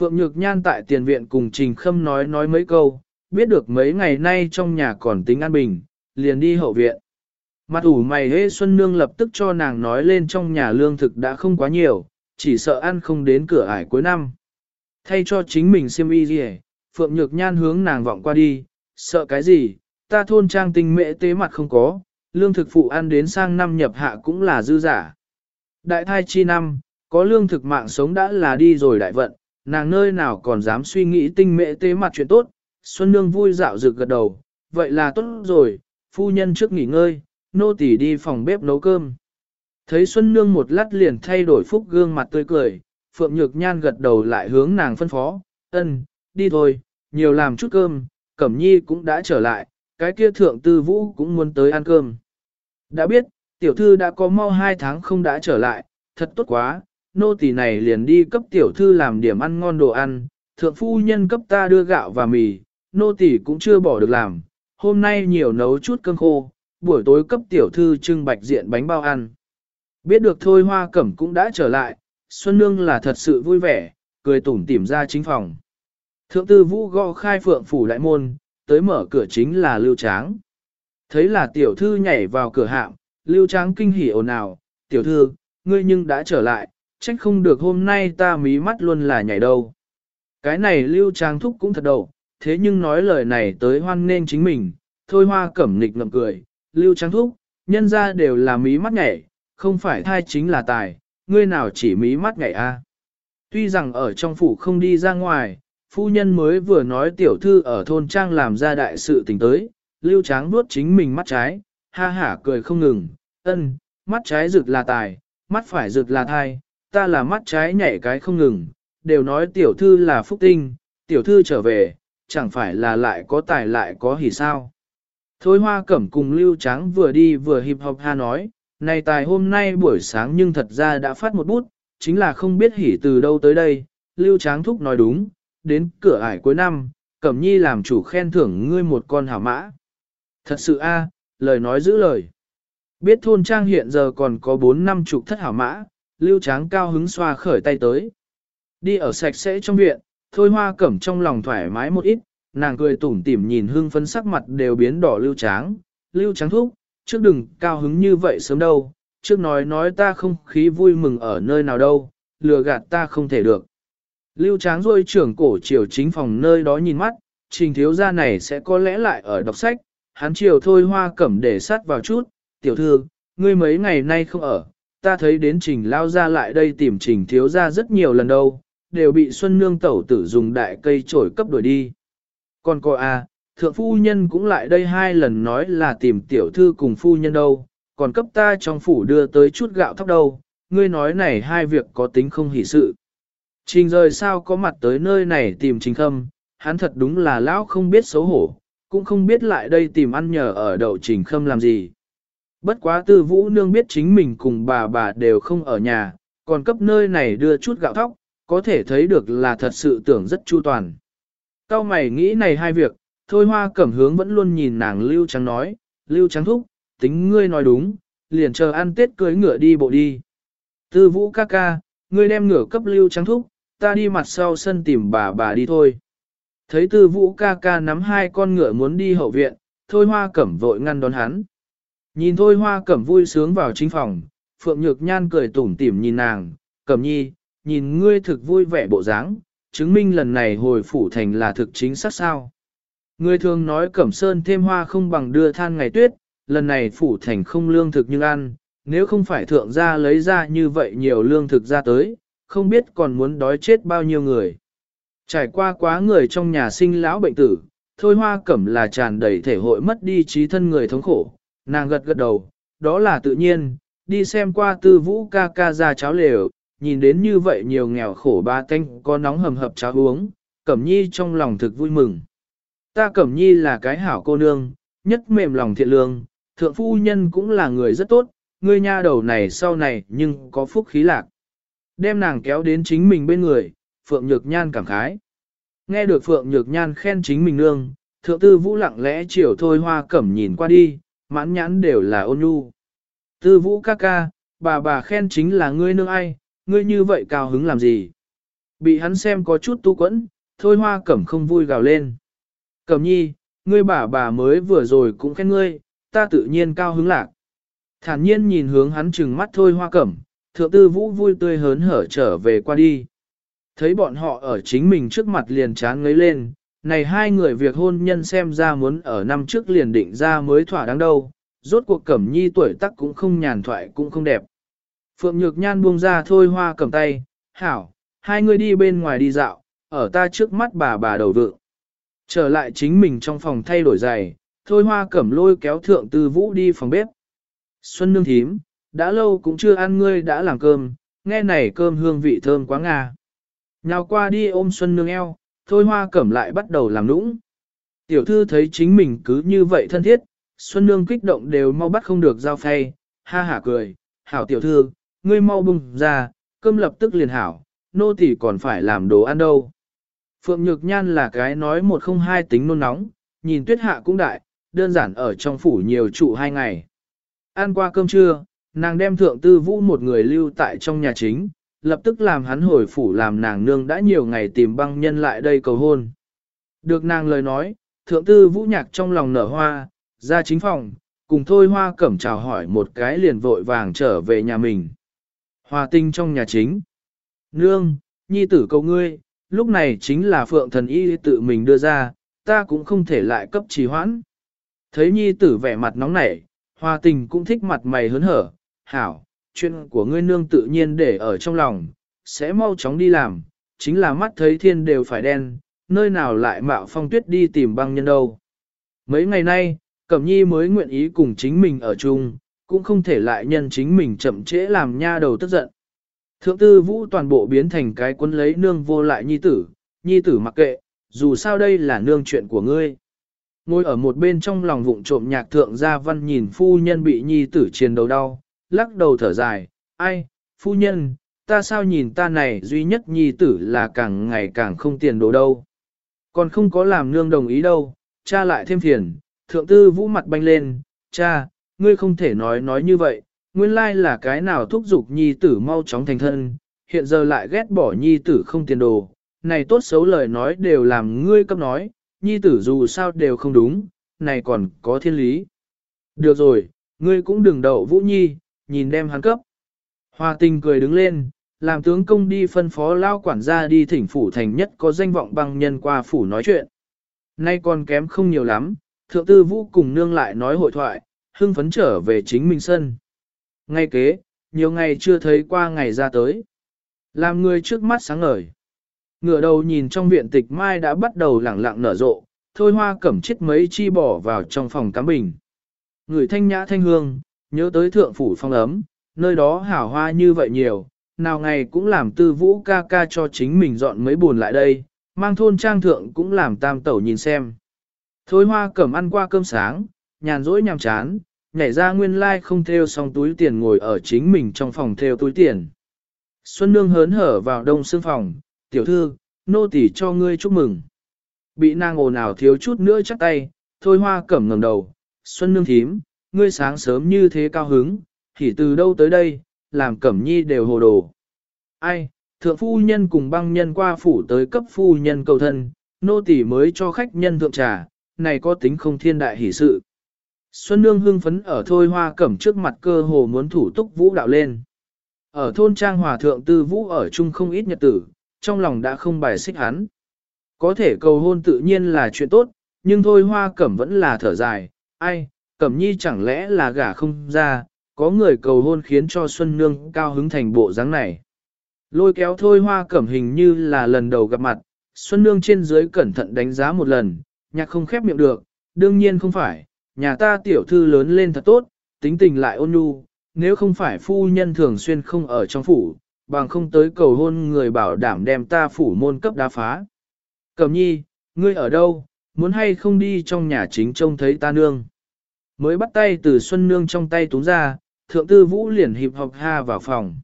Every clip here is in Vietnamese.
Phượng Nhược Nhan tại tiền viện cùng Trình Khâm nói nói mấy câu, biết được mấy ngày nay trong nhà còn tính an bình, liền đi hậu viện. Mặt ủ mày hê Xuân Nương lập tức cho nàng nói lên trong nhà lương thực đã không quá nhiều, chỉ sợ ăn không đến cửa ải cuối năm. Thay cho chính mình xem y gì Phượng Nhược Nhan hướng nàng vọng qua đi, sợ cái gì, ta thôn trang tinh mệ tế mặt không có, lương thực phụ ăn đến sang năm nhập hạ cũng là dư giả. Đại thai chi năm, có lương thực mạng sống đã là đi rồi đại vận, nàng nơi nào còn dám suy nghĩ tinh mệ tế mặt chuyện tốt, Xuân Nương vui dạo rực gật đầu, vậy là tốt rồi, phu nhân trước nghỉ ngơi, nô tỳ đi phòng bếp nấu cơm. Thấy Xuân Nương một lát liền thay đổi phúc gương mặt tươi cười, Phượng Nhược Nhan gật đầu lại hướng nàng phân phó, ân, đi thôi, nhiều làm chút cơm, Cẩm Nhi cũng đã trở lại, cái kia thượng tư vũ cũng muốn tới ăn cơm. Đã biết, tiểu thư đã có mau hai tháng không đã trở lại, thật tốt quá, nô tỳ này liền đi cấp tiểu thư làm điểm ăn ngon đồ ăn, thượng phu nhân cấp ta đưa gạo và mì, nô tỳ cũng chưa bỏ được làm, hôm nay nhiều nấu chút cơm khô, buổi tối cấp tiểu thư trưng bạch diện bánh bao ăn. Biết được thôi hoa cẩm cũng đã trở lại, Xuân Nương là thật sự vui vẻ, cười tủm tỉm ra chính phòng. Thượng tư vũ gõ khai phượng phủ đại môn, tới mở cửa chính là Lưu Tráng. Thấy là tiểu thư nhảy vào cửa hạm, Lưu Tráng kinh hỉ ồn ào, tiểu thư, ngươi nhưng đã trở lại, trách không được hôm nay ta mí mắt luôn là nhảy đâu. Cái này Lưu Trang thúc cũng thật đầu, thế nhưng nói lời này tới hoan nên chính mình, thôi hoa cẩm nịch ngậm cười, Lưu Trang thúc, nhân ra đều là mí mắt nhảy, không phải thai chính là tài, ngươi nào chỉ mí mắt nhảy a. Tuy rằng ở trong phủ không đi ra ngoài, phu nhân mới vừa nói tiểu thư ở thôn trang làm ra đại sự tình tới, lưu tráng nuốt chính mình mắt trái, ha hả cười không ngừng, ân, mắt trái rực là tài, mắt phải rực là thai, ta là mắt trái nhảy cái không ngừng, đều nói tiểu thư là phúc tinh, tiểu thư trở về, chẳng phải là lại có tài lại có hỉ sao. Thôi hoa cẩm cùng lưu tráng vừa đi vừa hiệp học ha nói, này tài hôm nay buổi sáng nhưng thật ra đã phát một bút, chính là không biết hỉ từ đâu tới đây, lưu tráng thúc nói đúng, đến cửa ải cuối năm, Cẩm Nhi làm chủ khen thưởng ngươi một con hảo mã. Thật sự a, lời nói giữ lời. Biết thôn trang hiện giờ còn có 4 năm chục thất hảo mã, lưu tráng cao hứng xoa khởi tay tới. Đi ở sạch sẽ trong viện, thôi hoa cẩm trong lòng thoải mái một ít, nàng cười tủm tỉm nhìn hương phấn sắc mặt đều biến đỏ lưu tráng. Lưu tráng thúc, trước đừng cao hứng như vậy sớm đâu, trước nói nói ta không khí vui mừng ở nơi nào đâu, lừa gạt ta không thể được. Lưu Tráng rôi trưởng cổ chiều chính phòng nơi đó nhìn mắt, trình thiếu gia này sẽ có lẽ lại ở đọc sách, hắn chiều thôi hoa cẩm để sát vào chút, tiểu thư, ngươi mấy ngày nay không ở, ta thấy đến trình lao ra lại đây tìm trình thiếu gia rất nhiều lần đâu, đều bị Xuân Nương tẩu tử dùng đại cây trổi cấp đuổi đi. Còn cô à, thượng phu nhân cũng lại đây hai lần nói là tìm tiểu thư cùng phu nhân đâu, còn cấp ta trong phủ đưa tới chút gạo thóc đâu, ngươi nói này hai việc có tính không hỷ sự. Trình rời sao có mặt tới nơi này tìm trình khâm, hắn thật đúng là lão không biết xấu hổ, cũng không biết lại đây tìm ăn nhờ ở đậu trình khâm làm gì. Bất quá tư vũ nương biết chính mình cùng bà bà đều không ở nhà, còn cấp nơi này đưa chút gạo thóc, có thể thấy được là thật sự tưởng rất chu toàn. Cao mày nghĩ này hai việc, thôi hoa cẩm hướng vẫn luôn nhìn nàng lưu trắng nói, lưu trắng thúc, tính ngươi nói đúng, liền chờ ăn tết cưới ngựa đi bộ đi. Tư vũ ca ca, ngươi đem ngựa cấp lưu trắng thúc, ta đi mặt sau sân tìm bà bà đi thôi. Thấy tư vũ ca ca nắm hai con ngựa muốn đi hậu viện, thôi hoa cẩm vội ngăn đón hắn. Nhìn thôi hoa cẩm vui sướng vào chính phòng, Phượng Nhược Nhan cười tủm tỉm nhìn nàng, cẩm nhi, nhìn ngươi thực vui vẻ bộ dáng, chứng minh lần này hồi phủ thành là thực chính xác sao. Ngươi thường nói cẩm sơn thêm hoa không bằng đưa than ngày tuyết, lần này phủ thành không lương thực nhưng ăn, nếu không phải thượng gia lấy ra như vậy nhiều lương thực ra tới, không biết còn muốn đói chết bao nhiêu người. Trải qua quá người trong nhà sinh lão bệnh tử, thôi hoa cẩm là tràn đầy thể hội mất đi trí thân người thống khổ, nàng gật gật đầu, đó là tự nhiên, đi xem qua tư vũ ca ca ra cháo lều, nhìn đến như vậy nhiều nghèo khổ ba canh có nóng hầm hập cháo uống, cẩm nhi trong lòng thực vui mừng. Ta cẩm nhi là cái hảo cô nương, nhất mềm lòng thiện lương, thượng phu nhân cũng là người rất tốt, ngươi nha đầu này sau này nhưng có phúc khí lạc. Đem nàng kéo đến chính mình bên người, Phượng Nhược Nhan cảm khái. Nghe được Phượng Nhược Nhan khen chính mình nương, thượng tư vũ lặng lẽ chiều thôi hoa cẩm nhìn qua đi, mãn nhãn đều là ôn nhu. Tư vũ ca ca, bà bà khen chính là ngươi nương ai, ngươi như vậy cao hứng làm gì? Bị hắn xem có chút tu quẫn, thôi hoa cẩm không vui gào lên. Cẩm nhi, ngươi bà bà mới vừa rồi cũng khen ngươi, ta tự nhiên cao hứng lạc. Thản nhiên nhìn hướng hắn trừng mắt thôi hoa cẩm, thượng tư vũ vui tươi hớn hở trở về qua đi. Thấy bọn họ ở chính mình trước mặt liền chán ngấy lên, này hai người việc hôn nhân xem ra muốn ở năm trước liền định ra mới thỏa đáng đâu, rốt cuộc cẩm nhi tuổi tác cũng không nhàn thoại cũng không đẹp. Phượng Nhược Nhan buông ra thôi hoa cầm tay, hảo, hai người đi bên ngoài đi dạo, ở ta trước mắt bà bà đầu vượng. Trở lại chính mình trong phòng thay đổi giày, thôi hoa cẩm lôi kéo thượng tư vũ đi phòng bếp. Xuân nương thím, đã lâu cũng chưa ăn ngươi đã làm cơm, nghe này cơm hương vị thơm quá ngà. Nhào qua đi ôm Xuân nương eo, thôi hoa cẩm lại bắt đầu làm nũng. Tiểu thư thấy chính mình cứ như vậy thân thiết, Xuân nương kích động đều mau bắt không được giao phay, ha hả cười, hảo tiểu thư, ngươi mau bung ra, cơm lập tức liền hảo, nô tỳ còn phải làm đồ ăn đâu. Phượng Nhược Nhan là cái nói một không hai tính nôn nóng, nhìn tuyết hạ cũng đại, đơn giản ở trong phủ nhiều trụ hai ngày. Ăn qua cơm trưa, nàng đem thượng tư vũ một người lưu tại trong nhà chính, lập tức làm hắn hồi phủ làm nàng nương đã nhiều ngày tìm băng nhân lại đây cầu hôn. Được nàng lời nói, thượng tư vũ nhạc trong lòng nở hoa, ra chính phòng, cùng thôi hoa cẩm chào hỏi một cái liền vội vàng trở về nhà mình. Hòa tinh trong nhà chính. Nương, nhi tử cầu ngươi, lúc này chính là phượng thần y tự mình đưa ra, ta cũng không thể lại cấp trì hoãn. Thấy nhi tử vẻ mặt nóng nảy, hòa tình cũng thích mặt mày hớn hở, hảo, chuyện của ngươi nương tự nhiên để ở trong lòng, sẽ mau chóng đi làm, chính là mắt thấy thiên đều phải đen, nơi nào lại mạo phong tuyết đi tìm băng nhân đâu. Mấy ngày nay, Cẩm Nhi mới nguyện ý cùng chính mình ở chung, cũng không thể lại nhân chính mình chậm trễ làm nha đầu tức giận. Thượng tư vũ toàn bộ biến thành cái quân lấy nương vô lại nhi tử, nhi tử mặc kệ, dù sao đây là nương chuyện của ngươi. Ngồi ở một bên trong lòng vụng trộm nhạc thượng gia văn nhìn phu nhân bị nhi tử chiến đầu đau, lắc đầu thở dài, ai, phu nhân, ta sao nhìn ta này duy nhất nhi tử là càng ngày càng không tiền đồ đâu. Còn không có làm nương đồng ý đâu, cha lại thêm phiền, thượng tư vũ mặt banh lên, cha, ngươi không thể nói nói như vậy, nguyên lai là cái nào thúc giục nhi tử mau chóng thành thân, hiện giờ lại ghét bỏ nhi tử không tiền đồ, này tốt xấu lời nói đều làm ngươi cấp nói, nhi tử dù sao đều không đúng, này còn có thiên lý. Được rồi, ngươi cũng đừng đậu vũ nhi, nhìn đem hắn cấp. Hoa tình cười đứng lên, làm tướng công đi phân phó lao quản gia đi thỉnh phủ thành nhất có danh vọng băng nhân qua phủ nói chuyện. Nay còn kém không nhiều lắm, thượng tư vũ cùng nương lại nói hội thoại, hưng phấn trở về chính mình sân. Ngay kế, nhiều ngày chưa thấy qua ngày ra tới. Làm người trước mắt sáng ngời. Ngửa đầu nhìn trong viện tịch mai đã bắt đầu lẳng lặng nở rộ, thôi hoa cẩm chết mấy chi bỏ vào trong phòng cắm bình. Người thanh nhã thanh hương, nhớ tới thượng phủ phong ấm, nơi đó hảo hoa như vậy nhiều, nào ngày cũng làm tư vũ ca ca cho chính mình dọn mấy buồn lại đây, mang thôn trang thượng cũng làm tam tẩu nhìn xem. Thôi hoa cẩm ăn qua cơm sáng, nhàn rỗi nhàm chán, nhảy ra nguyên lai like không theo xong túi tiền ngồi ở chính mình trong phòng theo túi tiền. Xuân Nương hớn hở vào đông xương phòng, tiểu thư, nô tỳ cho ngươi chúc mừng. Bị nàng ồn ào thiếu chút nữa chắc tay, thôi hoa cẩm ngẩng đầu, Xuân Nương thím, ngươi sáng sớm như thế cao hứng, thì từ đâu tới đây, làm cẩm nhi đều hồ đồ. Ai, thượng phu nhân cùng băng nhân qua phủ tới cấp phu nhân cầu thân, nô tỳ mới cho khách nhân thượng trà, này có tính không thiên đại hỷ sự. Xuân Nương hưng phấn ở thôi hoa cẩm trước mặt cơ hồ muốn thủ túc vũ đạo lên. Ở thôn trang hòa thượng tư vũ ở chung không ít nhật tử, trong lòng đã không bài xích hắn. Có thể cầu hôn tự nhiên là chuyện tốt, nhưng thôi hoa cẩm vẫn là thở dài, ai, cẩm nhi chẳng lẽ là gả không ra, có người cầu hôn khiến cho Xuân Nương cao hứng thành bộ dáng này. Lôi kéo thôi hoa cẩm hình như là lần đầu gặp mặt, Xuân Nương trên dưới cẩn thận đánh giá một lần, nhạc không khép miệng được, đương nhiên không phải, nhà ta tiểu thư lớn lên thật tốt, tính tình lại ôn nhu, nếu không phải phu nhân thường xuyên không ở trong phủ, bằng không tới cầu hôn người bảo đảm đem ta phủ môn cấp đá phá. Cẩm nhi, ngươi ở đâu, muốn hay không đi trong nhà chính trông thấy ta nương. Mới bắt tay từ Xuân Nương trong tay túng ra, thượng tư vũ liền hiệp học ha vào phòng.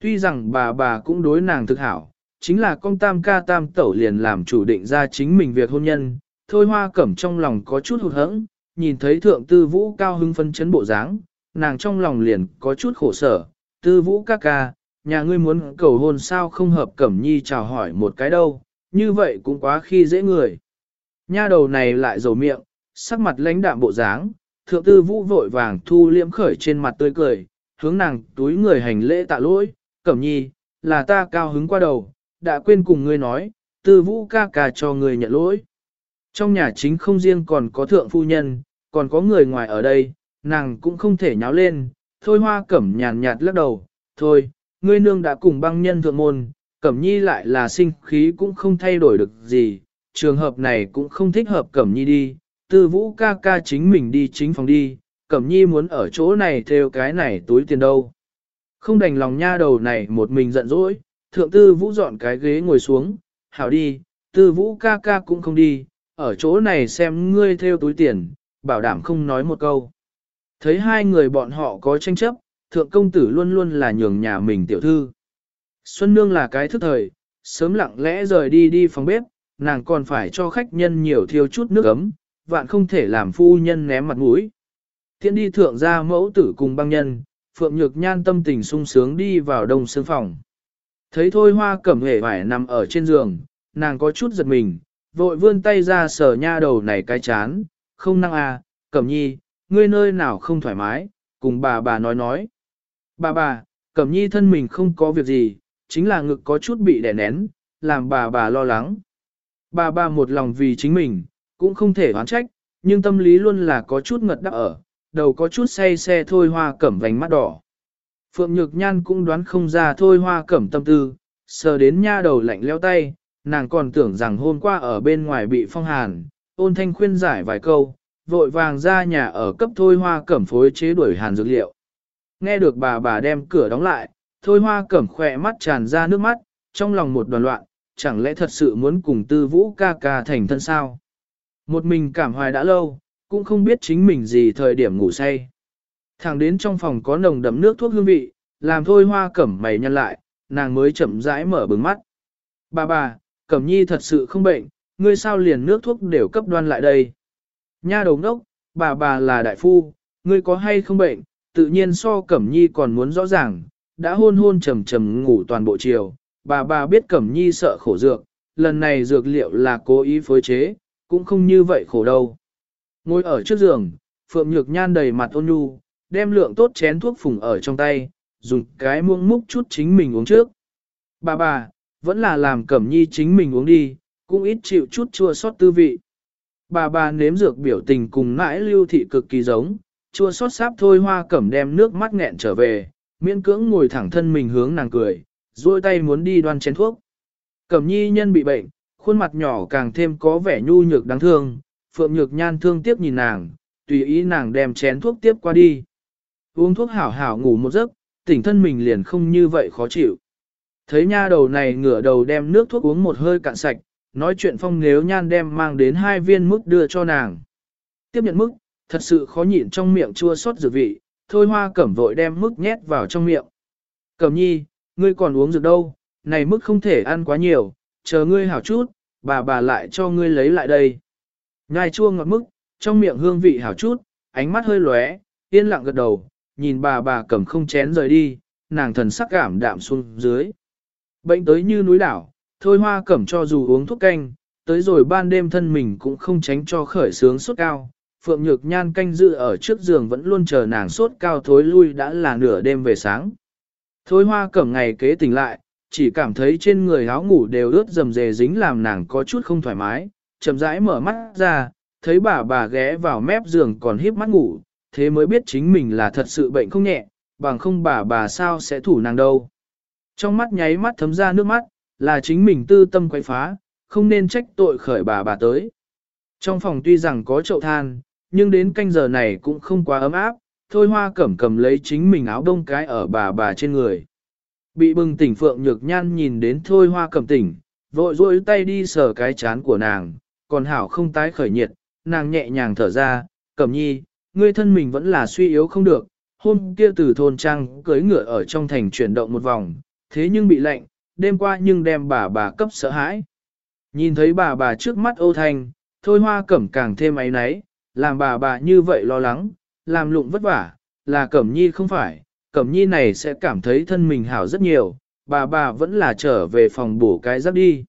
Tuy rằng bà bà cũng đối nàng thực hảo, chính là con tam ca tam tẩu liền làm chủ định ra chính mình việc hôn nhân, thôi hoa cẩm trong lòng có chút hụt hẫng, nhìn thấy thượng tư vũ cao hưng phân chấn bộ dáng, nàng trong lòng liền có chút khổ sở, tư vũ ca ca, nhà ngươi muốn cầu hôn sao không hợp cẩm nhi chào hỏi một cái đâu, như vậy cũng quá khi dễ người. Nha đầu này lại dầu miệng, sắc mặt lãnh đạm bộ dáng, thượng tư vũ vội vàng thu liễm khởi trên mặt tươi cười, hướng nàng túi người hành lễ tạ lỗi, cẩm nhi, là ta cao hứng qua đầu, đã quên cùng ngươi nói, tư vũ ca ca cho ngươi nhận lỗi. Trong nhà chính không riêng còn có thượng phu nhân, còn có người ngoài ở đây, nàng cũng không thể nháo lên, thôi hoa cẩm nhàn nhạt lắc đầu, thôi, ngươi nương đã cùng băng nhân thượng môn, cẩm nhi lại là sinh khí cũng không thay đổi được gì, trường hợp này cũng không thích hợp cẩm nhi đi, tư vũ ca ca chính mình đi chính phòng đi, cẩm nhi muốn ở chỗ này theo cái này túi tiền đâu. Không đành lòng nha đầu này một mình giận dỗi, thượng tư vũ dọn cái ghế ngồi xuống, hảo đi, tư vũ ca ca cũng không đi, ở chỗ này xem ngươi theo túi tiền, bảo đảm không nói một câu. Thấy hai người bọn họ có tranh chấp, thượng công tử luôn luôn là nhường nhà mình tiểu thư. Xuân Nương là cái thức thời, sớm lặng lẽ rời đi đi phòng bếp, nàng còn phải cho khách nhân nhiều thiêu chút nước ấm, vạn không thể làm phu nhân ném mặt mũi. Thiện đi thượng ra mẫu tử cùng băng nhân, Phượng Nhược Nhan tâm tình sung sướng đi vào đông sương phòng. Thấy thôi hoa cẩm hề phải nằm ở trên giường, nàng có chút giật mình, vội vươn tay ra sờ nha đầu này cái chán, không năng à, cẩm nhi, ngươi nơi nào không thoải mái, cùng bà bà nói nói. Bà bà, cẩm nhi thân mình không có việc gì, chính là ngực có chút bị đè nén, làm bà bà lo lắng. Bà bà một lòng vì chính mình, cũng không thể oán trách, nhưng tâm lý luôn là có chút ngật đắc ở, đầu có chút say xe thôi hoa cẩm vành mắt đỏ. Phượng Nhược Nhan cũng đoán không ra thôi hoa cẩm tâm tư, sờ đến nha đầu lạnh leo tay, nàng còn tưởng rằng hôm qua ở bên ngoài bị phong hàn, ôn thanh khuyên giải vài câu, vội vàng ra nhà ở cấp thôi hoa cẩm phối chế đuổi hàn dược liệu. Nghe được bà bà đem cửa đóng lại, thôi hoa cẩm khỏe mắt tràn ra nước mắt, trong lòng một đoàn loạn, chẳng lẽ thật sự muốn cùng tư vũ ca ca thành thân sao? Một mình cảm hoài đã lâu, cũng không biết chính mình gì thời điểm ngủ say. Thẳng đến trong phòng có nồng đậm nước thuốc hương vị, làm thôi hoa cẩm mày nhăn lại, nàng mới chậm rãi mở bừng mắt. Bà bà, cẩm nhi thật sự không bệnh, ngươi sao liền nước thuốc đều cấp đoan lại đây. Nha đầu ngốc, bà bà là đại phu, ngươi có hay không bệnh, tự nhiên so cẩm nhi còn muốn rõ ràng, đã hôn hôn trầm trầm ngủ toàn bộ chiều, bà bà biết cẩm nhi sợ khổ dược, lần này dược liệu là cố ý phối chế, cũng không như vậy khổ đâu. Ngồi ở trước giường, Phượng Nhược Nhan đầy mặt ôn nhu, đem lượng tốt chén thuốc phùng ở trong tay, dùng cái muỗng múc chút chính mình uống trước. Bà bà, vẫn là làm cẩm nhi chính mình uống đi, cũng ít chịu chút chua sót tư vị. Bà bà nếm dược biểu tình cùng mãi lưu thị cực kỳ giống, chua sót sáp thôi hoa cẩm đem nước mắt nghẹn trở về, miễn cưỡng ngồi thẳng thân mình hướng nàng cười, duỗi tay muốn đi đoan chén thuốc. Cẩm nhi nhân bị bệnh, khuôn mặt nhỏ càng thêm có vẻ nhu nhược đáng thương, phượng nhược nhan thương tiếc nhìn nàng, tùy ý nàng đem chén thuốc tiếp qua đi. Uống thuốc hảo hảo ngủ một giấc, tỉnh thân mình liền không như vậy khó chịu. Thấy nha đầu này ngửa đầu đem nước thuốc uống một hơi cạn sạch, nói chuyện phong nếu nhan đem mang đến hai viên mức đưa cho nàng. Tiếp nhận mức, thật sự khó nhịn trong miệng chua xót dược vị, thôi hoa cẩm vội đem mức nhét vào trong miệng. Cẩm nhi, ngươi còn uống dược đâu, này mức không thể ăn quá nhiều, chờ ngươi hảo chút, bà bà lại cho ngươi lấy lại đây. ngai chua ngọt mức, trong miệng hương vị hảo chút, ánh mắt hơi lóe, yên lặng gật đầu, nhìn bà bà cầm không chén rời đi, nàng thần sắc cảm đạm xuống dưới. Bệnh tới như núi đảo, thôi hoa cẩm cho dù uống thuốc canh, tới rồi ban đêm thân mình cũng không tránh cho khởi sướng sốt cao. Phượng Nhược Nhan canh dự ở trước giường vẫn luôn chờ nàng sốt cao thối lui đã là nửa đêm về sáng. Thôi hoa cẩm ngày kế tỉnh lại, chỉ cảm thấy trên người áo ngủ đều ướt dầm dề dính làm nàng có chút không thoải mái, chậm rãi mở mắt ra, thấy bà bà ghé vào mép giường còn híp mắt ngủ, thế mới biết chính mình là thật sự bệnh không nhẹ, bằng không bà bà sao sẽ thủ nàng đâu. Trong mắt nháy mắt thấm ra nước mắt, là chính mình tư tâm quay phá, không nên trách tội khởi bà bà tới. Trong phòng tuy rằng có chậu than, nhưng đến canh giờ này cũng không quá ấm áp, thôi hoa cẩm cầm lấy chính mình áo đông cái ở bà bà trên người. Bị bừng tỉnh Phượng Nhược Nhan nhìn đến thôi hoa cẩm tỉnh, vội rôi tay đi sờ cái chán của nàng, còn hảo không tái khởi nhiệt, nàng nhẹ nhàng thở ra, cẩm nhi, ngươi thân mình vẫn là suy yếu không được, hôm kia từ thôn trang cưới ngựa ở trong thành chuyển động một vòng, thế nhưng bị lạnh, đêm qua nhưng đem bà bà cấp sợ hãi. Nhìn thấy bà bà trước mắt ô thanh, thôi hoa cẩm càng thêm ấy náy, làm bà bà như vậy lo lắng, làm lụng vất vả, là cẩm nhi không phải, Cẩm nhi này sẽ cảm thấy thân mình hảo rất nhiều, bà bà vẫn là trở về phòng bổ cái giấc đi.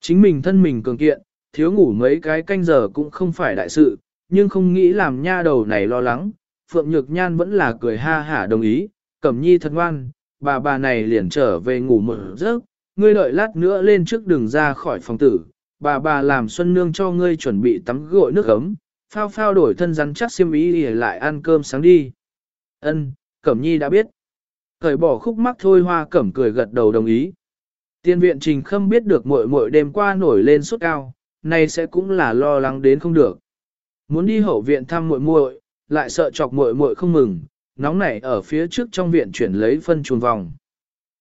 Chính mình thân mình cường kiện, thiếu ngủ mấy cái canh giờ cũng không phải đại sự, nhưng không nghĩ làm nha đầu này lo lắng. Phượng Nhược Nhan vẫn là cười ha hả đồng ý, Cẩm nhi thật ngoan, bà bà này liền trở về ngủ một giấc, ngươi đợi lát nữa lên trước đường ra khỏi phòng tử, bà bà làm xuân nương cho ngươi chuẩn bị tắm gội nước ấm, phao phao đổi thân rắn chắc xiêm ý để lại ăn cơm sáng đi. Ân, Cẩm Nhi đã biết. Cởi bỏ khúc mắc thôi hoa cẩm cười gật đầu đồng ý. Tiên viện trình khâm biết được muội muội đêm qua nổi lên suốt cao, nay sẽ cũng là lo lắng đến không được. Muốn đi hậu viện thăm muội muội, lại sợ chọc muội muội không mừng, nóng nảy ở phía trước trong viện chuyển lấy phân chuồn vòng.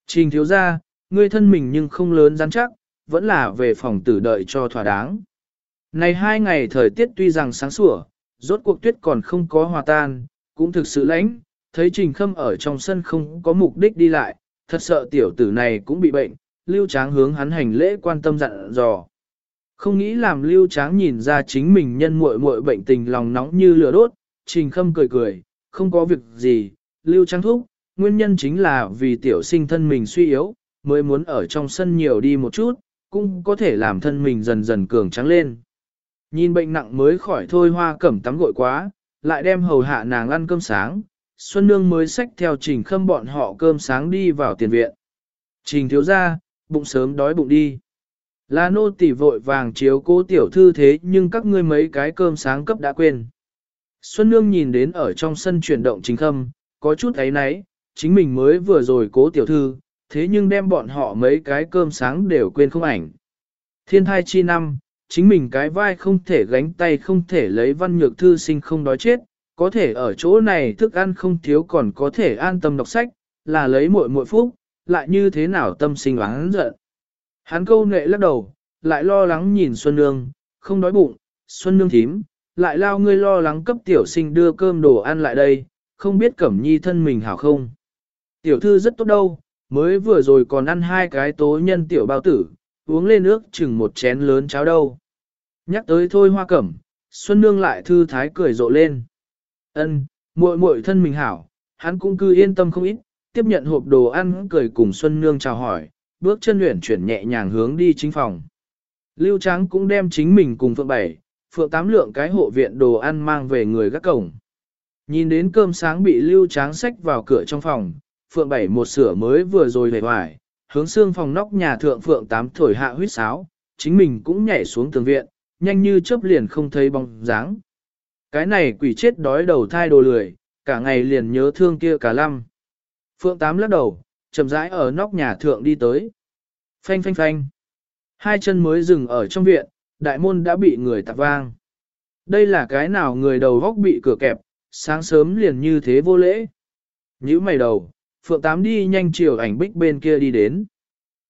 Trình thiếu ra, ngươi thân mình nhưng không lớn rắn chắc, vẫn là về phòng tử đợi cho thỏa đáng. Này hai ngày thời tiết tuy rằng sáng sủa, rốt cuộc tuyết còn không có hòa tan, cũng thực sự lạnh, thấy Trình Khâm ở trong sân không có mục đích đi lại, thật sợ tiểu tử này cũng bị bệnh, Lưu Tráng hướng hắn hành lễ quan tâm dặn dò. Không nghĩ làm Lưu Tráng nhìn ra chính mình nhân muội muội bệnh tình lòng nóng như lửa đốt, Trình Khâm cười cười, không có việc gì, Lưu Tráng thúc, nguyên nhân chính là vì tiểu sinh thân mình suy yếu, mới muốn ở trong sân nhiều đi một chút, cũng có thể làm thân mình dần dần cường trắng lên. Nhìn bệnh nặng mới khỏi thôi hoa cẩm tắm gội quá, lại đem hầu hạ nàng ăn cơm sáng, Xuân Nương mới xách theo trình khâm bọn họ cơm sáng đi vào tiền viện. Trình thiếu ra, bụng sớm đói bụng đi. Là nô tỉ vội vàng chiếu cố tiểu thư thế nhưng các ngươi mấy cái cơm sáng cấp đã quên. Xuân Nương nhìn đến ở trong sân chuyển động trình khâm, có chút ấy náy, chính mình mới vừa rồi cố tiểu thư, thế nhưng đem bọn họ mấy cái cơm sáng đều quên không ảnh. Thiên thai chi năm, chính mình cái vai không thể gánh tay không thể lấy văn nhược thư sinh không đói chết, có thể ở chỗ này thức ăn không thiếu còn có thể an tâm đọc sách, là lấy muội muội phúc, lại như thế nào tâm sinh oán giận. Hắn câu nệ lắc đầu, lại lo lắng nhìn Xuân Nương, không đói bụng, Xuân Nương thím, lại lao ngươi lo lắng cấp tiểu sinh đưa cơm đồ ăn lại đây, không biết Cẩm Nhi thân mình hảo không. Tiểu thư rất tốt đâu, mới vừa rồi còn ăn hai cái tố nhân tiểu bao tử, uống lên nước chừng một chén lớn cháo đâu. Nhắc tới thôi hoa cẩm, Xuân Nương lại thư thái cười rộ lên. Ân, muội muội thân mình hảo, hắn cũng cứ yên tâm không ít, tiếp nhận hộp đồ ăn cười cùng Xuân Nương chào hỏi, bước chân luyện chuyển nhẹ nhàng hướng đi chính phòng. Lưu Tráng cũng đem chính mình cùng Phượng Bảy, Phượng Tám lượng cái hộ viện đồ ăn mang về người gác cổng. Nhìn đến cơm sáng bị Lưu Tráng xách vào cửa trong phòng, Phượng Bảy một sửa mới vừa rồi về hoài, hướng xương phòng nóc nhà thượng Phượng Tám thổi hạ huyết sáo, chính mình cũng nhảy xuống tường viện, nhanh như chớp liền không thấy bóng dáng. Cái này quỷ chết đói đầu thai đồ lười, cả ngày liền nhớ thương kia cả lăm. Phượng Tám lắc đầu, chậm rãi ở nóc nhà thượng đi tới. Phanh phanh phanh. Hai chân mới dừng ở trong viện, đại môn đã bị người tạp vang. Đây là cái nào người đầu góc bị cửa kẹp, sáng sớm liền như thế vô lễ. Nhữ mày đầu, Phượng Tám đi nhanh chiều ảnh bích bên kia đi đến.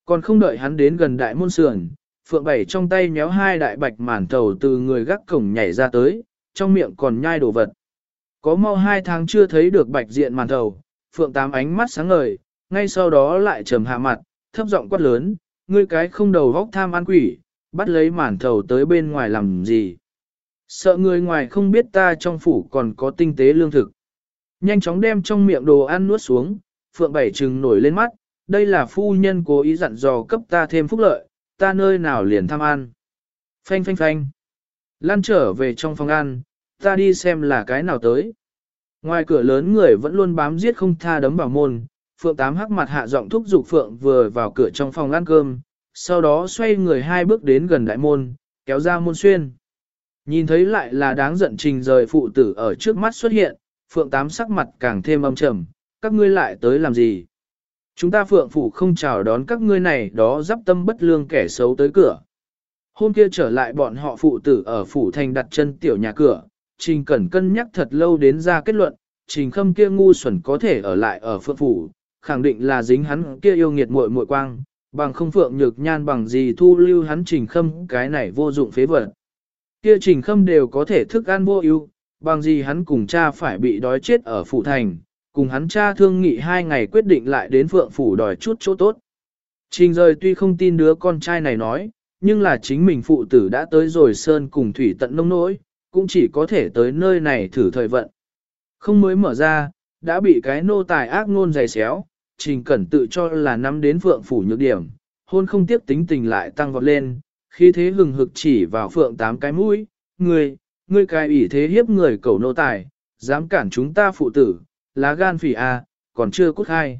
Còn không đợi hắn đến gần đại môn sườn, Phượng Bảy trong tay nhéo hai đại bạch màn thầu từ người gác cổng nhảy ra tới, trong miệng còn nhai đồ vật. Có mau hai tháng chưa thấy được bạch diện màn thầu, Phượng Tám ánh mắt sáng ngời, ngay sau đó lại trầm hạ mặt, thấp giọng quát lớn, ngươi cái không đầu góc tham ăn quỷ, bắt lấy màn thầu tới bên ngoài làm gì. Sợ người ngoài không biết ta trong phủ còn có tinh tế lương thực. Nhanh chóng đem trong miệng đồ ăn nuốt xuống, Phượng Bảy trừng nổi lên mắt, đây là phu nhân cố ý dặn dò cấp ta thêm phúc lợi, ta nơi nào liền tham ăn. Phanh phanh phanh. Lan trở về trong phòng ăn, ta đi xem là cái nào tới. Ngoài cửa lớn người vẫn luôn bám giết không tha đấm vào môn, Phượng Tám hắc mặt hạ giọng thúc giục Phượng vừa vào cửa trong phòng ăn cơm, sau đó xoay người hai bước đến gần đại môn, kéo ra môn xuyên. Nhìn thấy lại là đáng giận trình rời phụ tử ở trước mắt xuất hiện, Phượng Tám sắc mặt càng thêm âm trầm, các ngươi lại tới làm gì? Chúng ta Phượng Phủ không chào đón các ngươi này đó dắp tâm bất lương kẻ xấu tới cửa. Hôm kia trở lại bọn họ phụ tử ở Phủ Thành đặt chân tiểu nhà cửa, Trình Cẩn cân nhắc thật lâu đến ra kết luận, Trình Khâm kia ngu xuẩn có thể ở lại ở Phượng Phủ, khẳng định là dính hắn kia yêu nghiệt muội muội quang, bằng không Phượng Nhược Nhan bằng gì thu lưu hắn Trình Khâm cái này vô dụng phế vật. Kia Trình Khâm đều có thể thức ăn vô ưu, bằng gì hắn cùng cha phải bị đói chết ở Phủ Thành, cùng hắn cha thương nghị hai ngày quyết định lại đến Phượng Phủ đòi chút chỗ tốt. Trình rời tuy không tin đứa con trai này nói, nhưng là chính mình phụ tử đã tới rồi Sơn cùng Thủy tận nông nỗi, cũng chỉ có thể tới nơi này thử thời vận. Không mới mở ra, đã bị cái nô tài ác ngôn dày xéo, trình cẩn tự cho là nắm đến phượng phủ nhược điểm, hôn không tiếp tính tình lại tăng vọt lên, khi thế hừng hực chỉ vào phượng tám cái mũi, ngươi, ngươi cái ủy thế hiếp người cầu nô tài, dám cản chúng ta phụ tử, lá gan phỉ a, còn chưa cút hai.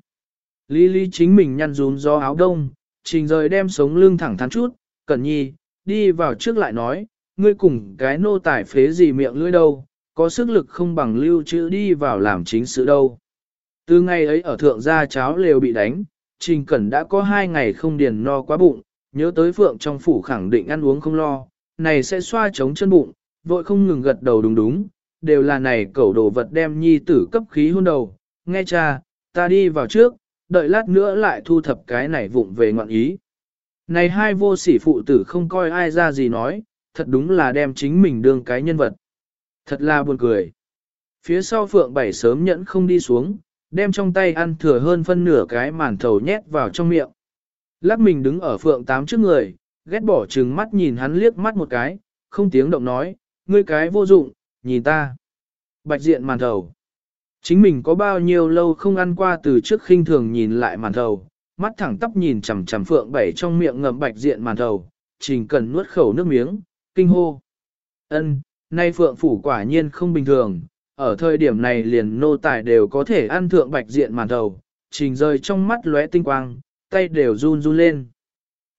Lý lý chính mình nhăn rún do áo đông, trình rời đem sống lưng thẳng thắn chút, cẩn nhi, đi vào trước lại nói, ngươi cùng cái nô tài phế gì miệng lưỡi đâu, có sức lực không bằng lưu trữ đi vào làm chính sự đâu. Từ ngày ấy ở thượng gia cháo lều bị đánh, Trình Cẩn đã có hai ngày không điền no quá bụng, nhớ tới Phượng trong phủ khẳng định ăn uống không lo, này sẽ xoa chống chân bụng, vội không ngừng gật đầu đúng đúng, đều là này cẩu đồ vật đem nhi tử cấp khí hôn đầu, nghe cha, ta đi vào trước, đợi lát nữa lại thu thập cái này vụng về ngoạn ý. Này hai vô sỉ phụ tử không coi ai ra gì nói, thật đúng là đem chính mình đương cái nhân vật. Thật là buồn cười. Phía sau Phượng Bảy sớm nhẫn không đi xuống, đem trong tay ăn thừa hơn phân nửa cái màn thầu nhét vào trong miệng. Lắc mình đứng ở Phượng Tám trước người, ghét bỏ trừng mắt nhìn hắn liếc mắt một cái, không tiếng động nói, ngươi cái vô dụng, nhìn ta. Bạch diện màn thầu. Chính mình có bao nhiêu lâu không ăn qua từ trước khinh thường nhìn lại màn thầu, mắt thẳng tắp nhìn chằm chằm Phượng Bảy trong miệng ngậm bạch diện màn thầu, trình cần nuốt khẩu nước miếng, kinh hô. Ân, nay Phượng Phủ quả nhiên không bình thường, ở thời điểm này liền nô tài đều có thể ăn thượng bạch diện màn thầu, trình rơi trong mắt lóe tinh quang, tay đều run run lên.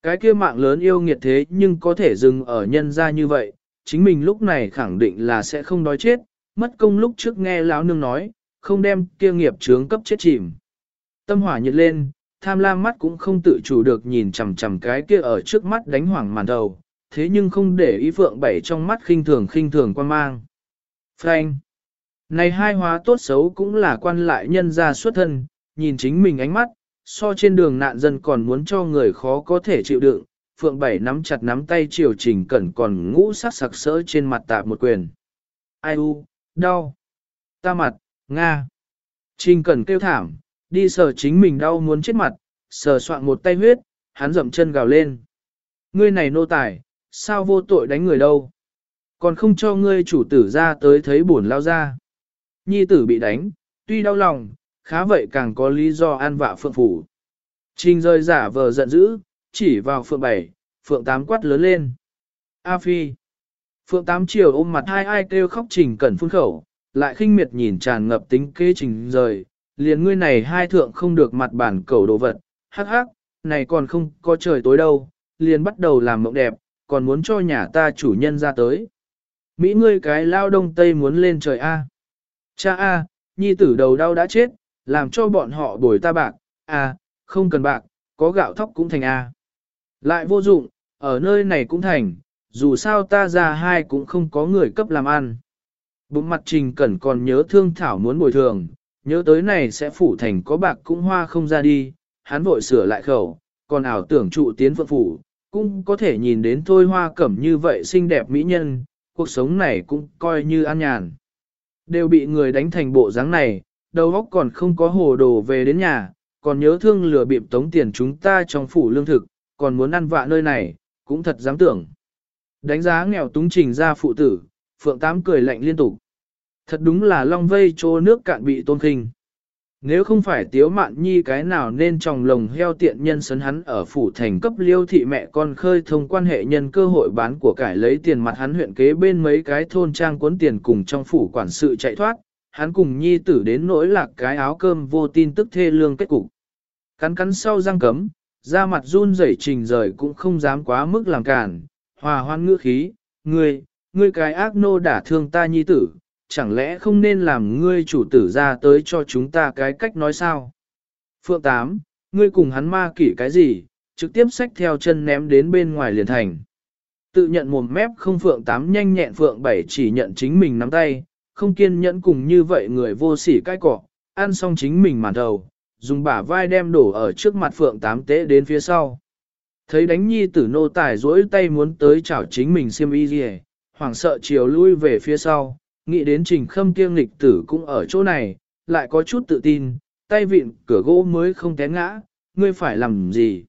Cái kia mạng lớn yêu nghiệt thế nhưng có thể dừng ở nhân ra như vậy, chính mình lúc này khẳng định là sẽ không đói chết, mất công lúc trước nghe lão nương nói, không đem kia nghiệp chướng cấp chết chìm. Tâm hỏa nhiệt lên, tham lam mắt cũng không tự chủ được nhìn chằm chằm cái kia ở trước mắt đánh hoảng màn đầu, thế nhưng không để ý phượng bảy trong mắt khinh thường khinh thường quan mang. Frank! Này hai hóa tốt xấu cũng là quan lại nhân ra xuất thân, nhìn chính mình ánh mắt, so trên đường nạn dân còn muốn cho người khó có thể chịu đựng, Phượng Bảy nắm chặt nắm tay triều trình cẩn còn ngũ sắc sặc sỡ trên mặt tạp một quyền. Ai u, đau, ta mặt, Nga. Trình cẩn kêu thảm, đi sờ chính mình đau muốn chết mặt, sờ soạn một tay huyết, hắn dậm chân gào lên. Ngươi này nô tài, sao vô tội đánh người đâu? Còn không cho ngươi chủ tử ra tới thấy buồn lao ra. Nhi tử bị đánh, tuy đau lòng, khá vậy càng có lý do an vạ phượng phủ. Trình rơi giả vờ giận dữ, chỉ vào phượng bảy, phượng tám quát lớn lên. A phi. Phượng tám chiều ôm mặt hai ai kêu khóc trình cẩn phun khẩu, lại khinh miệt nhìn tràn ngập tính kế trình rời, liền ngươi này hai thượng không được mặt bản cầu đồ vật, hắc hắc, này còn không có trời tối đâu, liền bắt đầu làm mộng đẹp, còn muốn cho nhà ta chủ nhân ra tới. Mỹ ngươi cái lao đông tây muốn lên trời A. Cha A, nhi tử đầu đau đã chết, làm cho bọn họ bồi ta bạc, A, không cần bạc, có gạo thóc cũng thành A. Lại vô dụng, ở nơi này cũng thành, dù sao ta ra hai cũng không có người cấp làm ăn. Bụng mặt trình cẩn còn nhớ thương thảo muốn bồi thường, nhớ tới này sẽ phủ thành có bạc cũng hoa không ra đi, hắn vội sửa lại khẩu, còn ảo tưởng trụ tiến phượng phủ, cũng có thể nhìn đến thôi hoa cẩm như vậy xinh đẹp mỹ nhân, cuộc sống này cũng coi như an nhàn. Đều bị người đánh thành bộ dáng này, đầu óc còn không có hồ đồ về đến nhà, còn nhớ thương lừa bịp tống tiền chúng ta trong phủ lương thực, còn muốn ăn vạ nơi này, cũng thật dám tưởng. Đánh giá nghèo túng trình ra phụ tử, Phượng Tám cười lạnh liên tục. Thật đúng là long vây chỗ nước cạn bị tôn khinh. Nếu không phải tiếu mạn nhi cái nào nên trong lồng heo tiện nhân sấn hắn ở phủ thành cấp liêu thị mẹ con khơi thông quan hệ nhân cơ hội bán của cải lấy tiền mặt hắn huyện kế bên mấy cái thôn trang cuốn tiền cùng trong phủ quản sự chạy thoát, hắn cùng nhi tử đến nỗi lạc cái áo cơm vô tin tức thê lương kết cục. Cắn cắn sau răng cấm, da mặt run rẩy trình rời cũng không dám quá mức làm cản, hòa hoan ngữ khí, ngươi, ngươi cái ác nô đả thương ta nhi tử, chẳng lẽ không nên làm ngươi chủ tử ra tới cho chúng ta cái cách nói sao? Phượng Tám, ngươi cùng hắn ma kỷ cái gì, trực tiếp xách theo chân ném đến bên ngoài liền thành. Tự nhận mồm mép không Phượng Tám nhanh nhẹn Phượng Bảy chỉ nhận chính mình nắm tay, không kiên nhẫn cùng như vậy người vô sỉ cái cỏ, ăn xong chính mình màn đầu, dùng bả vai đem đổ ở trước mặt Phượng Tám tế đến phía sau. Thấy đánh nhi tử nô tài duỗi tay muốn tới chảo chính mình xiêm y gì hoảng sợ chiều lui về phía sau, nghĩ đến trình khâm kiêng nghịch tử cũng ở chỗ này, lại có chút tự tin, tay vịn cửa gỗ mới không té ngã, ngươi phải làm gì?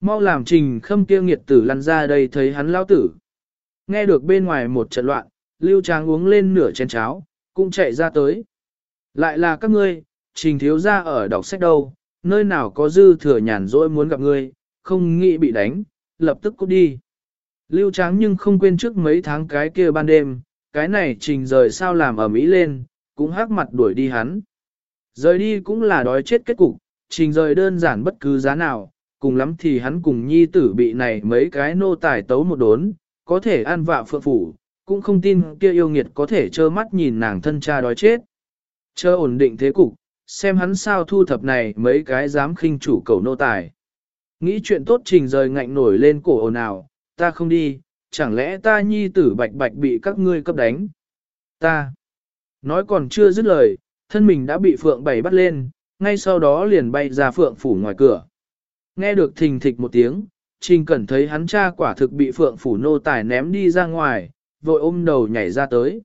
Mau làm trình khâm kiêng nghiệt tử lăn ra đây thấy hắn lao tử. Nghe được bên ngoài một trận loạn, lưu tráng uống lên nửa chén cháo, cũng chạy ra tới. Lại là các ngươi, trình thiếu ra ở đọc sách đâu, nơi nào có dư thừa nhàn rỗi muốn gặp ngươi, không nghĩ bị đánh, lập tức cút đi. Lưu tráng nhưng không quên trước mấy tháng cái kia ban đêm, cái này trình rời sao làm ở Mỹ lên, cũng hắc mặt đuổi đi hắn. Rời đi cũng là đói chết kết cục, trình rời đơn giản bất cứ giá nào, cùng lắm thì hắn cùng nhi tử bị này mấy cái nô tài tấu một đốn, có thể ăn vạ phượng phủ, cũng không tin kia yêu nghiệt có thể trơ mắt nhìn nàng thân cha đói chết. Chờ ổn định thế cục, xem hắn sao thu thập này mấy cái dám khinh chủ cầu nô tài. Nghĩ chuyện tốt trình rời ngạnh nổi lên cổ ồn ào, ta không đi, chẳng lẽ ta nhi tử bạch bạch bị các ngươi cấp đánh. Ta, nói còn chưa dứt lời, thân mình đã bị phượng bảy bắt lên, ngay sau đó liền bay ra phượng phủ ngoài cửa. Nghe được thình thịch một tiếng, trình cẩn thấy hắn cha quả thực bị phượng phủ nô tài ném đi ra ngoài, vội ôm đầu nhảy ra tới.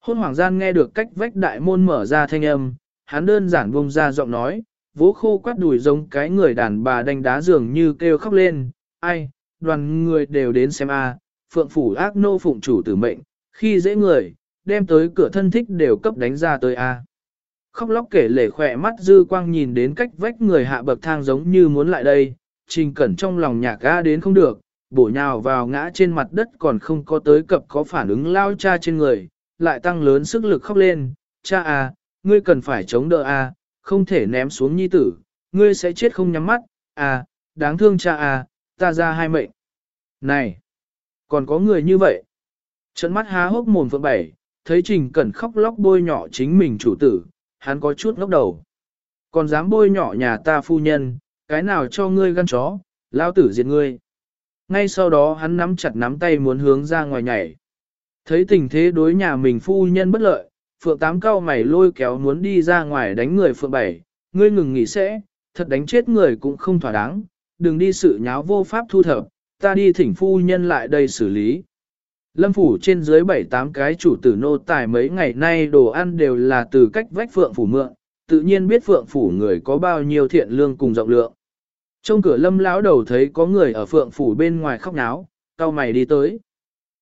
Hôn hoàng gian nghe được cách vách đại môn mở ra thanh âm, hắn đơn giản bông ra giọng nói, vỗ khô quát đùi giống cái người đàn bà đánh đá dường như kêu khóc lên, ai, đoàn người đều đến xem a, phượng phủ ác nô phụng chủ tử mệnh, khi dễ người, đem tới cửa thân thích đều cấp đánh ra tới a. Khóc lóc kể lể khỏe mắt dư quang nhìn đến cách vách người hạ bậc thang giống như muốn lại đây, trình cẩn trong lòng nhạc ga đến không được, bổ nhào vào ngã trên mặt đất còn không có tới cập có phản ứng lao cha trên người, lại tăng lớn sức lực khóc lên, cha à, ngươi cần phải chống đỡ à, không thể ném xuống nhi tử, ngươi sẽ chết không nhắm mắt, à, đáng thương cha à, ta ra hai mệnh. Này, còn có người như vậy. Trận mắt há hốc mồm phượng bảy, thấy trình cẩn khóc lóc bôi nhỏ chính mình chủ tử, hắn có chút ngốc đầu. Còn dám bôi nhỏ nhà ta phu nhân, cái nào cho ngươi gan chó, lao tử diệt ngươi. Ngay sau đó hắn nắm chặt nắm tay muốn hướng ra ngoài nhảy. Thấy tình thế đối nhà mình phu nhân bất lợi, Phượng Tám cao mày lôi kéo muốn đi ra ngoài đánh người Phượng Bảy, ngươi ngừng nghỉ sẽ, thật đánh chết người cũng không thỏa đáng, đừng đi sự nháo vô pháp thu thập, ta đi thỉnh phu nhân lại đây xử lý. Lâm phủ trên dưới bảy tám cái chủ tử nô tài mấy ngày nay đồ ăn đều là từ cách vách Phượng phủ mượn, tự nhiên biết Phượng phủ người có bao nhiêu thiện lương cùng rộng lượng. Trong cửa lâm lão đầu thấy có người ở Phượng phủ bên ngoài khóc náo, cao mày đi tới.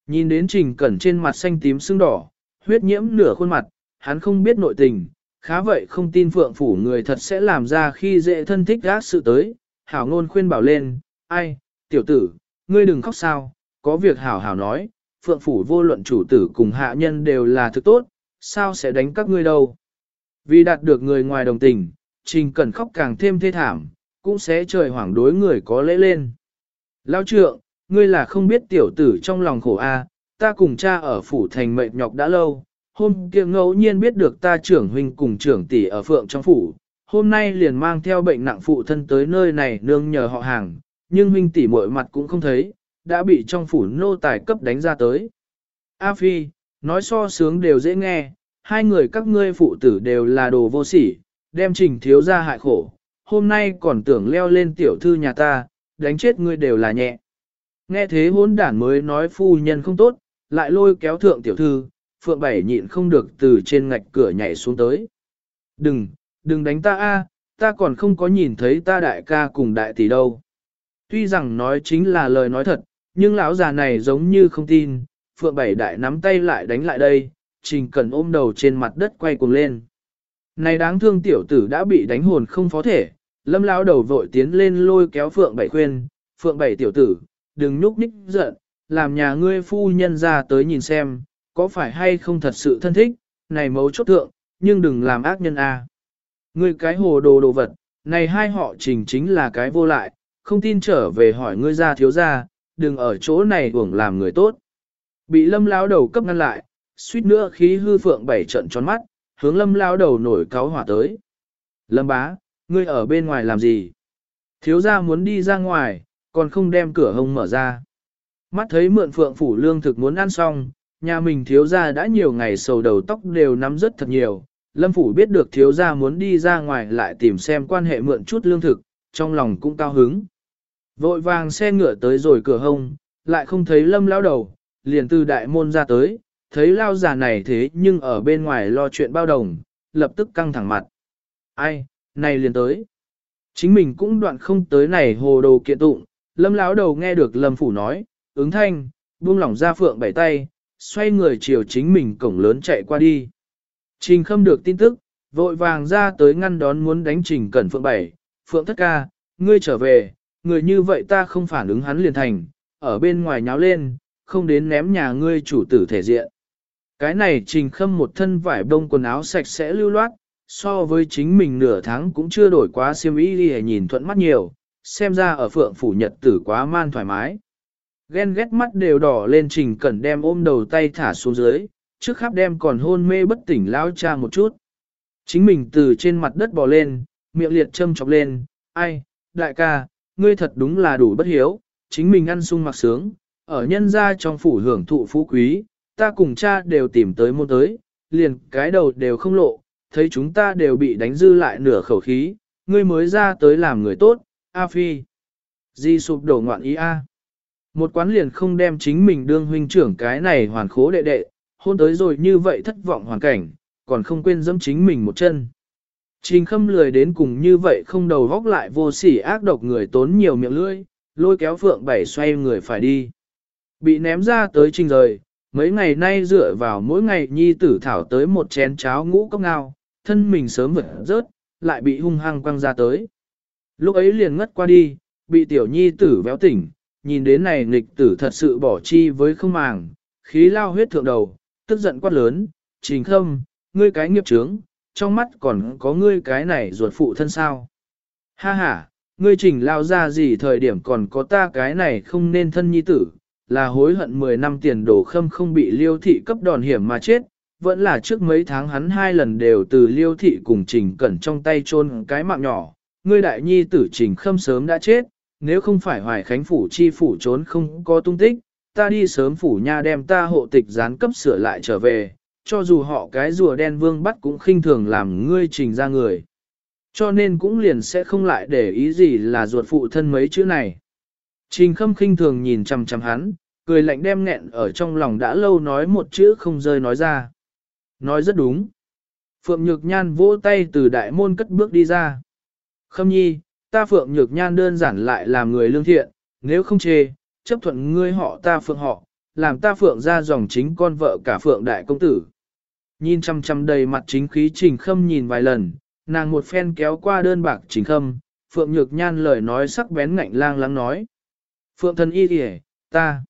Nhìn đến trình cẩn trên mặt xanh tím sưng đỏ, huyết nhiễm nửa khuôn mặt, hắn không biết nội tình, khá vậy không tin phượng phủ người thật sẽ làm ra khi dễ thân thích gác sự tới. Hảo ngôn khuyên bảo lên, ai, tiểu tử, ngươi đừng khóc sao, có việc hảo hảo nói, phượng phủ vô luận chủ tử cùng hạ nhân đều là thứ tốt, sao sẽ đánh các ngươi đâu. Vì đạt được người ngoài đồng tình, trình cần khóc càng thêm thê thảm, cũng sẽ trời hoảng đối người có lễ lên. Lao trượng, ngươi là không biết tiểu tử trong lòng khổ a, ta cùng cha ở phủ thành mệnh nhọc đã lâu, hôm kia ngẫu nhiên biết được ta trưởng huynh cùng trưởng tỷ ở phượng trong phủ, hôm nay liền mang theo bệnh nặng phụ thân tới nơi này nương nhờ họ hàng, nhưng huynh tỷ muội mặt cũng không thấy, đã bị trong phủ nô tài cấp đánh ra tới. A Phi, nói so sướng đều dễ nghe, hai người các ngươi phụ tử đều là đồ vô sỉ, đem trình thiếu ra hại khổ, hôm nay còn tưởng leo lên tiểu thư nhà ta, đánh chết ngươi đều là nhẹ. Nghe thế hỗn đản mới nói phu nhân không tốt, lại lôi kéo thượng tiểu thư, Phượng Bảy nhịn không được từ trên ngạch cửa nhảy xuống tới. Đừng, đừng đánh ta a, ta còn không có nhìn thấy ta đại ca cùng đại tỷ đâu. Tuy rằng nói chính là lời nói thật, nhưng lão già này giống như không tin, Phượng Bảy đại nắm tay lại đánh lại đây, Trình Cẩn ôm đầu trên mặt đất quay cuồng lên. Này đáng thương tiểu tử đã bị đánh hồn không phó thể, lâm lão đầu vội tiến lên lôi kéo Phượng Bảy khuyên, Phượng Bảy tiểu tử, đừng nhúc nhích giận, làm nhà ngươi phu nhân ra tới nhìn xem, có phải hay không thật sự thân thích, này mấu chốt thượng, nhưng đừng làm ác nhân a. Ngươi cái hồ đồ đồ vật, này hai họ trình chính là cái vô lại, không tin trở về hỏi ngươi ra thiếu ra, đừng ở chỗ này uổng làm người tốt. Bị lâm lao đầu cấp ngăn lại, suýt nữa khí hư phượng bảy trận tròn mắt, hướng lâm lao đầu nổi cáo hỏa tới. Lâm bá, ngươi ở bên ngoài làm gì? Thiếu ra muốn đi ra ngoài, còn không đem cửa hông mở ra. Mắt thấy mượn phượng phủ lương thực muốn ăn xong, nhà mình thiếu gia đã nhiều ngày sầu đầu tóc đều nắm rất thật nhiều. Lâm phủ biết được thiếu gia muốn đi ra ngoài lại tìm xem quan hệ mượn chút lương thực, trong lòng cũng cao hứng. Vội vàng xe ngựa tới rồi cửa hông, lại không thấy lâm lao đầu, liền từ đại môn ra tới, thấy lao già này thế nhưng ở bên ngoài lo chuyện bao đồng, lập tức căng thẳng mặt. Ai, này liền tới. Chính mình cũng đoạn không tới này hồ đồ kiện tụng, lâm lão đầu nghe được lâm phủ nói, ứng thanh, buông lỏng ra phượng bảy tay, xoay người chiều chính mình cổng lớn chạy qua đi. Trình khâm được tin tức, vội vàng ra tới ngăn đón muốn đánh trình cẩn phượng bảy, phượng thất ca, ngươi trở về, người như vậy ta không phản ứng hắn liền thành, ở bên ngoài nháo lên, không đến ném nhà ngươi chủ tử thể diện. Cái này trình khâm một thân vải bông quần áo sạch sẽ lưu loát, so với chính mình nửa tháng cũng chưa đổi quá xiêm y đi nhìn thuận mắt nhiều, xem ra ở phượng phủ nhật tử quá man thoải mái. Ghen ghét mắt đều đỏ lên trình cẩn đem ôm đầu tay thả xuống dưới, trước khắp đem còn hôn mê bất tỉnh lao cha một chút. Chính mình từ trên mặt đất bò lên, miệng liệt châm chọc lên, ai, đại ca, ngươi thật đúng là đủ bất hiếu, chính mình ăn sung mặc sướng, ở nhân gia trong phủ hưởng thụ phú quý, ta cùng cha đều tìm tới môn tới, liền cái đầu đều không lộ, thấy chúng ta đều bị đánh dư lại nửa khẩu khí, ngươi mới ra tới làm người tốt, A Phi. Di sụp đổ ngoạn ý A. Một quán liền không đem chính mình đương huynh trưởng cái này hoàn khố đệ đệ, hôn tới rồi như vậy thất vọng hoàn cảnh, còn không quên dẫm chính mình một chân. Trình khâm lười đến cùng như vậy không đầu góc lại vô sỉ ác độc người tốn nhiều miệng lưỡi, lôi kéo phượng bảy xoay người phải đi. Bị ném ra tới trình rời, mấy ngày nay dựa vào mỗi ngày nhi tử thảo tới một chén cháo ngũ cốc ngao, thân mình sớm vượt rớt, lại bị hung hăng quăng ra tới. Lúc ấy liền ngất qua đi, bị tiểu nhi tử véo tỉnh, nhìn đến này nghịch tử thật sự bỏ chi với không màng, khí lao huyết thượng đầu, tức giận quát lớn, trình khâm, ngươi cái nghiệp trướng, trong mắt còn có ngươi cái này ruột phụ thân sao. Ha ha, ngươi trình lao ra gì thời điểm còn có ta cái này không nên thân nhi tử, là hối hận 10 năm tiền đổ khâm không bị liêu thị cấp đòn hiểm mà chết, vẫn là trước mấy tháng hắn hai lần đều từ liêu thị cùng trình cẩn trong tay chôn cái mạng nhỏ, ngươi đại nhi tử trình khâm sớm đã chết, nếu không phải hoài khánh phủ chi phủ trốn không có tung tích, ta đi sớm phủ nha đem ta hộ tịch gián cấp sửa lại trở về, cho dù họ cái rùa đen vương bắt cũng khinh thường làm ngươi trình ra người. Cho nên cũng liền sẽ không lại để ý gì là ruột phụ thân mấy chữ này. Trình khâm khinh thường nhìn chằm chằm hắn, cười lạnh đem nghẹn ở trong lòng đã lâu nói một chữ không rơi nói ra. Nói rất đúng. Phượng Nhược Nhan vỗ tay từ đại môn cất bước đi ra. Khâm nhi, ta Phượng Nhược Nhan đơn giản lại làm người lương thiện, nếu không chê, chấp thuận ngươi họ ta Phượng họ, làm ta Phượng ra dòng chính con vợ cả Phượng đại công tử. Nhìn chăm chăm đầy mặt chính khí trình khâm nhìn vài lần, nàng một phen kéo qua đơn bạc trình khâm, Phượng Nhược Nhan lời nói sắc bén ngạnh lang lắng nói. Phượng thần y kìa, ta.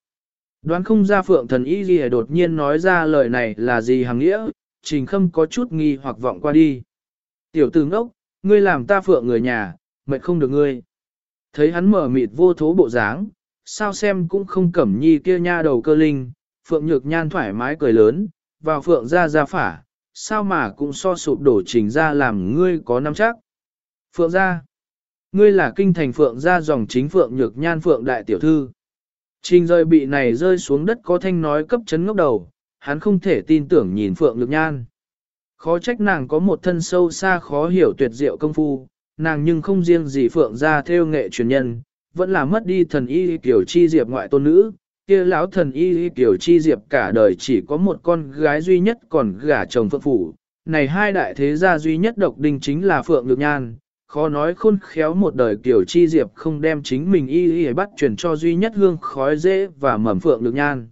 Đoán không ra Phượng thần y kìa đột nhiên nói ra lời này là gì hàng nghĩa, trình khâm có chút nghi hoặc vọng qua đi. Tiểu tử ngốc, ngươi làm ta Phượng người nhà, mệt không được ngươi. Thấy hắn mở mịt vô thố bộ dáng, sao xem cũng không cẩm nhi kia nha đầu cơ linh, Phượng Nhược Nhan thoải mái cười lớn, vào Phượng ra ra phả, sao mà cũng so sụp đổ trình ra làm ngươi có năm chắc. Phượng ra, ngươi là kinh thành Phượng ra dòng chính Phượng Nhược Nhan Phượng Đại Tiểu Thư. Trình rơi bị này rơi xuống đất có thanh nói cấp chấn ngốc đầu, hắn không thể tin tưởng nhìn Phượng Nhược Nhan. Khó trách nàng có một thân sâu xa khó hiểu tuyệt diệu công phu, nàng nhưng không riêng gì Phượng ra theo nghệ truyền nhân, vẫn là mất đi thần y kiểu chi diệp ngoại tôn nữ, kia lão thần y kiểu chi diệp cả đời chỉ có một con gái duy nhất còn gả chồng phượng phủ. Này hai đại thế gia duy nhất độc đinh chính là Phượng Nhược Nhan, khó nói khôn khéo một đời kiểu chi diệp không đem chính mình y y bắt chuyển cho duy nhất hương khói dễ và mầm Phượng Nhược Nhan.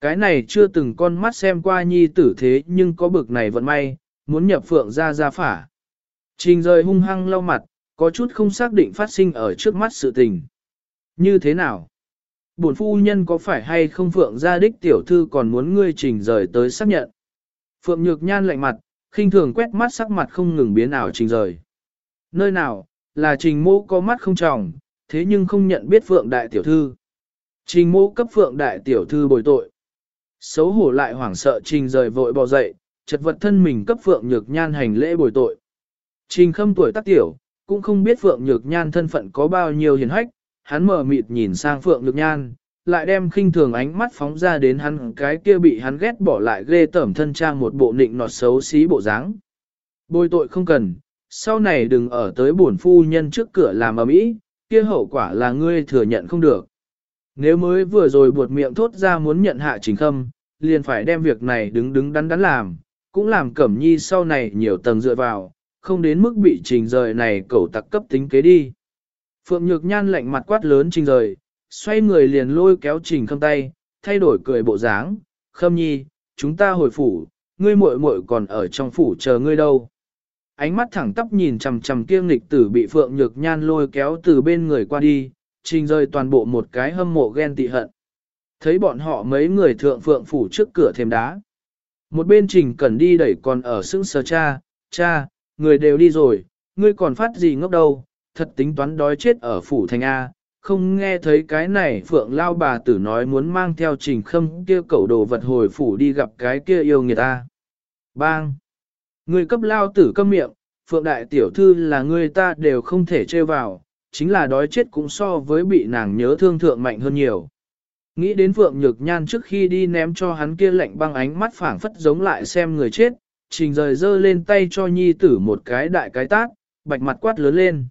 Cái này chưa từng con mắt xem qua nhi tử thế nhưng có bực này vận may, muốn nhập Phượng ra ra phả. Trình rời hung hăng lau mặt, có chút không xác định phát sinh ở trước mắt sự tình. Như thế nào? Bổn phu nhân có phải hay không Phượng gia đích tiểu thư còn muốn ngươi trình rời tới xác nhận? Phượng nhược nhan lạnh mặt, khinh thường quét mắt sắc mặt không ngừng biến ảo trình rời. Nơi nào, là trình mô có mắt không tròng, thế nhưng không nhận biết Phượng đại tiểu thư. Trình mô cấp Phượng đại tiểu thư bồi tội. Xấu hổ lại hoảng sợ trình rời vội bò dậy, chật vật thân mình cấp Phượng nhược nhan hành lễ bồi tội. Trình khâm tuổi tác tiểu, cũng không biết Phượng Nhược Nhan thân phận có bao nhiêu hiền hách, hắn mở mịt nhìn sang Phượng Nhược Nhan, lại đem khinh thường ánh mắt phóng ra đến hắn cái kia bị hắn ghét bỏ lại ghê tởm thân trang một bộ nịnh nọt xấu xí bộ dáng. Bôi tội không cần, sau này đừng ở tới bổn phu nhân trước cửa làm ở mỹ, kia hậu quả là ngươi thừa nhận không được. Nếu mới vừa rồi buột miệng thốt ra muốn nhận hạ chính khâm, liền phải đem việc này đứng đứng đắn đắn làm, cũng làm cẩm nhi sau này nhiều tầng dựa vào, không đến mức bị trình rời này cẩu tặc cấp tính kế đi. Phượng Nhược Nhan lạnh mặt quát lớn trình rời, xoay người liền lôi kéo trình khâm tay, thay đổi cười bộ dáng, khâm nhi, chúng ta hồi phủ, ngươi muội muội còn ở trong phủ chờ ngươi đâu. ánh mắt thẳng tắp nhìn chằm chằm kia nghịch tử bị Phượng Nhược Nhan lôi kéo từ bên người qua đi, trình rời toàn bộ một cái hâm mộ ghen tị hận. Thấy bọn họ mấy người thượng Phượng phủ trước cửa thêm đá. Một bên trình cần đi đẩy còn ở sững sờ cha, cha, người đều đi rồi, ngươi còn phát gì ngốc đâu, thật tính toán đói chết ở phủ thành A, không nghe thấy cái này phượng lao bà tử nói muốn mang theo trình khâm kia cậu đồ vật hồi phủ đi gặp cái kia yêu người ta. Bang! Người cấp lao tử câm miệng, phượng đại tiểu thư là người ta đều không thể chơi vào, chính là đói chết cũng so với bị nàng nhớ thương thượng mạnh hơn nhiều. Nghĩ đến phượng nhược nhan trước khi đi ném cho hắn kia lạnh băng ánh mắt phảng phất giống lại xem người chết, trình rời dơ lên tay cho nhi tử một cái đại cái tát, bạch mặt quát lớn lên.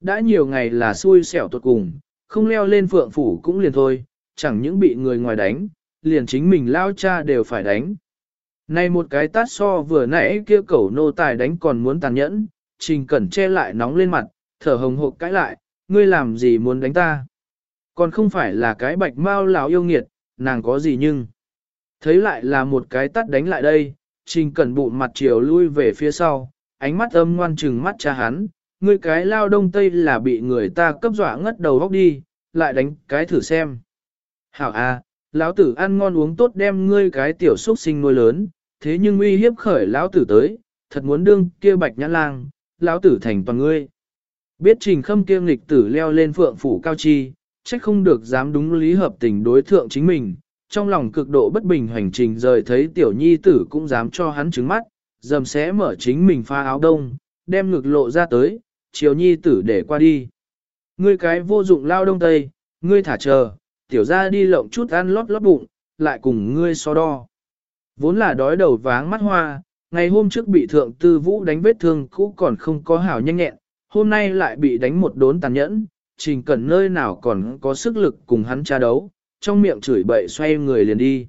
Đã nhiều ngày là xui xẻo tuột cùng, không leo lên phượng phủ cũng liền thôi, chẳng những bị người ngoài đánh, liền chính mình lao cha đều phải đánh. Này một cái tát so vừa nãy kia cẩu nô tài đánh còn muốn tàn nhẫn, trình cẩn che lại nóng lên mặt, thở hồng hộc cãi lại, ngươi làm gì muốn đánh ta? Còn không phải là cái bạch mau lão yêu nghiệt, nàng có gì nhưng. Thấy lại là một cái tát đánh lại đây, trình cẩn bụng mặt chiều lui về phía sau, ánh mắt âm ngoan trừng mắt cha hắn, ngươi cái lao đông tây là bị người ta cấp dọa ngất đầu góc đi, lại đánh cái thử xem. Hảo a, lão tử ăn ngon uống tốt đem ngươi cái tiểu xuất sinh nuôi lớn, thế nhưng uy hiếp khởi lão tử tới, thật muốn đương kia bạch nhã lang, lão tử thành toàn ngươi. Biết trình khâm kiêm nghịch tử leo lên phượng phủ cao chi, trách không được dám đúng lý hợp tình đối thượng chính mình, trong lòng cực độ bất bình hành trình rời thấy tiểu nhi tử cũng dám cho hắn trứng mắt, dầm sẽ mở chính mình pha áo đông, đem ngực lộ ra tới, chiều nhi tử để qua đi. Ngươi cái vô dụng lao đông tây, ngươi thả chờ, tiểu ra đi lộng chút ăn lót lót bụng, lại cùng ngươi so đo. Vốn là đói đầu váng mắt hoa, ngày hôm trước bị thượng tư vũ đánh vết thương cũ còn không có hảo nhanh nhẹn, hôm nay lại bị đánh một đốn tàn nhẫn, trình cần nơi nào còn có sức lực cùng hắn tra đấu, trong miệng chửi bậy xoay người liền đi.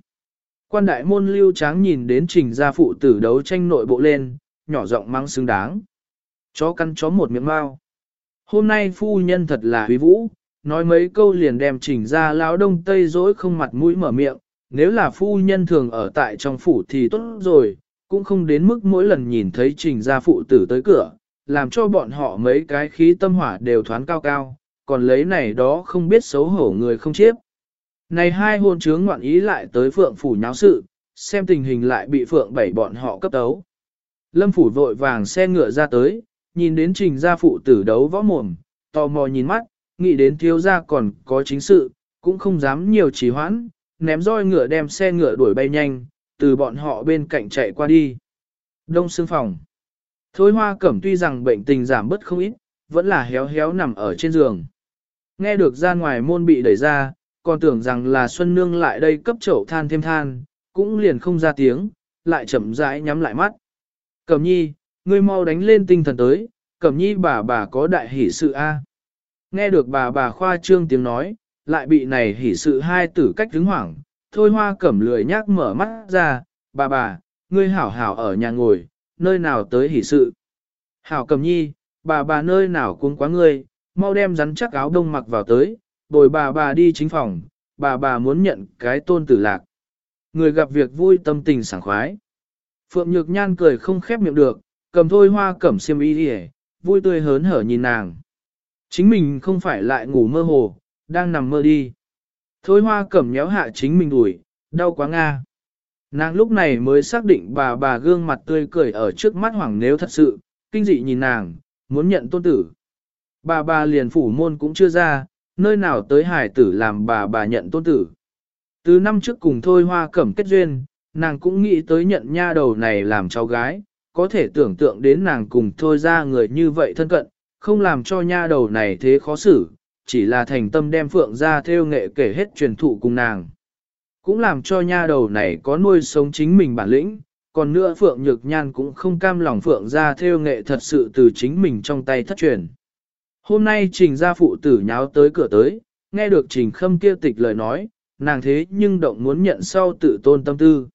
Quan đại môn lưu tráng nhìn đến trình gia phụ tử đấu tranh nội bộ lên, nhỏ giọng mang xứng đáng. Chó căn chó một miệng mau. Hôm nay phu nhân thật là huy vũ, nói mấy câu liền đem trình ra lão đông tây dối không mặt mũi mở miệng, nếu là phu nhân thường ở tại trong phủ thì tốt rồi, cũng không đến mức mỗi lần nhìn thấy trình gia phụ tử tới cửa, làm cho bọn họ mấy cái khí tâm hỏa đều thoáng cao cao, còn lấy này đó không biết xấu hổ người không chiếp. Này hai hôn trướng ngoạn ý lại tới phượng phủ nháo sự, xem tình hình lại bị phượng bảy bọn họ cấp tấu. Lâm phủ vội vàng xe ngựa ra tới, nhìn đến trình gia phụ tử đấu võ mồm, tò mò nhìn mắt, nghĩ đến thiếu gia còn có chính sự, cũng không dám nhiều trì hoãn, ném roi ngựa đem xe ngựa đuổi bay nhanh, từ bọn họ bên cạnh chạy qua đi. Đông xương phòng. Thối hoa cẩm tuy rằng bệnh tình giảm bớt không ít, vẫn là héo héo nằm ở trên giường. Nghe được ra ngoài môn bị đẩy ra, còn tưởng rằng là Xuân Nương lại đây cấp chậu than thêm than, cũng liền không ra tiếng, lại chậm rãi nhắm lại mắt. Cẩm nhi, ngươi mau đánh lên tinh thần tới, cẩm nhi bà bà có đại hỷ sự a. Nghe được bà bà khoa trương tiếng nói, lại bị này hỷ sự hai tử cách đứng hoảng, thôi hoa cẩm lười nhác mở mắt ra, bà bà, ngươi hảo hảo ở nhà ngồi, nơi nào tới hỷ sự. Hảo cẩm nhi, bà bà nơi nào cuống quá ngươi, mau đem rắn chắc áo đông mặc vào tới, bồi bà bà đi chính phòng, bà bà muốn nhận cái tôn tử lạc. Người gặp việc vui tâm tình sảng khoái. Phượng Nhược Nhan cười không khép miệng được, cầm thôi hoa cẩm xiêm y đi vui tươi hớn hở nhìn nàng. Chính mình không phải lại ngủ mơ hồ, đang nằm mơ đi. Thôi hoa cẩm nhéo hạ chính mình đuổi, đau quá nga. Nàng lúc này mới xác định bà bà gương mặt tươi cười ở trước mắt hoảng nếu thật sự, kinh dị nhìn nàng, muốn nhận tôn tử. Bà bà liền phủ môn cũng chưa ra, nơi nào tới hải tử làm bà bà nhận tôn tử. Từ năm trước cùng thôi hoa cẩm kết duyên, nàng cũng nghĩ tới nhận nha đầu này làm cháu gái, có thể tưởng tượng đến nàng cùng thôi ra người như vậy thân cận, không làm cho nha đầu này thế khó xử, chỉ là thành tâm đem phượng ra theo nghệ kể hết truyền thụ cùng nàng. Cũng làm cho nha đầu này có nuôi sống chính mình bản lĩnh, còn nữa phượng nhược nhan cũng không cam lòng phượng ra theo nghệ thật sự từ chính mình trong tay thất truyền. Hôm nay trình gia phụ tử nháo tới cửa tới, nghe được trình khâm kia tịch lời nói, nàng thế nhưng động muốn nhận sau tự tôn tâm tư.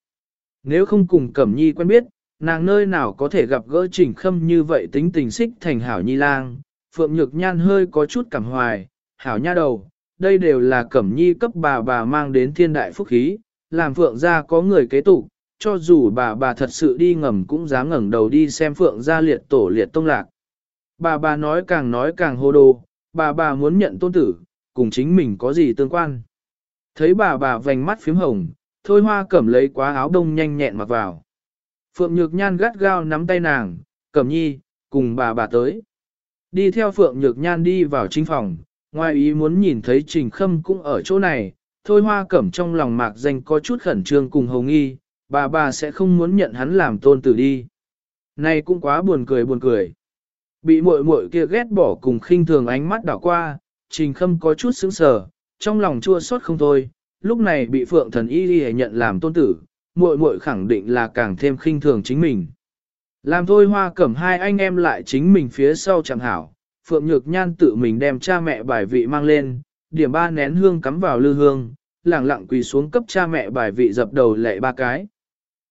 Nếu không cùng Cẩm Nhi quen biết, nàng nơi nào có thể gặp gỡ trình khâm như vậy tính tình xích thành hảo nhi lang, Phượng Nhược Nhan hơi có chút cảm hoài, hảo nha đầu, đây đều là Cẩm Nhi cấp bà bà mang đến thiên đại phúc khí, làm Phượng gia có người kế tục, cho dù bà bà thật sự đi ngầm cũng dám ngẩng đầu đi xem phượng gia liệt tổ liệt tông lạc. Bà bà nói càng nói càng hô đồ, bà bà muốn nhận tôn tử, cùng chính mình có gì tương quan. Thấy bà bà vành mắt phím hồng, thôi hoa cẩm lấy quá áo đông nhanh nhẹn mặc vào. Phượng Nhược Nhan gắt gao nắm tay nàng, cẩm nhi, cùng bà bà tới. Đi theo Phượng Nhược Nhan đi vào chính phòng, ngoài ý muốn nhìn thấy Trình Khâm cũng ở chỗ này, thôi hoa cẩm trong lòng mạc danh có chút khẩn trương cùng hồng nghi, bà bà sẽ không muốn nhận hắn làm tôn tử đi. Này cũng quá buồn cười buồn cười. Bị muội muội kia ghét bỏ cùng khinh thường ánh mắt đảo qua, Trình Khâm có chút sững sờ, trong lòng chua xót không thôi, lúc này bị Phượng Thần Y Y nhận làm tôn tử, muội muội khẳng định là càng thêm khinh thường chính mình. Làm thôi hoa cẩm hai anh em lại chính mình phía sau chẳng hảo, Phượng Nhược Nhan tự mình đem cha mẹ bài vị mang lên, điểm ba nén hương cắm vào lư hương, lẳng lặng quỳ xuống cấp cha mẹ bài vị dập đầu lệ ba cái.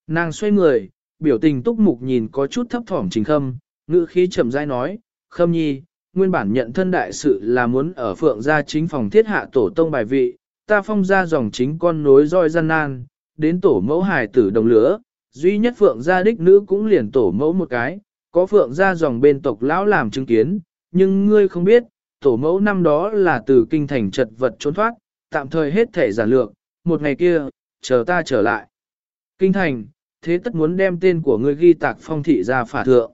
Nàng xoay người, biểu tình túc mục nhìn có chút thấp thỏm trình khâm, ngữ khí chậm rãi nói, khâm nhi, nguyên bản nhận thân đại sự là muốn ở phượng gia chính phòng thiết hạ tổ tông bài vị, ta phong ra dòng chính con nối roi gian nan, đến tổ mẫu hài tử đồng lửa, duy nhất phượng gia đích nữ cũng liền tổ mẫu một cái, có phượng gia dòng bên tộc lão làm chứng kiến, nhưng ngươi không biết, tổ mẫu năm đó là từ kinh thành chật vật trốn thoát, tạm thời hết thể giả lược, một ngày kia, chờ ta trở lại. Kinh thành, thế tất muốn đem tên của ngươi ghi tạc phong thị ra phả thượng.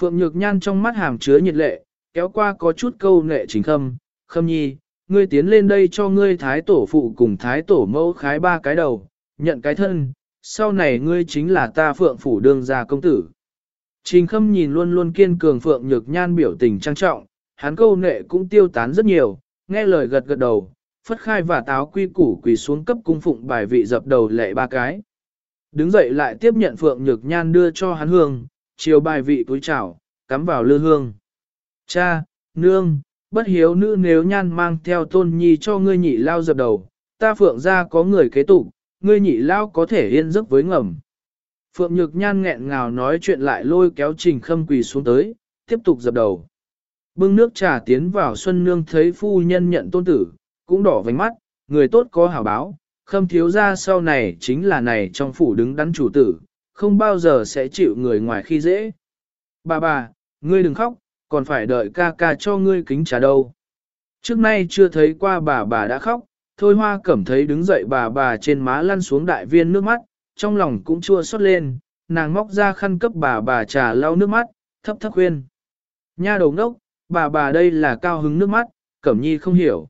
Phượng Nhược Nhan trong mắt hàm chứa nhiệt lệ, kéo qua có chút câu nệ chính khâm, khâm nhi, ngươi tiến lên đây cho ngươi thái tổ phụ cùng thái tổ mẫu khái ba cái đầu, nhận cái thân, sau này ngươi chính là ta Phượng Phủ đương gia công tử. Trình khâm nhìn luôn luôn kiên cường Phượng Nhược Nhan biểu tình trang trọng, hắn câu nệ cũng tiêu tán rất nhiều, nghe lời gật gật đầu, phất khai và táo quy củ quỳ xuống cấp cung phụng bài vị dập đầu lệ ba cái. Đứng dậy lại tiếp nhận Phượng Nhược Nhan đưa cho hắn hương, chiều bài vị túi chảo, cắm vào lư hương. Cha, nương, bất hiếu nữ nếu nhan mang theo tôn nhi cho ngươi nhị lao dập đầu, ta Phượng ra có người kế tục, ngươi nhị lao có thể yên giấc với ngầm. Phượng Nhược Nhan nghẹn ngào nói chuyện lại lôi kéo Trình Khâm quỳ xuống tới, tiếp tục dập đầu. Bưng nước trà tiến vào Xuân Nương thấy phu nhân nhận tôn tử, cũng đỏ vành mắt, người tốt có hảo báo, khâm thiếu ra sau này chính là này trong phủ đứng đắn chủ tử, không bao giờ sẽ chịu người ngoài khi dễ. Bà bà, ngươi đừng khóc, còn phải đợi ca ca cho ngươi kính trà đâu. Trước nay chưa thấy qua bà bà đã khóc, thôi hoa cẩm thấy đứng dậy bà bà trên má lăn xuống đại viên nước mắt, trong lòng cũng chua xót lên, nàng móc ra khăn cấp bà bà trà lau nước mắt, thấp thấp khuyên. Nha đầu ngốc, bà bà đây là cao hứng nước mắt, cẩm nhi không hiểu.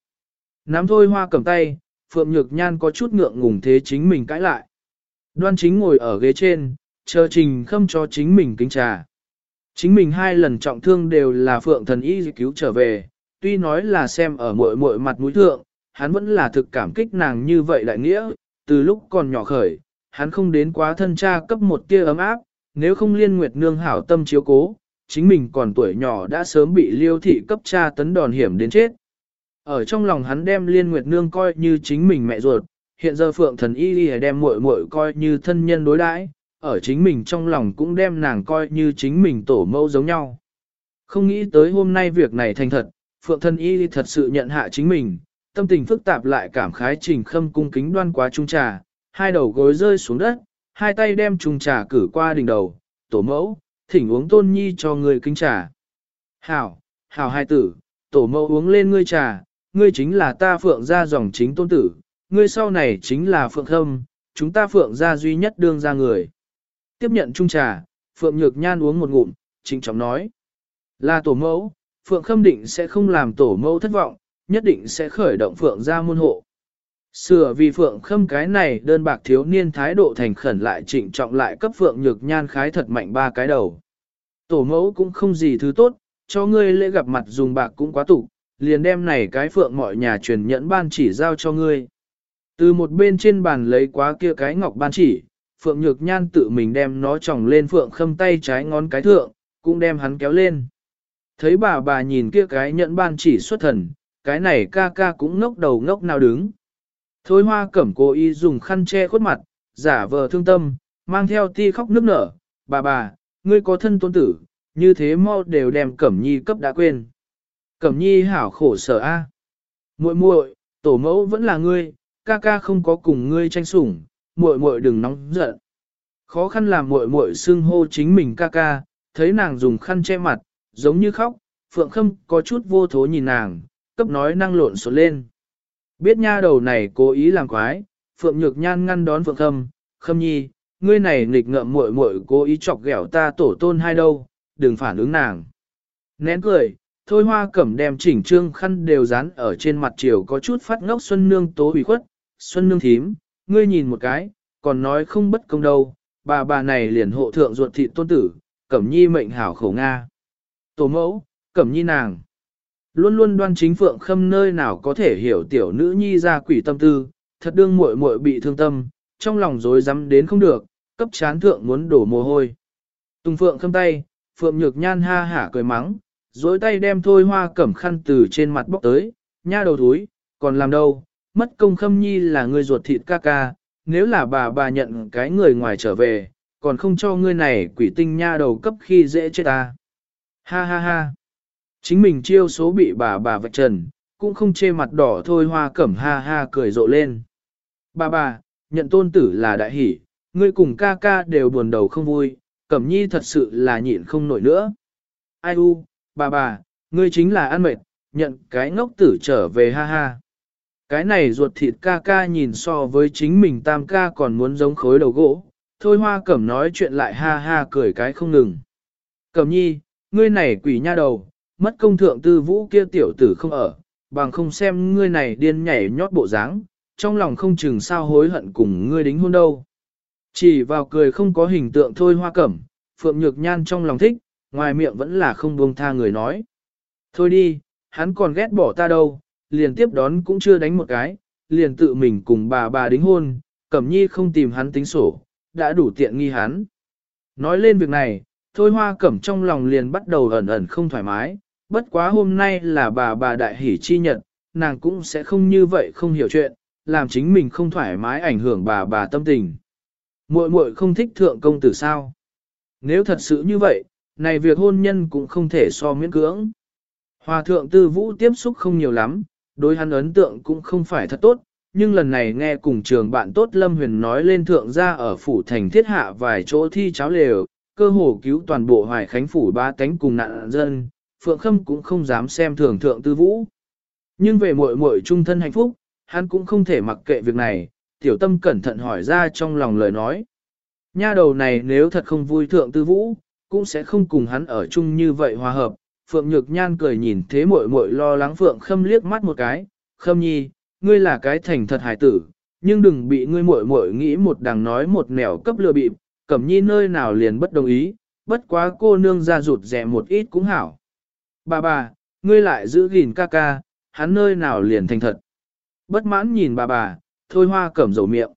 Nắm thôi hoa cầm tay, Phượng Nhược Nhan có chút ngượng ngùng thế chính mình cãi lại. Đoan chính ngồi ở ghế trên, chờ trình khâm cho chính mình kính trà. Chính mình hai lần trọng thương đều là Phượng thần y cứu trở về, tuy nói là xem ở muội muội mặt mũi thượng, hắn vẫn là thực cảm kích nàng như vậy đại nghĩa, từ lúc còn nhỏ khởi, hắn không đến quá thân cha cấp một tia ấm áp, nếu không liên nguyệt nương hảo tâm chiếu cố, chính mình còn tuổi nhỏ đã sớm bị liêu thị cấp cha tấn đòn hiểm đến chết. Ở trong lòng hắn đem Liên Nguyệt Nương coi như chính mình mẹ ruột, hiện giờ Phượng Thần Y Y đem muội muội coi như thân nhân đối đãi, ở chính mình trong lòng cũng đem nàng coi như chính mình tổ mẫu giống nhau. Không nghĩ tới hôm nay việc này thành thật, Phượng Thần Y thật sự nhận hạ chính mình, tâm tình phức tạp lại cảm khái trình khâm cung kính đoan quá trung trà, hai đầu gối rơi xuống đất, hai tay đem trung trà cử qua đỉnh đầu, tổ mẫu, thỉnh uống tôn nhi cho người kính trà. Hảo, hảo hai tử, tổ mẫu uống lên ngươi trà, ngươi chính là ta phượng gia dòng chính tôn tử, ngươi sau này chính là phượng khâm, chúng ta phượng gia duy nhất đương ra người. Tiếp nhận trung trà, phượng nhược nhan uống một ngụm, trịnh trọng nói. Là tổ mẫu, phượng khâm định sẽ không làm tổ mẫu thất vọng, nhất định sẽ khởi động phượng ra môn hộ. Sửa vì phượng khâm cái này đơn bạc thiếu niên thái độ thành khẩn lại trịnh trọng lại cấp phượng nhược nhan khái thật mạnh ba cái đầu. Tổ mẫu cũng không gì thứ tốt, cho ngươi lễ gặp mặt dùng bạc cũng quá tục, liền đem này cái phượng mọi nhà truyền nhẫn ban chỉ giao cho ngươi. Từ một bên trên bàn lấy quá kia cái ngọc ban chỉ, phượng nhược nhan tự mình đem nó tròng lên phượng khâm tay trái ngón cái thượng, cũng đem hắn kéo lên. Thấy bà bà nhìn kia cái nhẫn ban chỉ xuất thần, cái này ca ca cũng ngốc đầu ngốc nào đứng. Thôi hoa cẩm cố ý dùng khăn che khuất mặt, giả vờ thương tâm, mang theo ti khóc nước nở, bà bà, ngươi có thân tôn tử, như thế mau đều đem cẩm nhi cấp đã quên. Cẩm nhi hảo khổ sở a. Muội muội, tổ mẫu vẫn là ngươi, ca ca không có cùng ngươi tranh sủng, muội muội đừng nóng giận. Khó khăn làm muội muội xưng hô chính mình ca ca, thấy nàng dùng khăn che mặt, giống như khóc, Phượng Khâm có chút vô thố nhìn nàng, cấp nói năng lộn xộn lên. Biết nha đầu này cố ý làm quái, Phượng Nhược Nhan ngăn đón Phượng Khâm, Khâm Nhi, ngươi này nghịch ngợm muội muội cố ý chọc ghẹo ta tổ tôn hai đâu, đừng phản ứng nàng. Nén cười, thôi hoa cẩm đem chỉnh trương khăn đều dán ở trên mặt chiều có chút phát ngốc Xuân Nương tố hủy khuất, Xuân Nương thím, ngươi nhìn một cái, còn nói không bất công đâu, bà bà này liền hộ thượng ruột thịt tôn tử, cẩm nhi mệnh hảo khổ Nga. Tổ mẫu, cẩm nhi nàng. Luôn luôn đoan chính phượng khâm nơi nào có thể hiểu tiểu nữ nhi ra quỷ tâm tư, thật đương muội muội bị thương tâm, trong lòng rối rắm đến không được, cấp chán thượng muốn đổ mồ hôi. Tùng phượng khâm tay, phượng nhược nhan ha hả cười mắng, dối tay đem thôi hoa cẩm khăn từ trên mặt bóc tới, nha đầu thúi, còn làm đâu, mất công khâm nhi là người ruột thịt ca ca, nếu là bà bà nhận cái người ngoài trở về, còn không cho ngươi này quỷ tinh nha đầu cấp khi dễ chết ta. Ha ha ha. Chính mình chiêu số bị bà bà vạch trần, cũng không chê mặt đỏ thôi hoa cẩm ha ha cười rộ lên. Bà bà, nhận tôn tử là đại hỷ, ngươi cùng ca ca đều buồn đầu không vui, cẩm nhi thật sự là nhịn không nổi nữa. Ai u, bà bà, ngươi chính là ăn mệt, nhận cái ngốc tử trở về ha ha. Cái này ruột thịt ca ca nhìn so với chính mình tam ca còn muốn giống khối đầu gỗ, thôi hoa cẩm nói chuyện lại ha ha cười cái không ngừng. Cẩm nhi, ngươi này quỷ nha đầu, mất công thượng tư vũ kia tiểu tử không ở, bằng không xem ngươi này điên nhảy nhót bộ dáng, trong lòng không chừng sao hối hận cùng ngươi đính hôn đâu. Chỉ vào cười không có hình tượng thôi hoa cẩm, phượng nhược nhan trong lòng thích, ngoài miệng vẫn là không buông tha người nói. Thôi đi, hắn còn ghét bỏ ta đâu, liền tiếp đón cũng chưa đánh một cái, liền tự mình cùng bà bà đính hôn, cẩm nhi không tìm hắn tính sổ, đã đủ tiện nghi hắn. Nói lên việc này, thôi hoa cẩm trong lòng liền bắt đầu ẩn ẩn không thoải mái, bất quá hôm nay là bà bà đại hỷ chi nhật, nàng cũng sẽ không như vậy không hiểu chuyện, làm chính mình không thoải mái ảnh hưởng bà bà tâm tình. Muội muội không thích thượng công tử sao? Nếu thật sự như vậy, này việc hôn nhân cũng không thể so miễn cưỡng. Hòa thượng tư vũ tiếp xúc không nhiều lắm, đối hắn ấn tượng cũng không phải thật tốt, nhưng lần này nghe cùng trường bạn tốt Lâm Huyền nói lên thượng gia ở phủ thành thiết hạ vài chỗ thi cháo lều, cơ hồ cứu toàn bộ hoài khánh phủ ba tánh cùng nạn dân, Phượng Khâm cũng không dám xem thường thượng tư vũ. Nhưng về muội muội trung thân hạnh phúc, hắn cũng không thể mặc kệ việc này, tiểu tâm cẩn thận hỏi ra trong lòng lời nói. Nha đầu này nếu thật không vui thượng tư vũ, cũng sẽ không cùng hắn ở chung như vậy hòa hợp. Phượng Nhược Nhan cười nhìn thế muội muội lo lắng Phượng Khâm liếc mắt một cái, Khâm nhi, ngươi là cái thành thật hài tử, nhưng đừng bị ngươi muội muội nghĩ một đằng nói một nẻo cấp lừa bịp, cẩm nhi nơi nào liền bất đồng ý, bất quá cô nương ra rụt rẻ một ít cũng hảo. Bà bà, ngươi lại giữ gìn ca ca, hắn nơi nào liền thành thật. Bất mãn nhìn bà bà, thôi hoa cẩm dầu miệng.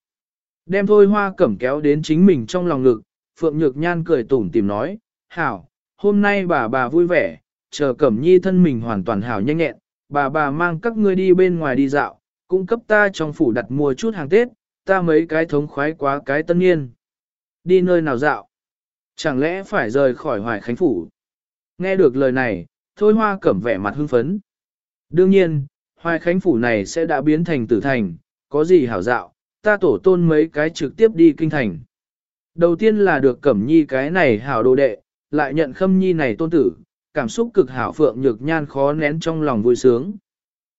Đem thôi hoa cẩm kéo đến chính mình trong lòng ngực, Phượng Nhược Nhan cười tủm tìm nói, hảo, hôm nay bà bà vui vẻ, chờ cẩm nhi thân mình hoàn toàn hảo nhanh nhẹn, bà bà mang các ngươi đi bên ngoài đi dạo, cung cấp ta trong phủ đặt mua chút hàng Tết, ta mấy cái thống khoái quá cái tân niên. Đi nơi nào dạo? Chẳng lẽ phải rời khỏi hoài khánh phủ? Nghe được lời này, thôi hoa cẩm vẻ mặt hưng phấn. Đương nhiên, hoài khánh phủ này sẽ đã biến thành tử thành, có gì hảo dạo, ta tổ tôn mấy cái trực tiếp đi kinh thành. Đầu tiên là được cẩm nhi cái này hảo đồ đệ, lại nhận khâm nhi này tôn tử, cảm xúc cực hảo phượng nhược nhan khó nén trong lòng vui sướng.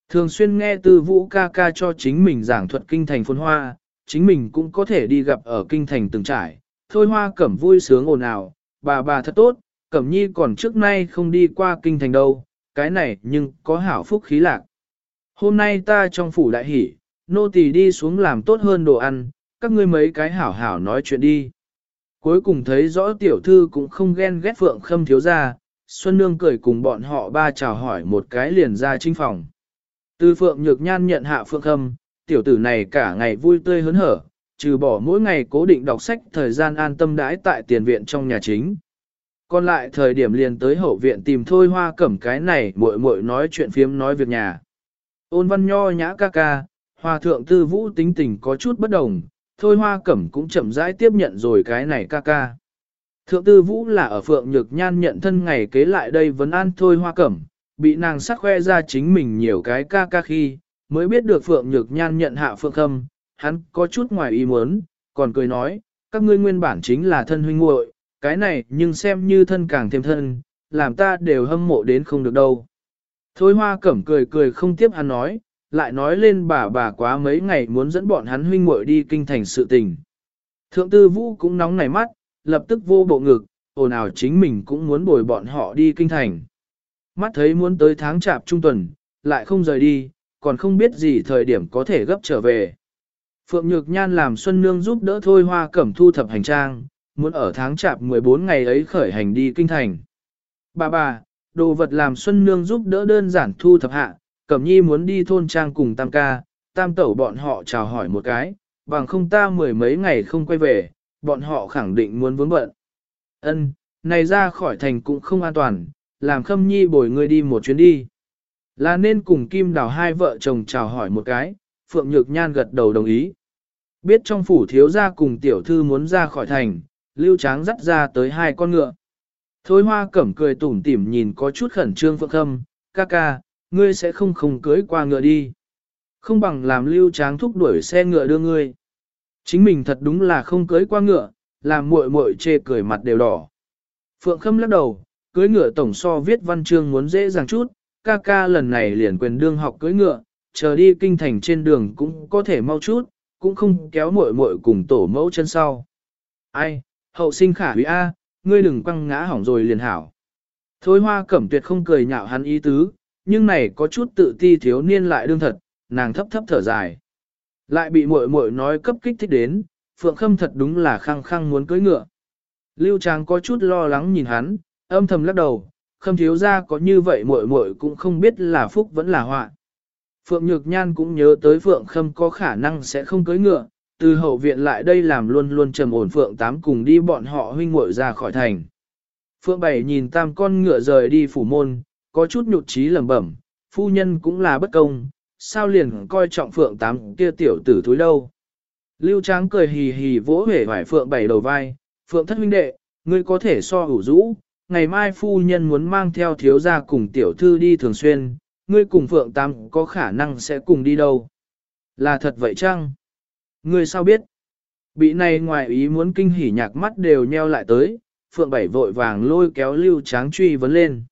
Thường xuyên nghe tư vũ ca ca cho chính mình giảng thuật kinh thành phồn hoa, chính mình cũng có thể đi gặp ở kinh thành từng trải. Thôi hoa cẩm vui sướng ồn ào, bà bà thật tốt, cẩm nhi còn trước nay không đi qua kinh thành đâu, cái này nhưng có hảo phúc khí lạc. Hôm nay ta trong phủ đại hỉ, nô tỳ đi xuống làm tốt hơn đồ ăn, các ngươi mấy cái hảo hảo nói chuyện đi. Cuối cùng thấy rõ tiểu thư cũng không ghen ghét phượng khâm thiếu ra, Xuân Nương cười cùng bọn họ ba chào hỏi một cái liền ra trinh phòng. Từ Phượng Nhược Nhan nhận hạ Phượng Khâm, tiểu tử này cả ngày vui tươi hớn hở, trừ bỏ mỗi ngày cố định đọc sách thời gian an tâm đãi tại tiền viện trong nhà chính. Còn lại thời điểm liền tới hậu viện tìm thôi hoa cẩm cái này muội muội nói chuyện phiếm nói việc nhà. Ôn văn nho nhã ca ca, hòa thượng tư vũ tính tình có chút bất đồng, thôi hoa cẩm cũng chậm rãi tiếp nhận rồi cái này ca ca. Thượng tư vũ là ở phượng nhược nhan nhận thân ngày kế lại đây vấn an thôi hoa cẩm, bị nàng sắc khoe ra chính mình nhiều cái ca ca khi, mới biết được Phượng Nhược Nhan nhận hạ Phượng Khâm, hắn có chút ngoài ý muốn, còn cười nói, các ngươi nguyên bản chính là thân huynh muội, cái này nhưng xem như thân càng thêm thân, làm ta đều hâm mộ đến không được đâu. Thôi hoa cẩm cười cười không tiếp hắn nói, lại nói lên bà bà quá mấy ngày muốn dẫn bọn hắn huynh muội đi kinh thành sự tình. Thượng tư vũ cũng nóng nảy mắt, lập tức vô bộ ngực, ồn ào chính mình cũng muốn bồi bọn họ đi kinh thành. Mắt thấy muốn tới tháng chạp trung tuần, lại không rời đi, còn không biết gì thời điểm có thể gấp trở về. Phượng Nhược Nhan làm Xuân Nương giúp đỡ Thôi Hoa Cẩm thu thập hành trang, muốn ở tháng chạp 14 ngày ấy khởi hành đi kinh thành. Bà bà, đồ vật làm Xuân Nương giúp đỡ đơn giản thu thập hạ, Cẩm Nhi muốn đi thôn trang cùng Tam ca, Tam tẩu bọn họ chào hỏi một cái, bằng không ta mười mấy ngày không quay về, bọn họ khẳng định muốn vướng bận. Ân, này ra khỏi thành cũng không an toàn, làm Khâm Nhi bồi ngươi đi một chuyến đi. Là nên cùng Kim Đào hai vợ chồng chào hỏi một cái, Phượng Nhược Nhan gật đầu đồng ý. Biết trong phủ thiếu gia cùng tiểu thư muốn ra khỏi thành, lưu tráng dắt ra tới hai con ngựa. Thôi hoa cẩm cười tủm tỉm nhìn có chút khẩn trương Phượng Khâm, ca ca, ngươi sẽ không không cưới qua ngựa đi. Không bằng làm lưu tráng thúc đuổi xe ngựa đưa ngươi. Chính mình thật đúng là không cưới qua ngựa, làm muội muội chê cười mặt đều đỏ. Phượng Khâm lắc đầu, cưới ngựa tổng so viết văn chương muốn dễ dàng chút, ca ca lần này liền quyền đương học cưới ngựa, chờ đi kinh thành trên đường cũng có thể mau chút, cũng không kéo muội muội cùng tổ mẫu chân sau. Ai, hậu sinh khả hủy A, ngươi đừng quăng ngã hỏng rồi liền hảo. Thôi hoa cẩm tuyệt không cười nhạo hắn ý tứ, nhưng này có chút tự ti thiếu niên lại đương thật, nàng thấp thấp thở dài. Lại bị muội muội nói cấp kích thích đến, Phượng Khâm thật đúng là khăng khăng muốn cưới ngựa. Lưu Trang có chút lo lắng nhìn hắn, âm thầm lắc đầu, Khâm thiếu ra có như vậy muội muội cũng không biết là phúc vẫn là họa. Phượng Nhược Nhan cũng nhớ tới Phượng Khâm có khả năng sẽ không cưới ngựa, từ hậu viện lại đây làm luôn luôn trầm ổn Phượng Tám cùng đi bọn họ huynh muội ra khỏi thành. Phượng Bảy nhìn tam con ngựa rời đi phủ môn, có chút nhụt chí lẩm bẩm, phu nhân cũng là bất công, sao liền coi trọng Phượng Tám kia tiểu tử thúi đâu. Lưu Tráng cười hì hì vỗ vẻ vải Phượng Bảy đầu vai, Phượng thất huynh đệ, ngươi có thể so hủ rũ, ngày mai phu nhân muốn mang theo thiếu gia cùng tiểu thư đi thường xuyên, ngươi cùng Phượng Tam có khả năng sẽ cùng đi đâu. Là thật vậy chăng? Ngươi sao biết? Bị này ngoài ý muốn kinh hỉ nhạc mắt đều nheo lại tới, Phượng Bảy vội vàng lôi kéo Lưu Tráng truy vấn lên.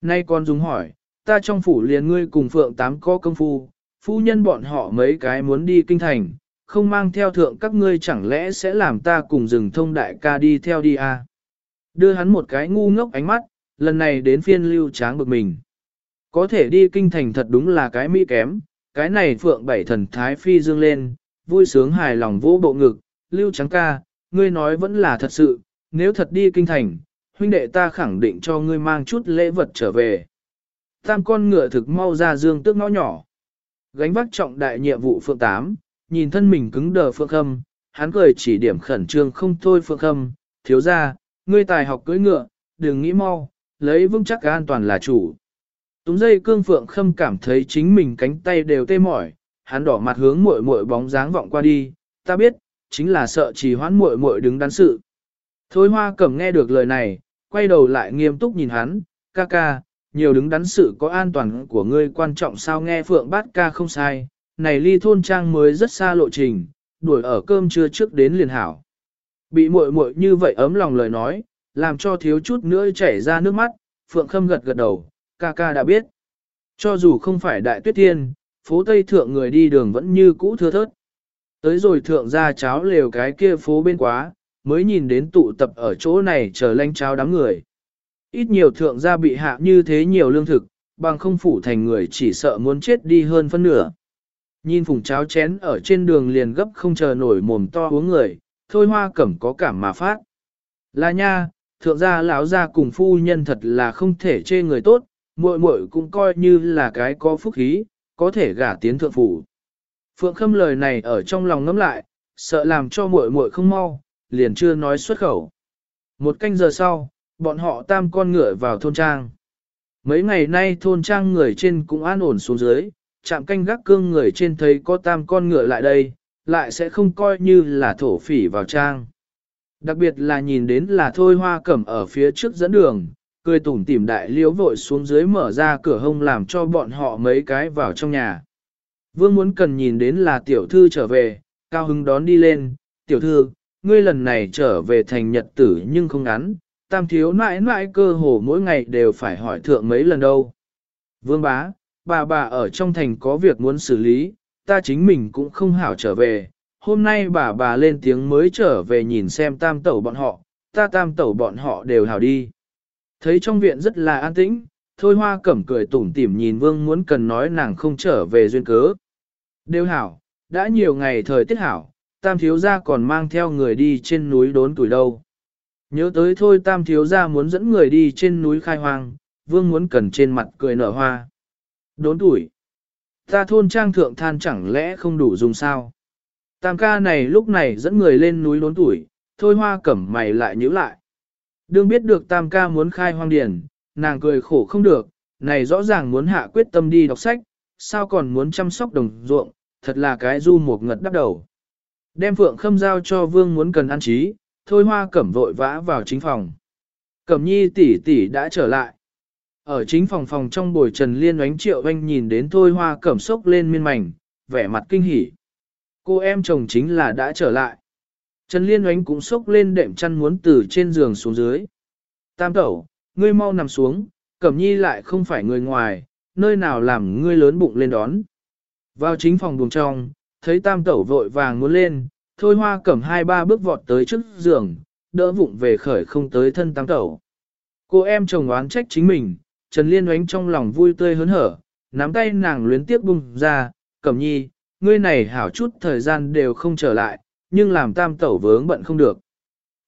Nay con dùng hỏi, ta trong phủ liền ngươi cùng Phượng Tám có công phu, phu nhân bọn họ mấy cái muốn đi kinh thành, không mang theo thượng các ngươi chẳng lẽ sẽ làm ta cùng rừng thông đại ca đi theo đi à? Đưa hắn một cái ngu ngốc ánh mắt, lần này đến phiên lưu tráng bực mình. Có thể đi kinh thành thật đúng là cái mỹ kém, cái này phượng bảy thần thái phi dương lên, vui sướng hài lòng vỗ bộ ngực, lưu trắng ca, ngươi nói vẫn là thật sự, nếu thật đi kinh thành, huynh đệ ta khẳng định cho ngươi mang chút lễ vật trở về. Tam con ngựa thực mau ra dương tước ngõ nhỏ. Gánh vác trọng đại nhiệm vụ phượng tám, nhìn thân mình cứng đờ phượng khâm, hắn cười chỉ điểm khẩn trương không thôi phượng khâm, thiếu ra, ngươi tài học cưỡi ngựa, đừng nghĩ mau, lấy vững chắc an toàn là chủ. Túng dây cương phượng khâm cảm thấy chính mình cánh tay đều tê mỏi, hắn đỏ mặt hướng muội muội bóng dáng vọng qua đi, ta biết, chính là sợ trì hoãn muội muội đứng đắn sự. Thôi hoa cẩm nghe được lời này, quay đầu lại nghiêm túc nhìn hắn, ca ca, nhiều đứng đắn sự có an toàn của ngươi quan trọng sao nghe phượng bát ca không sai, này ly thôn trang mới rất xa lộ trình, đuổi ở cơm trưa trước đến liền hảo. Bị muội muội như vậy ấm lòng lời nói, làm cho thiếu chút nữa chảy ra nước mắt, phượng khâm gật gật đầu, ca ca đã biết. Cho dù không phải đại tuyết thiên, phố Tây Thượng người đi đường vẫn như cũ thưa thớt. Tới rồi thượng ra cháo lều cái kia phố bên quá, mới nhìn đến tụ tập ở chỗ này chờ lanh cháo đám người. Ít nhiều thượng gia bị hạ như thế nhiều lương thực, bằng không phủ thành người chỉ sợ muốn chết đi hơn phân nửa. Nhìn phùng cháo chén ở trên đường liền gấp không chờ nổi mồm to uống người, thôi hoa cẩm có cảm mà phát. Là nha, thượng gia lão gia cùng phu nhân thật là không thể chê người tốt, muội muội cũng coi như là cái có phúc khí, có thể gả tiến thượng phủ. Phượng Khâm lời này ở trong lòng ngấm lại, sợ làm cho muội muội không mau, liền chưa nói xuất khẩu. Một canh giờ sau, bọn họ tam con ngựa vào thôn trang. Mấy ngày nay thôn trang người trên cũng an ổn xuống dưới, chạm canh gác cương người trên thấy có tam con ngựa lại đây, lại sẽ không coi như là thổ phỉ vào trang. Đặc biệt là nhìn đến là thôi hoa cẩm ở phía trước dẫn đường, cười tủm tỉm đại liếu vội xuống dưới mở ra cửa hông làm cho bọn họ mấy cái vào trong nhà. Vương muốn cần nhìn đến là tiểu thư trở về, cao hứng đón đi lên, tiểu thư, ngươi lần này trở về thành nhật tử nhưng không ngắn, tam thiếu mãi mãi cơ hồ mỗi ngày đều phải hỏi thượng mấy lần đâu. Vương bá, bà bà ở trong thành có việc muốn xử lý, ta chính mình cũng không hảo trở về, hôm nay bà bà lên tiếng mới trở về nhìn xem tam tẩu bọn họ, ta tam tẩu bọn họ đều hảo đi. Thấy trong viện rất là an tĩnh, thôi hoa cẩm cười tủm tỉm nhìn vương muốn cần nói nàng không trở về duyên cớ. Đều hảo, đã nhiều ngày thời tiết hảo, tam thiếu gia còn mang theo người đi trên núi đốn tuổi đâu. Nhớ tới thôi tam thiếu gia muốn dẫn người đi trên núi khai hoang, vương muốn cần trên mặt cười nở hoa. Đốn tuổi. Ta thôn trang thượng than chẳng lẽ không đủ dùng sao? Tam ca này lúc này dẫn người lên núi đốn tuổi, thôi hoa cẩm mày lại nhữ lại. Đương biết được tam ca muốn khai hoang điển, nàng cười khổ không được, này rõ ràng muốn hạ quyết tâm đi đọc sách, sao còn muốn chăm sóc đồng ruộng, thật là cái du một ngật đắp đầu. Đem phượng khâm giao cho vương muốn cần ăn trí, thôi hoa cẩm vội vã vào chính phòng. Cẩm nhi tỷ tỷ đã trở lại. Ở chính phòng phòng trong bồi trần liên oánh triệu anh nhìn đến thôi hoa cẩm sốc lên miên mảnh, vẻ mặt kinh hỉ. Cô em chồng chính là đã trở lại. Trần liên oánh cũng sốc lên đệm chăn muốn từ trên giường xuống dưới. Tam tẩu, ngươi mau nằm xuống, cẩm nhi lại không phải người ngoài, nơi nào làm ngươi lớn bụng lên đón. Vào chính phòng buồng trong, thấy tam tẩu vội vàng muốn lên, thôi hoa cẩm hai ba bước vọt tới trước giường, đỡ vụng về khởi không tới thân tam tẩu. Cô em chồng oán trách chính mình, Trần Liên oánh trong lòng vui tươi hớn hở, nắm tay nàng luyến tiếp bung ra, cẩm nhi, ngươi này hảo chút thời gian đều không trở lại, nhưng làm tam tẩu vướng bận không được.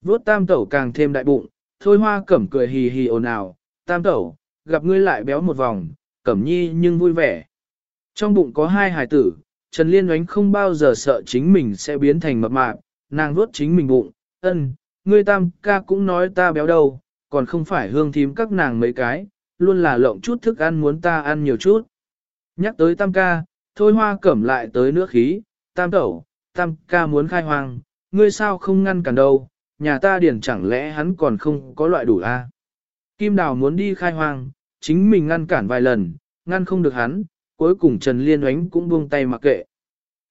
Vốt tam tẩu càng thêm đại bụng, thôi hoa cẩm cười hì hì ồn ào, tam tẩu, gặp ngươi lại béo một vòng, cẩm nhi nhưng vui vẻ. Trong bụng có hai hài tử, Trần Liên oánh không bao giờ sợ chính mình sẽ biến thành mập mạp, nàng vuốt chính mình bụng, ân, ngươi tam ca cũng nói ta béo đâu, còn không phải hương thím các nàng mấy cái, luôn là lộng chút thức ăn muốn ta ăn nhiều chút. Nhắc tới tam ca, thôi hoa cẩm lại tới nữa khí, tam tẩu, tam ca muốn khai hoang, ngươi sao không ngăn cản đâu, nhà ta điển chẳng lẽ hắn còn không có loại đủ a? À? Kim đào muốn đi khai hoang, chính mình ngăn cản vài lần, ngăn không được hắn, cuối cùng Trần Liên oánh cũng buông tay mặc kệ.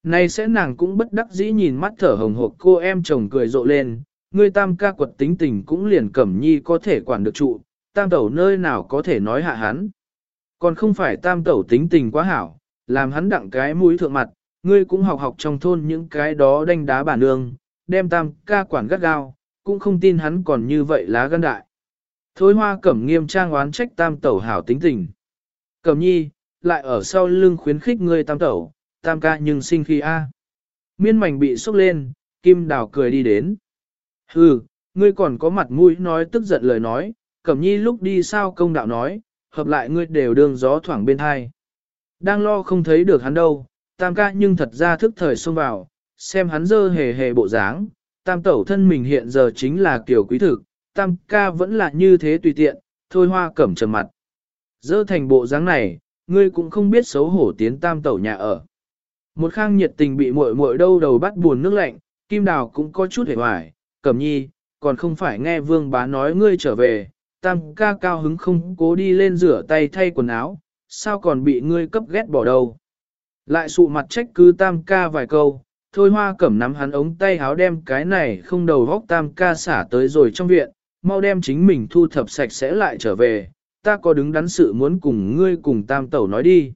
Nay sẽ nàng cũng bất đắc dĩ nhìn mắt thở hồng hộc cô em chồng cười rộ lên, ngươi tam ca quật tính tình cũng liền cẩm nhi có thể quản được trụ, tam tẩu nơi nào có thể nói hạ hắn. Còn không phải tam tẩu tính tình quá hảo, làm hắn đặng cái mũi thượng mặt, ngươi cũng học học trong thôn những cái đó đanh đá bản nương, đem tam ca quản gắt gao, cũng không tin hắn còn như vậy lá gan đại. Thối hoa cẩm nghiêm trang oán trách tam tẩu hảo tính tình. Cẩm nhi, lại ở sau lưng khuyến khích ngươi tam tẩu, tam ca nhưng sinh khi a. Miên mảnh bị sốc lên, kim đào cười đi đến. Hừ, ngươi còn có mặt mũi nói tức giận lời nói, cẩm nhi lúc đi sao công đạo nói, hợp lại ngươi đều đường gió thoảng bên hai. Đang lo không thấy được hắn đâu, tam ca nhưng thật ra thức thời xông vào, xem hắn dơ hề hề bộ dáng, tam tẩu thân mình hiện giờ chính là kiểu quý thực, tam ca vẫn là như thế tùy tiện, thôi hoa cẩm trầm mặt. Dơ thành bộ dáng này, ngươi cũng không biết xấu hổ tiến tam tẩu nhà ở. Một khang nhiệt tình bị muội muội đâu đầu bắt buồn nước lạnh, kim đào cũng có chút hề hoài, cẩm nhi, còn không phải nghe vương bá nói ngươi trở về, tam ca cao hứng không cố đi lên rửa tay thay quần áo, sao còn bị ngươi cấp ghét bỏ đâu. Lại sụ mặt trách cứ tam ca vài câu, thôi hoa cẩm nắm hắn ống tay áo đem cái này không đầu góc tam ca xả tới rồi trong viện, mau đem chính mình thu thập sạch sẽ lại trở về, ta có đứng đắn sự muốn cùng ngươi cùng tam tẩu nói đi.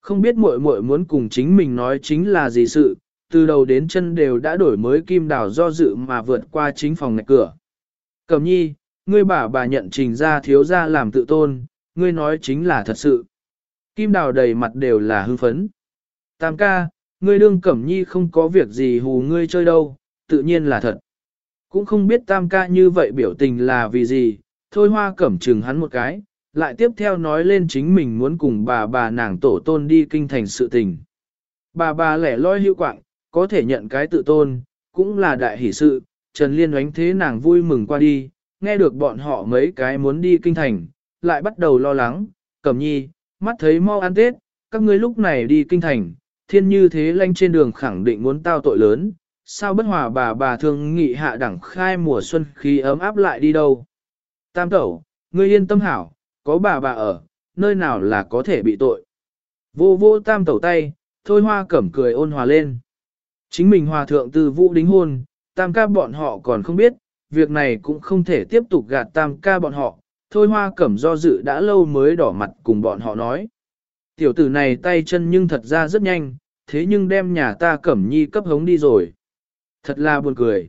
Không biết muội muội muốn cùng chính mình nói chính là gì sự, từ đầu đến chân đều đã đổi mới kim đào do dự mà vượt qua chính phòng ngạch cửa. Cẩm nhi, ngươi bà bà nhận trình ra thiếu ra làm tự tôn, ngươi nói chính là thật sự. Kim đào đầy mặt đều là hư phấn. Tam ca, ngươi đương cẩm nhi không có việc gì hù ngươi chơi đâu, tự nhiên là thật. Cũng không biết tam ca như vậy biểu tình là vì gì, thôi hoa cẩm chừng hắn một cái, lại tiếp theo nói lên chính mình muốn cùng bà bà nàng tổ tôn đi kinh thành sự tình. Bà bà lẻ loi hữu quạng, có thể nhận cái tự tôn, cũng là đại hỷ sự, Trần Liên oánh thế nàng vui mừng qua đi, nghe được bọn họ mấy cái muốn đi kinh thành, lại bắt đầu lo lắng, cẩm nhi, mắt thấy mau ăn tết, các ngươi lúc này đi kinh thành, thiên như thế lanh trên đường khẳng định muốn tao tội lớn, sao bất hòa bà bà thương nghị hạ đẳng khai mùa xuân khí ấm áp lại đi đâu. Tam tẩu, ngươi yên tâm hảo, có bà bà ở, nơi nào là có thể bị tội. Vô vô tam tẩu tay, thôi hoa cẩm cười ôn hòa lên. Chính mình hòa thượng từ vũ đính hôn, tam ca bọn họ còn không biết, việc này cũng không thể tiếp tục gạt tam ca bọn họ, thôi hoa cẩm do dự đã lâu mới đỏ mặt cùng bọn họ nói. Tiểu tử này tay chân nhưng thật ra rất nhanh, thế nhưng đem nhà ta cẩm nhi cấp hống đi rồi. Thật là buồn cười.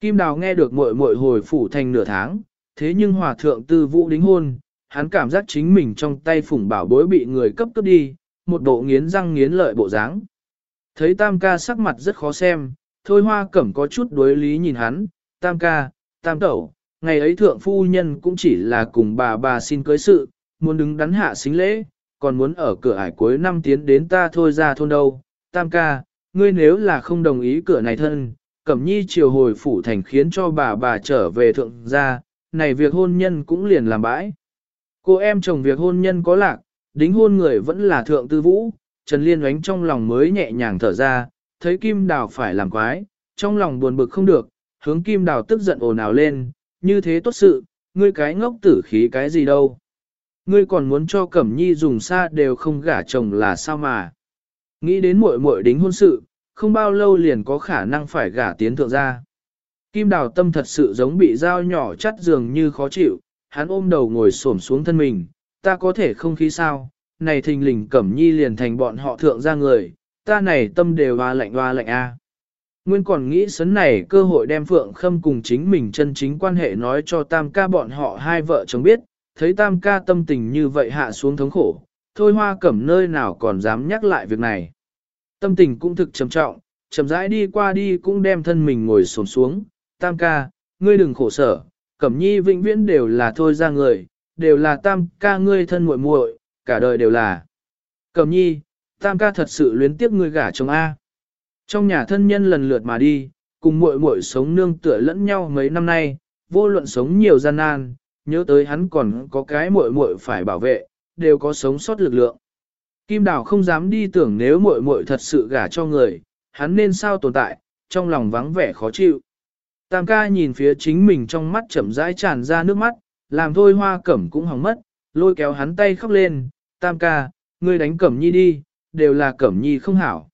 Kim Đào nghe được muội muội hồi phủ thành nửa tháng, thế nhưng hòa thượng tư vũ đính hôn, hắn cảm giác chính mình trong tay phủng bảo bối bị người cấp cấp đi, một bộ nghiến răng nghiến lợi bộ dáng. Thấy tam ca sắc mặt rất khó xem, thôi hoa cẩm có chút đối lý nhìn hắn, tam ca, tam tẩu, ngày ấy thượng phu nhân cũng chỉ là cùng bà bà xin cưới sự, muốn đứng đắn hạ xính lễ, còn muốn ở cửa ải cuối năm tiến đến ta thôi ra thôn đâu, tam ca, ngươi nếu là không đồng ý cửa này thân, cẩm nhi chiều hồi phủ thành khiến cho bà bà trở về thượng gia, này việc hôn nhân cũng liền làm bãi. Cô em chồng việc hôn nhân có lạc, đính hôn người vẫn là thượng tư vũ, Trần Liên oánh trong lòng mới nhẹ nhàng thở ra, thấy Kim Đào phải làm quái, trong lòng buồn bực không được, hướng Kim Đào tức giận ồn ào lên, như thế tốt sự, ngươi cái ngốc tử khí cái gì đâu. Ngươi còn muốn cho Cẩm Nhi dùng xa đều không gả chồng là sao mà. Nghĩ đến muội muội đính hôn sự, không bao lâu liền có khả năng phải gả tiến thượng ra. Kim Đào tâm thật sự giống bị dao nhỏ chắt dường như khó chịu, hắn ôm đầu ngồi xổm xuống thân mình, ta có thể không khí sao, này thình lình Cẩm Nhi liền thành bọn họ thượng ra người, ta này tâm đều hoa lạnh hoa lạnh a. Nguyên còn nghĩ sấn này cơ hội đem Phượng Khâm cùng chính mình chân chính quan hệ nói cho Tam ca bọn họ hai vợ chồng biết, thấy Tam ca tâm tình như vậy hạ xuống thống khổ, thôi hoa cẩm nơi nào còn dám nhắc lại việc này. Tâm tình cũng thực trầm trọng, chậm rãi đi qua đi cũng đem thân mình ngồi xổm xuống, Tam ca, ngươi đừng khổ sở, cẩm nhi vĩnh viễn đều là thôi ra người, đều là Tam ca ngươi thân muội muội, cả đời đều là. Cẩm nhi, Tam ca thật sự luyến tiếc ngươi gả chồng A. Trong nhà thân nhân lần lượt mà đi, cùng muội muội sống nương tựa lẫn nhau mấy năm nay, vô luận sống nhiều gian nan, nhớ tới hắn còn có cái muội muội phải bảo vệ, đều có sống sót lực lượng. Kim Đào không dám đi tưởng nếu muội muội thật sự gả cho người, hắn nên sao tồn tại, trong lòng vắng vẻ khó chịu. Tam ca nhìn phía chính mình trong mắt chậm rãi tràn ra nước mắt, làm thôi hoa cẩm cũng hỏng mất, lôi kéo hắn tay khóc lên, tam ca, ngươi đánh cẩm nhi đi, đều là cẩm nhi không hảo.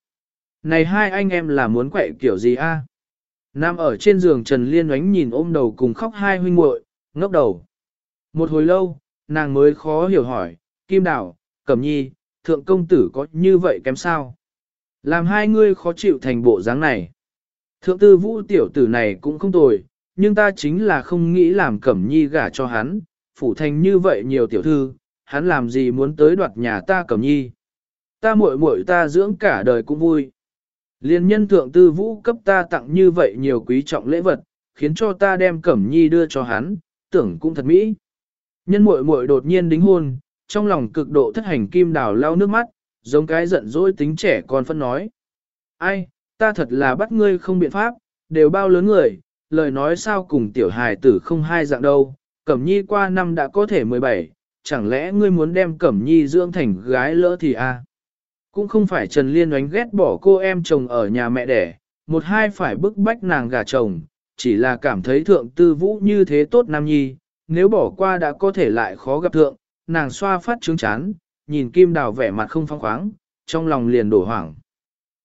Này hai anh em là muốn quậy kiểu gì a? Nam ở trên giường Trần Liên oánh nhìn ôm đầu cùng khóc hai huynh muội, ngốc đầu. Một hồi lâu, nàng mới khó hiểu hỏi, Kim Đào, Cẩm Nhi, Thượng Công Tử có như vậy kém sao? Làm hai ngươi khó chịu thành bộ dáng này. Thượng tư vũ tiểu tử này cũng không tồi, nhưng ta chính là không nghĩ làm Cẩm Nhi gả cho hắn, phủ thành như vậy nhiều tiểu thư, hắn làm gì muốn tới đoạt nhà ta Cẩm Nhi. Ta muội muội ta dưỡng cả đời cũng vui. Liên nhân thượng tư vũ cấp ta tặng như vậy nhiều quý trọng lễ vật, khiến cho ta đem Cẩm Nhi đưa cho hắn, tưởng cũng thật mỹ. Nhân muội muội đột nhiên đính hôn, trong lòng cực độ thất hành kim đào lau nước mắt, giống cái giận dỗi tính trẻ con phân nói. Ai, ta thật là bắt ngươi không biện pháp, đều bao lớn người, lời nói sao cùng tiểu hài tử không hai dạng đâu, Cẩm Nhi qua năm đã có thể 17, chẳng lẽ ngươi muốn đem Cẩm Nhi dưỡng thành gái lỡ thì a? À? Cũng không phải Trần Liên oánh ghét bỏ cô em chồng ở nhà mẹ đẻ, một hai phải bức bách nàng gả chồng, chỉ là cảm thấy thượng tư vũ như thế tốt nam nhi, nếu bỏ qua đã có thể lại khó gặp thượng, nàng xoa phát trướng chán, nhìn kim đào vẻ mặt không phong khoáng, trong lòng liền đổ hoảng.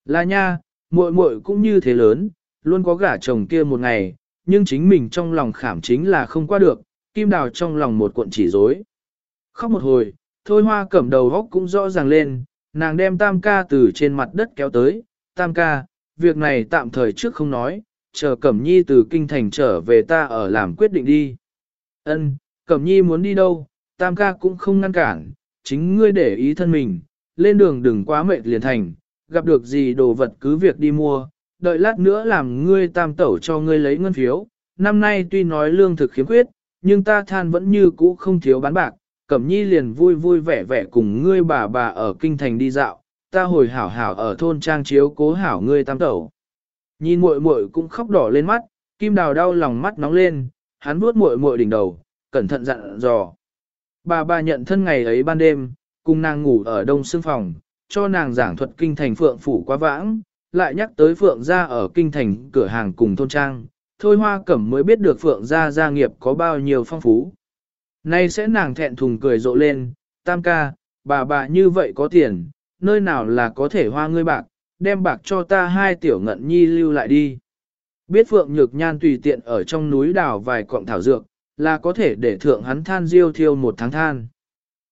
Là nha, muội muội cũng như thế lớn, luôn có gả chồng kia một ngày, nhưng chính mình trong lòng khảm chính là không qua được, kim đào trong lòng một cuộn chỉ rối. Khóc một hồi, thôi hoa cẩm đầu góc cũng rõ ràng lên, nàng đem tam ca từ trên mặt đất kéo tới, tam ca, việc này tạm thời trước không nói, chờ cẩm nhi từ kinh thành trở về ta ở làm quyết định đi. Ân, Cẩm Nhi muốn đi đâu, Tam ca cũng không ngăn cản, chính ngươi để ý thân mình, lên đường đừng quá mệt liền thành, gặp được gì đồ vật cứ việc đi mua, đợi lát nữa làm ngươi tam tẩu cho ngươi lấy ngân phiếu. Năm nay tuy nói lương thực khiếm khuyết, nhưng ta than vẫn như cũ không thiếu bán bạc, Cẩm Nhi liền vui vui vẻ vẻ cùng ngươi bà bà ở kinh thành đi dạo, ta hồi hảo hảo ở thôn trang chiếu cố hảo ngươi tam tẩu. Nhìn muội muội cũng khóc đỏ lên mắt, Kim Đào đau lòng mắt nóng lên, hắn vuốt muội muội đỉnh đầu, cẩn thận dặn dò. Bà bà nhận thân ngày ấy ban đêm, cùng nàng ngủ ở đông xương phòng, cho nàng giảng thuật kinh thành phượng phủ quá vãng, lại nhắc tới phượng gia ở kinh thành cửa hàng cùng thôn trang, thôi hoa cẩm mới biết được phượng gia gia nghiệp có bao nhiêu phong phú. Nay sẽ nàng thẹn thùng cười rộ lên, tam ca, bà bà như vậy có tiền, nơi nào là có thể hoa ngươi bạc, đem bạc cho ta hai tiểu ngận nhi lưu lại đi. Biết Phượng Nhược Nhan tùy tiện ở trong núi đào vài cọng thảo dược, là có thể để thượng hắn than diêu thiêu một tháng than.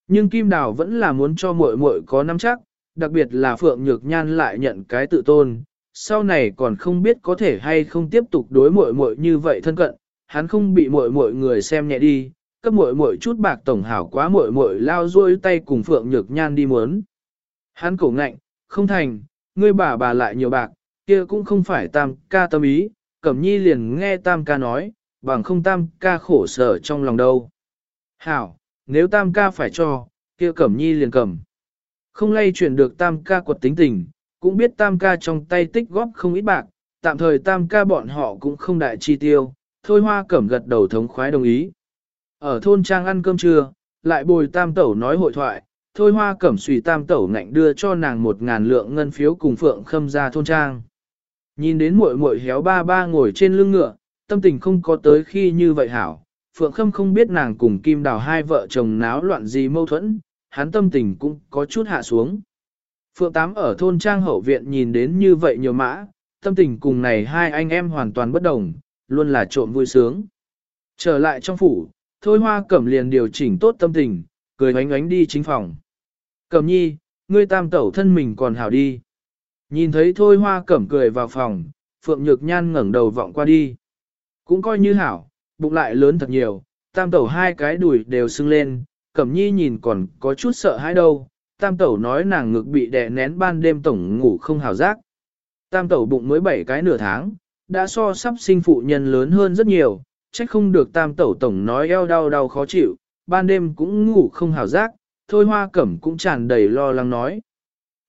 Nhưng Kim Đào vẫn là muốn cho muội muội có nắm chắc, đặc biệt là Phượng Nhược Nhan lại nhận cái tự tôn, sau này còn không biết có thể hay không tiếp tục đối muội muội như vậy thân cận, hắn không bị muội muội người xem nhẹ đi, cấp muội muội chút bạc tổng hảo quá muội muội lao duỗi tay cùng Phượng Nhược Nhan đi muốn. Hắn cổ ngạnh, không thành, ngươi bà bà lại nhiều bạc, kia cũng không phải tam ca tâm ý, Cẩm Nhi liền nghe tam ca nói, bằng không tam ca khổ sở trong lòng đâu. Hảo, nếu tam ca phải cho, kia Cẩm Nhi liền cầm. Không lay chuyển được tam ca quật tính tình, cũng biết tam ca trong tay tích góp không ít bạc, tạm thời tam ca bọn họ cũng không đại chi tiêu, thôi hoa cẩm gật đầu thống khoái đồng ý. Ở thôn trang ăn cơm trưa, lại bồi tam tẩu nói hội thoại, thôi hoa cẩm xùy tam tẩu ngạnh đưa cho nàng một ngàn lượng ngân phiếu cùng phượng khâm ra thôn trang. Nhìn đến muội muội héo ba ba ngồi trên lưng ngựa, tâm tình không có tới khi như vậy hảo. Phượng Khâm không biết nàng cùng Kim Đào hai vợ chồng náo loạn gì mâu thuẫn, hắn tâm tình cũng có chút hạ xuống. Phượng Tám ở thôn trang hậu viện nhìn đến như vậy nhiều mã, tâm tình cùng này hai anh em hoàn toàn bất đồng, luôn là trộm vui sướng. Trở lại trong phủ, Thôi Hoa Cẩm liền điều chỉnh tốt tâm tình, cười ánh ánh đi chính phòng. Cẩm nhi, ngươi tam tẩu thân mình còn hảo đi. Nhìn thấy Thôi Hoa Cẩm cười vào phòng, Phượng Nhược Nhan ngẩng đầu vọng qua đi. Cũng coi như hảo, bụng lại lớn thật nhiều, tam tẩu hai cái đùi đều sưng lên, Cẩm Nhi nhìn còn có chút sợ hãi đâu, tam tẩu nói nàng ngực bị đè nén ban đêm tổng ngủ không hào giác. Tam tẩu bụng mới bảy cái nửa tháng, đã so sắp sinh phụ nhân lớn hơn rất nhiều, trách không được tam tẩu tổng nói eo đau đau khó chịu, ban đêm cũng ngủ không hào giác, thôi hoa cẩm cũng tràn đầy lo lắng nói.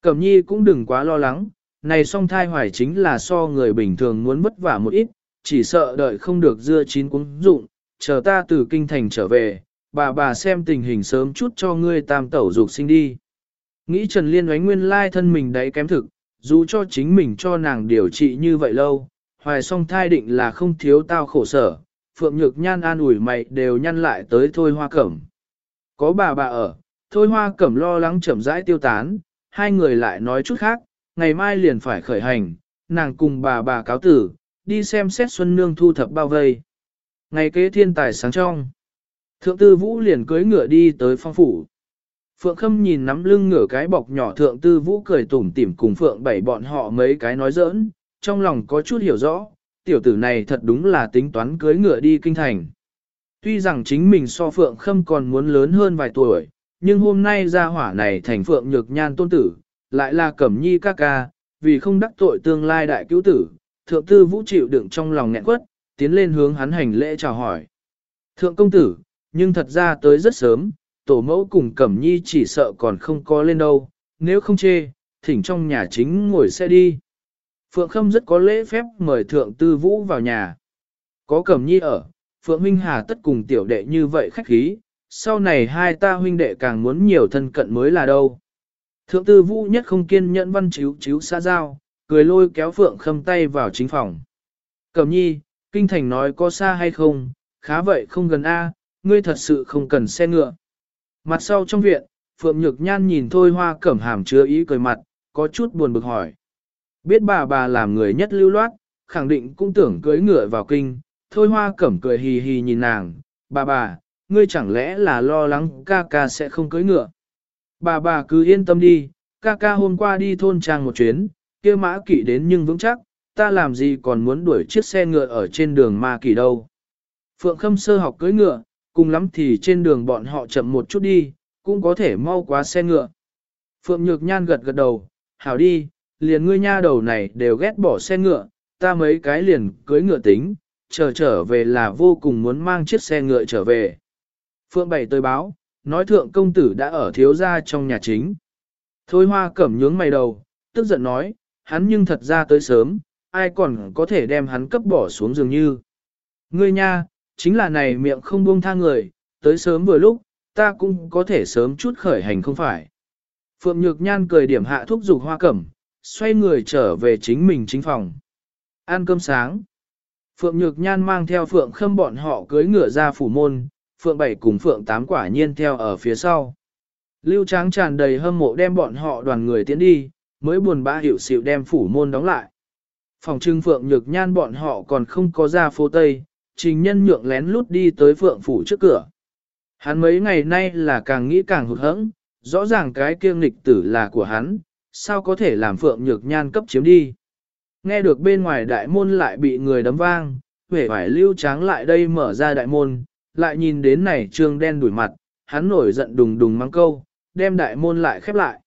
Cẩm nhi cũng đừng quá lo lắng, này song thai hoài chính là so người bình thường muốn vất vả một ít, chỉ sợ đợi không được dưa chín cuốn dụng, chờ ta từ kinh thành trở về, bà bà xem tình hình sớm chút cho ngươi tam tẩu dục sinh đi. Nghĩ Trần Liên oánh nguyên lai thân mình đấy kém thực, dù cho chính mình cho nàng điều trị như vậy lâu, hoài song thai định là không thiếu tao khổ sở, Phượng Nhược Nhan an ủi mày đều nhăn lại tới Thôi Hoa Cẩm. Có bà bà ở, Thôi Hoa Cẩm lo lắng chậm rãi tiêu tán, hai người lại nói chút khác, ngày mai liền phải khởi hành, nàng cùng bà bà cáo tử, đi xem xét Xuân Nương thu thập bao vây. Ngày kế thiên tài sáng trong, Thượng Tư Vũ liền cưới ngựa đi tới phong phủ. Phượng Khâm nhìn nắm lưng ngửa cái bọc nhỏ thượng tư vũ cười tủm tỉm cùng Phượng bảy bọn họ mấy cái nói giỡn, trong lòng có chút hiểu rõ, tiểu tử này thật đúng là tính toán cưới ngựa đi kinh thành. Tuy rằng chính mình so Phượng Khâm còn muốn lớn hơn vài tuổi, nhưng hôm nay ra hỏa này thành Phượng Nhược Nhan tôn tử, lại là Cẩm Nhi ca ca, vì không đắc tội tương lai đại cứu tử, thượng tư vũ chịu đựng trong lòng nghẹn quất, tiến lên hướng hắn hành lễ chào hỏi. Thượng công tử, nhưng thật ra tới rất sớm, tổ mẫu cùng Cẩm Nhi chỉ sợ còn không có lên đâu, nếu không chê, thỉnh trong nhà chính ngồi xe đi. Phượng Khâm rất có lễ phép mời Thượng Tư Vũ vào nhà. Có Cẩm Nhi ở, Phượng minh Hà tất cùng tiểu đệ như vậy khách khí, sau này hai ta huynh đệ càng muốn nhiều thân cận mới là đâu. Thượng Tư Vũ nhất không kiên nhẫn văn chiếu chiếu xa giao, cười lôi kéo Phượng Khâm tay vào chính phòng. Cẩm Nhi, Kinh Thành nói có xa hay không, khá vậy không gần A, ngươi thật sự không cần xe ngựa. Mặt sau trong viện, Phượng Nhược Nhan nhìn Thôi Hoa Cẩm hàm chứa ý cười mặt, có chút buồn bực hỏi. Biết bà bà làm người nhất lưu loát, khẳng định cũng tưởng cưới ngựa vào kinh, Thôi Hoa Cẩm cười hì hì nhìn nàng, bà bà, ngươi chẳng lẽ là lo lắng ca ca sẽ không cưới ngựa. Bà bà cứ yên tâm đi, ca ca hôm qua đi thôn trang một chuyến, kia mã kỵ đến nhưng vững chắc, ta làm gì còn muốn đuổi chiếc xe ngựa ở trên đường ma kỵ đâu. Phượng Khâm sơ học cưới ngựa, cùng lắm thì trên đường bọn họ chậm một chút đi, cũng có thể mau quá xe ngựa. Phượng Nhược Nhan gật gật đầu, hảo đi, liền ngươi nha đầu này đều ghét bỏ xe ngựa, ta mấy cái liền cưới ngựa tính, chờ trở về là vô cùng muốn mang chiếc xe ngựa trở về. Phượng Bảy tới báo, nói thượng công tử đã ở thiếu gia trong nhà chính. Thôi hoa cẩm nhướng mày đầu, tức giận nói, hắn nhưng thật ra tới sớm, ai còn có thể đem hắn cấp bỏ xuống dường như. Ngươi nha, chính là này miệng không buông tha người, tới sớm vừa lúc, ta cũng có thể sớm chút khởi hành không phải. Phượng Nhược Nhan cười điểm hạ thúc dục hoa cẩm, xoay người trở về chính mình chính phòng. Ăn cơm sáng. Phượng Nhược Nhan mang theo Phượng Khâm bọn họ cưới ngựa ra phủ môn, Phượng Bảy cùng Phượng Tám quả nhiên theo ở phía sau. Lưu Tráng tràn đầy hâm mộ đem bọn họ đoàn người tiến đi, mới buồn bã hiểu xịu đem phủ môn đóng lại. Phòng trưng Phượng Nhược Nhan bọn họ còn không có ra phố Tây, trình nhân nhượng lén lút đi tới Phượng Phủ trước cửa. Hắn mấy ngày nay là càng nghĩ càng hụt hẫng, rõ ràng cái kiêng nghịch tử là của hắn, sao có thể làm Phượng Nhược Nhan cấp chiếm đi. Nghe được bên ngoài đại môn lại bị người đấm vang, vẻ vải lưu tráng lại đây mở ra đại môn, lại nhìn đến này trương đen đuổi mặt, hắn nổi giận đùng đùng mang câu, đem đại môn lại khép lại.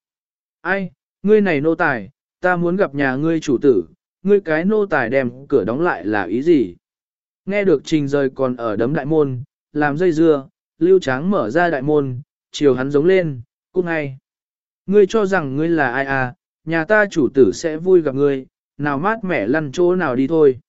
Ai, ngươi này nô tài, ta muốn gặp nhà ngươi chủ tử, ngươi cái nô tài đem cửa đóng lại là ý gì? Nghe được trình rời còn ở đấm đại môn, làm dây dưa, lưu tráng mở ra đại môn, chiều hắn giống lên, cung ngay. Ngươi cho rằng ngươi là ai à, nhà ta chủ tử sẽ vui gặp ngươi, nào mát mẻ lăn chỗ nào đi thôi.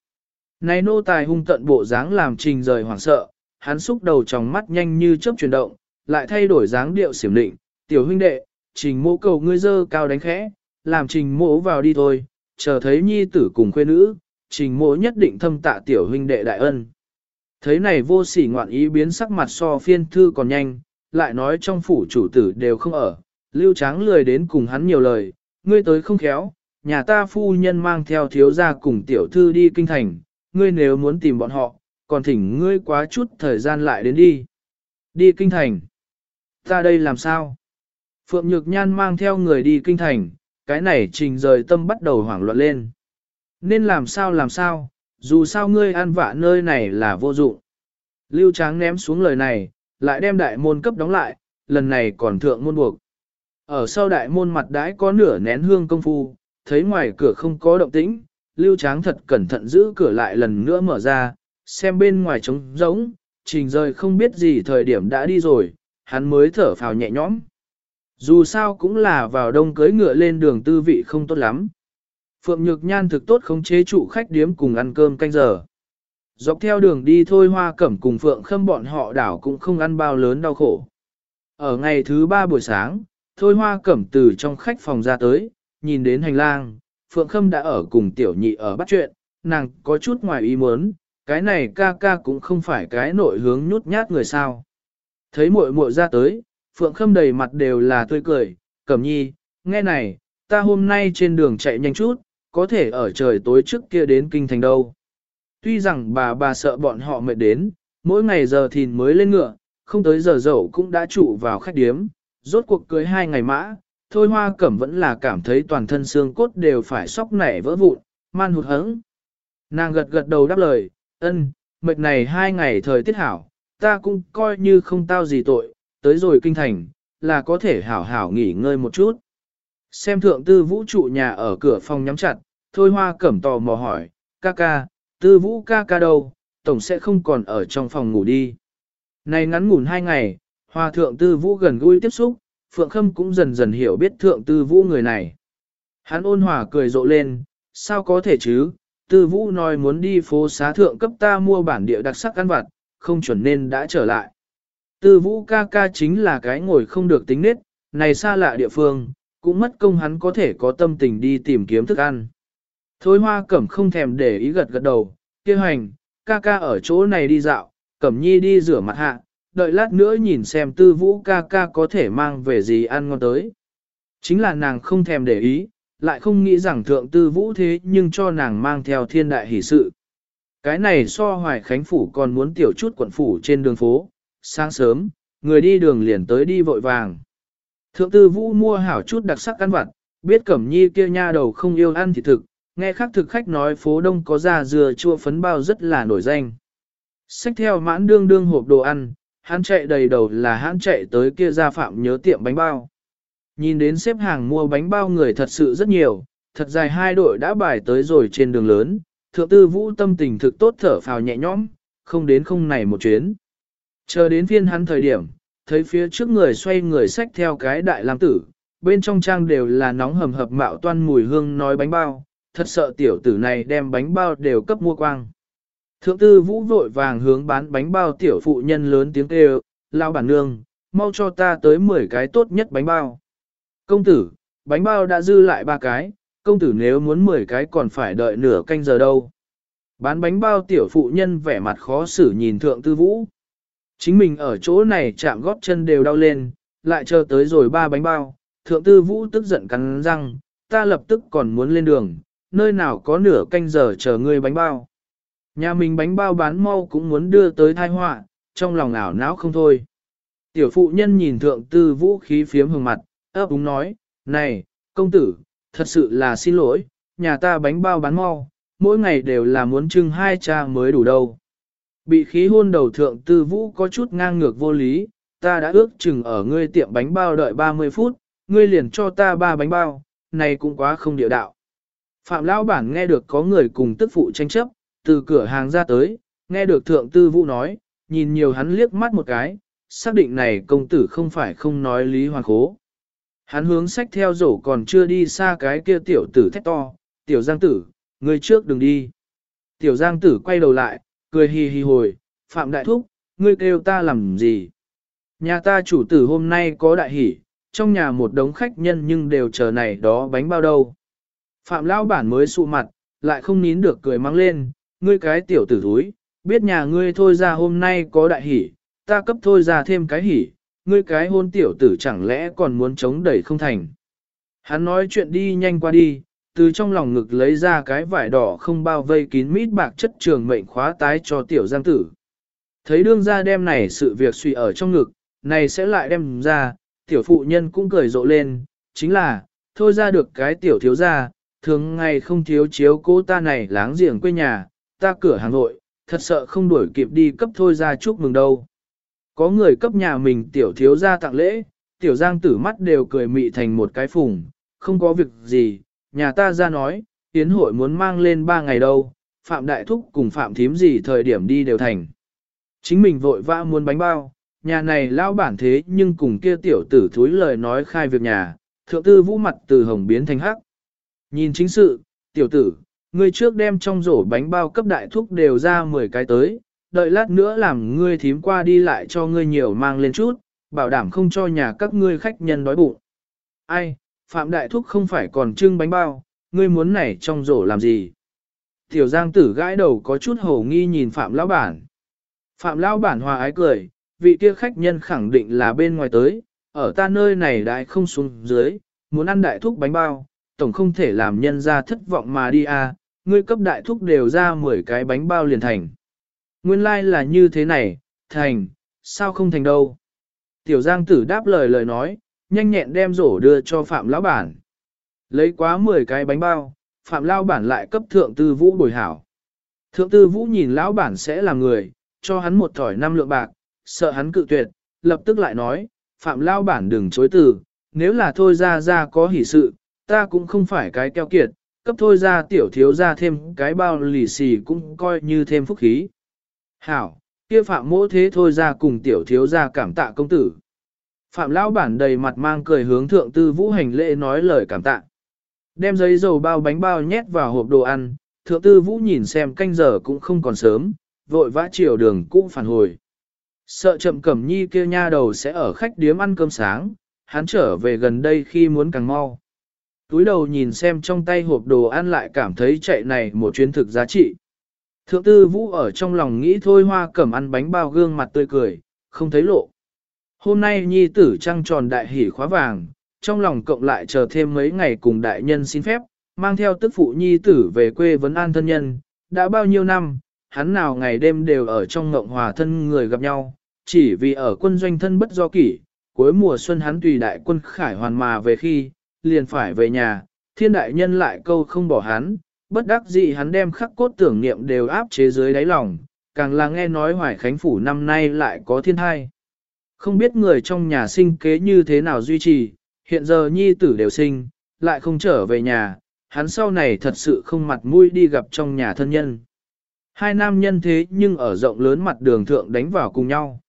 Này nô tài hung tận bộ dáng làm trình rời hoảng sợ, hắn xúc đầu trong mắt nhanh như chớp chuyển động, lại thay đổi dáng điệu xiểm định, tiểu huynh đệ, trình mỗ cầu ngươi dơ cao đánh khẽ, làm trình mỗ vào đi thôi, chờ thấy nhi tử cùng khuê nữ, trình mỗ nhất định thâm tạ tiểu huynh đệ đại ân. Thấy này vô sỉ ngoạn ý biến sắc mặt so phiên thư còn nhanh, lại nói trong phủ chủ tử đều không ở, lưu tráng lười đến cùng hắn nhiều lời, ngươi tới không khéo, nhà ta phu nhân mang theo thiếu gia cùng tiểu thư đi kinh thành, ngươi nếu muốn tìm bọn họ, còn thỉnh ngươi quá chút thời gian lại đến đi. Đi kinh thành. Ta đây làm sao? Phượng Nhược Nhan mang theo người đi kinh thành, cái này trình rời tâm bắt đầu hoảng loạn lên. Nên làm sao làm sao, dù sao ngươi ăn vạ nơi này là vô dụng. Lưu Tráng ném xuống lời này, lại đem đại môn cấp đóng lại, lần này còn thượng môn buộc. Ở sau đại môn mặt đãi có nửa nén hương công phu, thấy ngoài cửa không có động tĩnh, Lưu Tráng thật cẩn thận giữ cửa lại lần nữa mở ra, xem bên ngoài trống rỗng, trình rời không biết gì thời điểm đã đi rồi, hắn mới thở phào nhẹ nhõm. Dù sao cũng là vào đông cưới ngựa lên đường tư vị không tốt lắm. Phượng Nhược Nhan thực tốt không chế trụ khách điếm cùng ăn cơm canh giờ. Dọc theo đường đi thôi hoa cẩm cùng Phượng Khâm bọn họ đảo cũng không ăn bao lớn đau khổ. Ở ngày thứ ba buổi sáng, thôi hoa cẩm từ trong khách phòng ra tới, nhìn đến hành lang, Phượng Khâm đã ở cùng tiểu nhị ở bắt chuyện, nàng có chút ngoài ý muốn, cái này ca ca cũng không phải cái nội hướng nhút nhát người sao. Thấy muội muội ra tới, Phượng Khâm đầy mặt đều là tươi cười, cẩm nhi, nghe này, ta hôm nay trên đường chạy nhanh chút, có thể ở trời tối trước kia đến kinh thành đâu. Tuy rằng bà bà sợ bọn họ mệt đến, mỗi ngày giờ thìn mới lên ngựa, không tới giờ dậu cũng đã trụ vào khách điếm, rốt cuộc cưới hai ngày mã, thôi hoa cẩm vẫn là cảm thấy toàn thân xương cốt đều phải sóc nảy vỡ vụn, man hụt hứng. Nàng gật gật đầu đáp lời, ân, mệt này hai ngày thời tiết hảo, ta cũng coi như không tao gì tội, tới rồi kinh thành, là có thể hảo hảo nghỉ ngơi một chút. Xem thượng tư vũ trụ nhà ở cửa phòng nhắm chặt, thôi hoa cẩm tò mò hỏi, ca ca, tư vũ ca ca đâu, tổng sẽ không còn ở trong phòng ngủ đi. Này ngắn ngủn hai ngày, hòa thượng tư vũ gần gũi tiếp xúc, Phượng Khâm cũng dần dần hiểu biết thượng tư vũ người này. Hắn ôn hòa cười rộ lên, sao có thể chứ, tư vũ nói muốn đi phố xá thượng cấp ta mua bản địa đặc sắc ăn vặt, không chuẩn nên đã trở lại. Tư vũ ca ca chính là cái ngồi không được tính nết, này xa lạ địa phương, cũng mất công hắn có thể có tâm tình đi tìm kiếm thức ăn. Thôi hoa cẩm không thèm để ý gật gật đầu, kêu hành, ca ca ở chỗ này đi dạo, cẩm nhi đi rửa mặt hạ, đợi lát nữa nhìn xem tư vũ ca ca có thể mang về gì ăn ngon tới. Chính là nàng không thèm để ý, lại không nghĩ rằng thượng tư vũ thế nhưng cho nàng mang theo thiên đại hỷ sự. Cái này so hoài khánh phủ còn muốn tiểu chút quận phủ trên đường phố, sáng sớm, người đi đường liền tới đi vội vàng. Thượng tư vũ mua hảo chút đặc sắc ăn vặt, biết cẩm nhi kia nha đầu không yêu ăn thịt thực, nghe khác thực khách nói phố đông có da dừa chua phấn bao rất là nổi danh. Xách theo mãn đương đương hộp đồ ăn, hắn chạy đầy đầu là hắn chạy tới kia gia phạm nhớ tiệm bánh bao. Nhìn đến xếp hàng mua bánh bao người thật sự rất nhiều, thật dài hai đội đã bài tới rồi trên đường lớn, thượng tư vũ tâm tình thực tốt thở phào nhẹ nhõm, không đến không này một chuyến. Chờ đến phiên hắn thời điểm, thấy phía trước người xoay người xách theo cái đại lam tử, bên trong trang đều là nóng hầm hập mạo toan mùi hương nói bánh bao, thật sợ tiểu tử này đem bánh bao đều cấp mua quang. Thượng tư vũ vội vàng hướng bán bánh bao tiểu phụ nhân lớn tiếng kêu, lao bản nương, mau cho ta tới 10 cái tốt nhất bánh bao. Công tử, bánh bao đã dư lại ba cái, công tử nếu muốn 10 cái còn phải đợi nửa canh giờ đâu. Bán bánh bao tiểu phụ nhân vẻ mặt khó xử nhìn thượng tư vũ. Chính mình ở chỗ này chạm gót chân đều đau lên, lại chờ tới rồi ba bánh bao, thượng tư vũ tức giận cắn răng, ta lập tức còn muốn lên đường, nơi nào có nửa canh giờ chờ ngươi bánh bao. Nhà mình bánh bao bán mau cũng muốn đưa tới thai họa, trong lòng ảo não không thôi. Tiểu phụ nhân nhìn thượng tư vũ khí phiếm hương mặt, ấp úng nói, này, công tử, thật sự là xin lỗi, nhà ta bánh bao bán mau, mỗi ngày đều là muốn trưng hai cha mới đủ đâu. Bị khí hôn đầu thượng tư vũ có chút ngang ngược vô lý, ta đã ước chừng ở ngươi tiệm bánh bao đợi 30 phút, ngươi liền cho ta ba bánh bao, này cũng quá không địa đạo. Phạm Lão Bản nghe được có người cùng tức phụ tranh chấp, từ cửa hàng ra tới, nghe được thượng tư vũ nói, nhìn nhiều hắn liếc mắt một cái, xác định này công tử không phải không nói lý hoàn khố. Hắn hướng sách theo rổ còn chưa đi xa cái kia tiểu tử thét to, tiểu giang tử, người trước đừng đi. Tiểu giang tử quay đầu lại, cười hì hì hồi, phạm đại thúc, ngươi kêu ta làm gì? Nhà ta chủ tử hôm nay có đại hỷ, trong nhà một đống khách nhân nhưng đều chờ này đó bánh bao đâu. Phạm lão bản mới sụ mặt, lại không nín được cười mang lên, ngươi cái tiểu tử thúi, biết nhà ngươi thôi ra hôm nay có đại hỷ, ta cấp thôi ra thêm cái hỷ, ngươi cái hôn tiểu tử chẳng lẽ còn muốn chống đẩy không thành. Hắn nói chuyện đi nhanh qua đi, từ trong lòng ngực lấy ra cái vải đỏ không bao vây kín mít bạc chất trường mệnh khóa tái cho tiểu giang tử. Thấy đương ra đem này sự việc suy ở trong ngực, này sẽ lại đem ra, tiểu phụ nhân cũng cười rộ lên, chính là, thôi ra được cái tiểu thiếu ra, thường ngày không thiếu chiếu cố ta này láng giềng quê nhà, ta cửa hàng nội, thật sợ không đuổi kịp đi cấp thôi ra chúc mừng đâu. Có người cấp nhà mình tiểu thiếu ra tặng lễ, tiểu giang tử mắt đều cười mị thành một cái phùng, không có việc gì, nhà ta ra nói, tiến hội muốn mang lên ba ngày đâu, phạm đại thúc cùng phạm thím gì thời điểm đi đều thành. Chính mình vội vã muốn bánh bao, nhà này lao bản thế nhưng cùng kia tiểu tử thúi lời nói khai việc nhà, thượng tư vũ mặt từ hồng biến thành hắc. Nhìn chính sự, tiểu tử, ngươi trước đem trong rổ bánh bao cấp đại thúc đều ra 10 cái tới, đợi lát nữa làm ngươi thím qua đi lại cho ngươi nhiều mang lên chút, bảo đảm không cho nhà các ngươi khách nhân đói bụng. Ai, Phạm Đại Thúc không phải còn trưng bánh bao, ngươi muốn này trong rổ làm gì? Tiểu Giang tử gãi đầu có chút hồ nghi nhìn Phạm Lão Bản. Phạm Lão Bản hòa ái cười, vị kia khách nhân khẳng định là bên ngoài tới, ở ta nơi này đại không xuống dưới, muốn ăn đại thúc bánh bao, tổng không thể làm nhân ra thất vọng mà đi à, ngươi cấp đại thúc đều ra 10 cái bánh bao liền thành. Nguyên lai like là như thế này, thành, sao không thành đâu. Tiểu Giang tử đáp lời lời nói, nhanh nhẹn đem rổ đưa cho Phạm Lão Bản. Lấy quá 10 cái bánh bao, Phạm Lão Bản lại cấp thượng tư vũ bồi hảo. Thượng tư vũ nhìn Lão Bản sẽ là người, cho hắn một thỏi năm lượng bạc, sợ hắn cự tuyệt, lập tức lại nói, Phạm Lão Bản đừng chối từ, nếu là thôi ra ra có hỷ sự, ta cũng không phải cái keo kiệt, cấp thôi ra tiểu thiếu ra thêm cái bao lì xì cũng coi như thêm phúc khí. Hảo, kia phạm mỗ thế thôi ra cùng tiểu thiếu ra cảm tạ công tử. Phạm lão bản đầy mặt mang cười hướng thượng tư vũ hành lễ nói lời cảm tạ. Đem giấy dầu bao bánh bao nhét vào hộp đồ ăn, thượng tư vũ nhìn xem canh giờ cũng không còn sớm, vội vã chiều đường cũng phản hồi. Sợ chậm cẩm nhi kia nha đầu sẽ ở khách điếm ăn cơm sáng, hắn trở về gần đây khi muốn càng mau. Túi đầu nhìn xem trong tay hộp đồ ăn lại cảm thấy chạy này một chuyến thực giá trị. Thượng tư vũ ở trong lòng nghĩ thôi hoa cẩm ăn bánh bao gương mặt tươi cười, không thấy lộ. Hôm nay nhi tử trăng tròn đại hỉ khóa vàng, trong lòng cộng lại chờ thêm mấy ngày cùng đại nhân xin phép, mang theo tức phụ nhi tử về quê vấn an thân nhân, đã bao nhiêu năm, hắn nào ngày đêm đều ở trong ngộng hòa thân người gặp nhau, chỉ vì ở quân doanh thân bất do kỷ, cuối mùa xuân hắn tùy đại quân khải hoàn mà về khi, liền phải về nhà, thiên đại nhân lại câu không bỏ hắn, bất đắc dĩ hắn đem khắc cốt tưởng niệm đều áp chế dưới đáy lòng, càng là nghe nói hoài khánh phủ năm nay lại có thiên thai. Không biết người trong nhà sinh kế như thế nào duy trì, hiện giờ nhi tử đều sinh, lại không trở về nhà, hắn sau này thật sự không mặt mũi đi gặp trong nhà thân nhân. Hai nam nhân thế nhưng ở rộng lớn mặt đường thượng đánh vào cùng nhau.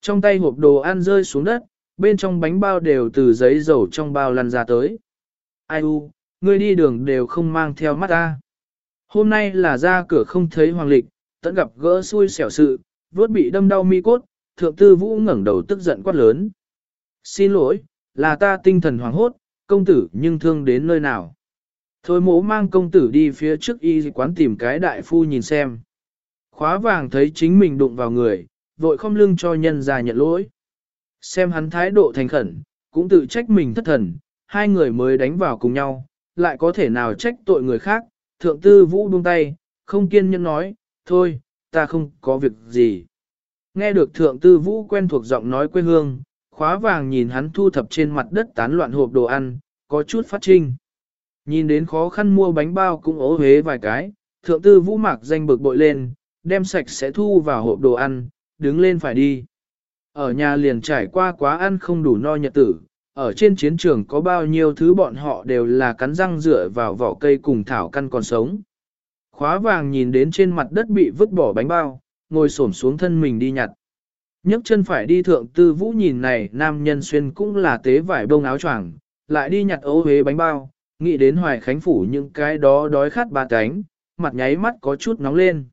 Trong tay hộp đồ ăn rơi xuống đất, bên trong bánh bao đều từ giấy dầu trong bao lăn ra tới. Ai u, ngươi đi đường đều không mang theo mắt ta. Hôm nay là ra cửa không thấy hoàng lịch, tận gặp gỡ xui xẻo sự, vốt bị đâm đau mi cốt, thượng tư vũ ngẩng đầu tức giận quát lớn. Xin lỗi, là ta tinh thần hoàng hốt, công tử nhưng thương đến nơi nào. Thôi mố mang công tử đi phía trước y quán tìm cái đại phu nhìn xem. Khóa vàng thấy chính mình đụng vào người, vội không lưng cho nhân ra nhận lỗi. Xem hắn thái độ thành khẩn, cũng tự trách mình thất thần, hai người mới đánh vào cùng nhau, lại có thể nào trách tội người khác, thượng tư vũ buông tay, không kiên nhẫn nói, thôi, ta không có việc gì. Nghe được thượng tư vũ quen thuộc giọng nói quê hương, khóa vàng nhìn hắn thu thập trên mặt đất tán loạn hộp đồ ăn, có chút phát trinh. Nhìn đến khó khăn mua bánh bao cũng ố hế vài cái, thượng tư vũ mạc danh bực bội lên, đem sạch sẽ thu vào hộp đồ ăn, đứng lên phải đi. Ở nhà liền trải qua quá ăn không đủ no nhật tử, ở trên chiến trường có bao nhiêu thứ bọn họ đều là cắn răng dựa vào vỏ cây cùng thảo căn còn sống. Khóa vàng nhìn đến trên mặt đất bị vứt bỏ bánh bao, ngồi xổm xuống thân mình đi nhặt. nhấc chân phải đi thượng tư vũ nhìn này nam nhân xuyên cũng là tế vải bông áo choàng, lại đi nhặt ấu huế bánh bao, nghĩ đến hoài khánh phủ những cái đó đói khát ba cánh, mặt nháy mắt có chút nóng lên.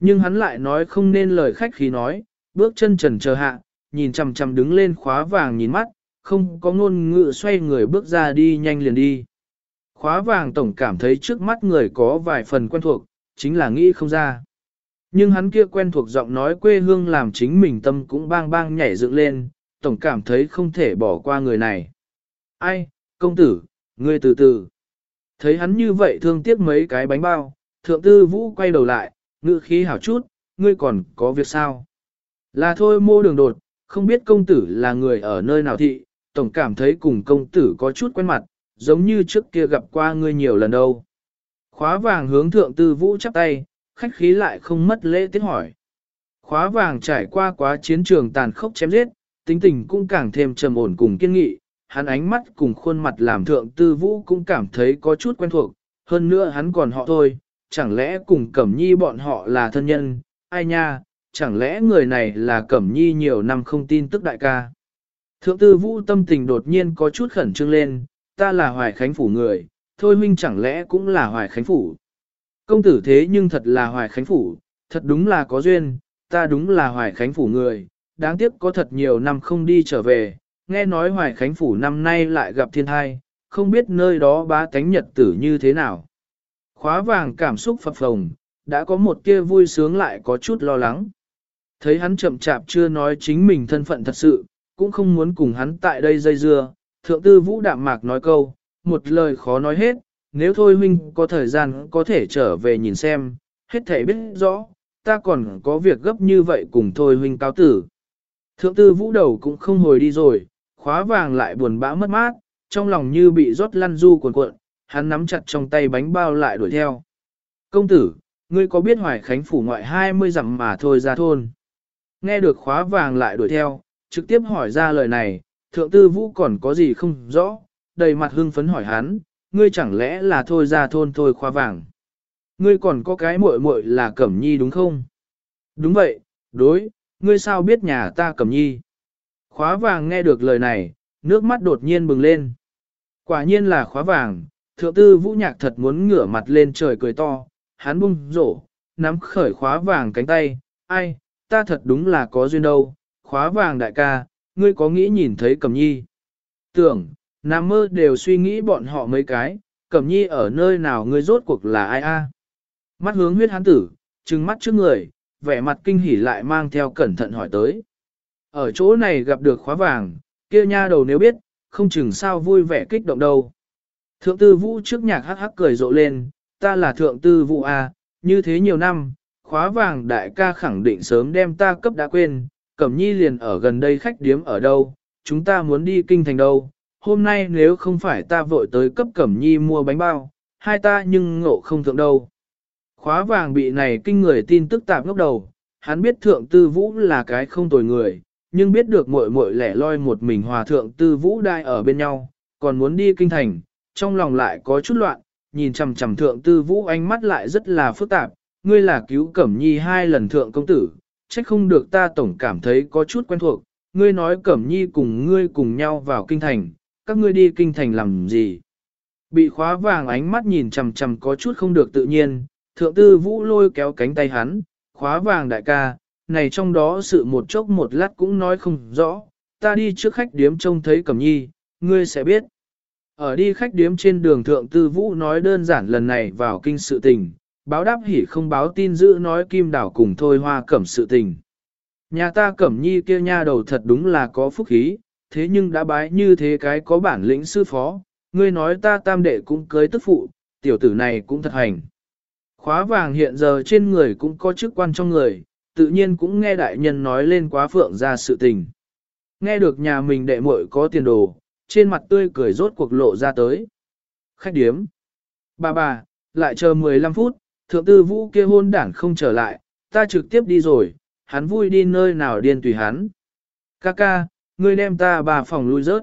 Nhưng hắn lại nói không nên lời khách khí nói, bước chân trần chờ hạ, nhìn chằm chằm đứng lên khóa vàng nhìn mắt, không có ngôn ngữ xoay người bước ra đi nhanh liền đi. Khóa vàng tổng cảm thấy trước mắt người có vài phần quen thuộc, chính là nghĩ không ra. Nhưng hắn kia quen thuộc giọng nói quê hương làm chính mình tâm cũng bang bang nhảy dựng lên, tổng cảm thấy không thể bỏ qua người này. Ai, công tử, ngươi từ từ. Thấy hắn như vậy thương tiếc mấy cái bánh bao, thượng tư vũ quay đầu lại, ngữ khí hảo chút, ngươi còn có việc sao? Là thôi mô đường đột, không biết công tử là người ở nơi nào thị, tổng cảm thấy cùng công tử có chút quen mặt, giống như trước kia gặp qua ngươi nhiều lần đâu. Khóa vàng hướng thượng tư vũ chắp tay, khách khí lại không mất lễ tiết hỏi. Khóa vàng trải qua quá chiến trường tàn khốc chém giết, tính tình cũng càng thêm trầm ổn cùng kiên nghị, hắn ánh mắt cùng khuôn mặt làm thượng tư vũ cũng cảm thấy có chút quen thuộc, hơn nữa hắn còn họ thôi, chẳng lẽ cùng Cẩm Nhi bọn họ là thân nhân, ai nha, chẳng lẽ người này là Cẩm Nhi nhiều năm không tin tức đại ca. Thượng tư vũ tâm tình đột nhiên có chút khẩn trương lên, ta là Hoài Khánh Phủ người, thôi huynh chẳng lẽ cũng là Hoài Khánh Phủ. Công tử thế nhưng thật là Hoài Khánh Phủ, thật đúng là có duyên, ta đúng là Hoài Khánh Phủ người, đáng tiếc có thật nhiều năm không đi trở về, nghe nói Hoài Khánh Phủ năm nay lại gặp thiên thai, không biết nơi đó bá tánh nhật tử như thế nào. Khóa vàng cảm xúc phập phồng, đã có một kia vui sướng lại có chút lo lắng. Thấy hắn chậm chạp chưa nói chính mình thân phận thật sự, cũng không muốn cùng hắn tại đây dây dưa, thượng tư vũ đạm mạc nói câu, một lời khó nói hết, nếu thôi huynh có thời gian có thể trở về nhìn xem, hết thể biết rõ, ta còn có việc gấp như vậy cùng thôi huynh cáo tử. Thượng tư vũ đầu cũng không hồi đi rồi, khóa vàng lại buồn bã mất mát, trong lòng như bị rót lăn du cuộn cuộn, hắn nắm chặt trong tay bánh bao lại đuổi theo. Công tử, ngươi có biết hoài khánh phủ ngoại 20 dặm mà thôi ra thôn. Nghe được khóa vàng lại đuổi theo, trực tiếp hỏi ra lời này, thượng tư vũ còn có gì không rõ, đầy mặt hưng phấn hỏi hắn, ngươi chẳng lẽ là thôi ra thôn thôi khóa vàng. Ngươi còn có cái muội muội là Cẩm Nhi đúng không? Đúng vậy, đối, ngươi sao biết nhà ta Cẩm Nhi? Khóa vàng nghe được lời này, nước mắt đột nhiên bừng lên. Quả nhiên là khóa vàng, thượng tư vũ nhạc thật muốn ngửa mặt lên trời cười to, hắn bung rổ, nắm khởi khóa vàng cánh tay, ai, ta thật đúng là có duyên đâu, khóa vàng đại ca, ngươi có nghĩ nhìn thấy Cẩm Nhi? Tưởng, nằm mơ đều suy nghĩ bọn họ mấy cái, Cẩm Nhi ở nơi nào ngươi rốt cuộc là ai a? Mắt hướng huyết hán tử, trừng mắt trước người, vẻ mặt kinh hỉ lại mang theo cẩn thận hỏi tới. Ở chỗ này gặp được khóa vàng, kia nha đầu nếu biết, không chừng sao vui vẻ kích động đâu. Thượng tư vũ trước nhạc hắc hắc cười rộ lên, ta là thượng tư vũ A, như thế nhiều năm, khóa vàng đại ca khẳng định sớm đem ta cấp đã quên, Cẩm Nhi liền ở gần đây khách điếm ở đâu, chúng ta muốn đi kinh thành đâu, hôm nay nếu không phải ta vội tới cấp Cẩm Nhi mua bánh bao, hai ta nhưng ngộ không thượng đâu. Khóa vàng bị này kinh người tin tức tạp ngốc đầu, hắn biết thượng tư vũ là cái không tồi người, nhưng biết được muội muội lẻ loi một mình hòa thượng tư vũ đai ở bên nhau, còn muốn đi kinh thành, trong lòng lại có chút loạn, nhìn chằm chằm thượng tư vũ ánh mắt lại rất là phức tạp, ngươi là cứu cẩm nhi hai lần thượng công tử, trách không được ta tổng cảm thấy có chút quen thuộc, ngươi nói cẩm nhi cùng ngươi cùng nhau vào kinh thành, các ngươi đi kinh thành làm gì? Bị khóa vàng ánh mắt nhìn chằm chằm có chút không được tự nhiên, thượng tư vũ lôi kéo cánh tay hắn, khóa vàng đại ca, này trong đó sự một chốc một lát cũng nói không rõ, ta đi trước khách điếm trông thấy cẩm nhi, ngươi sẽ biết. Ở đi khách điếm trên đường thượng tư vũ nói đơn giản lần này vào kinh sự tình, báo đáp hỉ không báo tin giữ nói kim đảo cùng thôi hoa cẩm sự tình. Nhà ta cẩm nhi kia nha đầu thật đúng là có phúc khí, thế nhưng đã bái như thế cái có bản lĩnh sư phó, ngươi nói ta tam đệ cũng cưới tức phụ, tiểu tử này cũng thật hành. Khóa vàng hiện giờ trên người cũng có chức quan trong người, tự nhiên cũng nghe đại nhân nói lên quá phượng ra sự tình. Nghe được nhà mình đệ muội có tiền đồ, trên mặt tươi cười rốt cuộc lộ ra tới. Khách điếm. Bà bà, lại chờ 15 phút, thượng tư vũ kia hôn đảng không trở lại, ta trực tiếp đi rồi, hắn vui đi nơi nào điên tùy hắn. Ca ca, ngươi đem ta bà phòng lui rớt.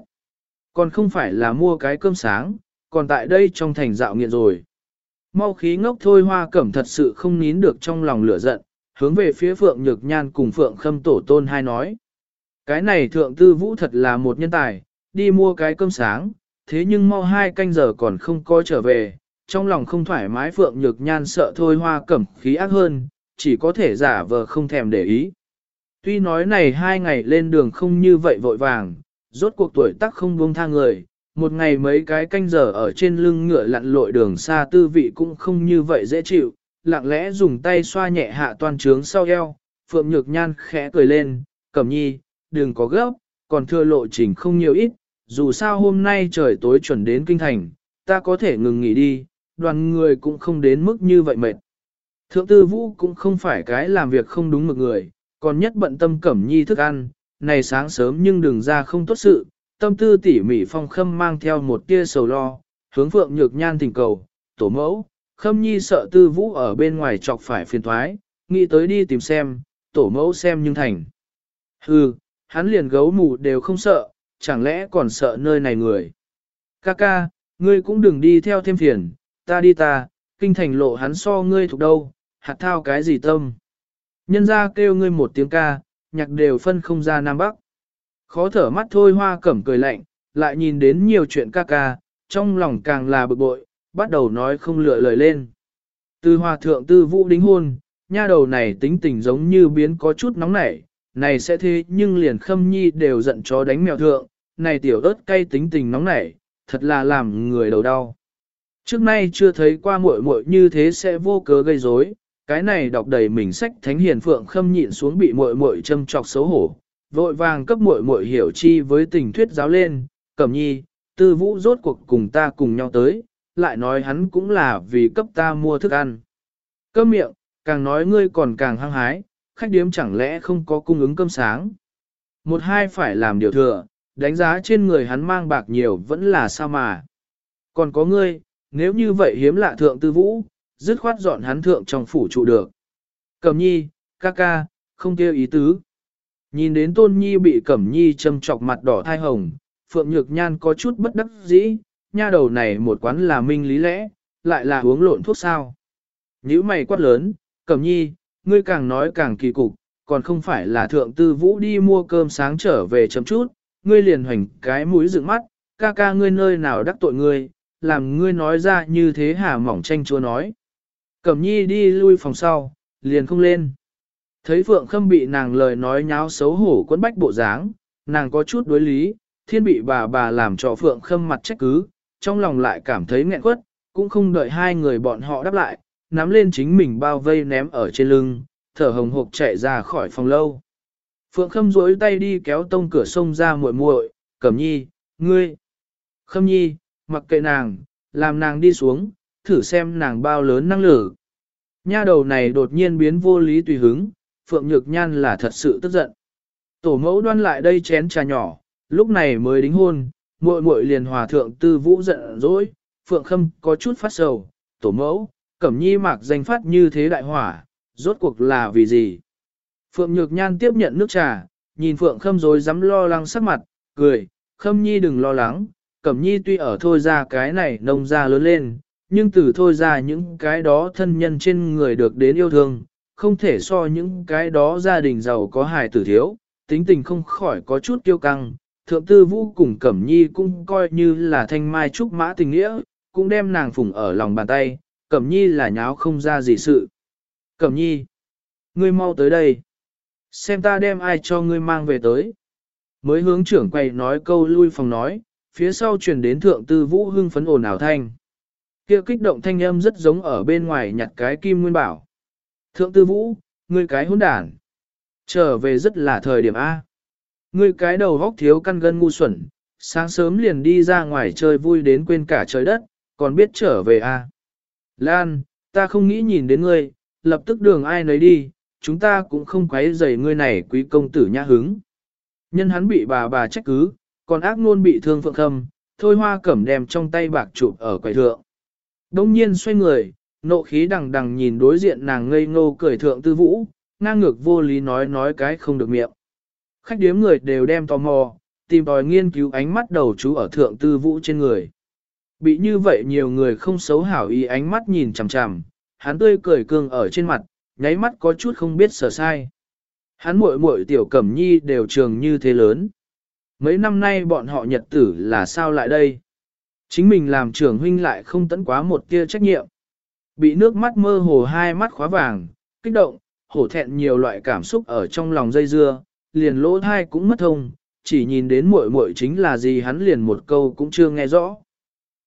Còn không phải là mua cái cơm sáng, còn tại đây trong thành dạo nghiện rồi. Mau khí ngốc thôi hoa cẩm thật sự không nín được trong lòng lửa giận, hướng về phía Phượng Nhược Nhan cùng Phượng Khâm Tổ Tôn hai nói. Cái này thượng tư vũ thật là một nhân tài, đi mua cái cơm sáng, thế nhưng mau hai canh giờ còn không có trở về, trong lòng không thoải mái Phượng Nhược Nhan sợ thôi hoa cẩm khí ác hơn, chỉ có thể giả vờ không thèm để ý. Tuy nói này hai ngày lên đường không như vậy vội vàng, rốt cuộc tuổi tác không buông tha người, một ngày mấy cái canh giờ ở trên lưng ngựa lặn lội đường xa tư vị cũng không như vậy dễ chịu, lặng lẽ dùng tay xoa nhẹ hạ toàn trướng sau eo, Phượng Nhược Nhan khẽ cười lên, cẩm nhi, đừng có gấp, còn thưa lộ trình không nhiều ít, dù sao hôm nay trời tối chuẩn đến kinh thành, ta có thể ngừng nghỉ đi, đoàn người cũng không đến mức như vậy mệt. Thượng tư vũ cũng không phải cái làm việc không đúng mực người, còn nhất bận tâm cẩm nhi thức ăn, này sáng sớm nhưng đừng ra không tốt sự, tâm tư tỉ mỉ phong khâm mang theo một tia sầu lo, hướng phượng nhược nhan thỉnh cầu, tổ mẫu, khâm nhi sợ tư vũ ở bên ngoài chọc phải phiền thoái, nghĩ tới đi tìm xem, tổ mẫu xem nhưng thành. Hừ, hắn liền gấu mù đều không sợ, chẳng lẽ còn sợ nơi này người. Ca ca, ngươi cũng đừng đi theo thêm phiền, ta đi ta, kinh thành lộ hắn so ngươi thuộc đâu, hạt thao cái gì tâm. Nhân ra kêu ngươi một tiếng ca, nhạc đều phân không ra Nam Bắc. Khó thở mắt thôi hoa cẩm cười lạnh, lại nhìn đến nhiều chuyện ca ca, trong lòng càng là bực bội, bắt đầu nói không lựa lời lên. Từ hòa thượng tư vũ đính hôn, nha đầu này tính tình giống như biến có chút nóng nảy, này sẽ thế nhưng liền khâm nhi đều giận chó đánh mèo thượng, này tiểu ớt cay tính tình nóng nảy, thật là làm người đầu đau. Trước nay chưa thấy qua muội muội như thế sẽ vô cớ gây rối, cái này đọc đầy mình sách thánh hiền phượng khâm nhịn xuống bị muội muội châm chọc xấu hổ, vội vàng cấp muội muội hiểu chi với tình thuyết giáo lên, cẩm nhi, tư vũ rốt cuộc cùng ta cùng nhau tới, lại nói hắn cũng là vì cấp ta mua thức ăn. Câm miệng, càng nói ngươi còn càng hăng hái, khách điếm chẳng lẽ không có cung ứng cơm sáng. Một hai phải làm điều thừa, đánh giá trên người hắn mang bạc nhiều vẫn là sao mà. Còn có ngươi, nếu như vậy hiếm lạ thượng tư vũ, dứt khoát dọn hắn thượng trong phủ trụ được. Cẩm nhi, ca ca, không kêu ý tứ. Nhìn đến tôn nhi bị cẩm nhi châm chọc mặt đỏ thai hồng, phượng nhược nhan có chút bất đắc dĩ, nha đầu này một quán là minh lý lẽ, lại là uống lộn thuốc sao. Nhữ mày quát lớn, cẩm nhi, ngươi càng nói càng kỳ cục, còn không phải là thượng tư vũ đi mua cơm sáng trở về chấm chút, ngươi liền hoành cái mũi dựng mắt, ca ca ngươi nơi nào đắc tội ngươi, làm ngươi nói ra như thế hả mỏng tranh chúa nói. Cẩm nhi đi lui phòng sau, liền không lên. Thấy Phượng Khâm bị nàng lời nói nháo xấu hổ quấn bách bộ dáng, nàng có chút đối lý, thiên bị bà bà làm cho Phượng Khâm mặt trách cứ, trong lòng lại cảm thấy nghẹn quất, cũng không đợi hai người bọn họ đáp lại, nắm lên chính mình bao vây ném ở trên lưng, thở hồng hộc chạy ra khỏi phòng lâu. Phượng Khâm duỗi tay đi kéo tông cửa sông ra muội muội, Cẩm Nhi, ngươi. Khâm Nhi, mặc kệ nàng, làm nàng đi xuống, thử xem nàng bao lớn năng lực. Nha đầu này đột nhiên biến vô lý tùy hứng, Phượng Nhược Nhan là thật sự tức giận. Tổ mẫu đoan lại đây chén trà nhỏ, lúc này mới đính hôn, muội muội liền hòa thượng tư vũ giận dỗi, Phượng Khâm có chút phát sầu, tổ mẫu, Cẩm Nhi mặc danh phát như thế đại hỏa, rốt cuộc là vì gì? Phượng Nhược Nhan tiếp nhận nước trà, nhìn Phượng Khâm rồi dám lo lắng sắc mặt, cười, Khâm Nhi đừng lo lắng, Cẩm Nhi tuy ở thôi ra cái này nông ra lớn lên, nhưng từ thôi ra những cái đó thân nhân trên người được đến yêu thương, không thể so những cái đó gia đình giàu có hài tử thiếu, tính tình không khỏi có chút kiêu căng. Thượng tư vũ cùng Cẩm Nhi cũng coi như là thanh mai trúc mã tình nghĩa, cũng đem nàng phủng ở lòng bàn tay, Cẩm Nhi là nháo không ra gì sự. Cẩm Nhi, ngươi mau tới đây. Xem ta đem ai cho ngươi mang về tới. Mới hướng trưởng quầy nói câu lui phòng nói, phía sau truyền đến thượng tư vũ hưng phấn ồn ào thanh. Kia kích động thanh âm rất giống ở bên ngoài nhặt cái kim nguyên bảo. Thượng tư vũ, ngươi cái hỗn đản. Trở về rất là thời điểm A. Ngươi cái đầu góc thiếu căn gân ngu xuẩn, sáng sớm liền đi ra ngoài chơi vui đến quên cả trời đất, còn biết trở về A. Lan, ta không nghĩ nhìn đến ngươi, lập tức đường ai nấy đi, chúng ta cũng không quấy rầy ngươi này quý công tử nhã hứng. Nhân hắn bị bà bà trách cứ, còn ác luôn bị thương phượng khâm, thôi hoa cẩm đem trong tay bạc chụp ở quầy thượng. Đông nhiên xoay người, nộ khí đằng đằng nhìn đối diện nàng ngây ngô cười thượng tư vũ, ngang ngược vô lý nói nói cái không được miệng. Khách điếm người đều đem tò mò, tìm tòi nghiên cứu ánh mắt đầu chú ở thượng tư vũ trên người. Bị như vậy nhiều người không xấu hảo ý ánh mắt nhìn chằm chằm, hắn tươi cười cương ở trên mặt, nháy mắt có chút không biết sở sai. Hắn muội muội tiểu cẩm nhi đều trường như thế lớn. Mấy năm nay bọn họ nhật tử là sao lại đây? Chính mình làm trưởng huynh lại không tẫn quá một tia trách nhiệm. Bị nước mắt mơ hồ hai mắt khóa vàng, kích động, hổ thẹn nhiều loại cảm xúc ở trong lòng dây dưa, liền lỗ thai cũng mất thông, chỉ nhìn đến muội muội chính là gì hắn liền một câu cũng chưa nghe rõ.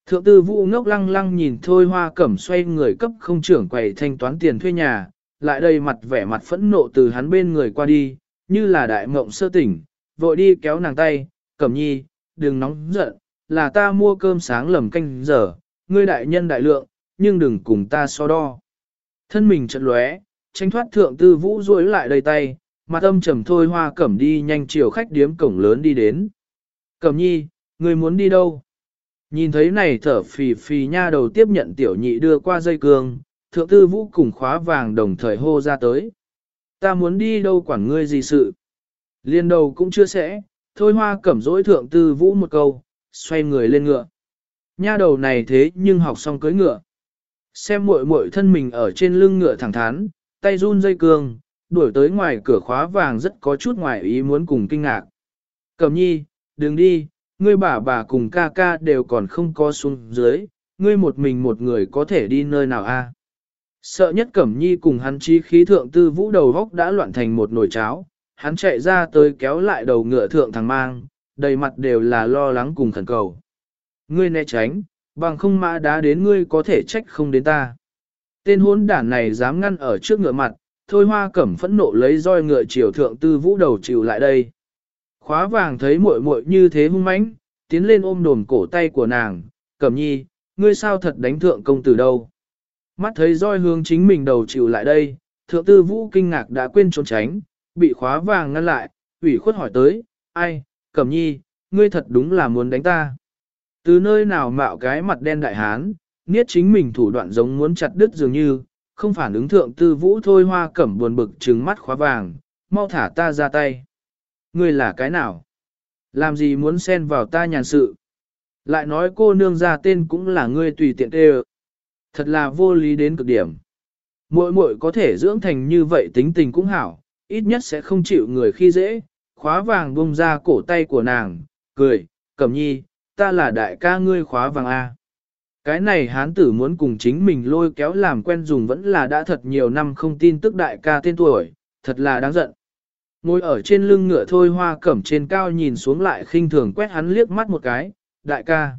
Thượng tư vũ ngốc lăng lăng nhìn thôi hoa cẩm xoay người cấp không trưởng quầy thanh toán tiền thuê nhà, lại đầy mặt vẻ mặt phẫn nộ từ hắn bên người qua đi, như là đại mộng sơ tỉnh, vội đi kéo nàng tay, cẩm nhi, đừng nóng giận, là ta mua cơm sáng lầm canh giờ, ngươi đại nhân đại lượng, nhưng đừng cùng ta so đo. Thân mình chợt lóe, tranh thoát thượng tư vũ duỗi lại đầy tay, mặt âm trầm thôi hoa cẩm đi nhanh chiều khách điếm cổng lớn đi đến. Cẩm nhi, ngươi muốn đi đâu? Nhìn thấy này thở phì phì nha đầu tiếp nhận tiểu nhị đưa qua dây cương, thượng tư vũ cùng khóa vàng đồng thời hô ra tới. Ta muốn đi đâu quản ngươi gì sự? Liên đầu cũng chưa sẽ, thôi hoa cẩm dỗi thượng tư vũ một câu, xoay người lên ngựa. Nha đầu này thế nhưng học xong cưới ngựa. Xem muội muội thân mình ở trên lưng ngựa thẳng thắn, tay run dây cương, đuổi tới ngoài cửa khóa vàng rất có chút ngoài ý muốn cùng kinh ngạc. Cẩm nhi, đừng đi, ngươi bà bà cùng ca ca đều còn không có xuống dưới, ngươi một mình một người có thể đi nơi nào a? Sợ nhất Cẩm Nhi cùng hắn chi khí thượng tư vũ đầu góc đã loạn thành một nồi cháo, hắn chạy ra tới kéo lại đầu ngựa thượng thằng mang, đầy mặt đều là lo lắng cùng khẩn cầu. Ngươi né tránh, bằng không mã đá đến ngươi có thể trách không đến ta. Tên hôn đản này dám ngăn ở trước ngựa mặt, thôi hoa cẩm phẫn nộ lấy roi ngựa chiều thượng tư vũ đầu chịu lại đây. Khóa vàng thấy muội muội như thế hung mãnh, tiến lên ôm đồm cổ tay của nàng, cẩm nhi, ngươi sao thật đánh thượng công tử đâu. Mắt thấy roi hướng chính mình đầu chịu lại đây, thượng tư vũ kinh ngạc đã quên trốn tránh, bị khóa vàng ngăn lại, ủy khuất hỏi tới, ai, cẩm nhi, ngươi thật đúng là muốn đánh ta. Từ nơi nào mạo cái mặt đen đại hán, niết chính mình thủ đoạn giống muốn chặt đứt dường như, không phản ứng thượng tư vũ thôi hoa cẩm buồn bực trừng mắt khóa vàng, mau thả ta ra tay. Ngươi là cái nào? Làm gì muốn xen vào ta nhàn sự? Lại nói cô nương ra tên cũng là ngươi tùy tiện tê Thật là vô lý đến cực điểm. Muội muội có thể dưỡng thành như vậy tính tình cũng hảo, ít nhất sẽ không chịu người khi dễ, khóa vàng bung ra cổ tay của nàng, cười, cẩm nhi, ta là đại ca ngươi khóa vàng A. Cái này hán tử muốn cùng chính mình lôi kéo làm quen dùng vẫn là đã thật nhiều năm không tin tức đại ca tên tuổi, thật là đáng giận. Ngồi ở trên lưng ngựa thôi hoa cẩm trên cao nhìn xuống lại khinh thường quét hắn liếc mắt một cái, đại ca.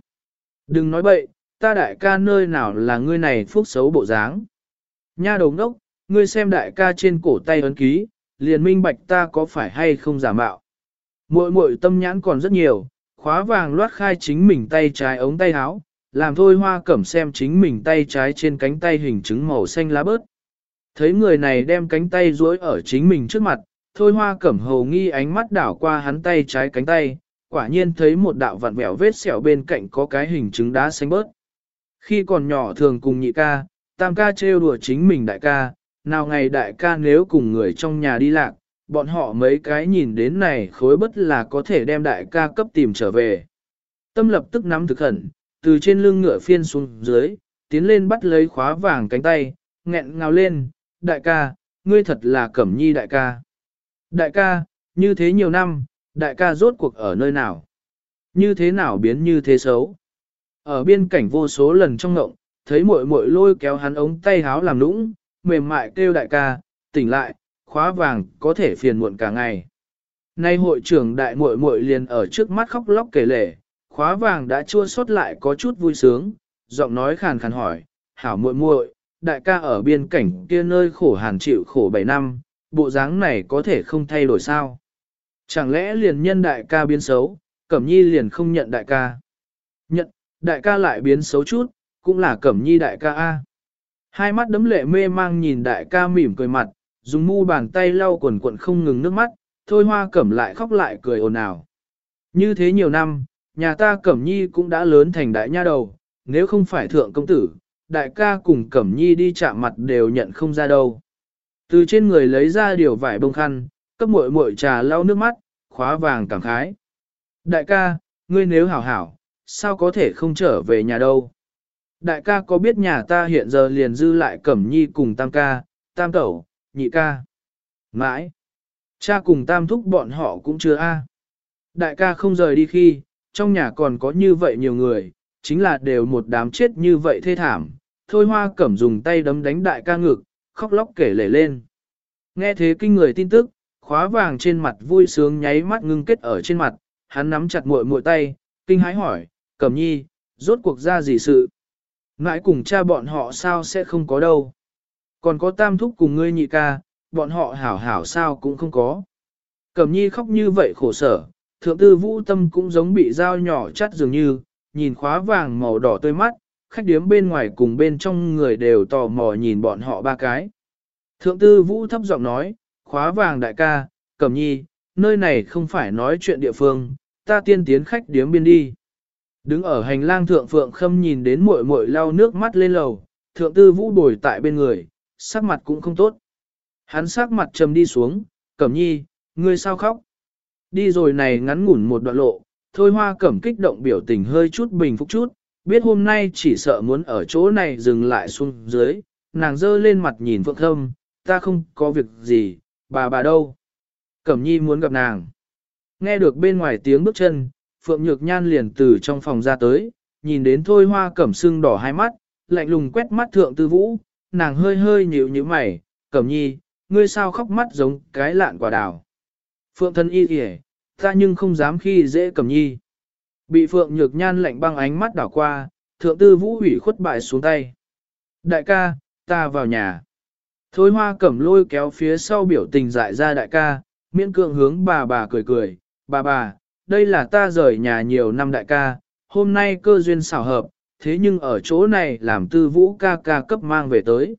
Đừng nói bậy, ta đại ca nơi nào là ngươi này phúc xấu bộ dáng. Nha đầu ngốc, ngươi xem đại ca trên cổ tay ấn ký, liền minh bạch ta có phải hay không giả mạo. Muội muội tâm nhãn còn rất nhiều, khóa vàng loát khai chính mình tay trái ống tay áo, làm thôi hoa cẩm xem chính mình tay trái trên cánh tay hình trứng màu xanh lá bớt. Thấy người này đem cánh tay duỗi ở chính mình trước mặt, thôi hoa cẩm hầu nghi ánh mắt đảo qua hắn tay trái cánh tay, quả nhiên thấy một đạo vặn vẹo vết sẹo bên cạnh có cái hình trứng đá xanh bớt. Khi còn nhỏ thường cùng nhị ca, tam ca trêu đùa chính mình đại ca, nào ngày đại ca nếu cùng người trong nhà đi lạc, bọn họ mấy cái nhìn đến này khối bất là có thể đem đại ca cấp tìm trở về. Tâm lập tức nắm thực khẩn, từ trên lưng ngựa phiên xuống dưới, tiến lên bắt lấy khóa vàng cánh tay, nghẹn ngào lên, đại ca, ngươi thật là cẩm nhi đại ca. Đại ca, như thế nhiều năm, đại ca rốt cuộc ở nơi nào? Như thế nào biến như thế xấu? Ở biên cảnh vô số lần trong ngộng, thấy muội muội lôi kéo hắn ống tay háo làm nũng, mềm mại kêu đại ca, tỉnh lại, khóa vàng có thể phiền muộn cả ngày. Nay hội trưởng đại muội muội liền ở trước mắt khóc lóc kể lể, khóa vàng đã chua xót lại có chút vui sướng, giọng nói khàn khàn hỏi, hảo muội muội, đại ca ở biên cảnh kia nơi khổ hàn chịu khổ 7 năm, bộ dáng này có thể không thay đổi sao? Chẳng lẽ liền nhân đại ca biến xấu, Cẩm Nhi liền không nhận đại ca? Nhận, đại ca lại biến xấu chút, cũng là Cẩm Nhi đại ca A. Hai mắt đấm lệ mê mang nhìn đại ca mỉm cười mặt, dùng mu bàn tay lau quần quận không ngừng nước mắt, thôi hoa cẩm lại khóc lại cười ồn ào. Như thế nhiều năm, nhà ta cẩm nhi cũng đã lớn thành đại nha đầu, nếu không phải thượng công tử, đại ca cùng cẩm nhi đi chạm mặt đều nhận không ra đâu. Từ trên người lấy ra điều vải bông khăn, cấp muội muội trà lau nước mắt, khóa vàng cảm khái. Đại ca, ngươi nếu hảo hảo, sao có thể không trở về nhà đâu? Đại ca có biết nhà ta hiện giờ liền dư lại cẩm nhi cùng tam ca, tam tẩu, nhị ca. Mãi, cha cùng tam thúc bọn họ cũng chưa a. Đại ca không rời đi khi, trong nhà còn có như vậy nhiều người, chính là đều một đám chết như vậy thê thảm. Thôi hoa cẩm dùng tay đấm đánh đại ca ngực, khóc lóc kể lể lên. Nghe thế kinh người tin tức, khóa vàng trên mặt vui sướng nháy mắt ngưng kết ở trên mặt, hắn nắm chặt muội muội tay, kinh hái hỏi, cẩm nhi, rốt cuộc ra gì sự? Mãi cùng cha bọn họ sao sẽ không có đâu. Còn có tam thúc cùng ngươi nhị ca, bọn họ hảo hảo sao cũng không có. Cẩm nhi khóc như vậy khổ sở, thượng tư vũ tâm cũng giống bị dao nhỏ chắt dường như, nhìn khóa vàng màu đỏ tươi mắt, khách điếm bên ngoài cùng bên trong người đều tò mò nhìn bọn họ ba cái. Thượng tư vũ thấp giọng nói, khóa vàng đại ca, cẩm nhi, nơi này không phải nói chuyện địa phương, ta tiên tiến khách điếm biên đi. Đứng ở hành lang thượng phượng khâm nhìn đến muội muội lau nước mắt lên lầu, thượng tư vũ bồi tại bên người, sắc mặt cũng không tốt. Hắn sắc mặt trầm đi xuống, cẩm nhi, ngươi sao khóc? Đi rồi này ngắn ngủn một đoạn lộ, thôi hoa cẩm kích động biểu tình hơi chút bình phục chút, biết hôm nay chỉ sợ muốn ở chỗ này dừng lại xuống dưới, nàng dơ lên mặt nhìn phượng khâm, ta không có việc gì, bà bà đâu? Cẩm nhi muốn gặp nàng. Nghe được bên ngoài tiếng bước chân, Phượng Nhược Nhan liền từ trong phòng ra tới, nhìn đến thôi hoa cẩm sưng đỏ hai mắt, lạnh lùng quét mắt thượng tư vũ, nàng hơi hơi nhịu như mày, cẩm nhi, ngươi sao khóc mắt giống cái lạn quả đào. Phượng thân y kìa, ta nhưng không dám khi dễ cẩm nhi. Bị Phượng Nhược Nhan lạnh băng ánh mắt đảo qua, thượng tư vũ hủy khuất bại xuống tay. Đại ca, ta vào nhà. Thôi hoa cẩm lôi kéo phía sau biểu tình dại ra đại ca, miễn cưỡng hướng bà bà cười cười, bà bà, đây là ta rời nhà nhiều năm đại ca, hôm nay cơ duyên xảo hợp, thế nhưng ở chỗ này làm tư vũ ca ca cấp mang về tới.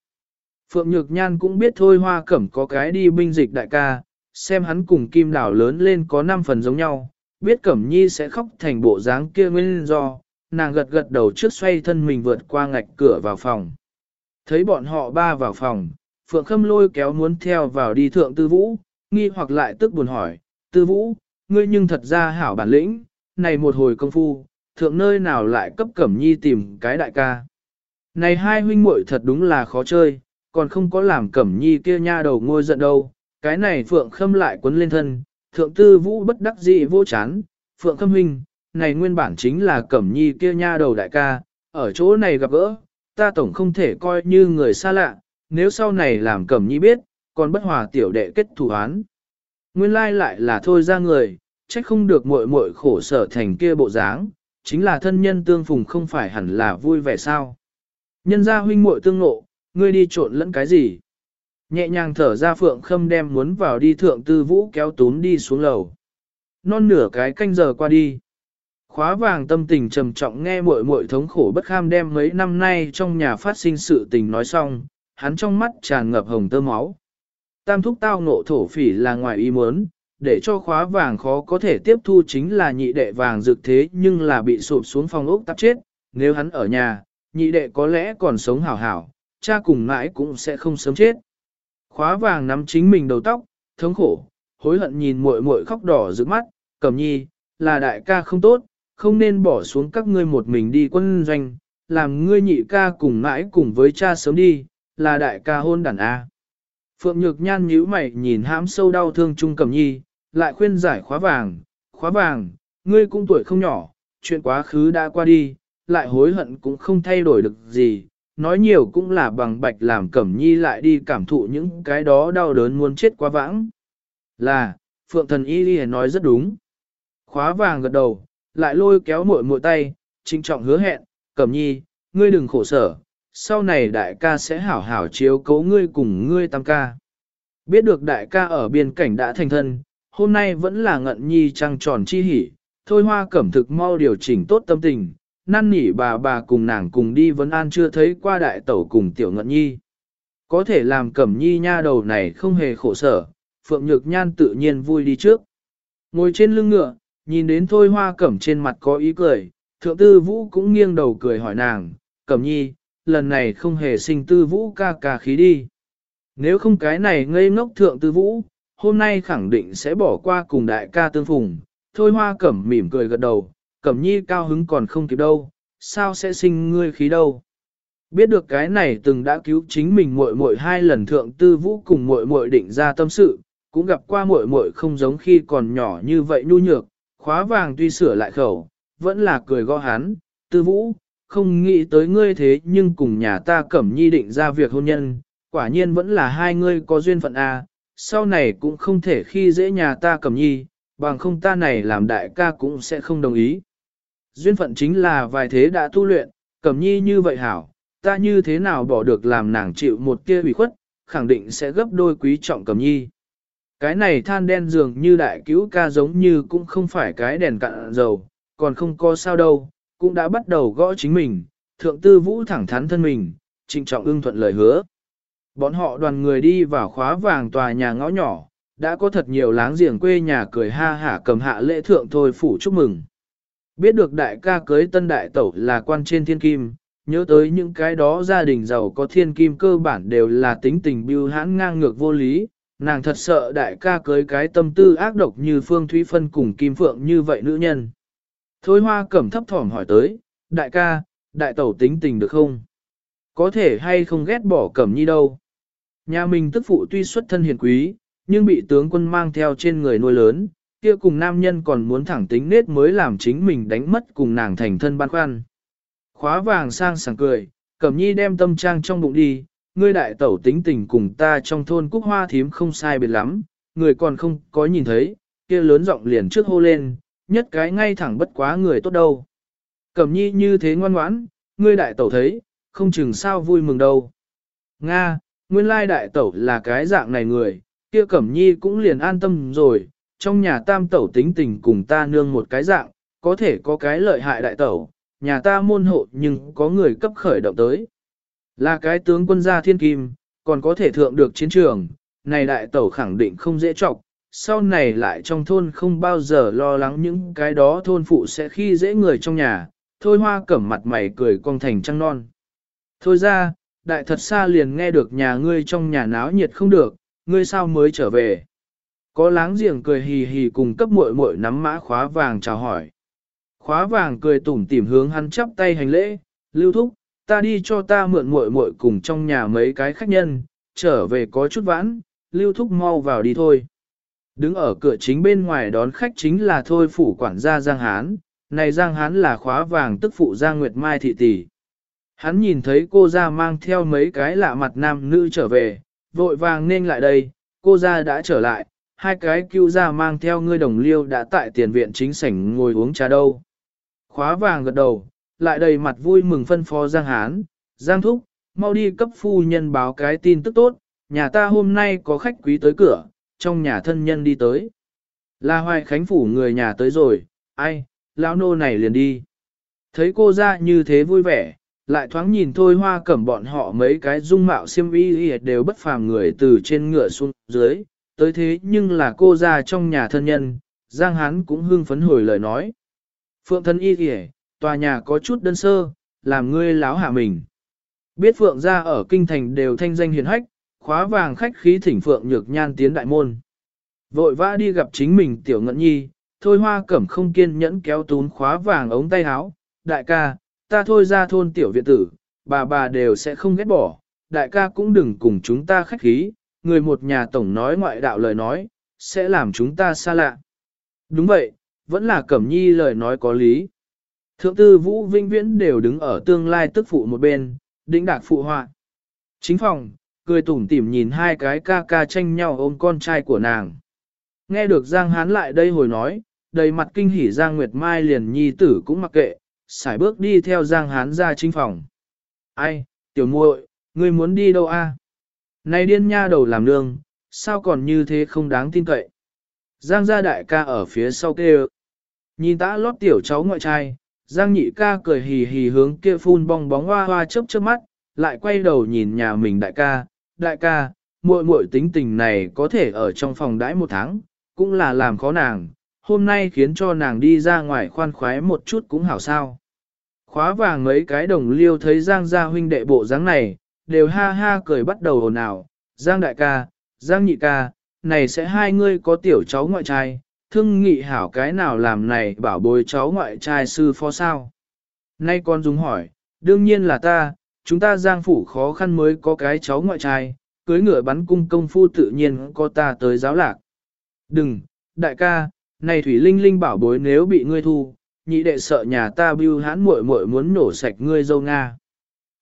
Phượng Nhược Nhan cũng biết thôi hoa cẩm có cái đi binh dịch đại ca, xem hắn cùng kim đảo lớn lên có 5 phần giống nhau, biết cẩm nhi sẽ khóc thành bộ dáng kia nguyên do, nàng gật gật đầu trước xoay thân mình vượt qua ngạch cửa vào phòng. Thấy bọn họ ba vào phòng, Phượng Khâm lôi kéo muốn theo vào đi thượng tư vũ, nghi hoặc lại tức buồn hỏi, tư vũ, ngươi nhưng thật ra hảo bản lĩnh, này một hồi công phu, thượng nơi nào lại cấp cẩm nhi tìm cái đại ca. Này hai huynh muội thật đúng là khó chơi, còn không có làm cẩm nhi kia nha đầu ngôi giận đâu, cái này phượng khâm lại quấn lên thân, thượng tư vũ bất đắc dĩ vô chán, phượng khâm huynh, này nguyên bản chính là cẩm nhi kia nha đầu đại ca, ở chỗ này gặp gỡ, ta tổng không thể coi như người xa lạ, nếu sau này làm cẩm nhi biết, còn bất hòa tiểu đệ kết thủ án. Nguyên lai lại là thôi ra người, trách không được muội muội khổ sở thành kia bộ dáng, chính là thân nhân tương phùng không phải hẳn là vui vẻ sao. Nhân gia huynh muội tương ngộ, ngươi đi trộn lẫn cái gì? Nhẹ nhàng thở ra phượng khâm đem muốn vào đi thượng tư vũ kéo tún đi xuống lầu. Non nửa cái canh giờ qua đi. Khóa vàng tâm tình trầm trọng nghe muội muội thống khổ bất kham đem mấy năm nay trong nhà phát sinh sự tình nói xong, hắn trong mắt tràn ngập hồng tơ máu. Tam thúc tao ngộ thổ phỉ là ngoài ý muốn, để cho khóa vàng khó có thể tiếp thu chính là nhị đệ vàng dược thế nhưng là bị sụp xuống phòng ốc tắp chết, nếu hắn ở nhà, nhị đệ có lẽ còn sống hảo hảo, cha cùng mãi cũng sẽ không sớm chết. Khóa vàng nắm chính mình đầu tóc, thống khổ, hối hận nhìn muội muội khóc đỏ rực mắt, cẩm nhi, là đại ca không tốt, không nên bỏ xuống các ngươi một mình đi quân doanh, làm ngươi nhị ca cùng mãi cùng với cha sớm đi, là đại ca hôn đàn A. Phượng Nhược Nhan nhíu mày nhìn hãm sâu đau thương Trung Cẩm Nhi, lại khuyên giải khóa vàng, khóa vàng, ngươi cũng tuổi không nhỏ, chuyện quá khứ đã qua đi, lại hối hận cũng không thay đổi được gì, nói nhiều cũng là bằng bạch làm Cẩm Nhi lại đi cảm thụ những cái đó đau đớn muốn chết quá vãng. Là, Phượng Thần Y Ghi nói rất đúng. Khóa vàng gật đầu, lại lôi kéo muội muội tay, trinh trọng hứa hẹn, Cẩm Nhi, ngươi đừng khổ sở, sau này đại ca sẽ hảo hảo chiếu cố ngươi cùng ngươi tam ca. Biết được đại ca ở biên cảnh đã thành thân, hôm nay vẫn là ngận nhi trăng tròn chi hỉ, thôi hoa cẩm thực mau điều chỉnh tốt tâm tình, năn nỉ bà bà cùng nàng cùng đi vấn an chưa thấy qua đại tẩu cùng tiểu ngận nhi. Có thể làm cẩm nhi nha đầu này không hề khổ sở, Phượng Nhược Nhan tự nhiên vui đi trước. Ngồi trên lưng ngựa, nhìn đến thôi hoa cẩm trên mặt có ý cười, thượng tư vũ cũng nghiêng đầu cười hỏi nàng, cẩm nhi, lần này không hề sinh tư vũ ca ca khí đi. Nếu không cái này ngây ngốc thượng tư vũ, hôm nay khẳng định sẽ bỏ qua cùng đại ca tương phùng. Thôi hoa cẩm mỉm cười gật đầu, cẩm nhi cao hứng còn không kịp đâu, sao sẽ sinh ngươi khí đâu. Biết được cái này từng đã cứu chính mình muội muội hai lần thượng tư vũ cùng muội muội định ra tâm sự, cũng gặp qua muội muội không giống khi còn nhỏ như vậy nhu nhược, khóa vàng tuy sửa lại khẩu, vẫn là cười gõ hắn, tư vũ, không nghĩ tới ngươi thế nhưng cùng nhà ta cẩm nhi định ra việc hôn nhân, quả nhiên vẫn là hai ngươi có duyên phận A, sau này cũng không thể khi dễ nhà ta cẩm nhi, bằng không ta này làm đại ca cũng sẽ không đồng ý. Duyên phận chính là vài thế đã tu luyện, cẩm nhi như vậy hảo, ta như thế nào bỏ được làm nàng chịu một kia ủy khuất, khẳng định sẽ gấp đôi quý trọng cẩm nhi. Cái này than đen dường như đại cứu ca giống như cũng không phải cái đèn cạn dầu, còn không có sao đâu, cũng đã bắt đầu gõ chính mình, thượng tư vũ thẳng thắn thân mình, trịnh trọng ưng thuận lời hứa. Bọn họ đoàn người đi vào khóa vàng tòa nhà ngõ nhỏ, đã có thật nhiều láng giềng quê nhà cười ha hả cầm hạ lễ thượng thôi phủ chúc mừng. Biết được đại ca cưới tân đại tẩu là quan trên thiên kim, nhớ tới những cái đó gia đình giàu có thiên kim cơ bản đều là tính tình biêu hãn ngang ngược vô lý, nàng thật sợ đại ca cưới cái tâm tư ác độc như Phương Thúy Phân cùng Kim Phượng như vậy nữ nhân. Thôi hoa cẩm thấp thỏm hỏi tới, đại ca, đại tẩu tính tình được không? Có thể hay không ghét bỏ cẩm nhi đâu? Nhà mình tức phụ tuy xuất thân hiền quý, nhưng bị tướng quân mang theo trên người nuôi lớn, kia cùng nam nhân còn muốn thẳng tính nết mới làm chính mình đánh mất cùng nàng thành thân ban khoăn. Khóa vàng sang sảng cười, cẩm nhi đem tâm trang trong bụng đi, ngươi đại tẩu tính tình cùng ta trong thôn cúc hoa thím không sai biệt lắm, người còn không có nhìn thấy, kia lớn giọng liền trước hô lên, nhất cái ngay thẳng bất quá người tốt đâu. Cẩm nhi như thế ngoan ngoãn, ngươi đại tẩu thấy, không chừng sao vui mừng đâu. Nga, nguyên lai đại tẩu là cái dạng này người, kia cẩm nhi cũng liền an tâm rồi, trong nhà tam tẩu tính tình cùng ta nương một cái dạng, có thể có cái lợi hại đại tẩu, nhà ta môn hộ nhưng có người cấp khởi động tới. Là cái tướng quân gia thiên kim, còn có thể thượng được chiến trường, này đại tẩu khẳng định không dễ trọc, sau này lại trong thôn không bao giờ lo lắng những cái đó thôn phụ sẽ khi dễ người trong nhà, thôi hoa cẩm mặt mày cười cong thành trăng non. Thôi ra, đại thật xa liền nghe được nhà ngươi trong nhà náo nhiệt không được, ngươi sao mới trở về. Có láng giềng cười hì hì cùng cấp muội muội nắm mã khóa vàng chào hỏi. Khóa vàng cười tủm tỉm hướng hắn chắp tay hành lễ, lưu thúc, ta đi cho ta mượn muội muội cùng trong nhà mấy cái khách nhân, trở về có chút vãn, lưu thúc mau vào đi thôi. Đứng ở cửa chính bên ngoài đón khách chính là thôi phủ quản gia Giang Hán, này Giang Hán là khóa vàng tức phụ Giang Nguyệt Mai thị tỷ. Hắn nhìn thấy cô ra mang theo mấy cái lạ mặt nam nữ trở về, vội vàng nên lại đây, cô ra đã trở lại, hai cái cứu ra mang theo ngươi đồng liêu đã tại tiền viện chính sảnh ngồi uống trà đâu. Khóa vàng gật đầu, lại đầy mặt vui mừng phân phó Giang Hán, Giang Thúc, mau đi cấp phu nhân báo cái tin tức tốt, nhà ta hôm nay có khách quý tới cửa, trong nhà thân nhân đi tới. Là hoài khánh phủ người nhà tới rồi, ai, lão nô này liền đi. Thấy cô ra như thế vui vẻ, lại thoáng nhìn thôi hoa cẩm bọn họ mấy cái dung mạo xiêm y đều bất phàm người từ trên ngựa xuống dưới, tới thế nhưng là cô ra trong nhà thân nhân, Giang Hán cũng hưng phấn hồi lời nói. Phượng thân y kìa, tòa nhà có chút đơn sơ, làm ngươi láo hạ mình. Biết Phượng ra ở kinh thành đều thanh danh hiền hách, khóa vàng khách khí thỉnh Phượng nhược nhan tiến đại môn. Vội vã đi gặp chính mình tiểu ngận nhi, thôi hoa cẩm không kiên nhẫn kéo tún khóa vàng ống tay áo, đại ca, ta thôi ra thôn tiểu viện tử, bà bà đều sẽ không ghét bỏ, đại ca cũng đừng cùng chúng ta khách khí, người một nhà tổng nói ngoại đạo lời nói, sẽ làm chúng ta xa lạ. Đúng vậy, vẫn là cẩm nhi lời nói có lý. Thượng tư Vũ Vinh Viễn đều đứng ở tương lai tức phụ một bên, đĩnh đạc phụ họa. Chính phòng, cười tủm tỉm nhìn hai cái ca ca tranh nhau ôm con trai của nàng. Nghe được Giang Hán lại đây hồi nói, đầy mặt kinh hỉ Giang Nguyệt Mai liền nhi tử cũng mặc kệ, xài bước đi theo Giang Hán ra chính phòng. Ai, tiểu muội, ngươi muốn đi đâu a? Này điên nha đầu làm nương, sao còn như thế không đáng tin cậy. Giang gia đại ca ở phía sau kêu. Nhìn tã lót tiểu cháu ngoại trai, Giang nhị ca cười hì hì hướng kia phun bong bóng hoa hoa chớp chớp mắt, lại quay đầu nhìn nhà mình đại ca, đại ca, muội muội tính tình này có thể ở trong phòng đãi một tháng, cũng là làm khó nàng, hôm nay khiến cho nàng đi ra ngoài khoan khoái một chút cũng hảo sao. Khóa vàng mấy cái đồng liêu thấy Giang gia huynh đệ bộ dáng này, đều ha ha cười bắt đầu ồn ào, Giang đại ca, Giang nhị ca, này sẽ hai ngươi có tiểu cháu ngoại trai, thương nghị hảo cái nào làm này bảo bồi cháu ngoại trai sư phó sao. Nay con dùng hỏi, đương nhiên là ta, chúng ta giang phủ khó khăn mới có cái cháu ngoại trai, cưới ngựa bắn cung công phu tự nhiên có ta tới giáo lạc. Đừng, đại ca, này thủy linh linh bảo bối nếu bị ngươi thu, nhị đệ sợ nhà ta bưu hãn muội muội muốn nổ sạch ngươi dâu Nga.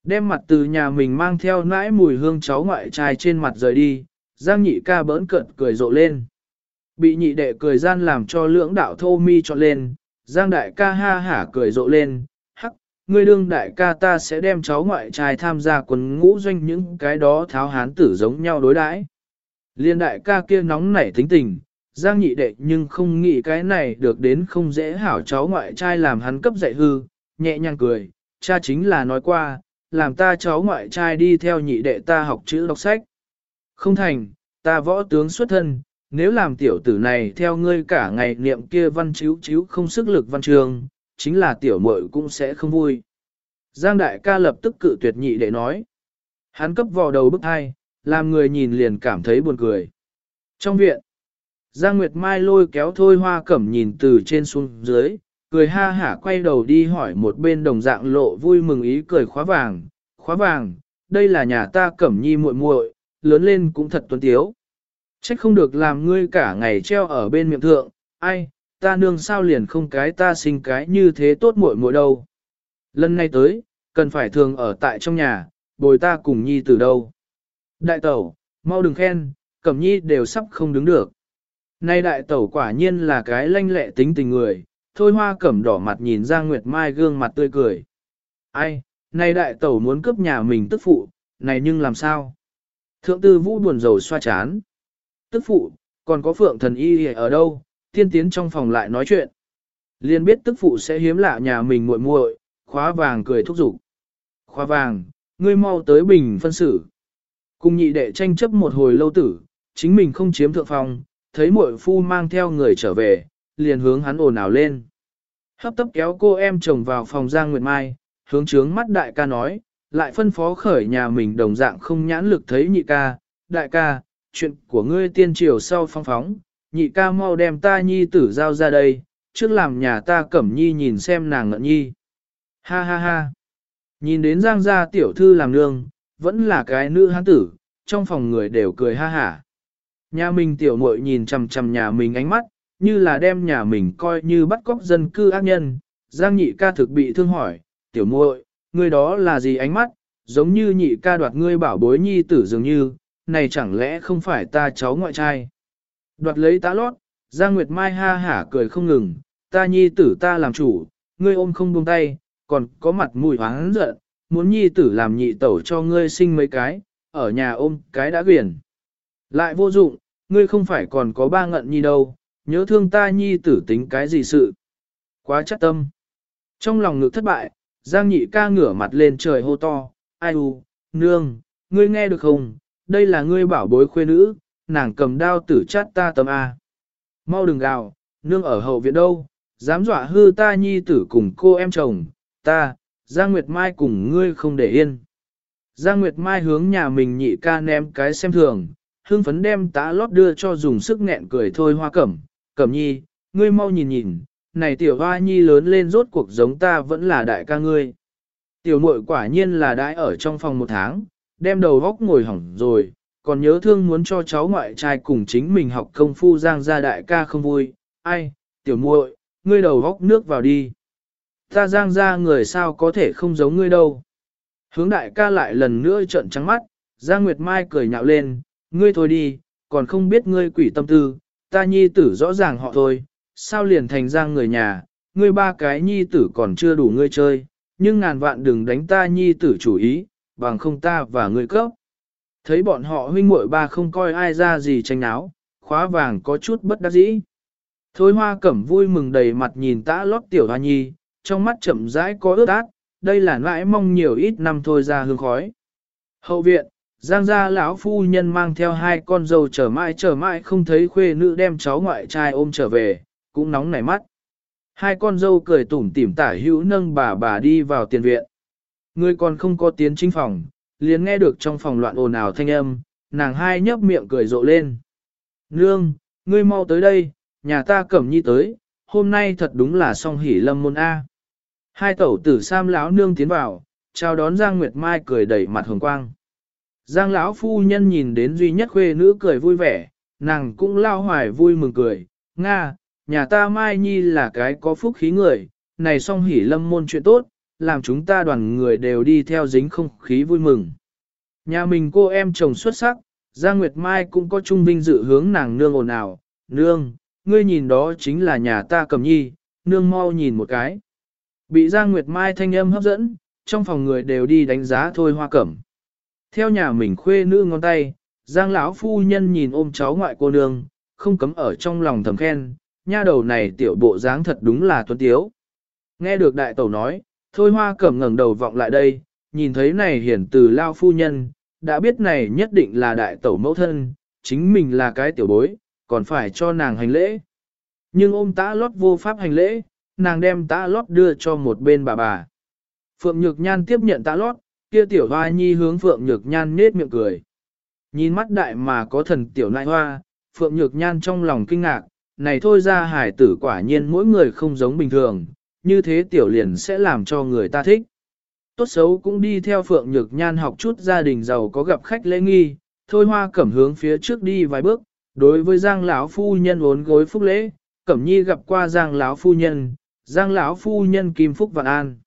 Đem mặt từ nhà mình mang theo nãi mùi hương cháu ngoại trai trên mặt rời đi, Giang nhị ca bỡn cận cười rộ lên. Bị nhị đệ cười gian làm cho lưỡng đạo thô mi trọn lên, Giang đại ca ha hả cười rộ lên, ngươi đương đại ca ta sẽ đem cháu ngoại trai tham gia quần ngũ doanh những cái đó tháo hán tử giống nhau đối đãi. Liên đại ca kia nóng nảy tính tình, Giang nhị đệ nhưng không nghĩ cái này được đến không dễ hảo cháu ngoại trai làm hắn cấp dạy hư, nhẹ nhàng cười, cha chính là nói qua, làm ta cháu ngoại trai đi theo nhị đệ ta học chữ đọc sách. Không thành, ta võ tướng xuất thân, nếu làm tiểu tử này theo ngươi cả ngày niệm kia văn chiếu chiếu không sức lực văn trường, chính là tiểu muội cũng sẽ không vui. Giang đại ca lập tức cự tuyệt nhị để nói. Hắn cấp vò đầu bức hai, làm người nhìn liền cảm thấy buồn cười. Trong viện, Giang Nguyệt Mai lôi kéo thôi hoa cẩm nhìn từ trên xuống dưới, cười ha hả quay đầu đi hỏi một bên đồng dạng lộ vui mừng ý cười khóa vàng, khóa vàng, đây là nhà ta cẩm nhi muội muội, lớn lên cũng thật tuấn tiếu. Trách không được làm ngươi cả ngày treo ở bên miệng thượng, ai, ta nương sao liền không cái ta sinh cái như thế tốt muội muội đâu. Lần này tới, cần phải thường ở tại trong nhà, bồi ta cùng nhi từ đâu. Đại tẩu, mau đừng khen, cẩm nhi đều sắp không đứng được. Nay đại tẩu quả nhiên là cái lanh lẹ tính tình người, thôi hoa cẩm đỏ mặt nhìn Giang Nguyệt Mai gương mặt tươi cười. Ai, nay đại tẩu muốn cướp nhà mình tức phụ, này nhưng làm sao? Thượng tư vũ buồn rầu xoa chán. Tức phụ, còn có phượng thần y ở đâu, tiên tiến trong phòng lại nói chuyện. Liên biết tức phụ sẽ hiếm lạ nhà mình muội muội, khóa vàng cười thúc giục. Khóa vàng, ngươi mau tới bình phân xử. Cùng nhị đệ tranh chấp một hồi lâu tử, chính mình không chiếm thượng phòng, thấy muội phu mang theo người trở về, liền hướng hắn ồn ào lên. Hấp tấp kéo cô em chồng vào phòng Giang Nguyệt Mai, hướng trướng mắt đại ca nói, lại phân phó khởi nhà mình đồng dạng không nhãn lực thấy nhị ca, đại ca, chuyện của ngươi tiên triều sau phong phóng, nhị ca mau đem ta nhi tử giao ra đây, trước làm nhà ta cẩm nhi nhìn xem nàng ngận nhi. Ha ha ha. Nhìn đến giang gia tiểu thư làm nương, vẫn là cái nữ hán tử, trong phòng người đều cười ha hả. Nhà mình tiểu muội nhìn chằm chằm nhà mình ánh mắt, như là đem nhà mình coi như bắt cóc dân cư ác nhân. Giang nhị ca thực bị thương hỏi, tiểu muội, người đó là gì ánh mắt, giống như nhị ca đoạt ngươi bảo bối nhi tử dường như, này chẳng lẽ không phải ta cháu ngoại trai. Đoạt lấy tá lót, Giang Nguyệt Mai ha hả cười không ngừng, ta nhi tử ta làm chủ, ngươi ôm không buông tay, còn có mặt mùi hoáng giận, muốn nhi tử làm nhị tẩu cho ngươi sinh mấy cái, ở nhà ôm cái đã quyển. Lại vô dụng, ngươi không phải còn có ba ngận nhi đâu, nhớ thương ta nhi tử tính cái gì sự. Quá chắc tâm. Trong lòng ngực thất bại, Giang nhị ca ngửa mặt lên trời hô to, ai u, nương, ngươi nghe được không, đây là ngươi bảo bối khuê nữ, nàng cầm đao tử chát ta tâm A. Mau đừng gào, nương ở hậu viện đâu, dám dọa hư ta nhi tử cùng cô em chồng, ta, Giang Nguyệt Mai cùng ngươi không để yên. Giang Nguyệt Mai hướng nhà mình nhị ca ném cái xem thường, hương phấn đem tá lót đưa cho dùng sức nghẹn cười thôi hoa cẩm, cẩm nhi, ngươi mau nhìn nhìn, này tiểu hoa nhi lớn lên rốt cuộc giống ta vẫn là đại ca ngươi. Tiểu muội quả nhiên là đãi ở trong phòng một tháng, đem đầu góc ngồi hỏng rồi, còn nhớ thương muốn cho cháu ngoại trai cùng chính mình học công phu giang gia đại ca không vui, ai, tiểu muội, ngươi đầu góc nước vào đi. Ta giang gia người sao có thể không giống ngươi đâu. Hướng đại ca lại lần nữa trợn trắng mắt, Giang Nguyệt Mai cười nhạo lên, ngươi thôi đi, còn không biết ngươi quỷ tâm tư, ta nhi tử rõ ràng họ thôi, sao liền thành Giang người nhà, ngươi ba cái nhi tử còn chưa đủ ngươi chơi, nhưng ngàn vạn đừng đánh ta nhi tử chủ ý, bằng không ta và ngươi cấp. Thấy bọn họ huynh muội ba không coi ai ra gì tranh náo, khóa vàng có chút bất đắc dĩ. Thôi hoa cẩm vui mừng đầy mặt nhìn tã lót tiểu hoa nhi, trong mắt chậm rãi có ướt át, đây là nãi mong nhiều ít năm thôi ra hương khói. Hậu viện, Giang gia lão phu nhân mang theo hai con dâu chờ mãi chờ mãi không thấy khuê nữ đem cháu ngoại trai ôm trở về, cũng nóng nảy mắt. Hai con dâu cười tủm tỉm tả hữu nâng bà bà đi vào tiền viện. Người còn không có tiến chính phòng, liền nghe được trong phòng loạn ồn ào thanh âm, nàng hai nhấp miệng cười rộ lên. Nương, ngươi mau tới đây, nhà ta cẩm nhi tới, hôm nay thật đúng là song hỉ lâm môn A. Hai tẩu tử sam lão nương tiến vào, chào đón Giang Nguyệt Mai cười đẩy mặt hồng quang. Giang lão phu nhân nhìn đến duy nhất khuê nữ cười vui vẻ, nàng cũng lao hoài vui mừng cười, Nga, nhà ta Mai Nhi là cái có phúc khí người, này song hỉ lâm môn chuyện tốt, làm chúng ta đoàn người đều đi theo dính không khí vui mừng. Nhà mình cô em chồng xuất sắc, Giang Nguyệt Mai cũng có trung vinh dự hướng nàng nương ồn ào, nương, ngươi nhìn đó chính là nhà ta cầm nhi, nương mau nhìn một cái. Bị Giang Nguyệt Mai thanh âm hấp dẫn, trong phòng người đều đi đánh giá thôi hoa cẩm. Theo nhà mình khuê nữ ngón tay, Giang lão phu nhân nhìn ôm cháu ngoại cô nương, không cấm ở trong lòng thầm khen, nha đầu này tiểu bộ dáng thật đúng là tuấn tiếu. Nghe được đại tẩu nói, thôi hoa cẩm ngẩng đầu vọng lại đây, nhìn thấy này hiển từ lao phu nhân, đã biết này nhất định là đại tẩu mẫu thân, chính mình là cái tiểu bối, còn phải cho nàng hành lễ. Nhưng ôm tã lót vô pháp hành lễ, nàng đem tã lót đưa cho một bên bà bà. Phượng Nhược Nhan tiếp nhận tã lót, kia tiểu hoa nhi hướng Phượng Nhược Nhan nết miệng cười. Nhìn mắt đại mà có thần tiểu nại hoa, Phượng Nhược Nhan trong lòng kinh ngạc, này thôi ra hải tử quả nhiên mỗi người không giống bình thường, như thế tiểu liền sẽ làm cho người ta thích. Tốt xấu cũng đi theo Phượng Nhược Nhan học chút gia đình giàu có gặp khách lễ nghi, thôi hoa cẩm hướng phía trước đi vài bước, đối với Giang lão phu nhân uốn gối phúc lễ, Cẩm Nhi gặp qua Giang lão phu nhân, Giang lão phu nhân kim phúc vạn an.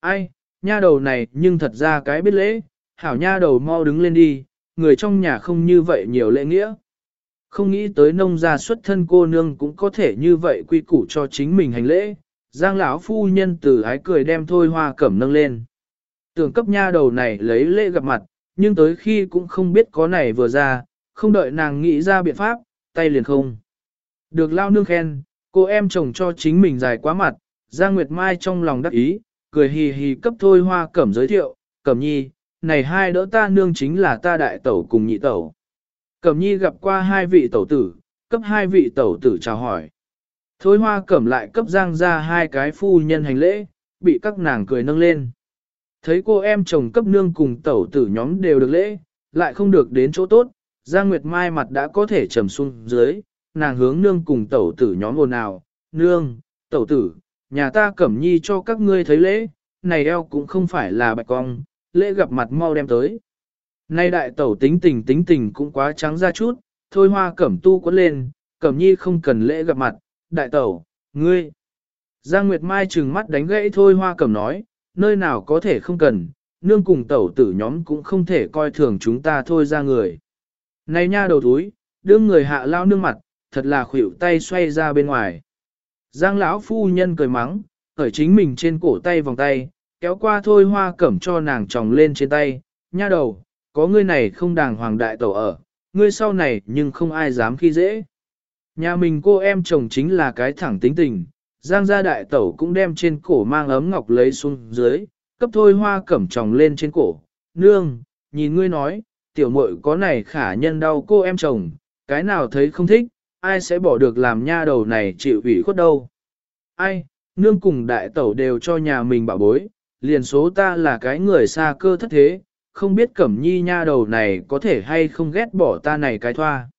Ai, nha đầu này nhưng thật ra cái biết lễ, hảo nha đầu mau đứng lên đi, người trong nhà không như vậy nhiều lễ nghĩa. Không nghĩ tới nông gia xuất thân cô nương cũng có thể như vậy quy củ cho chính mình hành lễ. Giang lão phu nhân từ ái cười đem thôi hoa cẩm nâng lên. Tưởng cấp nha đầu này lấy lễ gặp mặt, nhưng tới khi cũng không biết có này vừa ra, không đợi nàng nghĩ ra biện pháp, tay liền không. Được lao nương khen, cô em chồng cho chính mình dài quá mặt, Giang Nguyệt Mai trong lòng đắc ý, cười hì hì cấp thôi hoa cẩm giới thiệu, cẩm nhi, này hai đỡ ta nương chính là ta đại tẩu cùng nhị tẩu. Cẩm nhi gặp qua hai vị tẩu tử, cấp hai vị tẩu tử chào hỏi. Thôi hoa cẩm lại cấp giang ra hai cái phu nhân hành lễ, bị các nàng cười nâng lên. Thấy cô em chồng cấp nương cùng tẩu tử nhóm đều được lễ, lại không được đến chỗ tốt, Giang Nguyệt Mai mặt đã có thể trầm xuống dưới, nàng hướng nương cùng tẩu tử nhóm ồn ào, nương, tẩu tử, nhà ta cẩm nhi cho các ngươi thấy lễ, này eo cũng không phải là bạch cong, lễ gặp mặt mau đem tới. Nay đại tẩu tính tình tính tình cũng quá trắng ra chút, thôi hoa cẩm tu quấn lên, cẩm nhi không cần lễ gặp mặt, đại tẩu, ngươi. Giang Nguyệt Mai trừng mắt đánh gãy thôi hoa cẩm nói, nơi nào có thể không cần, nương cùng tẩu tử nhóm cũng không thể coi thường chúng ta thôi ra người. Này nha đầu túi, đương người hạ lao nương mặt, thật là khuỷu tay xoay ra bên ngoài. Giang lão phu nhân cười mắng, ở chính mình trên cổ tay vòng tay, kéo qua thôi hoa cẩm cho nàng tròng lên trên tay, nha đầu, có ngươi này không đàng hoàng đại tẩu ở, ngươi sau này nhưng không ai dám khi dễ. Nhà mình cô em chồng chính là cái thẳng tính tình, giang gia đại tẩu cũng đem trên cổ mang ấm ngọc lấy xuống dưới, cấp thôi hoa cẩm tròng lên trên cổ, nương, nhìn ngươi nói, tiểu muội có này khả nhân đau cô em chồng, cái nào thấy không thích, ai sẽ bỏ được làm nha đầu này chịu ủy khuất đâu. Ai, nương cùng đại tẩu đều cho nhà mình bảo bối, liền số ta là cái người xa cơ thất thế, không biết cẩm nhi nha đầu này có thể hay không ghét bỏ ta này cái thoa.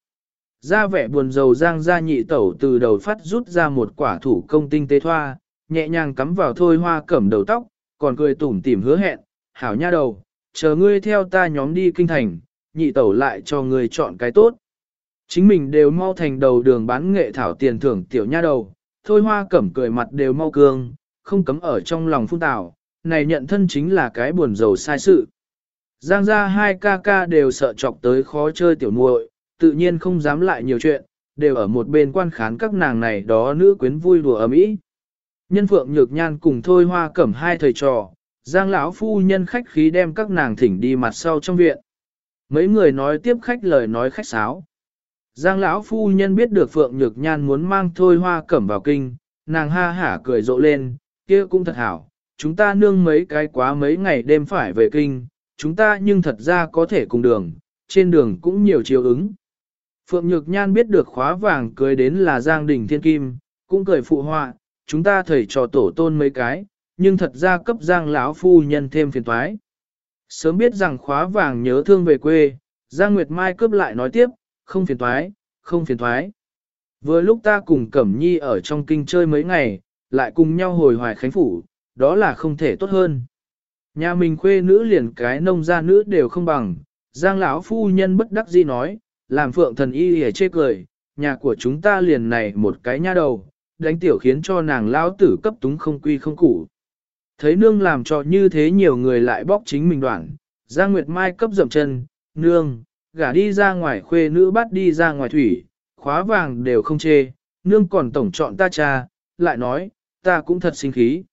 Ra vẻ buồn rầu giang ra nhị tẩu từ đầu phát rút ra một quả thủ công tinh tế thoa, nhẹ nhàng cắm vào thôi hoa cẩm đầu tóc, còn cười tủm tỉm hứa hẹn, hảo nha đầu, chờ ngươi theo ta nhóm đi kinh thành, nhị tẩu lại cho ngươi chọn cái tốt. Chính mình đều mau thành đầu đường bán nghệ thảo tiền thưởng tiểu nha đầu, thôi hoa cẩm cười mặt đều mau cương, không cấm ở trong lòng phun tảo, này nhận thân chính là cái buồn rầu sai sự. Giang ra hai ca ca đều sợ chọc tới khó chơi tiểu muội, tự nhiên không dám lại nhiều chuyện, đều ở một bên quan khán các nàng này đó nữ quyến vui đùa ấm ý. Nhân phượng nhược nhan cùng thôi hoa cẩm hai thời trò, giang lão phu nhân khách khí đem các nàng thỉnh đi mặt sau trong viện. Mấy người nói tiếp khách lời nói khách sáo. Giang lão phu nhân biết được Phượng Nhược Nhan muốn mang thôi hoa cẩm vào kinh, nàng ha hả cười rộ lên, kia cũng thật hảo, chúng ta nương mấy cái quá mấy ngày đêm phải về kinh, chúng ta nhưng thật ra có thể cùng đường, trên đường cũng nhiều chiều ứng. Phượng Nhược Nhan biết được khóa vàng cưới đến là Giang Đình Thiên Kim, cũng cười phụ họa, chúng ta thầy trò tổ tôn mấy cái, nhưng thật ra cấp Giang lão phu nhân thêm phiền toái. Sớm biết rằng khóa vàng nhớ thương về quê, Giang Nguyệt Mai cướp lại nói tiếp, không phiền toái, không phiền toái. Vừa lúc ta cùng Cẩm Nhi ở trong kinh chơi mấy ngày, lại cùng nhau hồi hoài khánh phủ, đó là không thể tốt hơn. Nhà mình khuê nữ liền cái nông gia nữ đều không bằng, Giang lão phu nhân bất đắc dĩ nói, làm phượng thần y hề chê cười, nhà của chúng ta liền này một cái nha đầu, đánh tiểu khiến cho nàng lão tử cấp túng không quy không củ. Thấy nương làm cho như thế nhiều người lại bóc chính mình đoạn, Giang Nguyệt Mai cấp dậm chân, nương, gả đi ra ngoài khuê nữ bắt đi ra ngoài thủy, khóa vàng đều không chê, nương còn tổng chọn ta cha, lại nói, ta cũng thật sinh khí.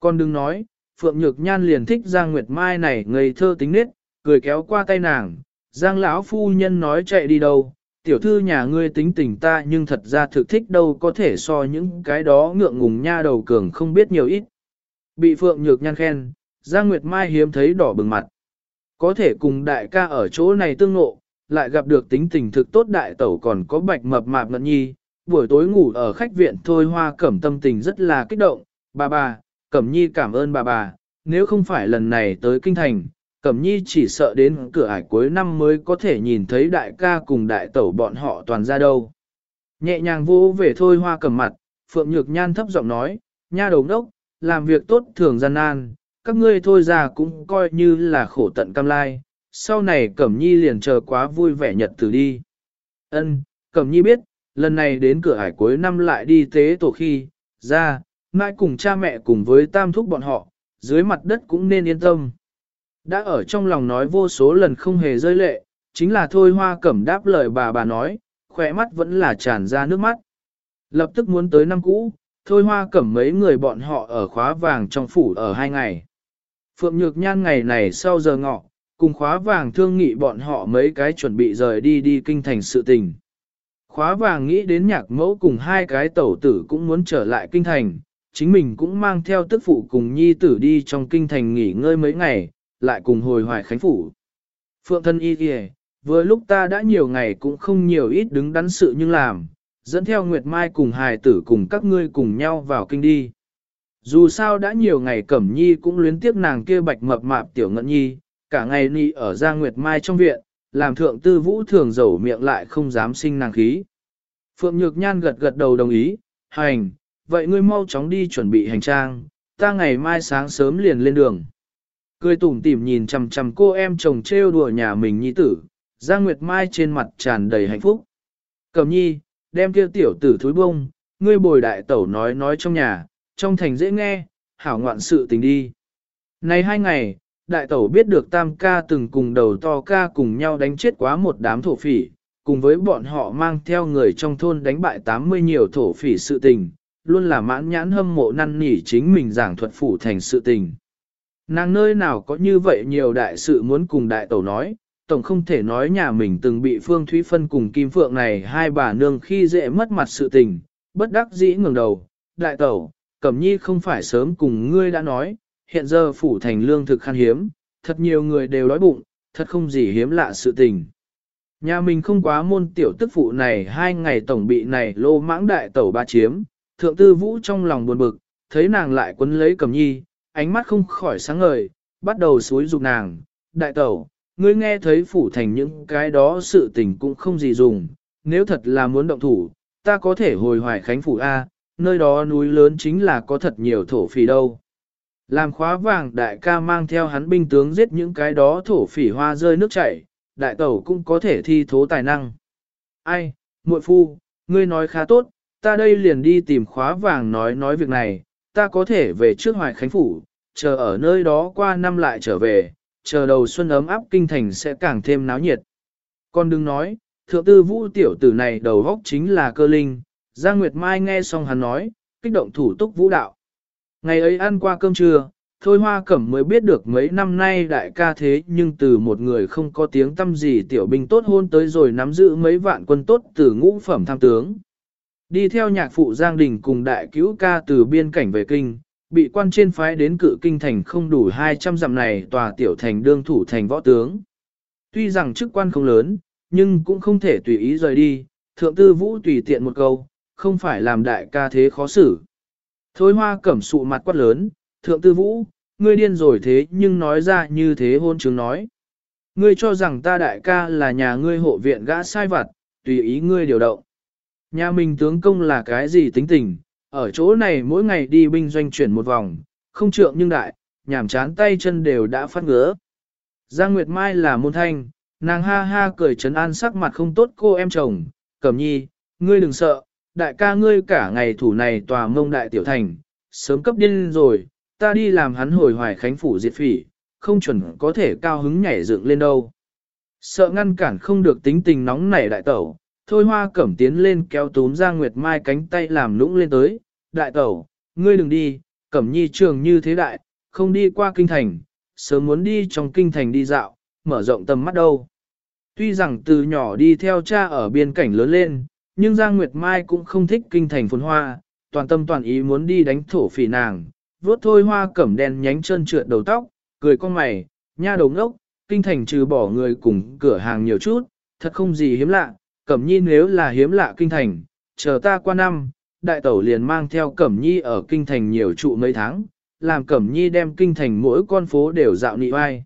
Con đừng nói, Phượng Nhược Nhan liền thích Giang Nguyệt Mai này ngây thơ tính nết, cười kéo qua tay nàng, Giang lão phu nhân nói chạy đi đâu, tiểu thư nhà ngươi tính tình ta nhưng thật ra thực thích đâu có thể so những cái đó ngượng ngùng nha đầu cường không biết nhiều ít. Bị Phượng Nhược Nhan khen, Giang Nguyệt Mai hiếm thấy đỏ bừng mặt. Có thể cùng đại ca ở chỗ này tương ngộ, lại gặp được tính tình thực tốt đại tẩu còn có bạch mập mạp ngận nhi, buổi tối ngủ ở khách viện thôi hoa cẩm tâm tình rất là kích động, bà bà, cẩm nhi cảm ơn bà bà, nếu không phải lần này tới kinh thành, cẩm nhi chỉ sợ đến cửa ải cuối năm mới có thể nhìn thấy đại ca cùng đại tẩu bọn họ toàn ra đâu. Nhẹ nhàng vô về thôi hoa cẩm mặt, Phượng Nhược Nhan thấp giọng nói, nha đầu đốc, làm việc tốt thường gian nan, các ngươi thôi ra cũng coi như là khổ tận cam lai, sau này Cẩm Nhi liền chờ quá vui vẻ nhật từ đi. Ân, Cẩm Nhi biết, lần này đến cửa hải cuối năm lại đi tế tổ khi, ra, mãi cùng cha mẹ cùng với tam thúc bọn họ, dưới mặt đất cũng nên yên tâm. Đã ở trong lòng nói vô số lần không hề rơi lệ, chính là thôi hoa cẩm đáp lời bà bà nói, khỏe mắt vẫn là tràn ra nước mắt. Lập tức muốn tới năm cũ, thôi hoa cẩm mấy người bọn họ ở khóa vàng trong phủ ở hai ngày. Phượng Nhược Nhan ngày này sau giờ ngọ, cùng khóa vàng thương nghị bọn họ mấy cái chuẩn bị rời đi đi kinh thành sự tình. Khóa vàng nghĩ đến nhạc mẫu cùng hai cái tẩu tử cũng muốn trở lại kinh thành, chính mình cũng mang theo tức phụ cùng nhi tử đi trong kinh thành nghỉ ngơi mấy ngày, lại cùng hồi hoài khánh phủ. Phượng thân y kìa, vừa lúc ta đã nhiều ngày cũng không nhiều ít đứng đắn sự nhưng làm, dẫn theo Nguyệt Mai cùng hài tử cùng các ngươi cùng nhau vào kinh đi. Dù sao đã nhiều ngày Cẩm Nhi cũng luyến tiếc nàng kia bạch mập mạp tiểu ngận nhi, cả ngày ni ở ra Nguyệt Mai trong viện, làm thượng tư vũ thường dầu miệng lại không dám sinh nàng khí. Phượng Nhược Nhan gật gật đầu đồng ý, hành, vậy ngươi mau chóng đi chuẩn bị hành trang, ta ngày mai sáng sớm liền lên đường. Cười tủm tỉm nhìn chằm chằm cô em chồng trêu đùa nhà mình nhi tử, Giang Nguyệt Mai trên mặt tràn đầy hạnh phúc. Cẩm nhi, đem kia tiểu tử thúi bông, ngươi bồi đại tẩu nói nói trong nhà, trong thành dễ nghe, hảo ngoạn sự tình đi. Này hai ngày, đại tẩu biết được tam ca từng cùng đầu to ca cùng nhau đánh chết quá một đám thổ phỉ, cùng với bọn họ mang theo người trong thôn đánh bại 80 nhiều thổ phỉ sự tình, luôn là mãn nhãn hâm mộ năn nỉ chính mình giảng thuật phủ thành sự tình. Nàng nơi nào có như vậy nhiều đại sự muốn cùng đại tẩu nói, tổng không thể nói nhà mình từng bị Phương Thúy Phân cùng Kim Phượng này hai bà nương khi dễ mất mặt sự tình, bất đắc dĩ ngừng đầu, đại tẩu, Cẩm Nhi không phải sớm cùng ngươi đã nói, hiện giờ phủ thành lương thực khan hiếm, thật nhiều người đều đói bụng, thật không gì hiếm lạ sự tình. Nhà mình không quá môn tiểu tức phụ này hai ngày tổng bị này lô mãng đại tẩu ba chiếm, thượng tư vũ trong lòng buồn bực, thấy nàng lại quấn lấy Cẩm Nhi, ánh mắt không khỏi sáng ngời, bắt đầu suối dục nàng, đại tẩu, ngươi nghe thấy phủ thành những cái đó sự tình cũng không gì dùng, nếu thật là muốn động thủ, ta có thể hồi hoài khánh phủ A, nơi đó núi lớn chính là có thật nhiều thổ phỉ đâu. Làm khóa vàng đại ca mang theo hắn binh tướng giết những cái đó thổ phỉ hoa rơi nước chảy, đại tẩu cũng có thể thi thố tài năng. Ai, muội phu, ngươi nói khá tốt, ta đây liền đi tìm khóa vàng nói nói việc này, ta có thể về trước hoài khánh phủ, chờ ở nơi đó qua năm lại trở về, chờ đầu xuân ấm áp kinh thành sẽ càng thêm náo nhiệt. Con đừng nói, thượng tư vũ tiểu tử này đầu góc chính là cơ linh, Giang Nguyệt Mai nghe xong hắn nói, kích động thủ túc vũ đạo. Ngày ấy ăn qua cơm trưa, Thôi Hoa Cẩm mới biết được mấy năm nay đại ca thế nhưng từ một người không có tiếng tâm gì tiểu binh tốt hôn tới rồi nắm giữ mấy vạn quân tốt từ ngũ phẩm tham tướng. Đi theo nhạc phụ Giang Đình cùng đại cứu ca từ biên cảnh về kinh, bị quan trên phái đến cự kinh thành không đủ 200 dặm này tòa tiểu thành đương thủ thành võ tướng. Tuy rằng chức quan không lớn, nhưng cũng không thể tùy ý rời đi, thượng tư vũ tùy tiện một câu, không phải làm đại ca thế khó xử. Thôi hoa cẩm sụ mặt quát lớn, thượng tư vũ, ngươi điên rồi thế nhưng nói ra như thế hôn chứng nói. Ngươi cho rằng ta đại ca là nhà ngươi hộ viện gã sai vặt, tùy ý ngươi điều động. Nhà mình tướng công là cái gì tính tình, ở chỗ này mỗi ngày đi binh doanh chuyển một vòng, không trượng nhưng đại, nhảm chán tay chân đều đã phát ngứa. Giang Nguyệt Mai là môn thanh, nàng ha ha cười trấn an sắc mặt không tốt cô em chồng, cẩm nhi, ngươi đừng sợ, đại ca ngươi cả ngày thủ này tòa mông đại tiểu thành, sớm cấp điên rồi, ta đi làm hắn hồi hoài khánh phủ diệt phỉ, không chuẩn có thể cao hứng nhảy dựng lên đâu. Sợ ngăn cản không được tính tình nóng nảy đại tẩu, thôi hoa cẩm tiến lên kéo túm ra Nguyệt Mai cánh tay làm nũng lên tới, đại tẩu, ngươi đừng đi, cẩm nhi trường như thế đại, không đi qua kinh thành, sớm muốn đi trong kinh thành đi dạo, mở rộng tầm mắt đâu. Tuy rằng từ nhỏ đi theo cha ở biên cảnh lớn lên, nhưng Giang Nguyệt Mai cũng không thích kinh thành phồn hoa, toàn tâm toàn ý muốn đi đánh thổ phỉ nàng, vốt thôi hoa cẩm đen nhánh chân trượt đầu tóc, cười con mày, nha đầu ngốc, kinh thành trừ bỏ người cùng cửa hàng nhiều chút, thật không gì hiếm lạ, cẩm nhi nếu là hiếm lạ kinh thành, chờ ta qua năm, đại tẩu liền mang theo cẩm nhi ở kinh thành nhiều trụ mấy tháng, làm cẩm nhi đem kinh thành mỗi con phố đều dạo nị vai.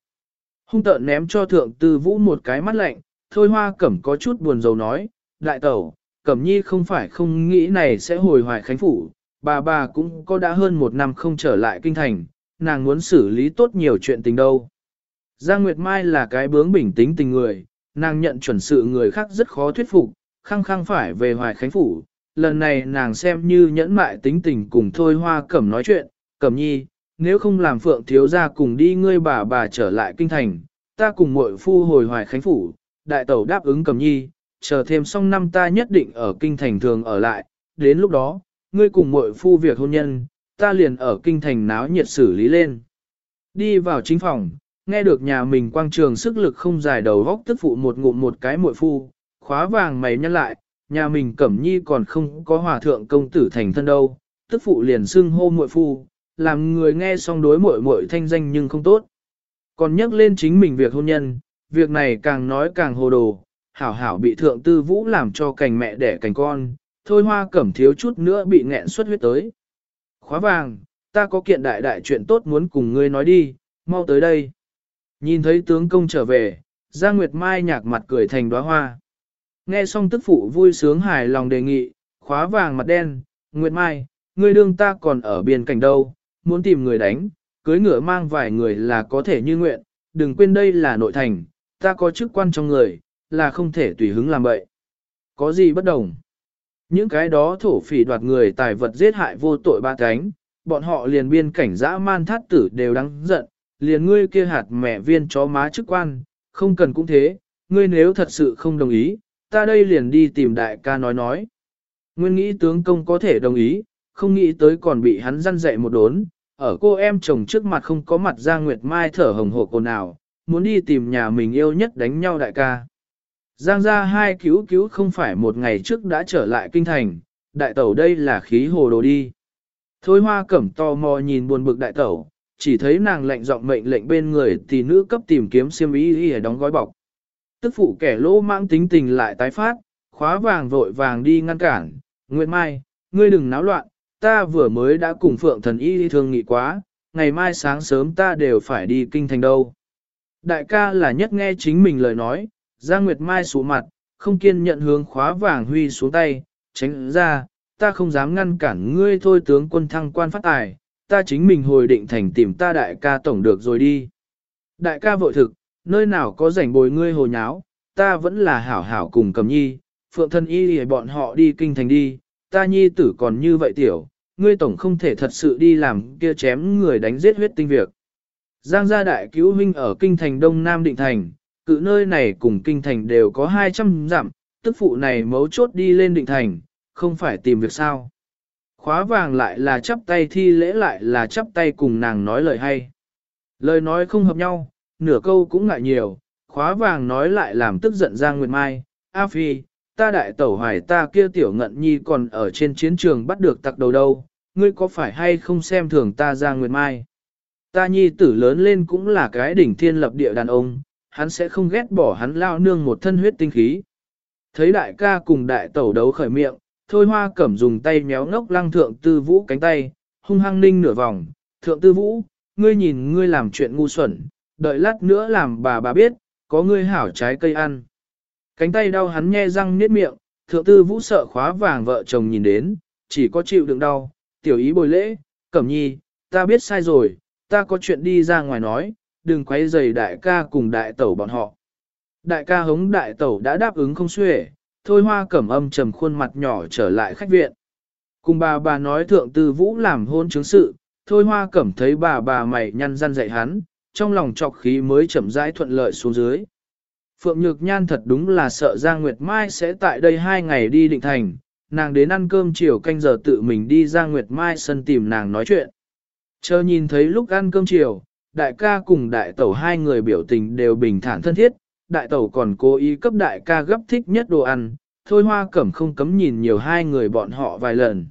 Hung tợn ném cho thượng tư vũ một cái mắt lạnh, thôi hoa cẩm có chút buồn rầu nói, đại tẩu, cẩm nhi không phải không nghĩ này sẽ hồi hoài khánh phủ, bà bà cũng có đã hơn một năm không trở lại kinh thành, nàng muốn xử lý tốt nhiều chuyện tình đâu. Giang Nguyệt Mai là cái bướng bình tĩnh tình người, nàng nhận chuẩn sự người khác rất khó thuyết phục, khăng khăng phải về hoài khánh phủ. Lần này nàng xem như nhẫn mại tính tình cùng thôi hoa cẩm nói chuyện, cẩm nhi, nếu không làm phượng thiếu ra cùng đi ngươi bà bà trở lại kinh thành, ta cùng muội phu hồi hoài khánh phủ, đại tẩu đáp ứng cẩm nhi, chờ thêm xong năm ta nhất định ở kinh thành thường ở lại, đến lúc đó, ngươi cùng muội phu việc hôn nhân, ta liền ở kinh thành náo nhiệt xử lý lên. Đi vào chính phòng, nghe được nhà mình quang trường sức lực không dài đầu góc tức phụ một ngụm một cái muội phu, khóa vàng mày nhăn lại, nhà mình cẩm nhi còn không có hòa thượng công tử thành thân đâu, tức phụ liền xưng hô muội phu, làm người nghe xong đối muội muội thanh danh nhưng không tốt. Còn nhắc lên chính mình việc hôn nhân, việc này càng nói càng hồ đồ, hảo hảo bị thượng tư vũ làm cho cành mẹ đẻ cành con, thôi hoa cẩm thiếu chút nữa bị nghẹn xuất huyết tới. Khóa vàng, ta có kiện đại đại chuyện tốt muốn cùng ngươi nói đi, mau tới đây. Nhìn thấy tướng công trở về, Giang Nguyệt Mai nhạc mặt cười thành đóa hoa. Nghe xong tức phụ vui sướng hài lòng đề nghị, khóa vàng mặt đen, Nguyệt Mai, ngươi đương ta còn ở biên cảnh đâu, muốn tìm người đánh, cưới ngựa mang vài người là có thể như nguyện, đừng quên đây là nội thành, ta có chức quan trong người, là không thể tùy hứng làm vậy. Có gì bất đồng? Những cái đó thổ phỉ đoạt người tài vật giết hại vô tội ba cánh, bọn họ liền biên cảnh dã man thát tử đều đáng giận, liền ngươi kia hạt mẹ viên chó má chức quan, không cần cũng thế, ngươi nếu thật sự không đồng ý, ta đây liền đi tìm đại ca nói nói. Nguyên nghĩ tướng công có thể đồng ý, không nghĩ tới còn bị hắn răn dậy một đốn, ở cô em chồng trước mặt không có mặt ra Nguyệt Mai thở hồng hộc cồn nào, muốn đi tìm nhà mình yêu nhất đánh nhau đại ca. Giang gia hai cứu cứu không phải một ngày trước đã trở lại kinh thành, đại tẩu đây là khí hồ đồ đi. Thôi hoa cẩm to mò nhìn buồn bực đại tẩu, chỉ thấy nàng lệnh giọng mệnh lệnh bên người thì nữ cấp tìm kiếm xiêm y để đóng gói bọc. Tức phụ kẻ lỗ mãng tính tình lại tái phát, khóa vàng vội vàng đi ngăn cản, Nguyệt Mai, ngươi đừng náo loạn, ta vừa mới đã cùng phượng thần y thương nghị quá, ngày mai sáng sớm ta đều phải đi kinh thành đâu. Đại ca là nhất nghe chính mình lời nói, Giang Nguyệt Mai sụ mặt, không kiên nhận hướng khóa vàng huy xuống tay, tránh ra, ta không dám ngăn cản ngươi thôi tướng quân thăng quan phát tài, ta chính mình hồi định thành tìm ta đại ca tổng được rồi đi. Đại ca vội thực, nơi nào có rảnh bồi ngươi hồ nháo, ta vẫn là hảo hảo cùng cầm nhi, phượng thân y để bọn họ đi kinh thành đi, ta nhi tử còn như vậy tiểu, ngươi tổng không thể thật sự đi làm kia chém người đánh giết huyết tinh việc. Giang gia đại cứu huynh ở kinh thành Đông Nam Định Thành, cự nơi này cùng kinh thành đều có 200 dặm, tức phụ này mấu chốt đi lên Định Thành, không phải tìm việc sao. Khóa vàng lại là chắp tay thi lễ lại là chắp tay cùng nàng nói lời hay. Lời nói không hợp nhau, nửa câu cũng ngại nhiều, khóa vàng nói lại làm tức giận Giang Nguyệt Mai, A Phi, ta đại tẩu hoài ta kia tiểu ngận nhi còn ở trên chiến trường bắt được tặc đầu đâu, ngươi có phải hay không xem thường ta Giang Nguyệt Mai? Ta nhi tử lớn lên cũng là cái đỉnh thiên lập địa đàn ông, hắn sẽ không ghét bỏ hắn lao nương một thân huyết tinh khí. Thấy đại ca cùng đại tẩu đấu khởi miệng, thôi hoa cẩm dùng tay méo ngốc lăng thượng tư vũ cánh tay, hung hăng ninh nửa vòng, thượng tư vũ, ngươi nhìn ngươi làm chuyện ngu xuẩn, đợi lát nữa làm bà bà biết, có ngươi hảo trái cây ăn. Cánh tay đau hắn nhe răng niết miệng, thượng tư vũ sợ khóa vàng vợ chồng nhìn đến, chỉ có chịu đựng đau, tiểu ý bồi lễ, cẩm nhi, ta biết sai rồi, ta có chuyện đi ra ngoài nói, đừng quấy rầy đại ca cùng đại tẩu bọn họ. Đại ca hống đại tẩu đã đáp ứng không xuể, thôi hoa cẩm âm trầm khuôn mặt nhỏ trở lại khách viện. Cùng bà bà nói thượng tư vũ làm hôn chứng sự, thôi hoa cẩm thấy bà bà mày nhăn răn dạy hắn, trong lòng trọc khí mới chậm rãi thuận lợi xuống dưới. Phượng Nhược Nhan thật đúng là sợ Giang Nguyệt Mai sẽ tại đây hai ngày đi định thành, nàng đến ăn cơm chiều canh giờ tự mình đi Giang Nguyệt Mai sân tìm nàng nói chuyện. Chờ nhìn thấy lúc ăn cơm chiều, đại ca cùng đại tẩu hai người biểu tình đều bình thản thân thiết, đại tẩu còn cố ý cấp đại ca gấp thích nhất đồ ăn, thôi hoa cẩm không cấm nhìn nhiều hai người bọn họ vài lần.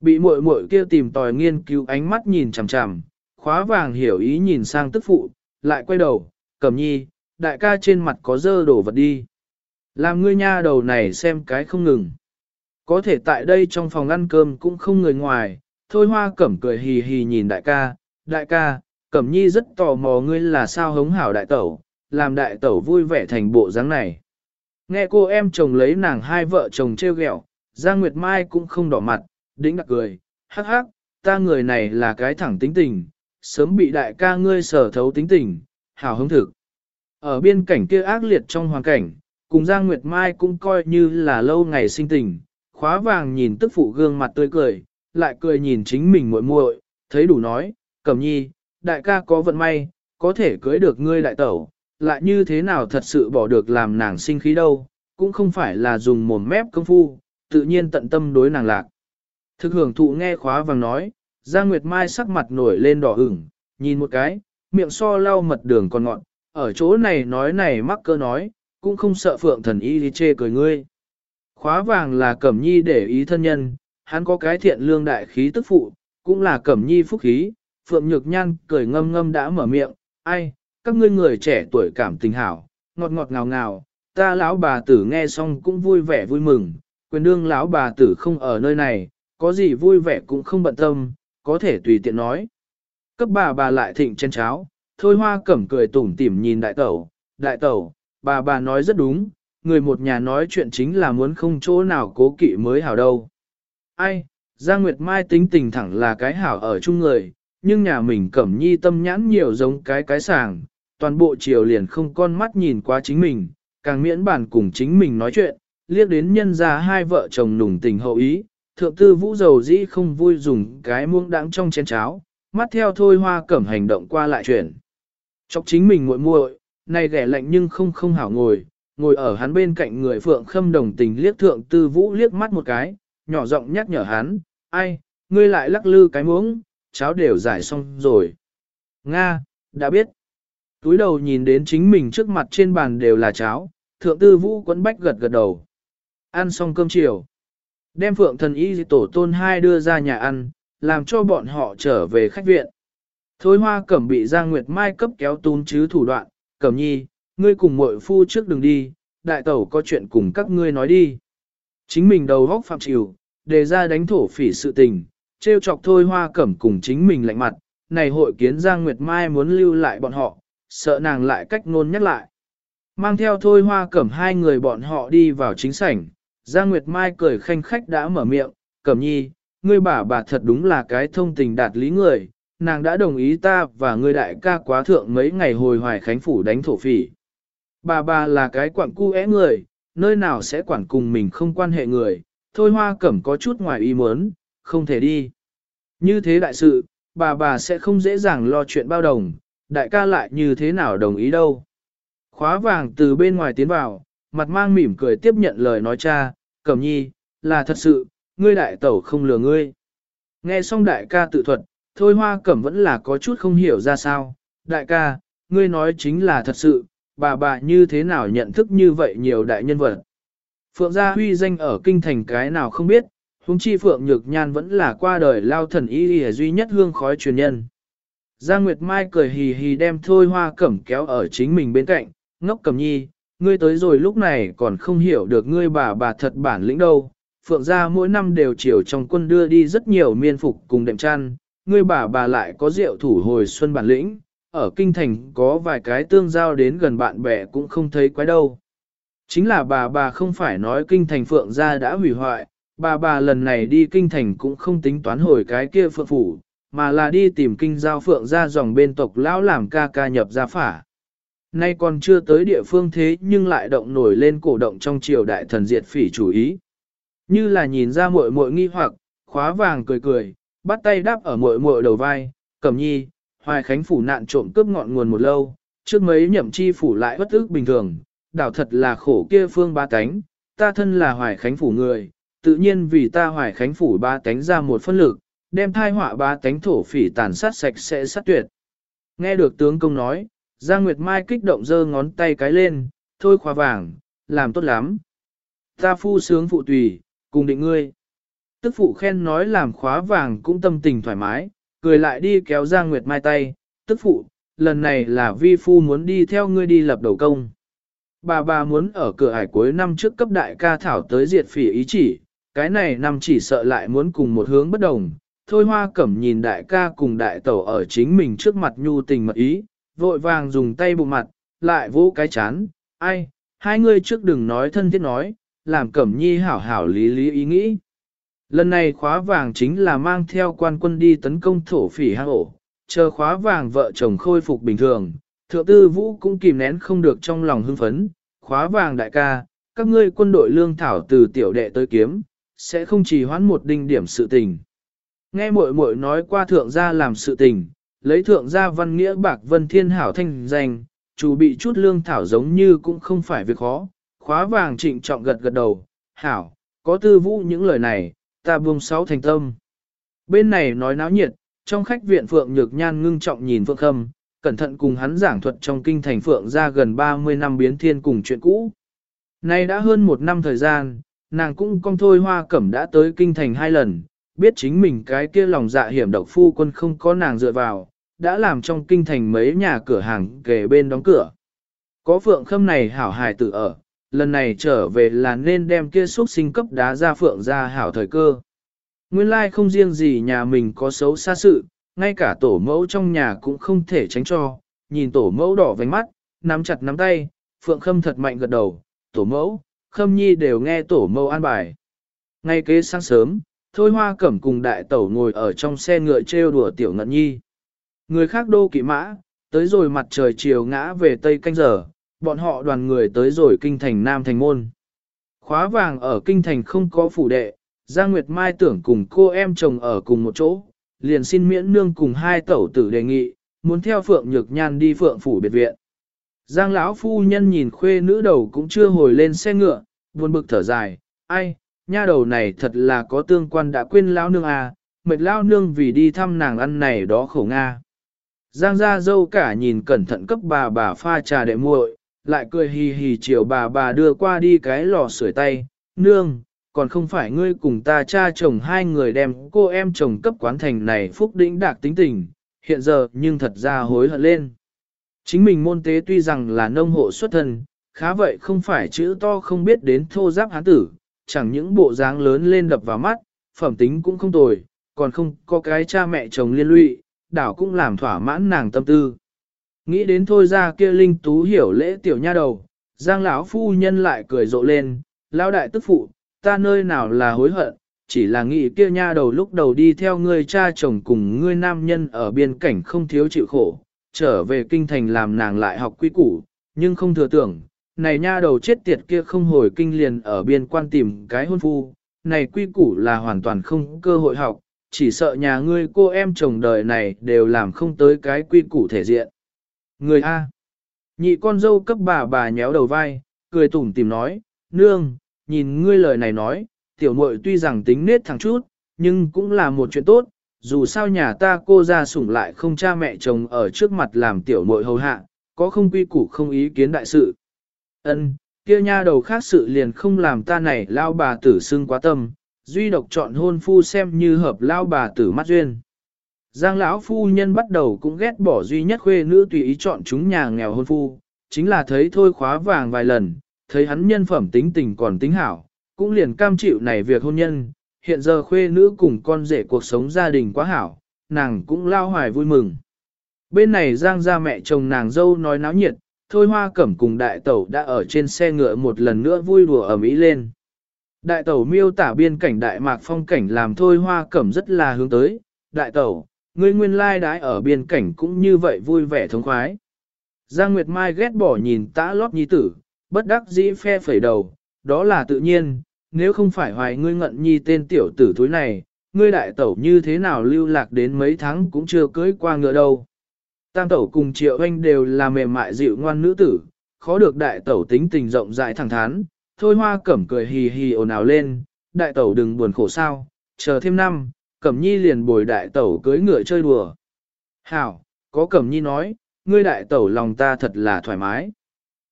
Bị muội muội kia tìm tòi nghiên cứu ánh mắt nhìn chằm chằm, khóa vàng hiểu ý nhìn sang tức phụ, lại quay đầu, cẩm nhi, đại ca trên mặt có dơ đổ vật đi. Làm ngươi nha đầu này xem cái không ngừng. Có thể tại đây trong phòng ăn cơm cũng không người ngoài, thôi hoa cẩm cười hì hì nhìn đại ca, đại ca, cẩm nhi rất tò mò ngươi là sao hống hảo đại tẩu, làm đại tẩu vui vẻ thành bộ dáng này. Nghe cô em chồng lấy nàng hai vợ chồng treo ghẹo, Giang Nguyệt Mai cũng không đỏ mặt, đĩnh đặc cười, hắc hắc, ta người này là cái thẳng tính tình, sớm bị đại ca ngươi sở thấu tính tình, hào hứng thực. Ở biên cảnh kia ác liệt trong hoàn cảnh, cùng Giang Nguyệt Mai cũng coi như là lâu ngày sinh tình, khóa vàng nhìn tức phụ gương mặt tươi cười, lại cười nhìn chính mình muội muội, thấy đủ nói, cẩm nhi, đại ca có vận may, có thể cưới được ngươi đại tẩu, lại như thế nào thật sự bỏ được làm nàng sinh khí đâu, cũng không phải là dùng mồm mép công phu, tự nhiên tận tâm đối nàng lạc. Thực hưởng thụ nghe khóa vàng nói, Giang Nguyệt Mai sắc mặt nổi lên đỏ ửng, nhìn một cái, miệng so lau mật đường còn ngọn, ở chỗ này nói này mắc cơ nói, cũng không sợ phượng thần y đi chê cười ngươi. Khóa vàng là cẩm nhi để ý thân nhân, hắn có cái thiện lương đại khí tức phụ, cũng là cẩm nhi phúc khí, phượng nhược nhan cười ngâm ngâm đã mở miệng, ai, các ngươi người trẻ tuổi cảm tình hảo, ngọt ngọt ngào ngào, ta lão bà tử nghe xong cũng vui vẻ vui mừng, quyền đương lão bà tử không ở nơi này, có gì vui vẻ cũng không bận tâm, có thể tùy tiện nói. Cấp bà bà lại thịnh chân cháo, thôi hoa cẩm cười tủm tỉm nhìn đại tẩu, đại tẩu, bà bà nói rất đúng, người một nhà nói chuyện chính là muốn không chỗ nào cố kỵ mới hảo đâu. Ai, Giang Nguyệt Mai tính tình thẳng là cái hảo ở chung người, nhưng nhà mình cẩm nhi tâm nhãn nhiều giống cái cái sàng, toàn bộ chiều liền không con mắt nhìn qua chính mình, càng miễn bản cùng chính mình nói chuyện, liếc đến nhân ra hai vợ chồng nùng tình hậu ý, thượng tư vũ dầu dĩ không vui dùng cái muông đãng trong chén cháo, mắt theo thôi hoa cẩm hành động qua lại chuyển. Chọc chính mình muội muội, này ghẻ lạnh nhưng không không hảo ngồi, ngồi ở hắn bên cạnh người phượng khâm đồng tình liếc thượng tư vũ liếc mắt một cái, nhỏ giọng nhắc nhở hắn, ai, ngươi lại lắc lư cái muỗng, cháo đều giải xong rồi. Nga, đã biết. Túi đầu nhìn đến chính mình trước mặt trên bàn đều là cháo, thượng tư vũ quấn bách gật gật đầu. Ăn xong cơm chiều. Đem phượng thần y tổ tôn hai đưa ra nhà ăn, làm cho bọn họ trở về khách viện. Thối hoa cẩm bị Giang Nguyệt Mai cấp kéo tún chứ thủ đoạn, cẩm nhi, ngươi cùng muội phu trước đừng đi, đại tẩu có chuyện cùng các ngươi nói đi. Chính mình đầu góc phạm chịu, đề ra đánh thổ phỉ sự tình, trêu chọc thôi hoa cẩm cùng chính mình lạnh mặt, này hội kiến Giang Nguyệt Mai muốn lưu lại bọn họ, sợ nàng lại cách ngôn nhắc lại. Mang theo thôi hoa cẩm hai người bọn họ đi vào chính sảnh, Giang Nguyệt Mai cười khanh khách đã mở miệng, cẩm nhi, ngươi bà bà thật đúng là cái thông tình đạt lý người, nàng đã đồng ý ta và ngươi đại ca quá thượng mấy ngày hồi hoài khánh phủ đánh thổ phỉ. Bà bà là cái quặng cu é người, nơi nào sẽ quản cùng mình không quan hệ người, thôi hoa cẩm có chút ngoài ý muốn, không thể đi. Như thế đại sự, bà bà sẽ không dễ dàng lo chuyện bao đồng, đại ca lại như thế nào đồng ý đâu. Khóa vàng từ bên ngoài tiến vào, mặt mang mỉm cười tiếp nhận lời nói cha, cẩm nhi, là thật sự, ngươi đại tẩu không lừa ngươi. Nghe xong đại ca tự thuật, thôi hoa cẩm vẫn là có chút không hiểu ra sao, đại ca, ngươi nói chính là thật sự, bà bà như thế nào nhận thức như vậy nhiều đại nhân vật. Phượng gia huy danh ở kinh thành cái nào không biết, Hùng chi Phượng Nhược Nhan vẫn là qua đời lao thần y y duy nhất hương khói truyền nhân. Giang Nguyệt Mai cười hì hì đem thôi hoa cẩm kéo ở chính mình bên cạnh, ngốc cẩm nhi, ngươi tới rồi lúc này còn không hiểu được ngươi bà bà thật bản lĩnh đâu. Phượng gia mỗi năm đều chiều trong quân đưa đi rất nhiều miên phục cùng đệm chăn, ngươi bà bà lại có rượu thủ hồi xuân bản lĩnh, ở kinh thành có vài cái tương giao đến gần bạn bè cũng không thấy quái đâu. Chính là bà bà không phải nói kinh thành phượng gia đã hủy hoại, bà bà lần này đi kinh thành cũng không tính toán hồi cái kia phượng phủ, mà là đi tìm kinh giao phượng ra dòng bên tộc lão làm ca ca nhập gia phả. Nay còn chưa tới địa phương thế nhưng lại động nổi lên cổ động trong triều đại thần diệt phỉ chủ ý. Như là nhìn ra muội muội nghi hoặc, khóa vàng cười cười, bắt tay đáp ở muội muội đầu vai, cẩm nhi, hoài khánh phủ nạn trộm cướp ngọn nguồn một lâu, trước mấy nhậm chi phủ lại bất ức bình thường, đảo thật là khổ kia phương ba cánh, ta thân là hoài khánh phủ người, tự nhiên vì ta hoài khánh phủ ba cánh ra một phân lực, đem thai họa ba tánh thổ phỉ tàn sát sạch sẽ sát tuyệt. Nghe được tướng công nói, Giang Nguyệt Mai kích động giơ ngón tay cái lên, thôi khóa vàng, làm tốt lắm. Ta phu sướng phụ tùy, cùng định ngươi. Tức phụ khen nói làm khóa vàng cũng tâm tình thoải mái, cười lại đi kéo Giang Nguyệt Mai tay, tức phụ, lần này là vi phu muốn đi theo ngươi đi lập đầu công. Bà bà muốn ở cửa hải cuối năm trước cấp đại ca thảo tới diệt phỉ ý chỉ, cái này năm chỉ sợ lại muốn cùng một hướng bất đồng. Thôi hoa cẩm nhìn đại ca cùng đại tẩu ở chính mình trước mặt nhu tình mật ý, vội vàng dùng tay bụng mặt, lại vỗ cái chán, ai, hai người trước đừng nói thân thiết nói, làm cẩm nhi hảo hảo lý lý ý nghĩ. Lần này khóa vàng chính là mang theo quan quân đi tấn công thổ phỉ hạ ổ, chờ khóa vàng vợ chồng khôi phục bình thường, thượng tư vũ cũng kìm nén không được trong lòng hưng phấn, khóa vàng đại ca, các ngươi quân đội lương thảo từ tiểu đệ tới kiếm, sẽ không chỉ hoãn một đinh điểm sự tình. Nghe muội muội nói qua thượng gia làm sự tình, lấy thượng gia văn nghĩa bạc vân thiên hảo thanh danh, chủ bị chút lương thảo giống như cũng không phải việc khó, khóa vàng trịnh trọng gật gật đầu, hảo, có tư vũ những lời này, ta buông sáu thành tâm. Bên này nói náo nhiệt, trong khách viện Phượng Nhược Nhan ngưng trọng nhìn Phượng Khâm, cẩn thận cùng hắn giảng thuật trong kinh thành Phượng ra gần 30 năm biến thiên cùng chuyện cũ. Nay đã hơn một năm thời gian, nàng cũng con thôi hoa cẩm đã tới kinh thành hai lần, biết chính mình cái kia lòng dạ hiểm độc phu quân không có nàng dựa vào, đã làm trong kinh thành mấy nhà cửa hàng kề bên đóng cửa. Có Phượng Khâm này hảo hài tự ở, lần này trở về là nên đem kia xuất sinh cấp đá ra phượng ra hảo thời cơ. Nguyên lai không riêng gì nhà mình có xấu xa sự, ngay cả tổ mẫu trong nhà cũng không thể tránh cho, nhìn tổ mẫu đỏ vánh mắt, nắm chặt nắm tay, phượng khâm thật mạnh gật đầu, tổ mẫu, khâm nhi đều nghe tổ mẫu an bài. Ngay kế sáng sớm, thôi hoa cẩm cùng đại tẩu ngồi ở trong xe ngựa trêu đùa tiểu ngận nhi. Người khác đô kỵ mã, tới rồi mặt trời chiều ngã về tây canh giờ, bọn họ đoàn người tới rồi kinh thành Nam Thành Môn. Khóa vàng ở kinh thành không có phủ đệ, Giang Nguyệt Mai tưởng cùng cô em chồng ở cùng một chỗ, liền xin miễn nương cùng hai tẩu tử đề nghị, muốn theo Phượng Nhược Nhan đi Phượng Phủ Biệt Viện. Giang lão phu nhân nhìn khuê nữ đầu cũng chưa hồi lên xe ngựa, buồn bực thở dài, ai, nha đầu này thật là có tương quan đã quên lão nương à, mệt lão nương vì đi thăm nàng ăn này đó khổ Nga. Giang gia dâu cả nhìn cẩn thận cấp bà bà pha trà đệ muội, lại cười hì hì chiều bà bà đưa qua đi cái lò sưởi tay, nương, còn không phải ngươi cùng ta cha chồng hai người đem cô em chồng cấp quán thành này phúc đĩnh đạc tính tình, hiện giờ nhưng thật ra hối hận lên. Chính mình môn tế tuy rằng là nông hộ xuất thân, khá vậy không phải chữ to không biết đến thô giáp hán tử, chẳng những bộ dáng lớn lên đập vào mắt, phẩm tính cũng không tồi, còn không có cái cha mẹ chồng liên lụy, đảo cũng làm thỏa mãn nàng tâm tư. Nghĩ đến thôi ra kia linh tú hiểu lễ tiểu nha đầu, giang lão phu nhân lại cười rộ lên, lão đại tức phụ, ta nơi nào là hối hận, chỉ là nghĩ kia nha đầu lúc đầu đi theo ngươi cha chồng cùng ngươi nam nhân ở biên cảnh không thiếu chịu khổ, trở về kinh thành làm nàng lại học quy củ, nhưng không thừa tưởng, này nha đầu chết tiệt kia không hồi kinh liền ở biên quan tìm cái hôn phu, này quy củ là hoàn toàn không cơ hội học, chỉ sợ nhà ngươi cô em chồng đời này đều làm không tới cái quy củ thể diện. Người A. Nhị con dâu cấp bà bà nhéo đầu vai, cười tủm tìm nói, nương, nhìn ngươi lời này nói, tiểu muội tuy rằng tính nết thẳng chút, nhưng cũng là một chuyện tốt, dù sao nhà ta cô ra sủng lại không cha mẹ chồng ở trước mặt làm tiểu muội hầu hạ, có không quy củ không ý kiến đại sự. Ân, kia nha đầu khác sự liền không làm ta này lao bà tử xưng quá tâm, duy độc chọn hôn phu xem như hợp lao bà tử mắt duyên. Giang lão phu nhân bắt đầu cũng ghét bỏ duy nhất khuê nữ tùy ý chọn chúng nhà nghèo hôn phu, chính là thấy thôi khóa vàng vài lần, thấy hắn nhân phẩm tính tình còn tính hảo, cũng liền cam chịu này việc hôn nhân, hiện giờ khuê nữ cùng con rể cuộc sống gia đình quá hảo, nàng cũng lao hoài vui mừng. Bên này Giang gia mẹ chồng nàng dâu nói náo nhiệt, thôi hoa cẩm cùng đại tẩu đã ở trên xe ngựa một lần nữa vui đùa ở Mỹ lên. Đại tẩu miêu tả biên cảnh đại mạc phong cảnh làm thôi hoa cẩm rất là hướng tới, đại tẩu, ngươi nguyên lai đái ở biên cảnh cũng như vậy vui vẻ thống khoái. Giang Nguyệt Mai ghét bỏ nhìn tã lót nhi tử, bất đắc dĩ phe phẩy đầu, đó là tự nhiên, nếu không phải hoài ngươi ngận nhi tên tiểu tử thúi này, ngươi đại tẩu như thế nào lưu lạc đến mấy tháng cũng chưa cưới qua ngựa đâu. Tam tẩu cùng triệu anh đều là mềm mại dịu ngoan nữ tử, khó được đại tẩu tính tình rộng rãi thẳng thắn, thôi hoa cẩm cười hì hì ồn ào lên, đại tẩu đừng buồn khổ sao, chờ thêm năm, cẩm nhi liền bồi đại tẩu cưới ngựa chơi đùa. Hảo, có cẩm nhi nói, ngươi đại tẩu lòng ta thật là thoải mái.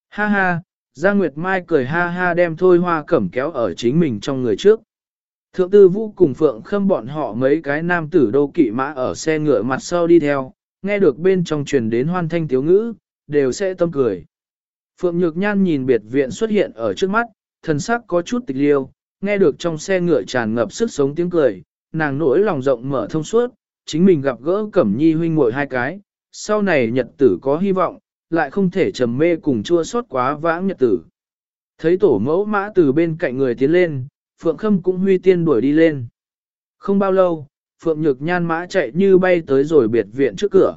Ha ha, Giang Nguyệt Mai cười ha ha đem thôi hoa cẩm kéo ở chính mình trong người trước. Thượng tư vũ cùng Phượng Khâm bọn họ mấy cái nam tử đô kỵ mã ở xe ngựa mặt sau đi theo, nghe được bên trong truyền đến hoan thanh tiếu ngữ, đều sẽ tâm cười. Phượng Nhược Nhan nhìn biệt viện xuất hiện ở trước mắt, thần sắc có chút tịch liêu, nghe được trong xe ngựa tràn ngập sức sống tiếng cười, nàng nỗi lòng rộng mở thông suốt, chính mình gặp gỡ Cẩm Nhi huynh muội hai cái, sau này nhật tử có hy vọng, lại không thể trầm mê cùng chua xót quá vãng nhật tử. Thấy tổ mẫu mã từ bên cạnh người tiến lên, Phượng Khâm cũng huy tiên đuổi đi lên. Không bao lâu, Phượng Nhược Nhan mã chạy như bay tới rồi biệt viện trước cửa.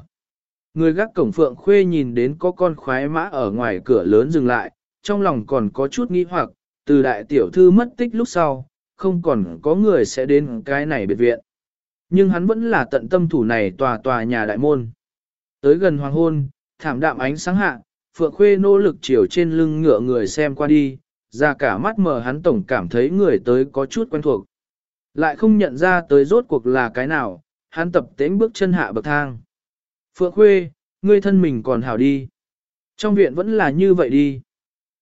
Người gác cổng Phượng Khuê nhìn đến có con khoái mã ở ngoài cửa lớn dừng lại, trong lòng còn có chút nghi hoặc, từ đại tiểu thư mất tích lúc sau, không còn có người sẽ đến cái này biệt viện. Nhưng hắn vẫn là tận tâm thủ này tòa tòa nhà đại môn. Tới gần hoàng hôn, thảm đạm ánh sáng hạ, Phượng Khuê nỗ lực chiều trên lưng ngựa người xem qua đi, ra cả mắt mờ hắn tổng cảm thấy người tới có chút quen thuộc. Lại không nhận ra tới rốt cuộc là cái nào, hắn tập tễnh bước chân hạ bậc thang. Phượng Khuê, ngươi thân mình còn hảo đi. Trong viện vẫn là như vậy đi.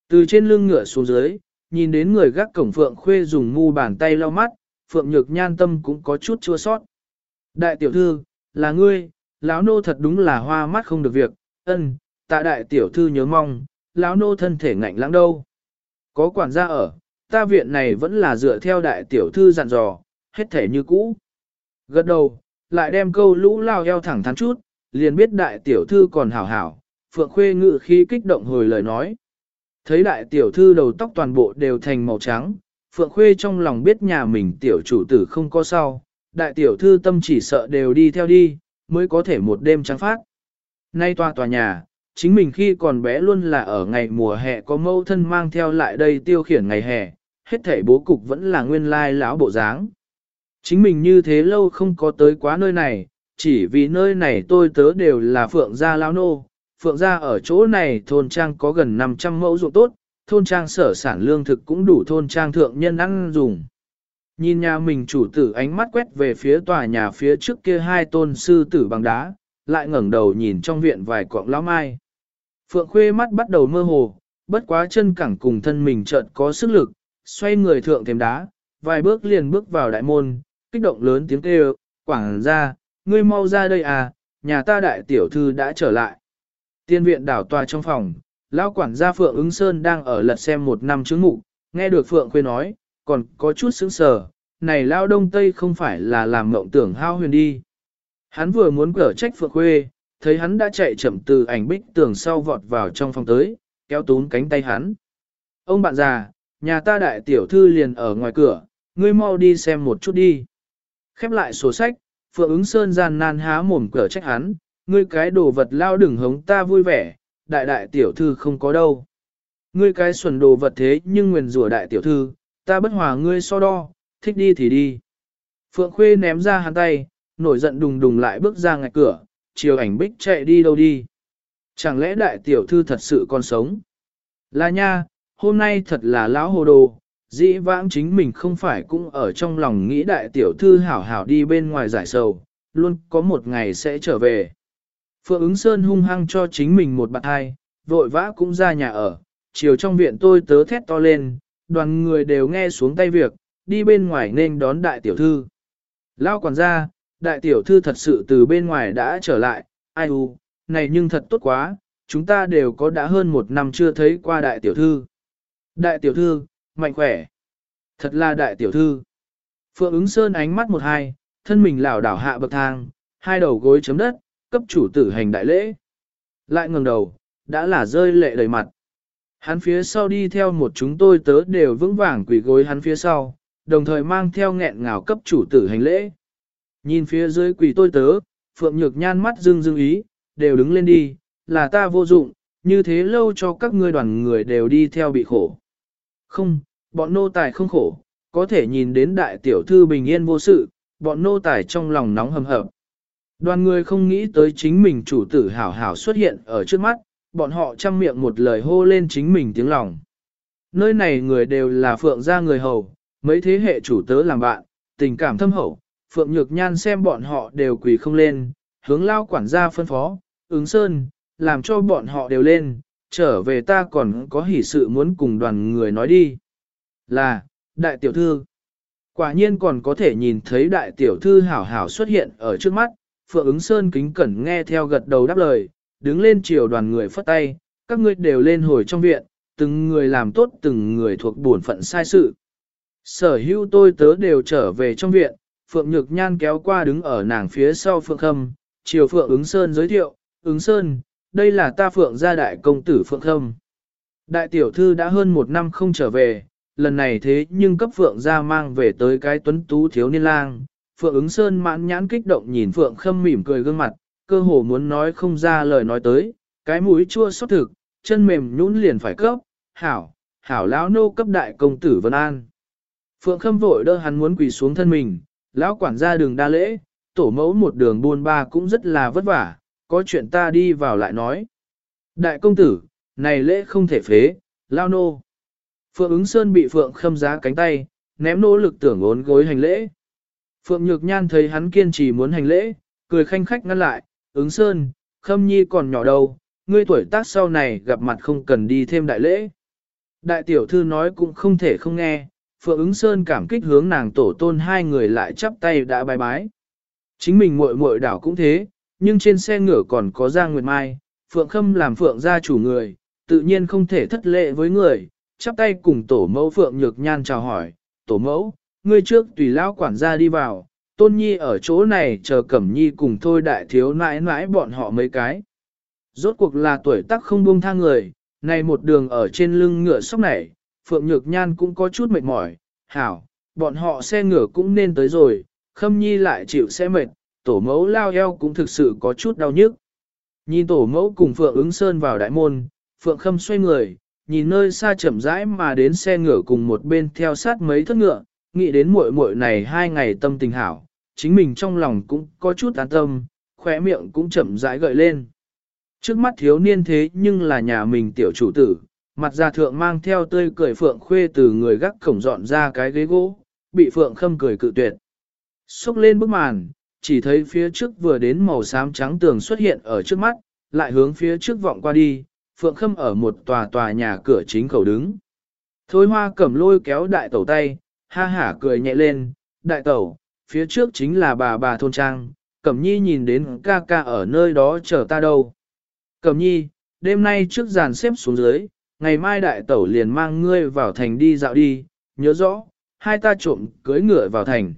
Từ trên lưng ngựa xuống dưới, nhìn đến người gác cổng Phượng Khuê dùng mu bàn tay lau mắt, Phượng Nhược Nhan tâm cũng có chút chua sót. Đại tiểu thư, là ngươi, lão nô thật đúng là hoa mắt không được việc, ân, tạ đại tiểu thư nhớ mong, lão nô thân thể ngạnh lãng đâu. Có quản gia ở, ta viện này vẫn là dựa theo đại tiểu thư dặn dò, hết thể như cũ. Gật đầu, lại đem câu lũ lao eo thẳng thắn chút, liền biết đại tiểu thư còn hảo hảo, phượng khuê ngự khi kích động hồi lời nói. Thấy đại tiểu thư đầu tóc toàn bộ đều thành màu trắng, phượng khuê trong lòng biết nhà mình tiểu chủ tử không có sao, đại tiểu thư tâm chỉ sợ đều đi theo đi, mới có thể một đêm trắng phát. Nay tòa tòa nhà, chính mình khi còn bé luôn là ở ngày mùa hè có mâu thân mang theo lại đây tiêu khiển ngày hè, hết thể bố cục vẫn là nguyên lai lão bộ dáng. Chính mình như thế lâu không có tới quá nơi này, chỉ vì nơi này tôi tớ đều là phượng gia lão nô. Phượng gia ở chỗ này thôn trang có gần 500 mẫu ruộng tốt, thôn trang sở sản lương thực cũng đủ thôn trang thượng nhân ăn dùng. Nhìn nhà mình chủ tử ánh mắt quét về phía tòa nhà phía trước kia hai tôn sư tử bằng đá, lại ngẩng đầu nhìn trong viện vài quạng lão mai. Phượng Khuê mắt bắt đầu mơ hồ, bất quá chân cẳng cùng thân mình chợt có sức lực, xoay người thượng thềm đá, vài bước liền bước vào đại môn, kích động lớn tiếng kêu, quảng ra, ngươi mau ra đây à, nhà ta đại tiểu thư đã trở lại. Tiên viện đảo tòa trong phòng, lão quản gia Phượng ứng sơn đang ở lật xem một năm chứng mục, nghe được Phượng Khuê nói, còn có chút sững sờ, này lao đông tây không phải là làm mộng tưởng hao huyền đi. Hắn vừa muốn cở trách Phượng Khuê, thấy hắn đã chạy chậm từ ảnh bích tường sau vọt vào trong phòng tới, kéo tún cánh tay hắn. Ông bạn già, nhà ta đại tiểu thư liền ở ngoài cửa, ngươi mau đi xem một chút đi. Khép lại sổ sách, Phượng ứng sơn gian nan há mồm cửa trách hắn, ngươi cái đồ vật lao đừng hống ta vui vẻ, đại đại tiểu thư không có đâu. Ngươi cái xuẩn đồ vật thế nhưng nguyền rủa đại tiểu thư, ta bất hòa ngươi so đo, thích đi thì đi. Phượng Khuê ném ra hắn tay, nổi giận đùng đùng lại bước ra ngạch cửa, chiều ảnh bích chạy đi đâu đi. Chẳng lẽ đại tiểu thư thật sự còn sống? Là nha, hôm nay thật là lão hồ đồ, dĩ vãng chính mình không phải cũng ở trong lòng nghĩ đại tiểu thư hảo hảo đi bên ngoài giải sầu, luôn có một ngày sẽ trở về. Phượng ứng sơn hung hăng cho chính mình một bạn hai, vội vã cũng ra nhà ở, chiều trong viện tôi tớ thét to lên, đoàn người đều nghe xuống tay việc, đi bên ngoài nên đón đại tiểu thư. Lao quản gia, đại tiểu thư thật sự từ bên ngoài đã trở lại, ai u, này nhưng thật tốt quá, chúng ta đều có đã hơn một năm chưa thấy qua đại tiểu thư. Đại tiểu thư, mạnh khỏe. Thật là đại tiểu thư. Phượng ứng sơn ánh mắt một hai, thân mình lảo đảo hạ bậc thang, hai đầu gối chấm đất, cấp chủ tử hành đại lễ. Lại ngẩng đầu, đã là rơi lệ đầy mặt. Hắn phía sau đi theo một chúng tôi tớ đều vững vàng quỳ gối hắn phía sau, đồng thời mang theo nghẹn ngào cấp chủ tử hành lễ. Nhìn phía dưới quỳ tôi tớ, Phượng Nhược Nhan mắt dưng dưng ý, đều đứng lên đi, là ta vô dụng, như thế lâu cho các ngươi đoàn người đều đi theo bị khổ. Không, bọn nô tài không khổ, có thể nhìn đến đại tiểu thư bình yên vô sự, bọn nô tài trong lòng nóng hầm hập. Đoàn người không nghĩ tới chính mình chủ tử hảo hảo xuất hiện ở trước mắt, bọn họ chăm miệng một lời hô lên chính mình tiếng lòng. Nơi này người đều là phượng gia người hầu, mấy thế hệ chủ tớ làm bạn, tình cảm thâm hậu, phượng nhược nhan xem bọn họ đều quỳ không lên, hướng lao quản gia phân phó, ứng sơn, làm cho bọn họ đều lên, trở về ta còn có hỷ sự muốn cùng đoàn người nói đi. Là, đại tiểu thư. Quả nhiên còn có thể nhìn thấy đại tiểu thư hảo hảo xuất hiện ở trước mắt, Phượng ứng Sơn kính cẩn nghe theo gật đầu đáp lời, đứng lên chiều đoàn người phất tay, các ngươi đều lên hồi trong viện, từng người làm tốt từng người thuộc bổn phận sai sự. Sở hữu tôi tớ đều trở về trong viện, Phượng Nhược Nhan kéo qua đứng ở nàng phía sau Phượng Khâm, chiều Phượng ứng Sơn giới thiệu, ứng Sơn, đây là ta Phượng gia đại công tử Phượng Khâm. Đại tiểu thư đã hơn một năm không trở về, lần này thế nhưng cấp Phượng gia mang về tới cái tuấn tú thiếu niên lang. Phượng ứng Sơn mãn nhãn kích động nhìn Phượng Khâm mỉm cười gương mặt, cơ hồ muốn nói không ra lời nói tới, cái mũi chua xót thực, chân mềm nhũn liền phải cấp, hảo, hảo lão nô cấp đại công tử Vân An. Phượng Khâm vội đỡ hắn muốn quỳ xuống thân mình, lão quản gia đường đa lễ, tổ mẫu một đường buôn ba cũng rất là vất vả, có chuyện ta đi vào lại nói. Đại công tử, này lễ không thể phế, lao nô. Phượng ứng sơn bị Phượng Khâm giá cánh tay, ném nỗ lực tưởng ốn gối hành lễ. Phượng Nhược Nhan thấy hắn kiên trì muốn hành lễ, cười khanh khách ngăn lại, ứng sơn, Khâm Nhi còn nhỏ đâu, ngươi tuổi tác sau này gặp mặt không cần đi thêm đại lễ. Đại tiểu thư nói cũng không thể không nghe, Phượng ứng sơn cảm kích hướng nàng tổ tôn hai người lại chắp tay đã bài bái. Chính mình muội muội đảo cũng thế, nhưng trên xe ngựa còn có Giang Nguyệt Mai, Phượng Khâm làm Phượng gia chủ người, tự nhiên không thể thất lệ với người, chắp tay cùng tổ mẫu Phượng Nhược Nhan chào hỏi, tổ mẫu, ngươi trước tùy lão quản gia đi vào, tôn nhi ở chỗ này chờ cẩm nhi cùng thôi đại thiếu nãi nãi bọn họ mấy cái. Rốt cuộc là tuổi tác không buông tha người, này một đường ở trên lưng ngựa sóc này, Phượng Nhược Nhan cũng có chút mệt mỏi, hảo, bọn họ xe ngựa cũng nên tới rồi, khâm nhi lại chịu xe mệt, tổ mẫu lao eo cũng thực sự có chút đau nhức. Nhìn tổ mẫu cùng Phượng ứng sơn vào đại môn, Phượng khâm xoay người, nhìn nơi xa chậm rãi mà đến xe ngựa cùng một bên theo sát mấy thất ngựa, nghĩ đến muội muội này hai ngày tâm tình hảo, chính mình trong lòng cũng có chút an tâm, khóe miệng cũng chậm rãi gợi lên. Trước mắt thiếu niên thế nhưng là nhà mình tiểu chủ tử, mặt ra thượng mang theo tươi cười Phượng khuê từ người gác cổng dọn ra cái ghế gỗ, bị Phượng khâm cười cự tuyệt. Xúc lên bức màn, chỉ thấy phía trước vừa đến màu xám trắng tường xuất hiện ở trước mắt, lại hướng phía trước vọng qua đi, Phượng Khâm ở một tòa tòa nhà cửa chính khẩu đứng. Thôi hoa cẩm lôi kéo đại tẩu tay, ha hả cười nhẹ lên, đại tẩu, phía trước chính là bà bà thôn trang, cẩm nhi nhìn đến ca ca ở nơi đó chờ ta đâu. Cẩm nhi, đêm nay trước giàn xếp xuống dưới, ngày mai đại tẩu liền mang ngươi vào thành đi dạo đi, nhớ rõ, hai ta trộm cưới ngựa vào thành.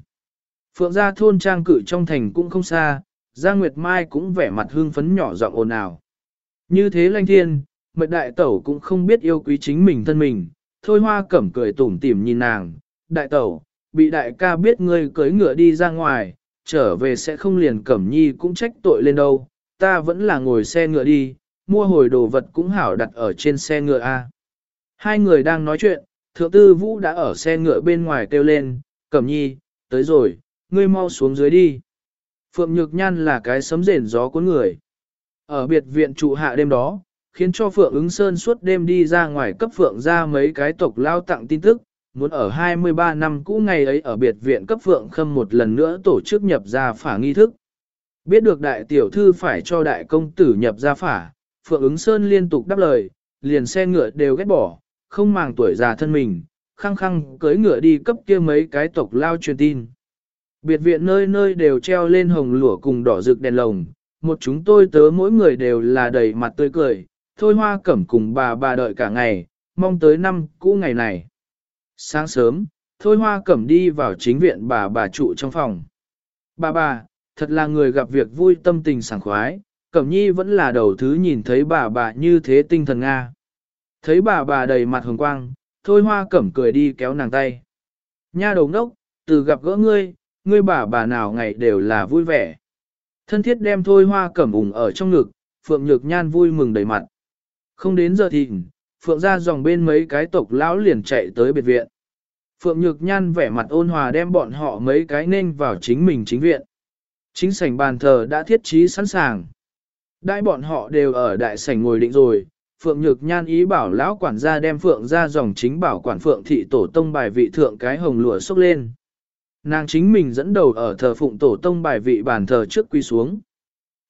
Phượng gia thôn trang cử trong thành cũng không xa, Giang Nguyệt Mai cũng vẻ mặt hương phấn nhỏ giọng ồn ào. Như thế lanh thiên, mệnh đại tẩu cũng không biết yêu quý chính mình thân mình, thôi hoa cẩm cười tủm tỉm nhìn nàng, đại tẩu, bị đại ca biết ngươi cưới ngựa đi ra ngoài, trở về sẽ không liền cẩm nhi cũng trách tội lên đâu, ta vẫn là ngồi xe ngựa đi, mua hồi đồ vật cũng hảo đặt ở trên xe ngựa A. Hai người đang nói chuyện, thượng tư vũ đã ở xe ngựa bên ngoài kêu lên, cẩm nhi, tới rồi, ngươi mau xuống dưới đi. Phượng Nhược Nhan là cái sấm rền gió của người. Ở biệt viện trụ hạ đêm đó, khiến cho Phượng ứng sơn suốt đêm đi ra ngoài cấp Phượng ra mấy cái tộc lao tặng tin tức, muốn ở 23 năm cũ ngày ấy ở biệt viện cấp Phượng khâm một lần nữa tổ chức nhập ra phả nghi thức. Biết được đại tiểu thư phải cho đại công tử nhập ra phả, Phượng ứng sơn liên tục đáp lời, liền xe ngựa đều ghét bỏ, không màng tuổi già thân mình, khăng khăng cưới ngựa đi cấp kia mấy cái tộc lao truyền tin. Biệt viện nơi nơi đều treo lên hồng lửa cùng đỏ rực đèn lồng, một chúng tôi tớ mỗi người đều là đầy mặt tươi cười, thôi hoa cẩm cùng bà bà đợi cả ngày, mong tới năm cũ ngày này. Sáng sớm, thôi hoa cẩm đi vào chính viện bà bà trụ trong phòng. Bà bà, thật là người gặp việc vui tâm tình sảng khoái, cẩm nhi vẫn là đầu thứ nhìn thấy bà bà như thế tinh thần Nga. Thấy bà bà đầy mặt hồng quang, thôi hoa cẩm cười đi kéo nàng tay. Nha đầu ngốc, từ gặp gỡ ngươi, ngươi bà bà nào ngày đều là vui vẻ. Thân thiết đem thôi hoa cẩm ủng ở trong ngực, Phượng Nhược Nhan vui mừng đầy mặt. Không đến giờ thịnh, Phượng ra dòng bên mấy cái tộc lão liền chạy tới biệt viện. Phượng Nhược Nhan vẻ mặt ôn hòa đem bọn họ mấy cái nên vào chính mình chính viện. Chính sảnh bàn thờ đã thiết trí sẵn sàng. Đại bọn họ đều ở đại sảnh ngồi định rồi, Phượng Nhược Nhan ý bảo lão quản gia đem Phượng ra dòng chính bảo quản Phượng thị tổ tông bài vị thượng cái hồng lụa xúc lên. Nàng chính mình dẫn đầu ở thờ phụng tổ tông bài vị bàn thờ trước quy xuống.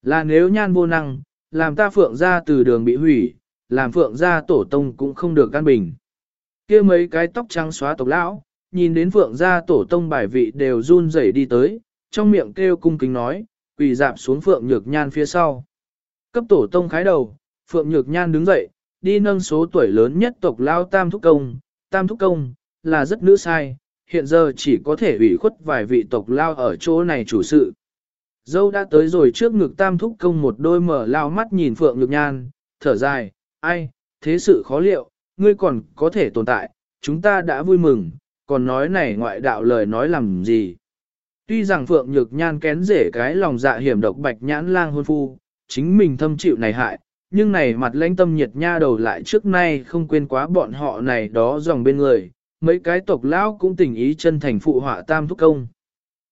Là nếu nhan vô năng, làm ta Phượng ra từ đường bị hủy, làm Phượng ra tổ tông cũng không được căn bình. kia mấy cái tóc trắng xóa tộc lão, nhìn đến Phượng ra tổ tông bài vị đều run rẩy đi tới, trong miệng kêu cung kính nói, quỳ dạp xuống Phượng Nhược Nhan phía sau. Cấp tổ tông khái đầu, Phượng Nhược Nhan đứng dậy, đi nâng số tuổi lớn nhất tộc lao Tam Thúc Công. Tam Thúc Công, là rất nữ sai, hiện giờ chỉ có thể ủy khuất vài vị tộc lao ở chỗ này chủ sự. Dâu đã tới rồi trước ngực Tam Thúc Công một đôi mở lao mắt nhìn Phượng Nhược Nhan, thở dài, ai, thế sự khó liệu, ngươi còn có thể tồn tại, chúng ta đã vui mừng, còn nói này ngoại đạo lời nói làm gì. Tuy rằng Phượng Nhược Nhan kén rể cái lòng dạ hiểm độc bạch nhãn lang hôn phu, chính mình thâm chịu này hại, nhưng này mặt lãnh tâm nhiệt nha đầu lại trước nay không quên quá bọn họ này đó dòng bên người, mấy cái tộc lão cũng tình ý chân thành phụ họa tam thúc công.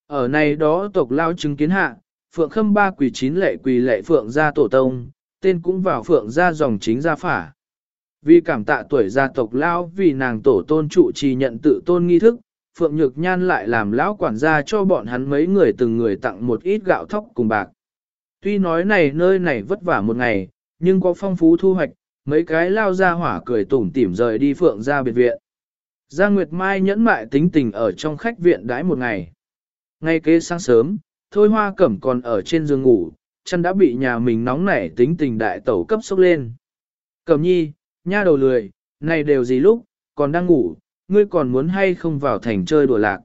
Ở này đó tộc lão chứng kiến hạ, Phượng Khâm ba quỳ chín lệ quỳ lệ Phượng gia tổ tông, tên cũng vào Phượng gia dòng chính gia phả. Vì cảm tạ tuổi gia tộc lão vì nàng tổ tôn trụ trì nhận tự tôn nghi thức, Phượng Nhược Nhan lại làm lão quản gia cho bọn hắn mấy người từng người tặng một ít gạo thóc cùng bạc. Tuy nói này nơi này vất vả một ngày, nhưng có phong phú thu hoạch, mấy cái lao ra hỏa cười tủm tỉm rời đi Phượng gia biệt viện. Giang Nguyệt Mai nhẫn mại tính tình ở trong khách viện đãi một ngày. Ngay kế sáng sớm, Thôi Hoa Cẩm còn ở trên giường ngủ, chân đã bị nhà mình nóng nảy tính tình đại tẩu cấp sốc lên. Cẩm nhi, nha đầu lười, này đều gì lúc, còn đang ngủ, ngươi còn muốn hay không vào thành chơi đùa lạc.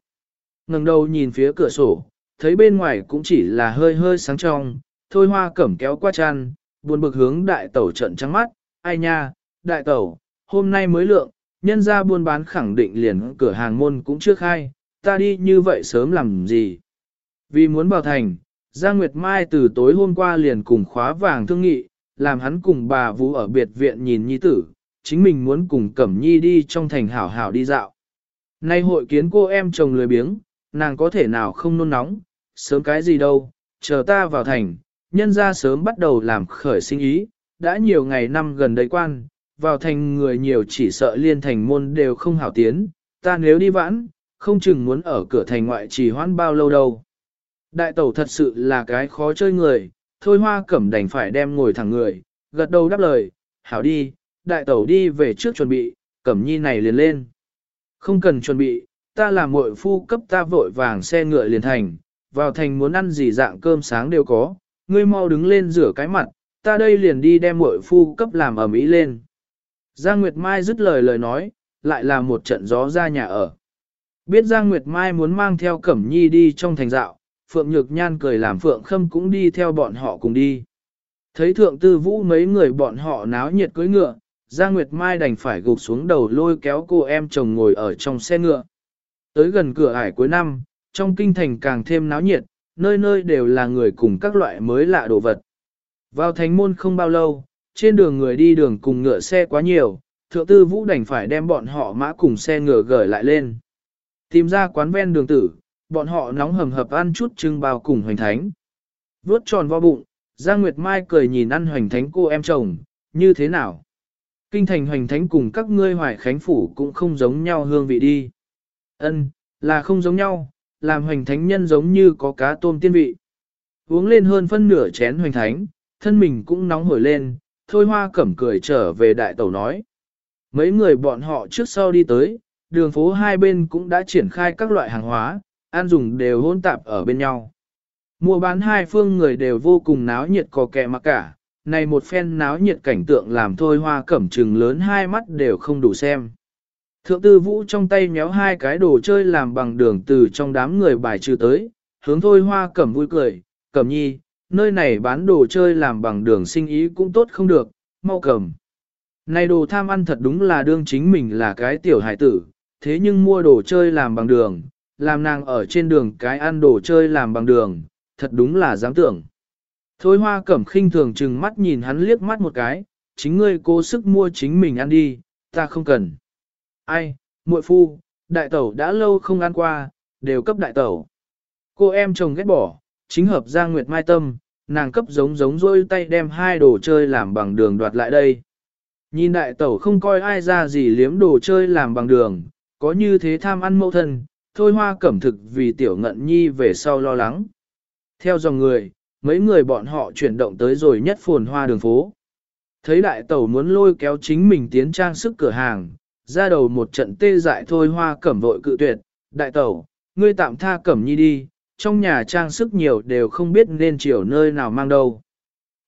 Ngừng đầu nhìn phía cửa sổ, thấy bên ngoài cũng chỉ là hơi hơi sáng trong, Thôi Hoa Cẩm kéo qua chăn, buồn bực hướng đại tẩu trận trắng mắt, ai nha, đại tẩu, hôm nay mới lượng, nhân ra buôn bán khẳng định liền cửa hàng môn cũng chưa khai, ta đi như vậy sớm làm gì. Vì muốn vào thành, Giang Nguyệt Mai từ tối hôm qua liền cùng khóa vàng thương nghị, làm hắn cùng bà Vũ ở biệt viện nhìn nhi tử, chính mình muốn cùng Cẩm Nhi đi trong thành hảo hảo đi dạo. Nay hội kiến cô em chồng lười biếng, nàng có thể nào không nôn nóng, sớm cái gì đâu, chờ ta vào thành, nhân ra sớm bắt đầu làm khởi sinh ý, đã nhiều ngày năm gần đây quan, vào thành người nhiều chỉ sợ liên thành môn đều không hảo tiến, ta nếu đi vãn, không chừng muốn ở cửa thành ngoại chỉ hoãn bao lâu đâu. Đại tẩu thật sự là cái khó chơi người, thôi hoa cẩm đành phải đem ngồi thẳng người, gật đầu đáp lời, hảo đi, đại tẩu đi về trước chuẩn bị, cẩm nhi này liền lên. Không cần chuẩn bị, ta làm mội phu cấp ta vội vàng xe ngựa liền thành, vào thành muốn ăn gì dạng cơm sáng đều có, ngươi mau đứng lên rửa cái mặt, ta đây liền đi đem mội phu cấp làm ở mỹ lên. Giang Nguyệt Mai dứt lời lời nói, lại là một trận gió ra nhà ở. Biết Giang Nguyệt Mai muốn mang theo Cẩm Nhi đi trong thành dạo, Phượng Nhược Nhan cười làm Phượng Khâm cũng đi theo bọn họ cùng đi. Thấy Thượng Tư Vũ mấy người bọn họ náo nhiệt cưỡi ngựa, Giang Nguyệt Mai đành phải gục xuống đầu lôi kéo cô em chồng ngồi ở trong xe ngựa. Tới gần cửa ải cuối năm, trong kinh thành càng thêm náo nhiệt, nơi nơi đều là người cùng các loại mới lạ đồ vật. Vào thành môn không bao lâu, trên đường người đi đường cùng ngựa xe quá nhiều, thượng tư vũ đành phải đem bọn họ mã cùng xe ngựa gửi lại lên. Tìm ra quán ven đường tử, bọn họ nóng hầm hập ăn chút trưng bao cùng hoành thánh. Vốt tròn vo bụng, Giang Nguyệt Mai cười nhìn ăn hoành thánh cô em chồng, như thế nào? Kinh thành hoành thánh cùng các ngươi hoài khánh phủ cũng không giống nhau hương vị đi. Ân, là không giống nhau, làm hoành thánh nhân giống như có cá tôm tiên vị. Uống lên hơn phân nửa chén hoành thánh, thân mình cũng nóng hổi lên, thôi hoa cẩm cười trở về đại tẩu nói. Mấy người bọn họ trước sau đi tới, đường phố hai bên cũng đã triển khai các loại hàng hóa, ăn dùng đều hôn tạp ở bên nhau. Mua bán hai phương người đều vô cùng náo nhiệt có kẻ mà cả, này một phen náo nhiệt cảnh tượng làm thôi hoa cẩm trừng lớn hai mắt đều không đủ xem. Thượng tư vũ trong tay méo hai cái đồ chơi làm bằng đường từ trong đám người bài trừ tới, hướng thôi hoa cẩm vui cười, cẩm nhi, nơi này bán đồ chơi làm bằng đường sinh ý cũng tốt không được, mau cầm. Này đồ tham ăn thật đúng là đương chính mình là cái tiểu hải tử, thế nhưng mua đồ chơi làm bằng đường, làm nàng ở trên đường cái ăn đồ chơi làm bằng đường, thật đúng là dám tưởng. Thôi hoa cẩm khinh thường chừng mắt nhìn hắn liếc mắt một cái, chính ngươi cố sức mua chính mình ăn đi, ta không cần. Ai, muội phu, đại tẩu đã lâu không ăn qua, đều cấp đại tẩu. Cô em chồng ghét bỏ, chính hợp Giang Nguyệt Mai Tâm, nàng cấp giống giống rôi tay đem hai đồ chơi làm bằng đường đoạt lại đây. Nhìn đại tẩu không coi ai ra gì liếm đồ chơi làm bằng đường, có như thế tham ăn mẫu thân, thôi hoa cẩm thực vì tiểu ngận nhi về sau lo lắng. Theo dòng người, mấy người bọn họ chuyển động tới rồi nhất phồn hoa đường phố. Thấy đại tẩu muốn lôi kéo chính mình tiến trang sức cửa hàng, ra đầu một trận tê dại thôi hoa cẩm vội cự tuyệt, đại tẩu, ngươi tạm tha cẩm nhi đi, trong nhà trang sức nhiều đều không biết nên chiều nơi nào mang đâu.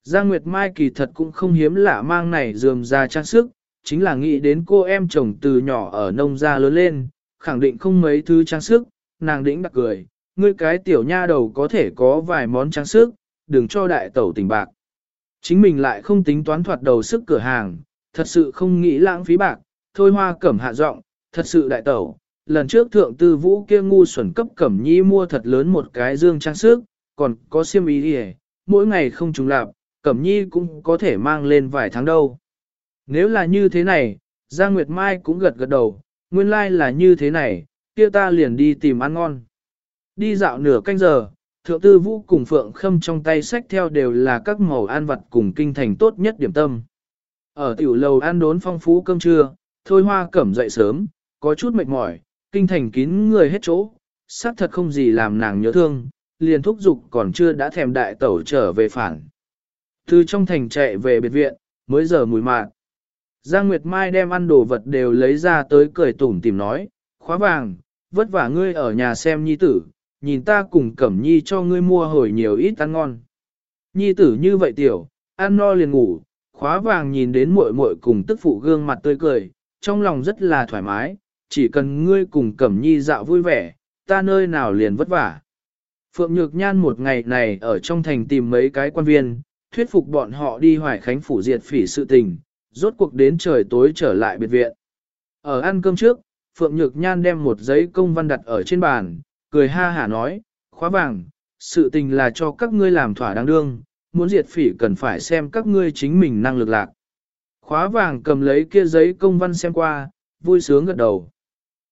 Giang Nguyệt Mai kỳ thật cũng không hiếm lạ mang này dườm ra trang sức, chính là nghĩ đến cô em chồng từ nhỏ ở nông gia lớn lên, khẳng định không mấy thứ trang sức, nàng đĩnh đặc cười, ngươi cái tiểu nha đầu có thể có vài món trang sức, đừng cho đại tẩu tình bạc. Chính mình lại không tính toán thoạt đầu sức cửa hàng, thật sự không nghĩ lãng phí bạc, thôi hoa cẩm hạ giọng, thật sự đại tẩu. Lần trước thượng tư vũ kia ngu xuẩn cấp cẩm nhi mua thật lớn một cái dương trang sức, còn có xiêm ý hề, mỗi ngày không trùng lạp, cẩm nhi cũng có thể mang lên vài tháng đâu. Nếu là như thế này, Giang Nguyệt Mai cũng gật gật đầu, nguyên lai like là như thế này, kia ta liền đi tìm ăn ngon. Đi dạo nửa canh giờ, thượng tư vũ cùng phượng khâm trong tay sách theo đều là các màu ăn vặt cùng kinh thành tốt nhất điểm tâm. Ở tiểu lầu ăn đốn phong phú cơm trưa, thôi hoa cẩm dậy sớm, có chút mệt mỏi, kinh thành kín người hết chỗ, xác thật không gì làm nàng nhớ thương, liền thúc giục còn chưa đã thèm đại tẩu trở về phản. Từ trong thành chạy về biệt viện, mới giờ mùi mạn. Giang Nguyệt Mai đem ăn đồ vật đều lấy ra tới cười tủm tìm nói, khóa vàng, vất vả ngươi ở nhà xem nhi tử, nhìn ta cùng cẩm nhi cho ngươi mua hồi nhiều ít ăn ngon. Nhi tử như vậy tiểu, ăn no liền ngủ, khóa vàng nhìn đến muội muội cùng tức phụ gương mặt tươi cười, trong lòng rất là thoải mái, chỉ cần ngươi cùng cẩm nhi dạo vui vẻ, ta nơi nào liền vất vả. Phượng Nhược Nhan một ngày này ở trong thành tìm mấy cái quan viên, thuyết phục bọn họ đi hoài khánh phủ diệt phỉ sự tình, rốt cuộc đến trời tối trở lại biệt viện. Ở ăn cơm trước, Phượng Nhược Nhan đem một giấy công văn đặt ở trên bàn, cười ha hả nói, khóa vàng, sự tình là cho các ngươi làm thỏa đáng đương, muốn diệt phỉ cần phải xem các ngươi chính mình năng lực lạc. Khóa vàng cầm lấy kia giấy công văn xem qua, vui sướng gật đầu.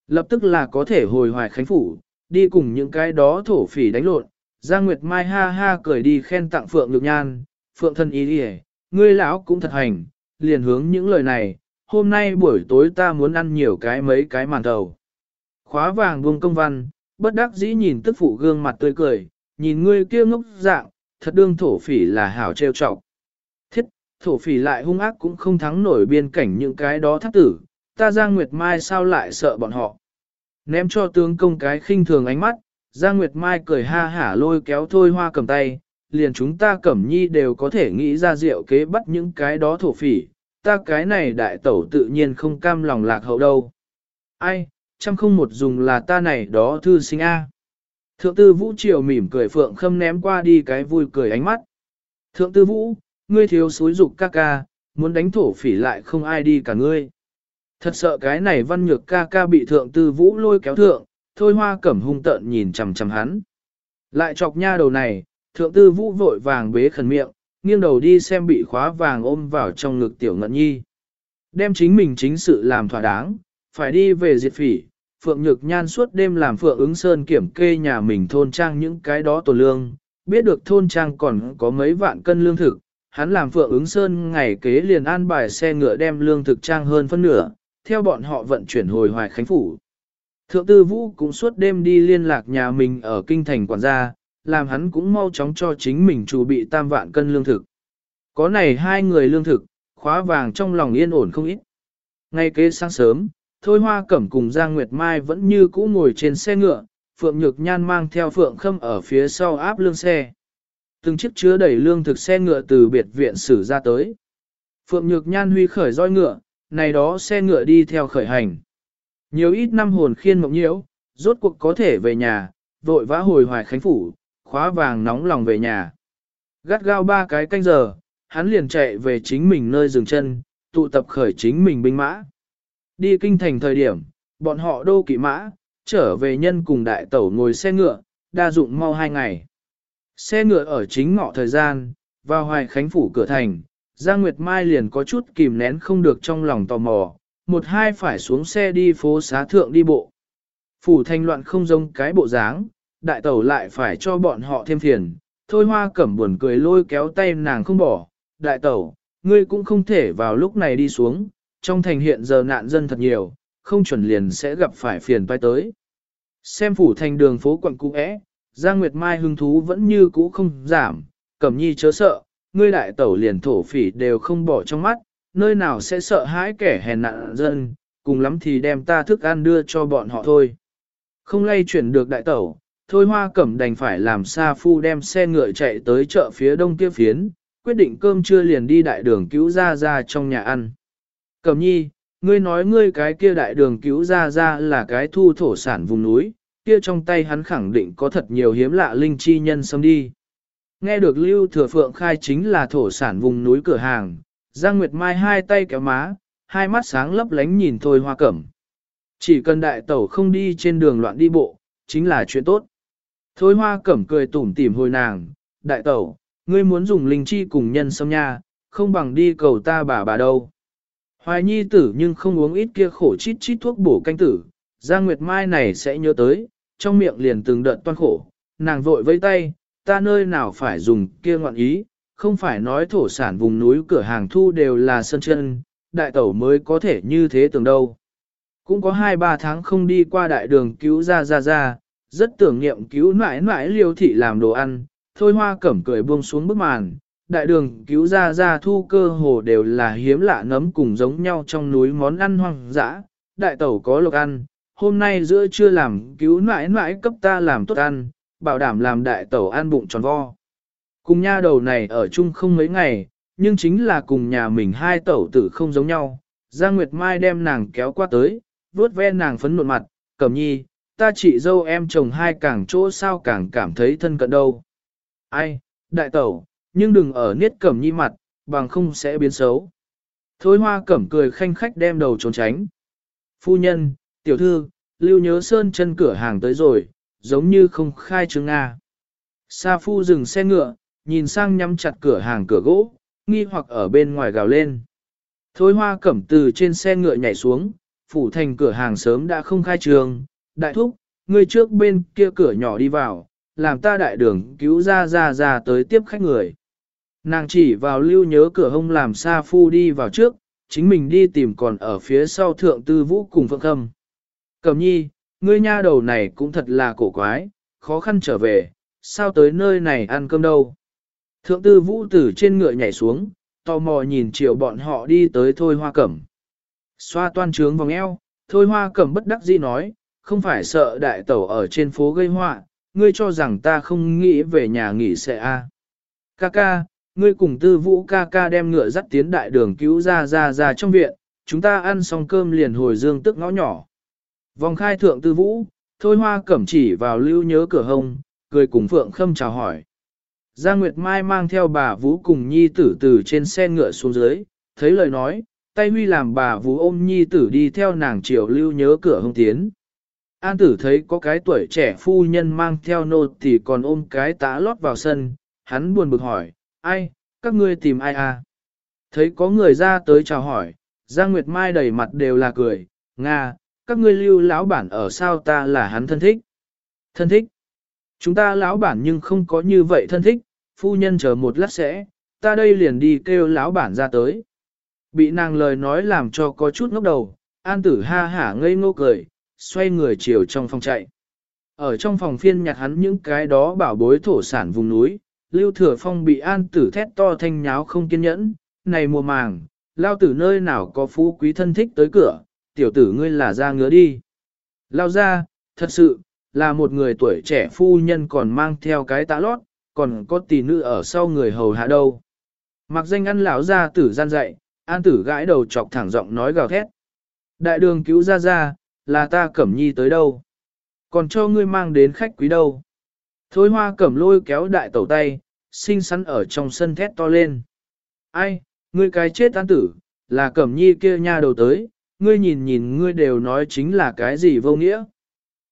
Lập tức là có thể hồi hoài khánh phủ, đi cùng những cái đó thổ phỉ đánh lộn. Giang Nguyệt Mai ha ha cười đi khen tặng Phượng Nhược Nhan, Phượng thân ý đi ngươi lão cũng thật hành, liền hướng những lời này, hôm nay buổi tối ta muốn ăn nhiều cái mấy cái màn thầu. Khóa vàng buông công văn, bất đắc dĩ nhìn tức phụ gương mặt tươi cười, nhìn ngươi kia ngốc dạng, thật đương thổ phỉ là hảo trêu trọc. Thiết, thổ phỉ lại hung ác cũng không thắng nổi biên cảnh những cái đó thác tử, ta Giang Nguyệt Mai sao lại sợ bọn họ. Ném cho tướng công cái khinh thường ánh mắt, Giang Nguyệt Mai cười ha hả lôi kéo thôi hoa cầm tay, liền chúng ta cẩm nhi đều có thể nghĩ ra rượu kế bắt những cái đó thổ phỉ, ta cái này đại tẩu tự nhiên không cam lòng lạc hậu đâu. Ai, trăm không một dùng là ta này đó thư sinh A. Thượng tư vũ triều mỉm cười phượng khâm ném qua đi cái vui cười ánh mắt. Thượng tư vũ, ngươi thiếu xối dục ca ca, muốn đánh thổ phỉ lại không ai đi cả ngươi. Thật sợ cái này văn nhược ca ca bị thượng tư vũ lôi kéo thượng, thôi hoa cẩm hung tợn nhìn chằm chằm hắn. Lại chọc nha đầu này, thượng tư vũ vội vàng bế khẩn miệng, nghiêng đầu đi xem bị khóa vàng ôm vào trong ngực tiểu ngận nhi. Đem chính mình chính sự làm thỏa đáng, phải đi về diệt phỉ. Phượng Nhược Nhan suốt đêm làm Phượng ứng sơn kiểm kê nhà mình thôn trang những cái đó tổ lương, biết được thôn trang còn có mấy vạn cân lương thực, hắn làm Phượng ứng sơn ngày kế liền an bài xe ngựa đem lương thực trang hơn phân nửa, theo bọn họ vận chuyển hồi hoài khánh phủ. Thượng tư vũ cũng suốt đêm đi liên lạc nhà mình ở kinh thành quản gia, làm hắn cũng mau chóng cho chính mình chuẩn bị tam vạn cân lương thực. Có này hai người lương thực, khóa vàng trong lòng yên ổn không ít. Ngay kế sáng sớm, Thôi Hoa Cẩm cùng Giang Nguyệt Mai vẫn như cũ ngồi trên xe ngựa, Phượng Nhược Nhan mang theo Phượng Khâm ở phía sau áp lương xe. Từng chiếc chứa đầy lương thực xe ngựa từ biệt viện xử ra tới. Phượng Nhược Nhan huy khởi roi ngựa, này đó xe ngựa đi theo khởi hành. Nhiều ít năm hồn khiên mộng nhiễu, rốt cuộc có thể về nhà, vội vã hồi hoài khánh phủ, khóa vàng nóng lòng về nhà. Gắt gao ba cái canh giờ, hắn liền chạy về chính mình nơi dừng chân, tụ tập khởi chính mình binh mã. Đi kinh thành thời điểm, bọn họ đô kỵ mã, trở về nhân cùng đại tẩu ngồi xe ngựa, đa dụng mau hai ngày. Xe ngựa ở chính ngọ thời gian, vào hoài khánh phủ cửa thành, Giang Nguyệt Mai liền có chút kìm nén không được trong lòng tò mò, một hai phải xuống xe đi phố xá thượng đi bộ. Phủ Thanh loạn không giống cái bộ dáng, đại tẩu lại phải cho bọn họ thêm phiền, thôi hoa cẩm buồn cười lôi kéo tay nàng không bỏ, đại tẩu, ngươi cũng không thể vào lúc này đi xuống, trong thành hiện giờ nạn dân thật nhiều, không chuẩn liền sẽ gặp phải phiền tai tới. Xem phủ thành đường phố quận cũ é, Giang Nguyệt Mai hứng thú vẫn như cũ không giảm, cẩm nhi chớ sợ, ngươi đại tẩu liền thổ phỉ đều không bỏ trong mắt, nơi nào sẽ sợ hãi kẻ hèn nạn dân, cùng lắm thì đem ta thức ăn đưa cho bọn họ thôi. Không lay chuyển được đại tẩu, thôi hoa cẩm đành phải làm xa phu đem xe ngựa chạy tới chợ phía đông kia phiến, quyết định cơm trưa liền đi đại đường cứu ra ra trong nhà ăn. Cẩm nhi, ngươi nói ngươi cái kia đại đường cứu ra ra là cái thu thổ sản vùng núi, kia trong tay hắn khẳng định có thật nhiều hiếm lạ linh chi nhân xâm đi. Nghe được Lưu Thừa Phượng khai chính là thổ sản vùng núi cửa hàng, Giang Nguyệt Mai hai tay kéo má, hai mắt sáng lấp lánh nhìn Thôi Hoa Cẩm. Chỉ cần đại tẩu không đi trên đường loạn đi bộ, chính là chuyện tốt. Thôi Hoa Cẩm cười tủm tỉm hồi nàng, đại tẩu, ngươi muốn dùng linh chi cùng nhân sâm nha, không bằng đi cầu ta bà bà đâu. Hoài nhi tử nhưng không uống ít kia khổ chít chít thuốc bổ canh tử, Giang Nguyệt Mai này sẽ nhớ tới, trong miệng liền từng đợt toan khổ, nàng vội vây tay, ta nơi nào phải dùng kia ngoạn ý, không phải nói thổ sản vùng núi cửa hàng thu đều là sân chân, đại tẩu mới có thể như thế tưởng đâu. Cũng có 2-3 tháng không đi qua đại đường cứu ra ra ra, rất tưởng niệm cứu mãi mãi liêu thị làm đồ ăn, thôi hoa cẩm cười buông xuống bức màn, đại đường cứu ra ra thu cơ hồ đều là hiếm lạ nấm cùng giống nhau trong núi món ăn hoang dã, đại tẩu có lộc ăn, hôm nay giữa trưa làm cứu mãi mãi cấp ta làm tốt ăn, bảo đảm làm đại tẩu an bụng tròn vo. Cùng nha đầu này ở chung không mấy ngày, nhưng chính là cùng nhà mình hai tẩu tử không giống nhau. Giang Nguyệt Mai đem nàng kéo qua tới, vuốt ve nàng phấn nộn mặt, cẩm nhi, ta chị dâu em chồng hai càng chỗ sao càng cảm thấy thân cận đâu. Ai, đại tẩu, nhưng đừng ở niết cẩm nhi mặt, bằng không sẽ biến xấu. Thôi hoa cẩm cười khanh khách đem đầu trốn tránh. Phu nhân, tiểu thư, lưu nhớ sơn chân cửa hàng tới rồi, giống như không khai trương Nga. Sa phu dừng xe ngựa, nhìn sang nhắm chặt cửa hàng cửa gỗ, nghi hoặc ở bên ngoài gào lên. Thôi hoa cẩm từ trên xe ngựa nhảy xuống, phủ thành cửa hàng sớm đã không khai trường. đại thúc, người trước bên kia cửa nhỏ đi vào, làm ta đại đường cứu ra ra ra tới tiếp khách người. Nàng chỉ vào lưu nhớ cửa hông làm Sa Phu đi vào trước, chính mình đi tìm còn ở phía sau thượng tư vũ cùng Phượng Khâm. Cẩm nhi, ngươi nha đầu này cũng thật là cổ quái, khó khăn trở về, sao tới nơi này ăn cơm đâu. Thượng tư vũ tử trên ngựa nhảy xuống, tò mò nhìn chiều bọn họ đi tới thôi hoa cẩm. Xoa toan trướng vòng eo, thôi hoa cẩm bất đắc dĩ nói, không phải sợ đại tẩu ở trên phố gây họa, ngươi cho rằng ta không nghĩ về nhà nghỉ sẽ a. À. Ca ca, ngươi cùng tư vũ ca ca đem ngựa dắt tiến đại đường cứu ra ra ra trong viện, chúng ta ăn xong cơm liền hồi dương tức ngõ nhỏ. Vòng khai thượng tư vũ, thôi hoa cẩm chỉ vào lưu nhớ cửa hông, cười cùng Phượng Khâm chào hỏi. Giang Nguyệt Mai mang theo bà Vũ cùng Nhi tử từ trên xe ngựa xuống dưới, thấy lời nói, tay huy làm bà Vũ ôm Nhi tử đi theo nàng triều lưu nhớ cửa hông tiến. An tử thấy có cái tuổi trẻ phu nhân mang theo nô thì còn ôm cái tá lót vào sân, hắn buồn bực hỏi, ai, các ngươi tìm ai à? Thấy có người ra tới chào hỏi, Giang Nguyệt Mai đầy mặt đều là cười, Nga, các ngươi lưu lão bản ở sao ta là hắn thân thích. Thân thích. Chúng ta lão bản nhưng không có như vậy thân thích, phu nhân chờ một lát sẽ, ta đây liền đi kêu lão bản ra tới. Bị nàng lời nói làm cho có chút ngốc đầu, an tử ha hả ngây ngô cười, xoay người chiều trong phòng chạy. Ở trong phòng phiên nhặt hắn những cái đó bảo bối thổ sản vùng núi, lưu thừa phong bị an tử thét to thanh nháo không kiên nhẫn, này mùa màng, lao tử nơi nào có phú quý thân thích tới cửa, tiểu tử ngươi là ra ngứa đi. Lao ra, thật sự, là một người tuổi trẻ phu nhân còn mang theo cái tã lót, còn có tỷ nữ ở sau người hầu hạ đâu. Mặc danh ăn lão ra tử gian dạy, an tử gãi đầu chọc thẳng giọng nói gào thét. Đại đường cứu ra ra, là ta cẩm nhi tới đâu. Còn cho ngươi mang đến khách quý đâu. Thôi hoa cẩm lôi kéo đại tẩu tay, xinh xắn ở trong sân thét to lên. Ai, ngươi cái chết an tử, là cẩm nhi kia nha đầu tới, ngươi nhìn nhìn ngươi đều nói chính là cái gì vô nghĩa.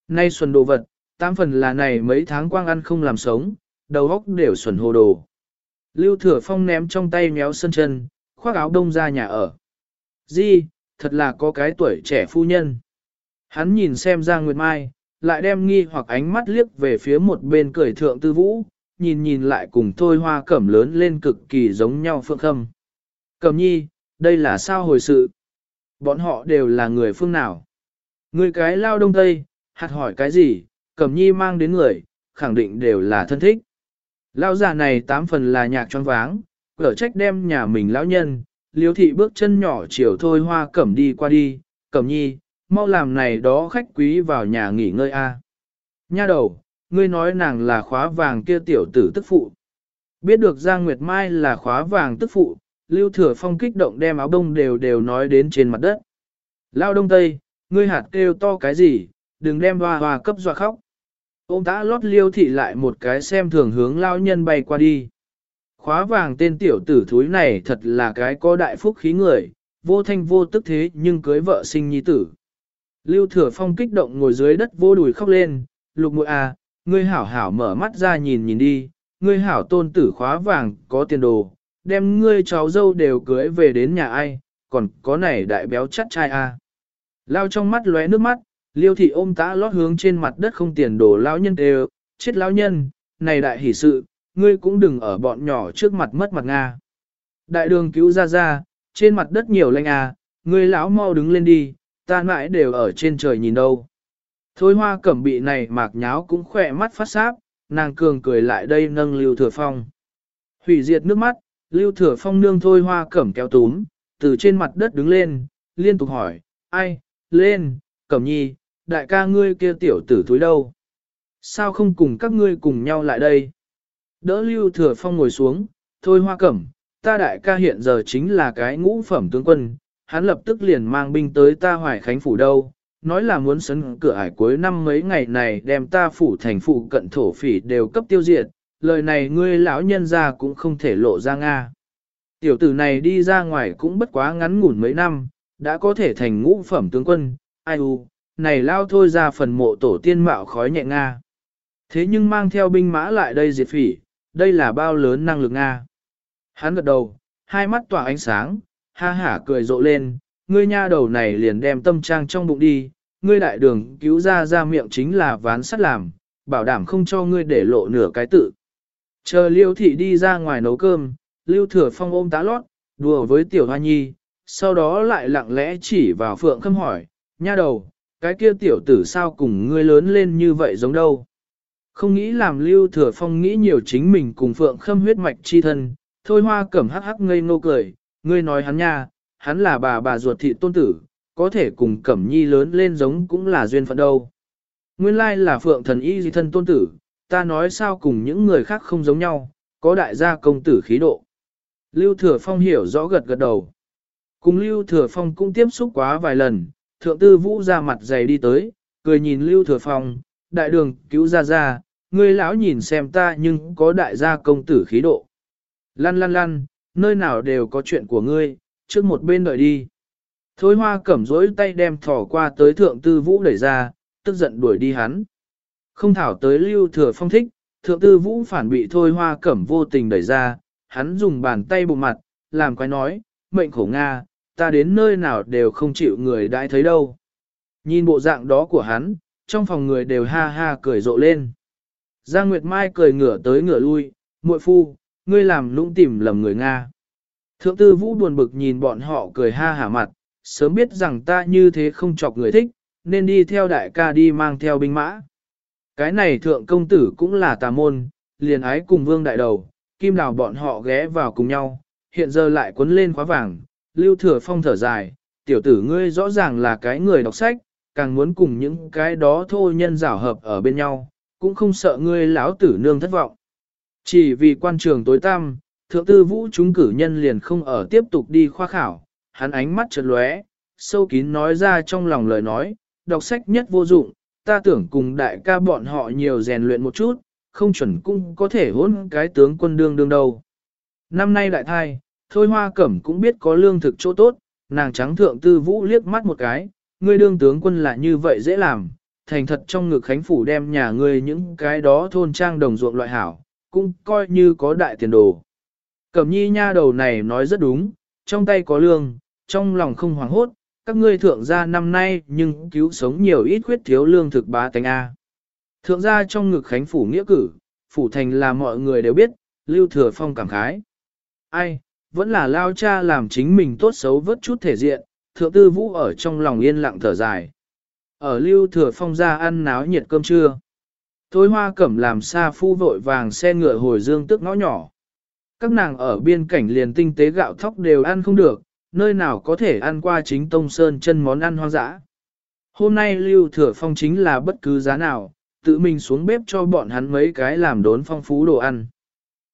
Nay xuân đồ vật, tam phần là này mấy tháng quang ăn không làm sống, đầu óc đều xuẩn hồ đồ. Lưu thừa phong ném trong tay méo sân chân, khoác áo đông ra nhà ở. Di, thật là có cái tuổi trẻ phu nhân. Hắn nhìn xem ra Nguyệt Mai, lại đem nghi hoặc ánh mắt liếc về phía một bên cười thượng tư vũ, nhìn nhìn lại cùng thôi hoa cẩm lớn lên cực kỳ giống nhau phượng khâm. Cẩm nhi, đây là sao hồi sự? Bọn họ đều là người phương nào? Người cái lao đông tây, hạt hỏi cái gì, cẩm nhi mang đến người, khẳng định đều là thân thích. Lao già này tám phần là nhạc choáng váng, cỡ trách đem nhà mình lão nhân, liếu thị bước chân nhỏ chiều thôi hoa cẩm đi qua đi, cẩm nhi, mau làm này đó khách quý vào nhà nghỉ ngơi a. Nha đầu, ngươi nói nàng là khóa vàng kia tiểu tử tức phụ. Biết được Giang Nguyệt Mai là khóa vàng tức phụ, Lưu Thừa Phong kích động đem áo đông đều đều nói đến trên mặt đất. Lao đông tây, ngươi hạt kêu to cái gì, đừng đem hoa hoa cấp dọa khóc. Ôm tã lót liêu thị lại một cái xem thường hướng lao nhân bay qua đi. Khóa vàng tên tiểu tử thúi này thật là cái có đại phúc khí người, vô thanh vô tức thế nhưng cưới vợ sinh nhi tử. Lưu thừa phong kích động ngồi dưới đất vô đùi khóc lên, lục muội à, ngươi hảo hảo mở mắt ra nhìn nhìn đi, ngươi hảo tôn tử khóa vàng có tiền đồ, đem ngươi cháu dâu đều cưới về đến nhà ai, còn có này đại béo chắt trai à. Lao trong mắt lóe nước mắt, liêu thị ôm tã lót hướng trên mặt đất không tiền đồ lão nhân đều, chết lão nhân, này đại hỷ sự, ngươi cũng đừng ở bọn nhỏ trước mặt mất mặt Nga. Đại đường cứu ra ra, trên mặt đất nhiều lanh à, ngươi lão mau đứng lên đi, ta mãi đều ở trên trời nhìn đâu. Thôi hoa cẩm bị này mạc nháo cũng khỏe mắt phát sáp, nàng cường cười lại đây nâng lưu thừa phong. Hủy diệt nước mắt, lưu thừa phong nương thôi hoa cẩm kéo túm, từ trên mặt đất đứng lên, liên tục hỏi, ai, lên, cẩm nhi, đại ca ngươi kia tiểu tử thúi đâu? Sao không cùng các ngươi cùng nhau lại đây? Đỡ lưu thừa phong ngồi xuống, thôi hoa cẩm, ta đại ca hiện giờ chính là cái ngũ phẩm tướng quân, hắn lập tức liền mang binh tới ta hoài khánh phủ đâu, nói là muốn sấn cửa ải cuối năm mấy ngày này đem ta phủ thành phụ cận thổ phỉ đều cấp tiêu diệt, lời này ngươi lão nhân ra cũng không thể lộ ra Nga. Tiểu tử này đi ra ngoài cũng bất quá ngắn ngủn mấy năm, đã có thể thành ngũ phẩm tướng quân, ai u, này lao thôi ra phần mộ tổ tiên mạo khói nhẹ Nga. Thế nhưng mang theo binh mã lại đây diệt phỉ, đây là bao lớn năng lực Nga. Hắn gật đầu, hai mắt tỏa ánh sáng, ha hả cười rộ lên, ngươi nha đầu này liền đem tâm trang trong bụng đi, ngươi đại đường cứu ra ra miệng chính là ván sắt làm, bảo đảm không cho ngươi để lộ nửa cái tự. Chờ liêu thị đi ra ngoài nấu cơm, lưu thừa phong ôm tá lót, đùa với tiểu hoa nhi, sau đó lại lặng lẽ chỉ vào phượng khâm hỏi, nha đầu, cái kia tiểu tử sao cùng ngươi lớn lên như vậy giống đâu. Không nghĩ làm lưu thừa phong nghĩ nhiều chính mình cùng phượng khâm huyết mạch chi thân, thôi hoa cẩm hắc hắc ngây ngô cười, ngươi nói hắn nha, hắn là bà bà ruột thị tôn tử, có thể cùng cẩm nhi lớn lên giống cũng là duyên phận đâu. Nguyên lai là phượng thần y di thân tôn tử, ta nói sao cùng những người khác không giống nhau, có đại gia công tử khí độ. Lưu Thừa Phong hiểu rõ gật gật đầu. Cùng Lưu Thừa Phong cũng tiếp xúc quá vài lần, thượng tư vũ ra mặt dày đi tới, cười nhìn Lưu Thừa Phong, đại đường cứu ra ra, ngươi lão nhìn xem ta nhưng có đại gia công tử khí độ. Lăn lăn lăn, nơi nào đều có chuyện của ngươi, trước một bên đợi đi. Thôi hoa cẩm rỗi tay đem thỏ qua tới thượng tư vũ đẩy ra, tức giận đuổi đi hắn. Không thảo tới lưu thừa phong thích, thượng tư vũ phản bị thôi hoa cẩm vô tình đẩy ra, hắn dùng bàn tay bụng mặt, làm quái nói, mệnh khổ Nga, ta đến nơi nào đều không chịu người đãi thấy đâu. Nhìn bộ dạng đó của hắn, trong phòng người đều ha ha cười rộ lên. Giang Nguyệt Mai cười ngửa tới ngửa lui, muội phu, ngươi làm lũng tìm lầm người Nga. Thượng tư vũ buồn bực nhìn bọn họ cười ha hả mặt, sớm biết rằng ta như thế không chọc người thích, nên đi theo đại ca đi mang theo binh mã. Cái này thượng công tử cũng là tà môn, liền ái cùng vương đại đầu, kim đào bọn họ ghé vào cùng nhau, hiện giờ lại quấn lên khóa vàng, lưu thừa phong thở dài, tiểu tử ngươi rõ ràng là cái người đọc sách, càng muốn cùng những cái đó thô nhân rảo hợp ở bên nhau, cũng không sợ ngươi lão tử nương thất vọng. Chỉ vì quan trường tối tăm, thượng tư vũ chúng cử nhân liền không ở tiếp tục đi khoa khảo, hắn ánh mắt chợt lóe, sâu kín nói ra trong lòng lời nói, đọc sách nhất vô dụng, ta tưởng cùng đại ca bọn họ nhiều rèn luyện một chút, không chuẩn cũng có thể hỗn cái tướng quân đương đương đâu. Năm nay đại thai, thôi hoa cẩm cũng biết có lương thực chỗ tốt, nàng trắng thượng tư vũ liếc mắt một cái, ngươi đương tướng quân là như vậy dễ làm, thành thật trong ngực khánh phủ đem nhà ngươi những cái đó thôn trang đồng ruộng loại hảo, cũng coi như có đại tiền đồ. Cẩm nhi nha đầu này nói rất đúng, trong tay có lương, trong lòng không hoảng hốt, các ngươi thượng gia năm nay nhưng cứu sống nhiều ít khuyết thiếu lương thực bá tánh A. Thượng gia trong ngực khánh phủ nghĩa cử, phủ thành là mọi người đều biết, lưu thừa phong cảm khái. Ai, vẫn là lao cha làm chính mình tốt xấu vớt chút thể diện, thượng tư vũ ở trong lòng yên lặng thở dài. Ở lưu thừa phong ra ăn náo nhiệt cơm trưa. Thôi hoa cẩm làm xa phu vội vàng xe ngựa hồi dương tức ngõ nhỏ. Các nàng ở biên cảnh liền tinh tế gạo thóc đều ăn không được, nơi nào có thể ăn qua chính tông sơn chân món ăn hoang dã. Hôm nay lưu thừa phong chính là bất cứ giá nào, tự mình xuống bếp cho bọn hắn mấy cái làm đốn phong phú đồ ăn.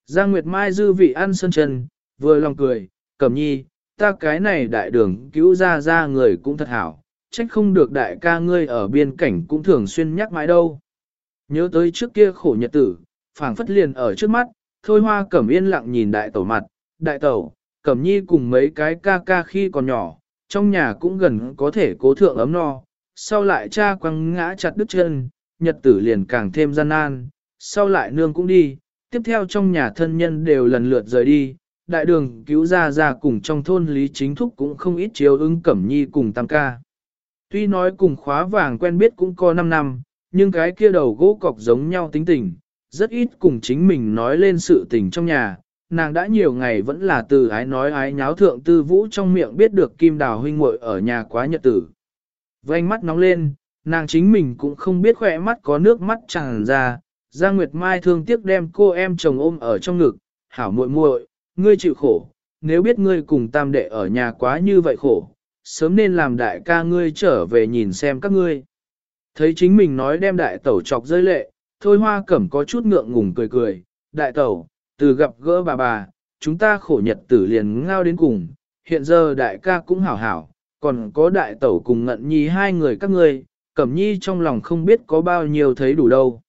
Giang Nguyệt Mai dư vị ăn sơn chân, vừa lòng cười, cẩm nhi, ta cái này đại đường cứu ra ra người cũng thật hảo, trách không được đại ca ngươi ở biên cảnh cũng thường xuyên nhắc mãi đâu. Nhớ tới trước kia khổ nhật tử, phảng phất liền ở trước mắt, thôi hoa cẩm yên lặng nhìn đại tẩu mặt, đại tẩu, cẩm nhi cùng mấy cái ca ca khi còn nhỏ, trong nhà cũng gần có thể cố thượng ấm no, sau lại cha quăng ngã chặt đứt chân, nhật tử liền càng thêm gian nan, sau lại nương cũng đi, tiếp theo trong nhà thân nhân đều lần lượt rời đi, đại đường cứu ra ra cùng trong thôn lý chính thúc cũng không ít chiếu ứng cẩm nhi cùng tam ca. Tuy nói cùng khóa vàng quen biết cũng có 5 năm, nhưng cái kia đầu gỗ cọc giống nhau tính tình, rất ít cùng chính mình nói lên sự tình trong nhà, nàng đã nhiều ngày vẫn là từ ái nói ái nháo thượng tư vũ trong miệng biết được kim đào huynh muội ở nhà quá nhật tử. Vành mắt nóng lên, nàng chính mình cũng không biết khỏe mắt có nước mắt tràn ra, Giang Nguyệt Mai thương tiếc đem cô em chồng ôm ở trong ngực, hảo muội muội, ngươi chịu khổ, nếu biết ngươi cùng tam đệ ở nhà quá như vậy khổ, sớm nên làm đại ca ngươi trở về nhìn xem các ngươi. Thấy chính mình nói đem đại tẩu chọc rơi lệ, thôi hoa cẩm có chút ngượng ngùng cười cười, đại tẩu, từ gặp gỡ bà bà, chúng ta khổ nhật tử liền ngao đến cùng, hiện giờ đại ca cũng hảo hảo, còn có đại tẩu cùng ngận nhi hai người các ngươi, cẩm nhi trong lòng không biết có bao nhiêu thấy đủ đâu.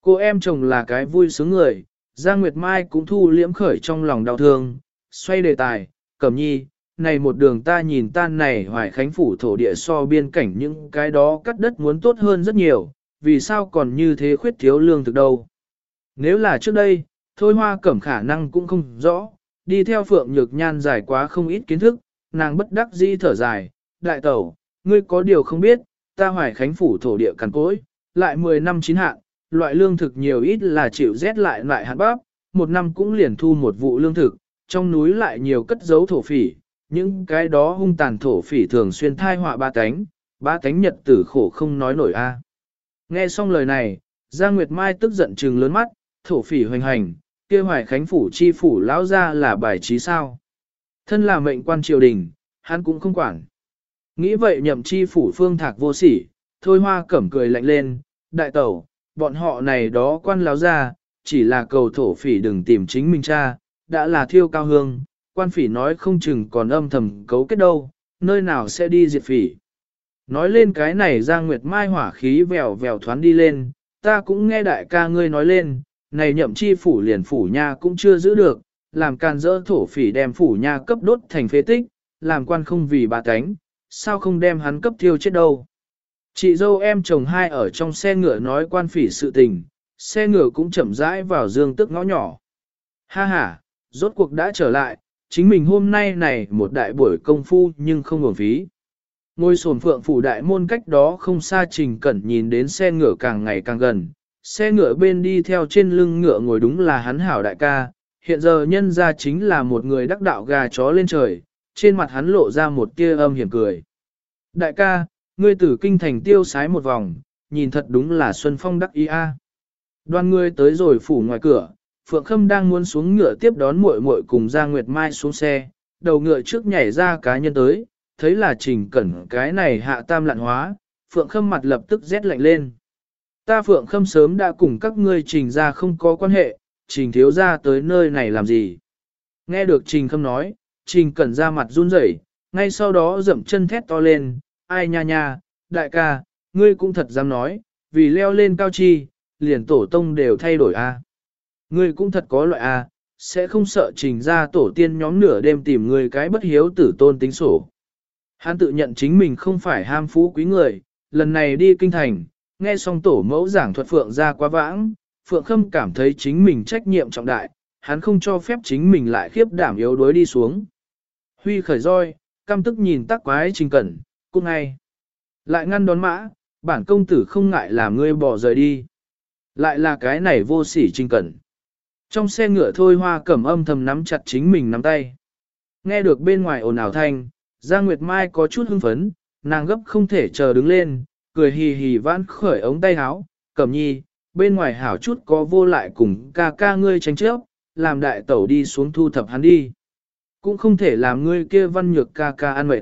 Cô em chồng là cái vui sướng người, Giang Nguyệt Mai cũng thu liễm khởi trong lòng đau thương, xoay đề tài, cẩm nhi, này một đường ta nhìn tan này hoài khánh phủ thổ địa so biên cảnh những cái đó cắt đất muốn tốt hơn rất nhiều, vì sao còn như thế khuyết thiếu lương thực đâu. Nếu là trước đây, thôi hoa cẩm khả năng cũng không rõ, đi theo phượng nhược nhan dài quá không ít kiến thức, nàng bất đắc di thở dài, đại tẩu, ngươi có điều không biết, ta hoài khánh phủ thổ địa cằn cối, lại 10 năm chín hạn, loại lương thực nhiều ít là chịu rét lại lại hạn bắp, một năm cũng liền thu một vụ lương thực, trong núi lại nhiều cất giấu thổ phỉ, những cái đó hung tàn thổ phỉ thường xuyên thai họa ba cánh, ba cánh nhật tử khổ không nói nổi a. Nghe xong lời này, Giang Nguyệt Mai tức giận trừng lớn mắt, thổ phỉ hoành hành, kia hoài khánh phủ chi phủ lão ra là bài trí sao. Thân là mệnh quan triều đình, hắn cũng không quản. Nghĩ vậy nhậm chi phủ phương thạc vô sỉ, thôi hoa cẩm cười lạnh lên, đại tẩu, bọn họ này đó quan lão ra, chỉ là cầu thổ phỉ đừng tìm chính mình cha, đã là thiêu cao hương, quan phỉ nói không chừng còn âm thầm cấu kết đâu, nơi nào sẽ đi diệt phỉ. Nói lên cái này Giang Nguyệt Mai hỏa khí vèo vèo thoán đi lên, ta cũng nghe đại ca ngươi nói lên, này nhậm chi phủ liền phủ nha cũng chưa giữ được, làm can dỡ thổ phỉ đem phủ nha cấp đốt thành phế tích, làm quan không vì bà cánh, sao không đem hắn cấp thiêu chết đâu. Chị dâu em chồng hai ở trong xe ngựa nói quan phỉ sự tình, xe ngựa cũng chậm rãi vào dương tức ngõ nhỏ. Ha ha, rốt cuộc đã trở lại, chính mình hôm nay này một đại buổi công phu nhưng không hưởng phí. Ngôi sồn phượng phủ đại môn cách đó không xa trình cẩn nhìn đến xe ngựa càng ngày càng gần, xe ngựa bên đi theo trên lưng ngựa ngồi đúng là hắn hảo đại ca, hiện giờ nhân ra chính là một người đắc đạo gà chó lên trời, trên mặt hắn lộ ra một tia âm hiểm cười. Đại ca, ngươi tử kinh thành tiêu sái một vòng, nhìn thật đúng là Xuân Phong đắc ý a. Đoàn ngươi tới rồi phủ ngoài cửa, Phượng Khâm đang muốn xuống ngựa tiếp đón muội muội cùng ra Nguyệt Mai xuống xe, đầu ngựa trước nhảy ra cá nhân tới, thấy là trình cẩn cái này hạ tam lạn hóa, phượng khâm mặt lập tức rét lạnh lên. Ta phượng khâm sớm đã cùng các ngươi trình ra không có quan hệ, trình thiếu ra tới nơi này làm gì. Nghe được trình khâm nói, trình cẩn ra mặt run rẩy, ngay sau đó dậm chân thét to lên, ai nha nha, đại ca, ngươi cũng thật dám nói, vì leo lên cao chi, liền tổ tông đều thay đổi a. Ngươi cũng thật có loại a, sẽ không sợ trình ra tổ tiên nhóm nửa đêm tìm ngươi cái bất hiếu tử tôn tính sổ. Hắn tự nhận chính mình không phải ham phú quý người, lần này đi kinh thành, nghe xong tổ mẫu giảng thuật Phượng ra quá vãng, Phượng Khâm cảm thấy chính mình trách nhiệm trọng đại, hắn không cho phép chính mình lại khiếp đảm yếu đuối đi xuống. Huy khởi roi, căm tức nhìn tắc quái trình cẩn, cung ngay. Lại ngăn đón mã, bản công tử không ngại làm ngươi bỏ rời đi. Lại là cái này vô sỉ trình cẩn. Trong xe ngựa thôi hoa cẩm âm thầm nắm chặt chính mình nắm tay. Nghe được bên ngoài ồn ào thanh, Giang Nguyệt Mai có chút hưng phấn, nàng gấp không thể chờ đứng lên, cười hì hì vãn khởi ống tay áo, cẩm nhi, bên ngoài hảo chút có vô lại cùng ca ca ngươi tranh chấp, làm đại tẩu đi xuống thu thập hắn đi. Cũng không thể làm ngươi kia văn nhược ca ca ăn mệt.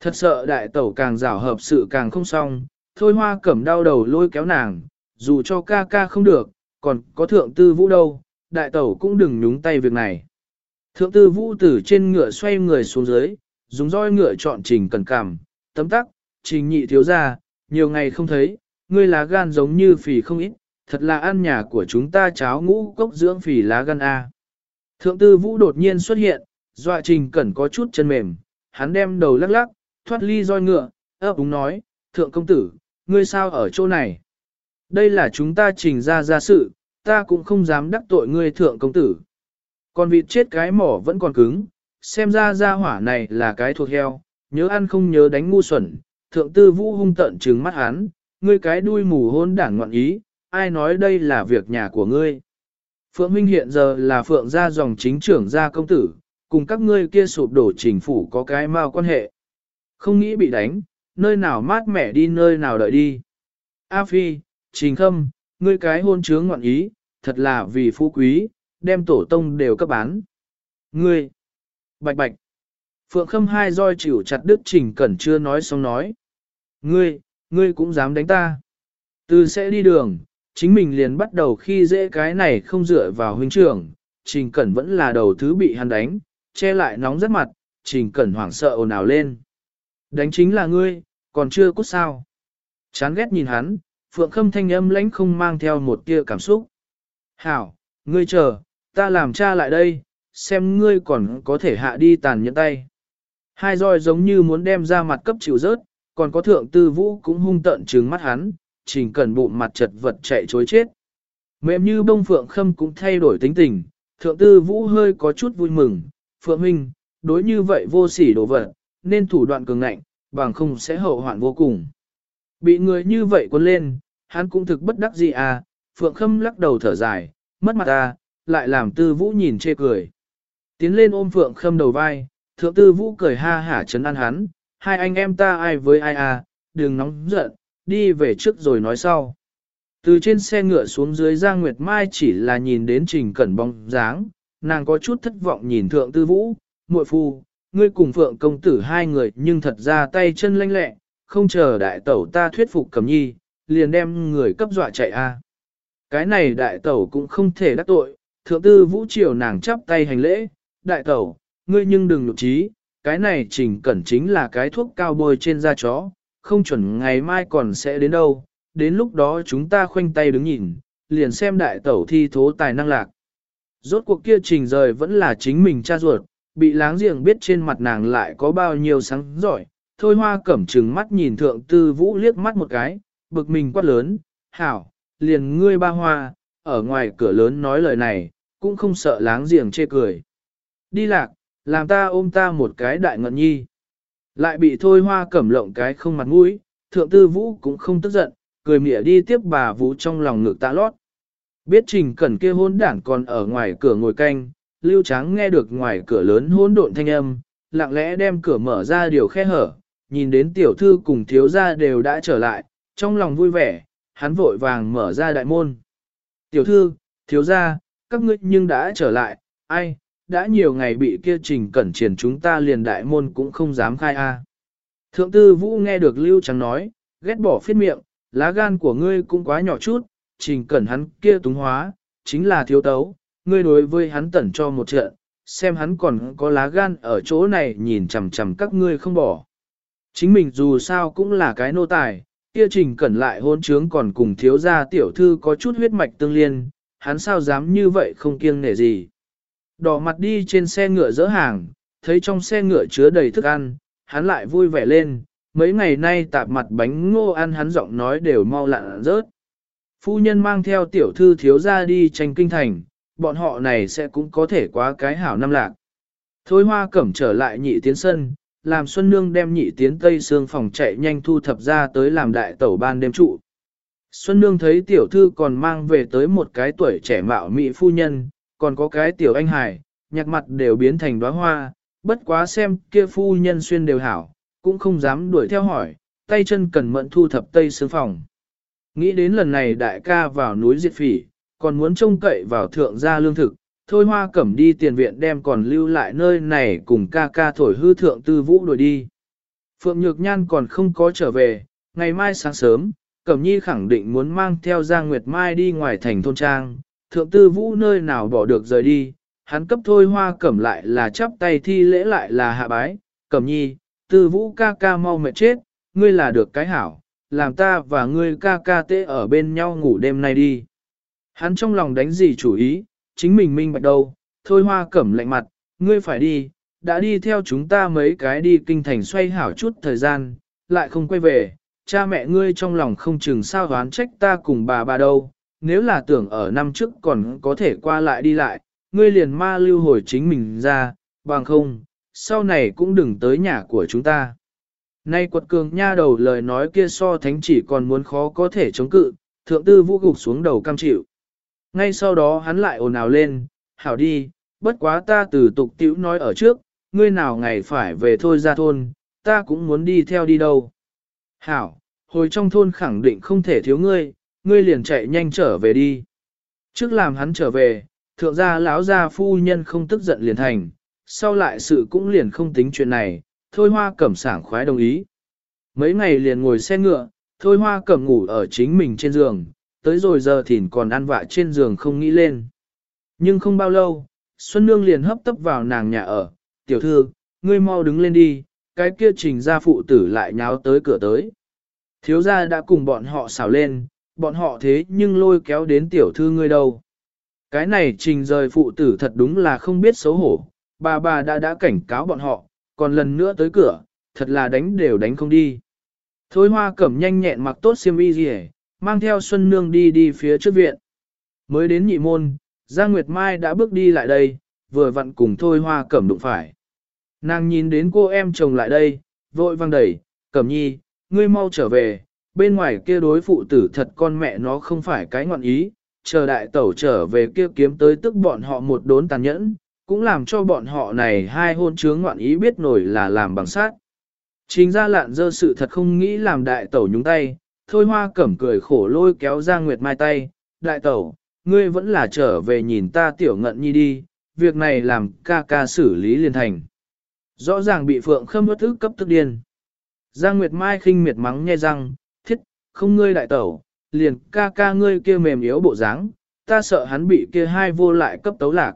Thật sợ đại tẩu càng rảo hợp sự càng không xong, thôi hoa cẩm đau đầu lôi kéo nàng, dù cho ca ca không được, còn có thượng tư vũ đâu, đại tẩu cũng đừng nhúng tay việc này. Thượng tư vũ từ trên ngựa xoay người xuống dưới, dùng roi ngựa chọn trình cần cảm, tấm tắc, trình nhị thiếu ra, nhiều ngày không thấy, ngươi lá gan giống như phì không ít, thật là ăn nhà của chúng ta cháo ngũ cốc dưỡng phì lá gan A. Thượng tư vũ đột nhiên xuất hiện, dọa trình cẩn có chút chân mềm, hắn đem đầu lắc lắc, thoát ly roi ngựa, ấp úng nói, thượng công tử, ngươi sao ở chỗ này? Đây là chúng ta trình ra ra sự, ta cũng không dám đắc tội ngươi thượng công tử. Còn vịt chết cái mỏ vẫn còn cứng, xem ra ra hỏa này là cái thuộc heo, nhớ ăn không nhớ đánh ngu xuẩn, thượng tư vũ hung tận trừng mắt hắn, ngươi cái đuôi mù hôn đảng ngoạn ý, ai nói đây là việc nhà của ngươi. Phượng Minh hiện giờ là Phượng gia dòng chính trưởng gia công tử, cùng các ngươi kia sụp đổ chính phủ có cái mau quan hệ. Không nghĩ bị đánh, nơi nào mát mẻ đi nơi nào đợi đi. A Phi, Trình Khâm, ngươi cái hôn chướng ngoạn ý, thật là vì phú quý, đem tổ tông đều cấp bán. Ngươi, bạch bạch, Phượng Khâm hai roi chịu chặt đứt Trình Cẩn chưa nói xong nói. Ngươi, ngươi cũng dám đánh ta. Từ sẽ đi đường, chính mình liền bắt đầu khi dễ cái này không dựa vào huynh trưởng, Trình Cẩn vẫn là đầu thứ bị hắn đánh, che lại nóng rất mặt, Trình Cẩn hoảng sợ ồn ào lên. Đánh chính là ngươi, còn chưa cút sao. Chán ghét nhìn hắn, Phượng Khâm thanh âm lãnh không mang theo một tia cảm xúc. Hảo, ngươi chờ, ta làm cha lại đây, xem ngươi còn có thể hạ đi tàn nhẫn tay. Hai roi giống như muốn đem ra mặt cấp chịu rớt, còn có thượng tư vũ cũng hung tận trừng mắt hắn, trình cần bụng mặt chật vật chạy chối chết. Mềm như bông Phượng Khâm cũng thay đổi tính tình, thượng tư vũ hơi có chút vui mừng, Phượng Minh, đối như vậy vô sỉ đổ vật, nên thủ đoạn cường ngạnh, bằng không sẽ hậu hoạn vô cùng. Bị người như vậy quân lên, hắn cũng thực bất đắc gì à, Phượng Khâm lắc đầu thở dài, mất mặt ta, lại làm tư vũ nhìn chê cười. Tiến lên ôm Phượng Khâm đầu vai, thượng tư vũ cười ha hả chấn an hắn, hai anh em ta ai với ai à, đừng nóng giận, đi về trước rồi nói sau. Từ trên xe ngựa xuống dưới Giang Nguyệt Mai chỉ là nhìn đến trình cẩn bóng dáng, nàng có chút thất vọng nhìn thượng tư vũ, muội phu, ngươi cùng phượng công tử hai người nhưng thật ra tay chân lanh lẹ, không chờ đại tẩu ta thuyết phục cẩm nhi, liền đem người cấp dọa chạy a. Cái này đại tẩu cũng không thể đắc tội, thượng tư vũ chiều nàng chắp tay hành lễ, đại tẩu, ngươi nhưng đừng nhục trí, cái này trình cẩn chính là cái thuốc cao bôi trên da chó, không chuẩn ngày mai còn sẽ đến đâu, đến lúc đó chúng ta khoanh tay đứng nhìn, liền xem đại tẩu thi thố tài năng lạc. Rốt cuộc kia trình rời vẫn là chính mình cha ruột, bị láng giềng biết trên mặt nàng lại có bao nhiêu sáng giỏi. Thôi hoa cẩm trừng mắt nhìn thượng tư vũ liếc mắt một cái, bực mình quát lớn, hảo, liền ngươi ba hoa, ở ngoài cửa lớn nói lời này, cũng không sợ láng giềng chê cười. Đi lạc, làm ta ôm ta một cái đại ngận nhi. Lại bị thôi hoa cẩm lộng cái không mặt mũi, thượng tư vũ cũng không tức giận, cười mỉa đi tiếp bà vũ trong lòng ngực tạ lót. Biết trình cẩn kia hôn đảng còn ở ngoài cửa ngồi canh, lưu tráng nghe được ngoài cửa lớn hôn độn thanh âm, lặng lẽ đem cửa mở ra điều khe hở, nhìn đến tiểu thư cùng thiếu gia đều đã trở lại, trong lòng vui vẻ, hắn vội vàng mở ra đại môn. Tiểu thư, thiếu gia, các ngươi nhưng đã trở lại, ai, đã nhiều ngày bị kia trình cẩn triển chúng ta liền đại môn cũng không dám khai a. Thượng tư vũ nghe được Lưu Trắng nói, ghét bỏ phiết miệng, lá gan của ngươi cũng quá nhỏ chút, trình cẩn hắn kia túng hóa, chính là thiếu tấu, ngươi đối với hắn tẩn cho một trận, xem hắn còn có lá gan ở chỗ này nhìn chằm chằm các ngươi không bỏ. Chính mình dù sao cũng là cái nô tài, kia trình cẩn lại hôn trướng còn cùng thiếu gia tiểu thư có chút huyết mạch tương liên, hắn sao dám như vậy không kiêng nể gì. Đỏ mặt đi trên xe ngựa dỡ hàng, thấy trong xe ngựa chứa đầy thức ăn, hắn lại vui vẻ lên, mấy ngày nay tạp mặt bánh ngô ăn hắn giọng nói đều mau lặn rớt. Phu nhân mang theo tiểu thư thiếu gia đi tranh kinh thành, bọn họ này sẽ cũng có thể quá cái hảo năm lạc. Thôi hoa cẩm trở lại nhị tiến sân, làm Xuân Nương đem nhị tiến tây xương phòng chạy nhanh thu thập ra tới làm đại tẩu ban đêm trụ. Xuân Nương thấy tiểu thư còn mang về tới một cái tuổi trẻ mạo mỹ phu nhân, còn có cái tiểu anh hải, nhạc mặt đều biến thành đóa hoa, bất quá xem kia phu nhân xuyên đều hảo, cũng không dám đuổi theo hỏi, tay chân cần mẫn thu thập tây sướng phòng. Nghĩ đến lần này đại ca vào núi diệt phỉ, còn muốn trông cậy vào thượng gia lương thực, thôi hoa cẩm đi tiền viện đem còn lưu lại nơi này cùng ca ca thổi hư thượng tư vũ đuổi đi. Phượng Nhược Nhan còn không có trở về, ngày mai sáng sớm, Cẩm Nhi khẳng định muốn mang theo Giang Nguyệt Mai đi ngoài thành thôn trang, thượng tư vũ nơi nào bỏ được rời đi, hắn cấp thôi hoa cẩm lại là chắp tay thi lễ lại là hạ bái, Cẩm Nhi, tư vũ ca ca mau mệt chết, ngươi là được cái hảo, làm ta và ngươi ca ca tê ở bên nhau ngủ đêm nay đi. Hắn trong lòng đánh gì chủ ý, chính mình minh bạch đâu, thôi hoa cẩm lạnh mặt, ngươi phải đi, đã đi theo chúng ta mấy cái đi kinh thành xoay hảo chút thời gian, lại không quay về, cha mẹ ngươi trong lòng không chừng sao đoán trách ta cùng bà bà đâu, nếu là tưởng ở năm trước còn có thể qua lại đi lại, ngươi liền ma lưu hồi chính mình ra, bằng không, sau này cũng đừng tới nhà của chúng ta. Nay quật cường nha đầu lời nói kia so thánh chỉ còn muốn khó có thể chống cự, thượng tư vũ gục xuống đầu cam chịu. Ngay sau đó hắn lại ồn ào lên, hảo đi, bất quá ta từ tục tiểu nói ở trước, ngươi nào ngày phải về thôi ra thôn, ta cũng muốn đi theo đi đâu. Hảo, hồi trong thôn khẳng định không thể thiếu ngươi, ngươi liền chạy nhanh trở về đi. Trước làm hắn trở về, thượng gia lão gia phu nhân không tức giận liền thành, sau lại sự cũng liền không tính chuyện này, thôi hoa cẩm sảng khoái đồng ý. Mấy ngày liền ngồi xe ngựa, thôi hoa cẩm ngủ ở chính mình trên giường, tới rồi giờ thìn còn ăn vạ trên giường không nghĩ lên. Nhưng không bao lâu, Xuân Nương liền hấp tấp vào nàng nhà ở, tiểu thư, ngươi mau đứng lên đi, cái kia trình gia phụ tử lại nháo tới cửa tới. Thiếu gia đã cùng bọn họ xảo lên, bọn họ thế nhưng lôi kéo đến tiểu thư ngươi đâu. Cái này trình rời phụ tử thật đúng là không biết xấu hổ, bà bà đã đã cảnh cáo bọn họ, còn lần nữa tới cửa, thật là đánh đều đánh không đi. Thôi hoa cẩm nhanh nhẹn mặc tốt xiêm y gì mang theo Xuân Nương đi đi phía trước viện. Mới đến nhị môn, Giang Nguyệt Mai đã bước đi lại đây, vừa vặn cùng thôi hoa cẩm đụng phải. Nàng nhìn đến cô em chồng lại đây, vội vang đẩy, cẩm nhi, ngươi mau trở về, bên ngoài kia đối phụ tử thật con mẹ nó không phải cái ngọn ý, chờ đại tẩu trở về kia kiếm tới tức bọn họ một đốn tàn nhẫn, cũng làm cho bọn họ này hai hôn chướng ngoạn ý biết nổi là làm bằng sát. Chính ra lạn dơ sự thật không nghĩ làm đại tẩu nhúng tay, thôi hoa cẩm cười khổ lôi kéo ra Nguyệt Mai tay, đại tẩu, ngươi vẫn là trở về nhìn ta tiểu ngận nhi đi, việc này làm ca ca xử lý liền thành. Rõ ràng bị phượng khâm bất thức cấp tức điên. Giang Nguyệt Mai khinh miệt mắng nghe răng, không ngươi đại tẩu, liền ca ca ngươi kia mềm yếu bộ dáng, ta sợ hắn bị kia hai vô lại cấp tấu lạc.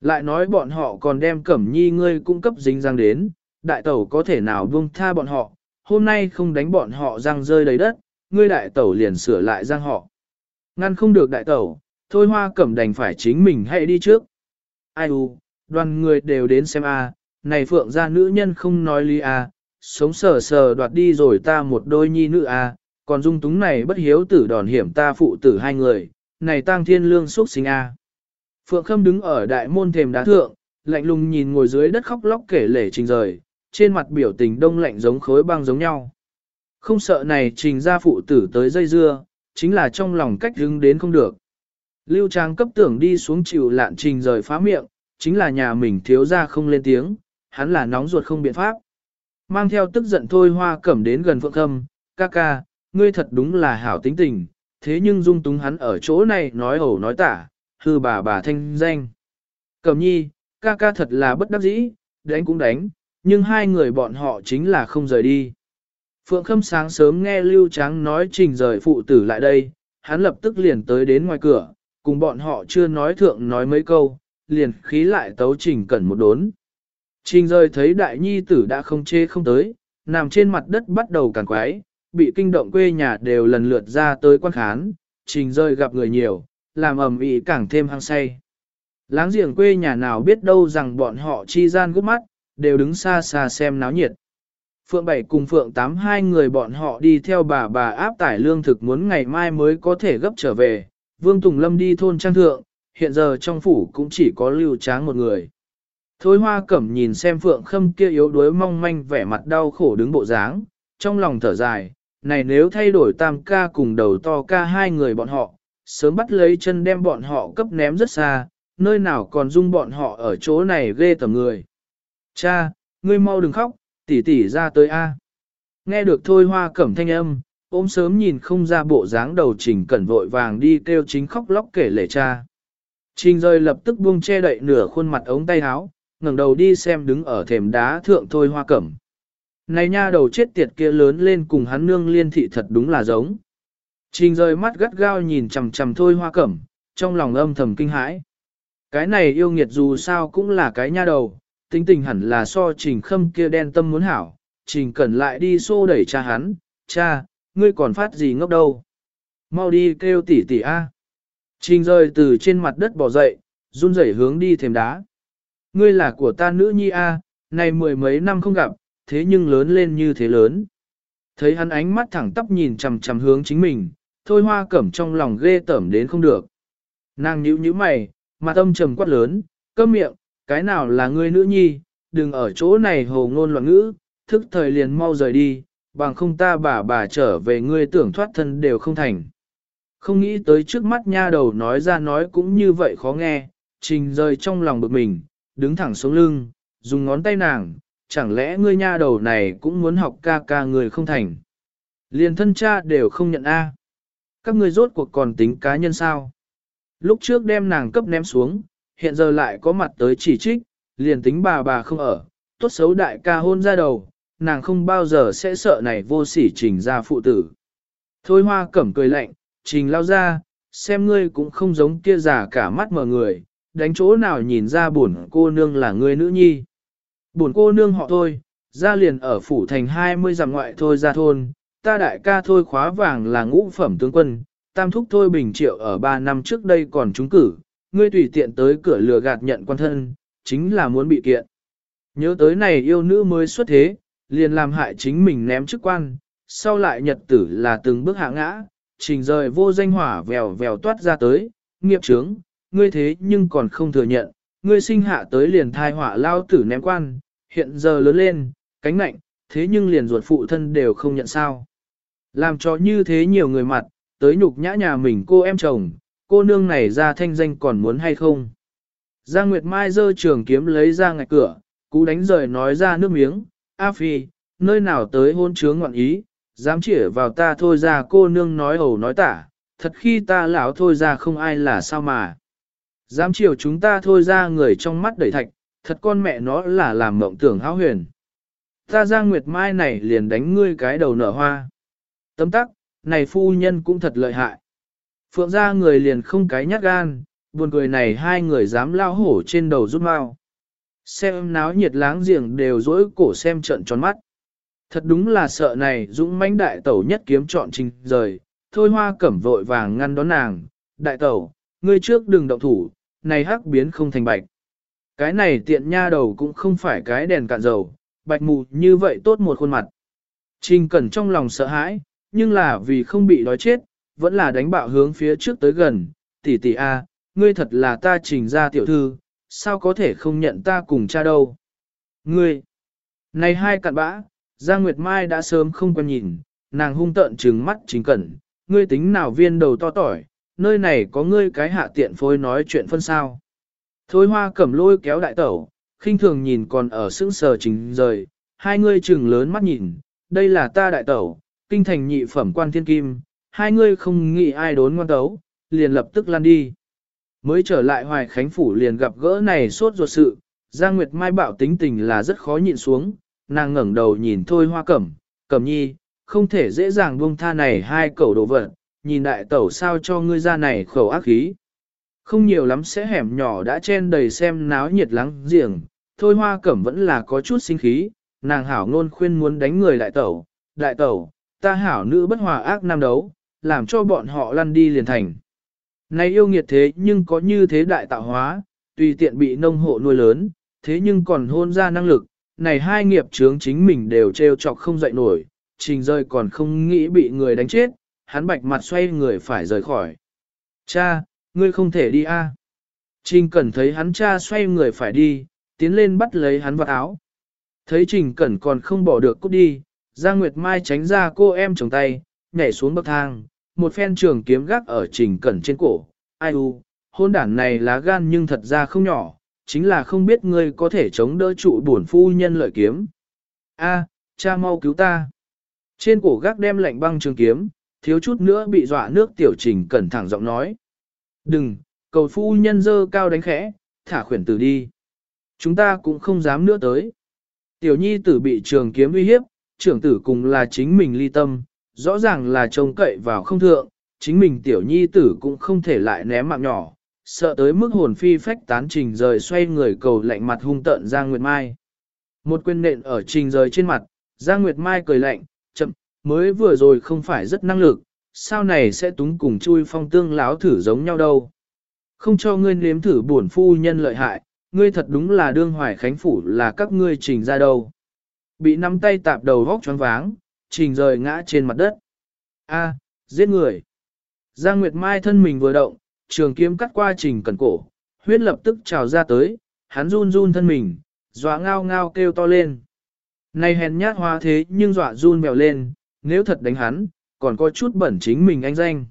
Lại nói bọn họ còn đem cẩm nhi ngươi cung cấp dính răng đến, đại tẩu có thể nào buông tha bọn họ, hôm nay không đánh bọn họ răng rơi đầy đất, ngươi đại tẩu liền sửa lại răng họ. Ngăn không được đại tẩu, thôi hoa cẩm đành phải chính mình hãy đi trước. Ai u, đoàn người đều đến xem a, này phượng gia nữ nhân không nói lý a, sống sờ sờ đoạt đi rồi ta một đôi nhi nữ a, còn dung túng này bất hiếu tử đòn hiểm ta phụ tử hai người, này tang thiên lương xuất sinh a. Phượng Khâm đứng ở đại môn thềm đá thượng, lạnh lùng nhìn ngồi dưới đất khóc lóc kể lể trình rời, trên mặt biểu tình đông lạnh giống khối băng giống nhau. Không sợ này trình ra phụ tử tới dây dưa, chính là trong lòng cách hứng đến không được. Lưu Trang cấp tưởng đi xuống chịu lạn trình rời phá miệng, chính là nhà mình thiếu ra không lên tiếng, hắn là nóng ruột không biện pháp. Mang theo tức giận thôi hoa cẩm đến gần Phượng Khâm, ca ca, ngươi thật đúng là hảo tính tình, thế nhưng dung túng hắn ở chỗ này nói ẩu nói tả, hư bà bà thanh danh. Cẩm nhi, ca ca thật là bất đắc dĩ, đánh cũng đánh, nhưng hai người bọn họ chính là không rời đi. Phượng Khâm sáng sớm nghe Lưu Tráng nói trình rời phụ tử lại đây, hắn lập tức liền tới đến ngoài cửa, cùng bọn họ chưa nói thượng nói mấy câu, liền khí lại tấu trình cẩn một đốn. Trình rời thấy đại nhi tử đã không chê không tới, nằm trên mặt đất bắt đầu càng quái, bị kinh động quê nhà đều lần lượt ra tới quan khán, trình rơi gặp người nhiều, làm ầm ĩ càng thêm hăng say. Láng giềng quê nhà nào biết đâu rằng bọn họ chi gian gút mắt, đều đứng xa xa xem náo nhiệt. Phượng Bảy cùng Phượng Tám hai người bọn họ đi theo bà bà áp tải lương thực muốn ngày mai mới có thể gấp trở về. Vương Tùng Lâm đi thôn trang thượng, hiện giờ trong phủ cũng chỉ có lưu tráng một người. Thôi hoa cẩm nhìn xem Phượng Khâm kia yếu đuối mong manh vẻ mặt đau khổ đứng bộ dáng, trong lòng thở dài, này nếu thay đổi tam ca cùng đầu to ca hai người bọn họ, sớm bắt lấy chân đem bọn họ cấp ném rất xa, nơi nào còn dung bọn họ ở chỗ này ghê tầm người. Cha, ngươi mau đừng khóc, tỷ tỷ ra tới A. Nghe được thôi hoa cẩm thanh âm, ôm sớm nhìn không ra bộ dáng đầu trình cẩn vội vàng đi kêu chính khóc lóc kể lệ cha. Trình rơi lập tức buông che đậy nửa khuôn mặt ống tay áo, ngẩng đầu đi xem đứng ở thềm đá thượng thôi hoa cẩm. Này nha đầu chết tiệt kia lớn lên cùng hắn nương liên thị thật đúng là giống. Trình rơi mắt gắt gao nhìn chằm chằm thôi hoa cẩm, trong lòng âm thầm kinh hãi. Cái này yêu nghiệt dù sao cũng là cái nha đầu, tính tình hẳn là so trình khâm kia đen tâm muốn hảo, trình cẩn lại đi xô đẩy cha hắn, cha, ngươi còn phát gì ngốc đâu. Mau đi kêu tỷ tỷ a. Trình rơi từ trên mặt đất bỏ dậy, run rẩy hướng đi thềm đá. Ngươi là của ta nữ nhi a, này mười mấy năm không gặp, thế nhưng lớn lên như thế lớn. Thấy hắn ánh mắt thẳng tắp nhìn chằm chằm hướng chính mình, thôi hoa cẩm trong lòng ghê tởm đến không được. Nàng nhíu nhíu mày, mặt âm trầm quát lớn, cơm miệng, cái nào là ngươi nữ nhi, đừng ở chỗ này hồ ngôn loạn ngữ, thức thời liền mau rời đi, bằng không ta bà bà trở về ngươi tưởng thoát thân đều không thành. Không nghĩ tới trước mắt nha đầu nói ra nói cũng như vậy khó nghe, trình rời trong lòng bực mình, đứng thẳng xuống lưng, dùng ngón tay nàng, chẳng lẽ ngươi nha đầu này cũng muốn học ca ca người không thành. Liền thân cha đều không nhận A. Các ngươi rốt cuộc còn tính cá nhân sao? Lúc trước đem nàng cấp ném xuống, hiện giờ lại có mặt tới chỉ trích, liền tính bà bà không ở, tốt xấu đại ca hôn ra đầu, nàng không bao giờ sẽ sợ này vô sỉ trình ra phụ tử. Thôi hoa cẩm cười lạnh, trình lao ra, xem ngươi cũng không giống kia giả cả mắt mở người, đánh chỗ nào nhìn ra buồn cô nương là ngươi nữ nhi. Buồn cô nương họ thôi, ra liền ở phủ thành 20 dặm ngoại thôi ra thôn, ta đại ca thôi khóa vàng là ngũ phẩm tướng quân, tam thúc thôi bình triệu ở 3 năm trước đây còn trúng cử, ngươi tùy tiện tới cửa lừa gạt nhận quan thân, chính là muốn bị kiện. Nhớ tới này yêu nữ mới xuất thế, liền làm hại chính mình ném chức quan, sau lại nhật tử là từng bước hạ ngã, trình rời vô danh hỏa vèo vèo toát ra tới, nghiệp trướng, ngươi thế nhưng còn không thừa nhận, ngươi sinh hạ tới liền thai hỏa lao tử ném quan, hiện giờ lớn lên, cánh nạnh, thế nhưng liền ruột phụ thân đều không nhận sao. Làm cho như thế nhiều người mặt, tới nhục nhã nhà mình cô em chồng, cô nương này ra thanh danh còn muốn hay không. Giang Nguyệt Mai dơ trường kiếm lấy ra ngạch cửa, cú đánh rời nói ra nước miếng, A Phi, nơi nào tới hôn chướng ngoạn ý, dám chỉ vào ta thôi ra cô nương nói ẩu nói tả, thật khi ta lão thôi ra không ai là sao mà. Dám chiều chúng ta thôi ra người trong mắt đẩy thạch, thật con mẹ nó là làm mộng tưởng háo huyền. Ta Giang Nguyệt Mai này liền đánh ngươi cái đầu nở hoa. Tấm tắc, này phu nhân cũng thật lợi hại. Phượng gia người liền không cái nhát gan, buồn cười này hai người dám lao hổ trên đầu rút mau. Xem náo nhiệt láng giềng đều dỗi cổ xem trận tròn mắt. Thật đúng là sợ này dũng mãnh đại tẩu nhất kiếm chọn trình rời, thôi hoa cẩm vội vàng ngăn đón nàng, đại tẩu, ngươi trước đừng động thủ, này hắc biến không thành bạch. Cái này tiện nha đầu cũng không phải cái đèn cạn dầu, bạch mù như vậy tốt một khuôn mặt. Trình cẩn trong lòng sợ hãi, nhưng là vì không bị đói chết, vẫn là đánh bạo hướng phía trước tới gần, tỷ tỷ a, ngươi thật là ta trình ra tiểu thư, sao có thể không nhận ta cùng cha đâu. Ngươi, này hai cặn bã, Giang Nguyệt Mai đã sớm không quan nhìn, nàng hung tợn trừng mắt trình cẩn, ngươi tính nào viên đầu to tỏi, nơi này có ngươi cái hạ tiện phối nói chuyện phân sao. Thôi hoa cẩm lôi kéo đại tẩu, khinh thường nhìn còn ở sững sờ trình rời, hai ngươi trừng lớn mắt nhìn, đây là ta đại tẩu, kinh thành nhị phẩm quan thiên kim, hai ngươi không nghĩ ai đốn ngoan tấu, liền lập tức lăn đi. Mới trở lại hoài khánh phủ liền gặp gỡ này sốt ruột sự, Giang Nguyệt Mai bảo tính tình là rất khó nhịn xuống, nàng ngẩng đầu nhìn thôi hoa cẩm, cẩm nhi, không thể dễ dàng buông tha này hai cẩu đồ vật, nhìn đại tẩu sao cho ngươi ra này khẩu ác khí. Không nhiều lắm sẽ hẻm nhỏ đã chen đầy xem náo nhiệt lắng giềng, thôi hoa cẩm vẫn là có chút sinh khí, nàng hảo ngôn khuyên muốn đánh người đại tẩu, đại tẩu, ta hảo nữ bất hòa ác nam đấu, làm cho bọn họ lăn đi liền thành. Này yêu nghiệt thế nhưng có như thế đại tạo hóa, tùy tiện bị nông hộ nuôi lớn, thế nhưng còn hôn ra năng lực, này hai nghiệp chướng chính mình đều treo chọc không dậy nổi, trình rơi còn không nghĩ bị người đánh chết, hắn bạch mặt xoay người phải rời khỏi. Cha, ngươi không thể đi a. Trình Cẩn thấy hắn cha xoay người phải đi, tiến lên bắt lấy hắn vào áo. Thấy Trình Cẩn còn không bỏ được cút đi, Giang Nguyệt Mai tránh ra cô em chồng tay, nhảy xuống bậc thang, một phen trường kiếm gác ở Trình Cẩn trên cổ. Ai u, hôn đản này lá gan nhưng thật ra không nhỏ, chính là không biết ngươi có thể chống đỡ trụ bổn phu nhân lợi kiếm. A, cha mau cứu ta. Trên cổ gác đem lạnh băng trường kiếm, thiếu chút nữa bị dọa nước tiểu trình cẩn thẳng giọng nói. Đừng, cầu phu nhân dơ cao đánh khẽ, thả khuyển tử đi. Chúng ta cũng không dám nữa tới. Tiểu nhi tử bị trường kiếm uy hiếp, trưởng tử cùng là chính mình ly tâm, rõ ràng là trông cậy vào không thượng, chính mình tiểu nhi tử cũng không thể lại ném mạng nhỏ, sợ tới mức hồn phi phách tán trình rời xoay người cầu lạnh mặt hung tợn Giang Nguyệt Mai. Một quyền nện ở trình rời trên mặt, Giang Nguyệt Mai cười lạnh, chậm, mới vừa rồi không phải rất năng lực, sao này sẽ túng cùng chui phong tương láo thử giống nhau đâu. Không cho ngươi nếm thử buồn phu nhân lợi hại, ngươi thật đúng là đương hoài khánh phủ là các ngươi trình ra đâu. Bị nắm tay tạp đầu vóc choáng váng, trình rời ngã trên mặt đất. A, giết người. Giang Nguyệt Mai thân mình vừa động, trường kiếm cắt qua trình cẩn cổ, huyết lập tức trào ra tới, hắn run run thân mình, dọa ngao ngao kêu to lên. Này hèn nhát hoa thế nhưng dọa run mèo lên, nếu thật đánh hắn, còn có chút bẩn chính mình anh danh.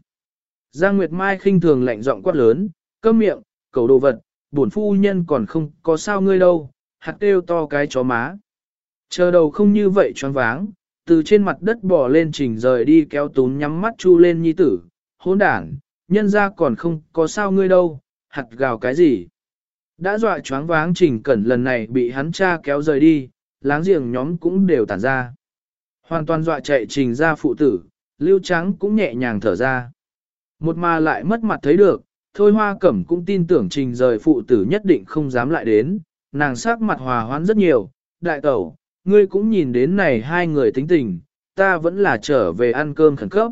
Giang Nguyệt Mai khinh thường lạnh giọng quát lớn, câm miệng, cầu đồ vật, bổn phu nhân còn không có sao ngươi đâu, hạt kêu to cái chó má. Chờ đầu không như vậy choáng váng, từ trên mặt đất bỏ lên trình rời đi kéo tún nhắm mắt chu lên nhi tử, hỗn đảng, nhân ra còn không có sao ngươi đâu, hạt gào cái gì. Đã dọa choáng váng trình cẩn lần này bị hắn cha kéo rời đi, láng giềng nhóm cũng đều tản ra. Hoàn toàn dọa chạy trình ra phụ tử, lưu trắng cũng nhẹ nhàng thở ra. Một mà lại mất mặt thấy được, thôi hoa cẩm cũng tin tưởng trình rời phụ tử nhất định không dám lại đến, nàng sắc mặt hòa hoãn rất nhiều, đại tẩu, ngươi cũng nhìn đến này hai người tính tình, ta vẫn là trở về ăn cơm khẩn cấp.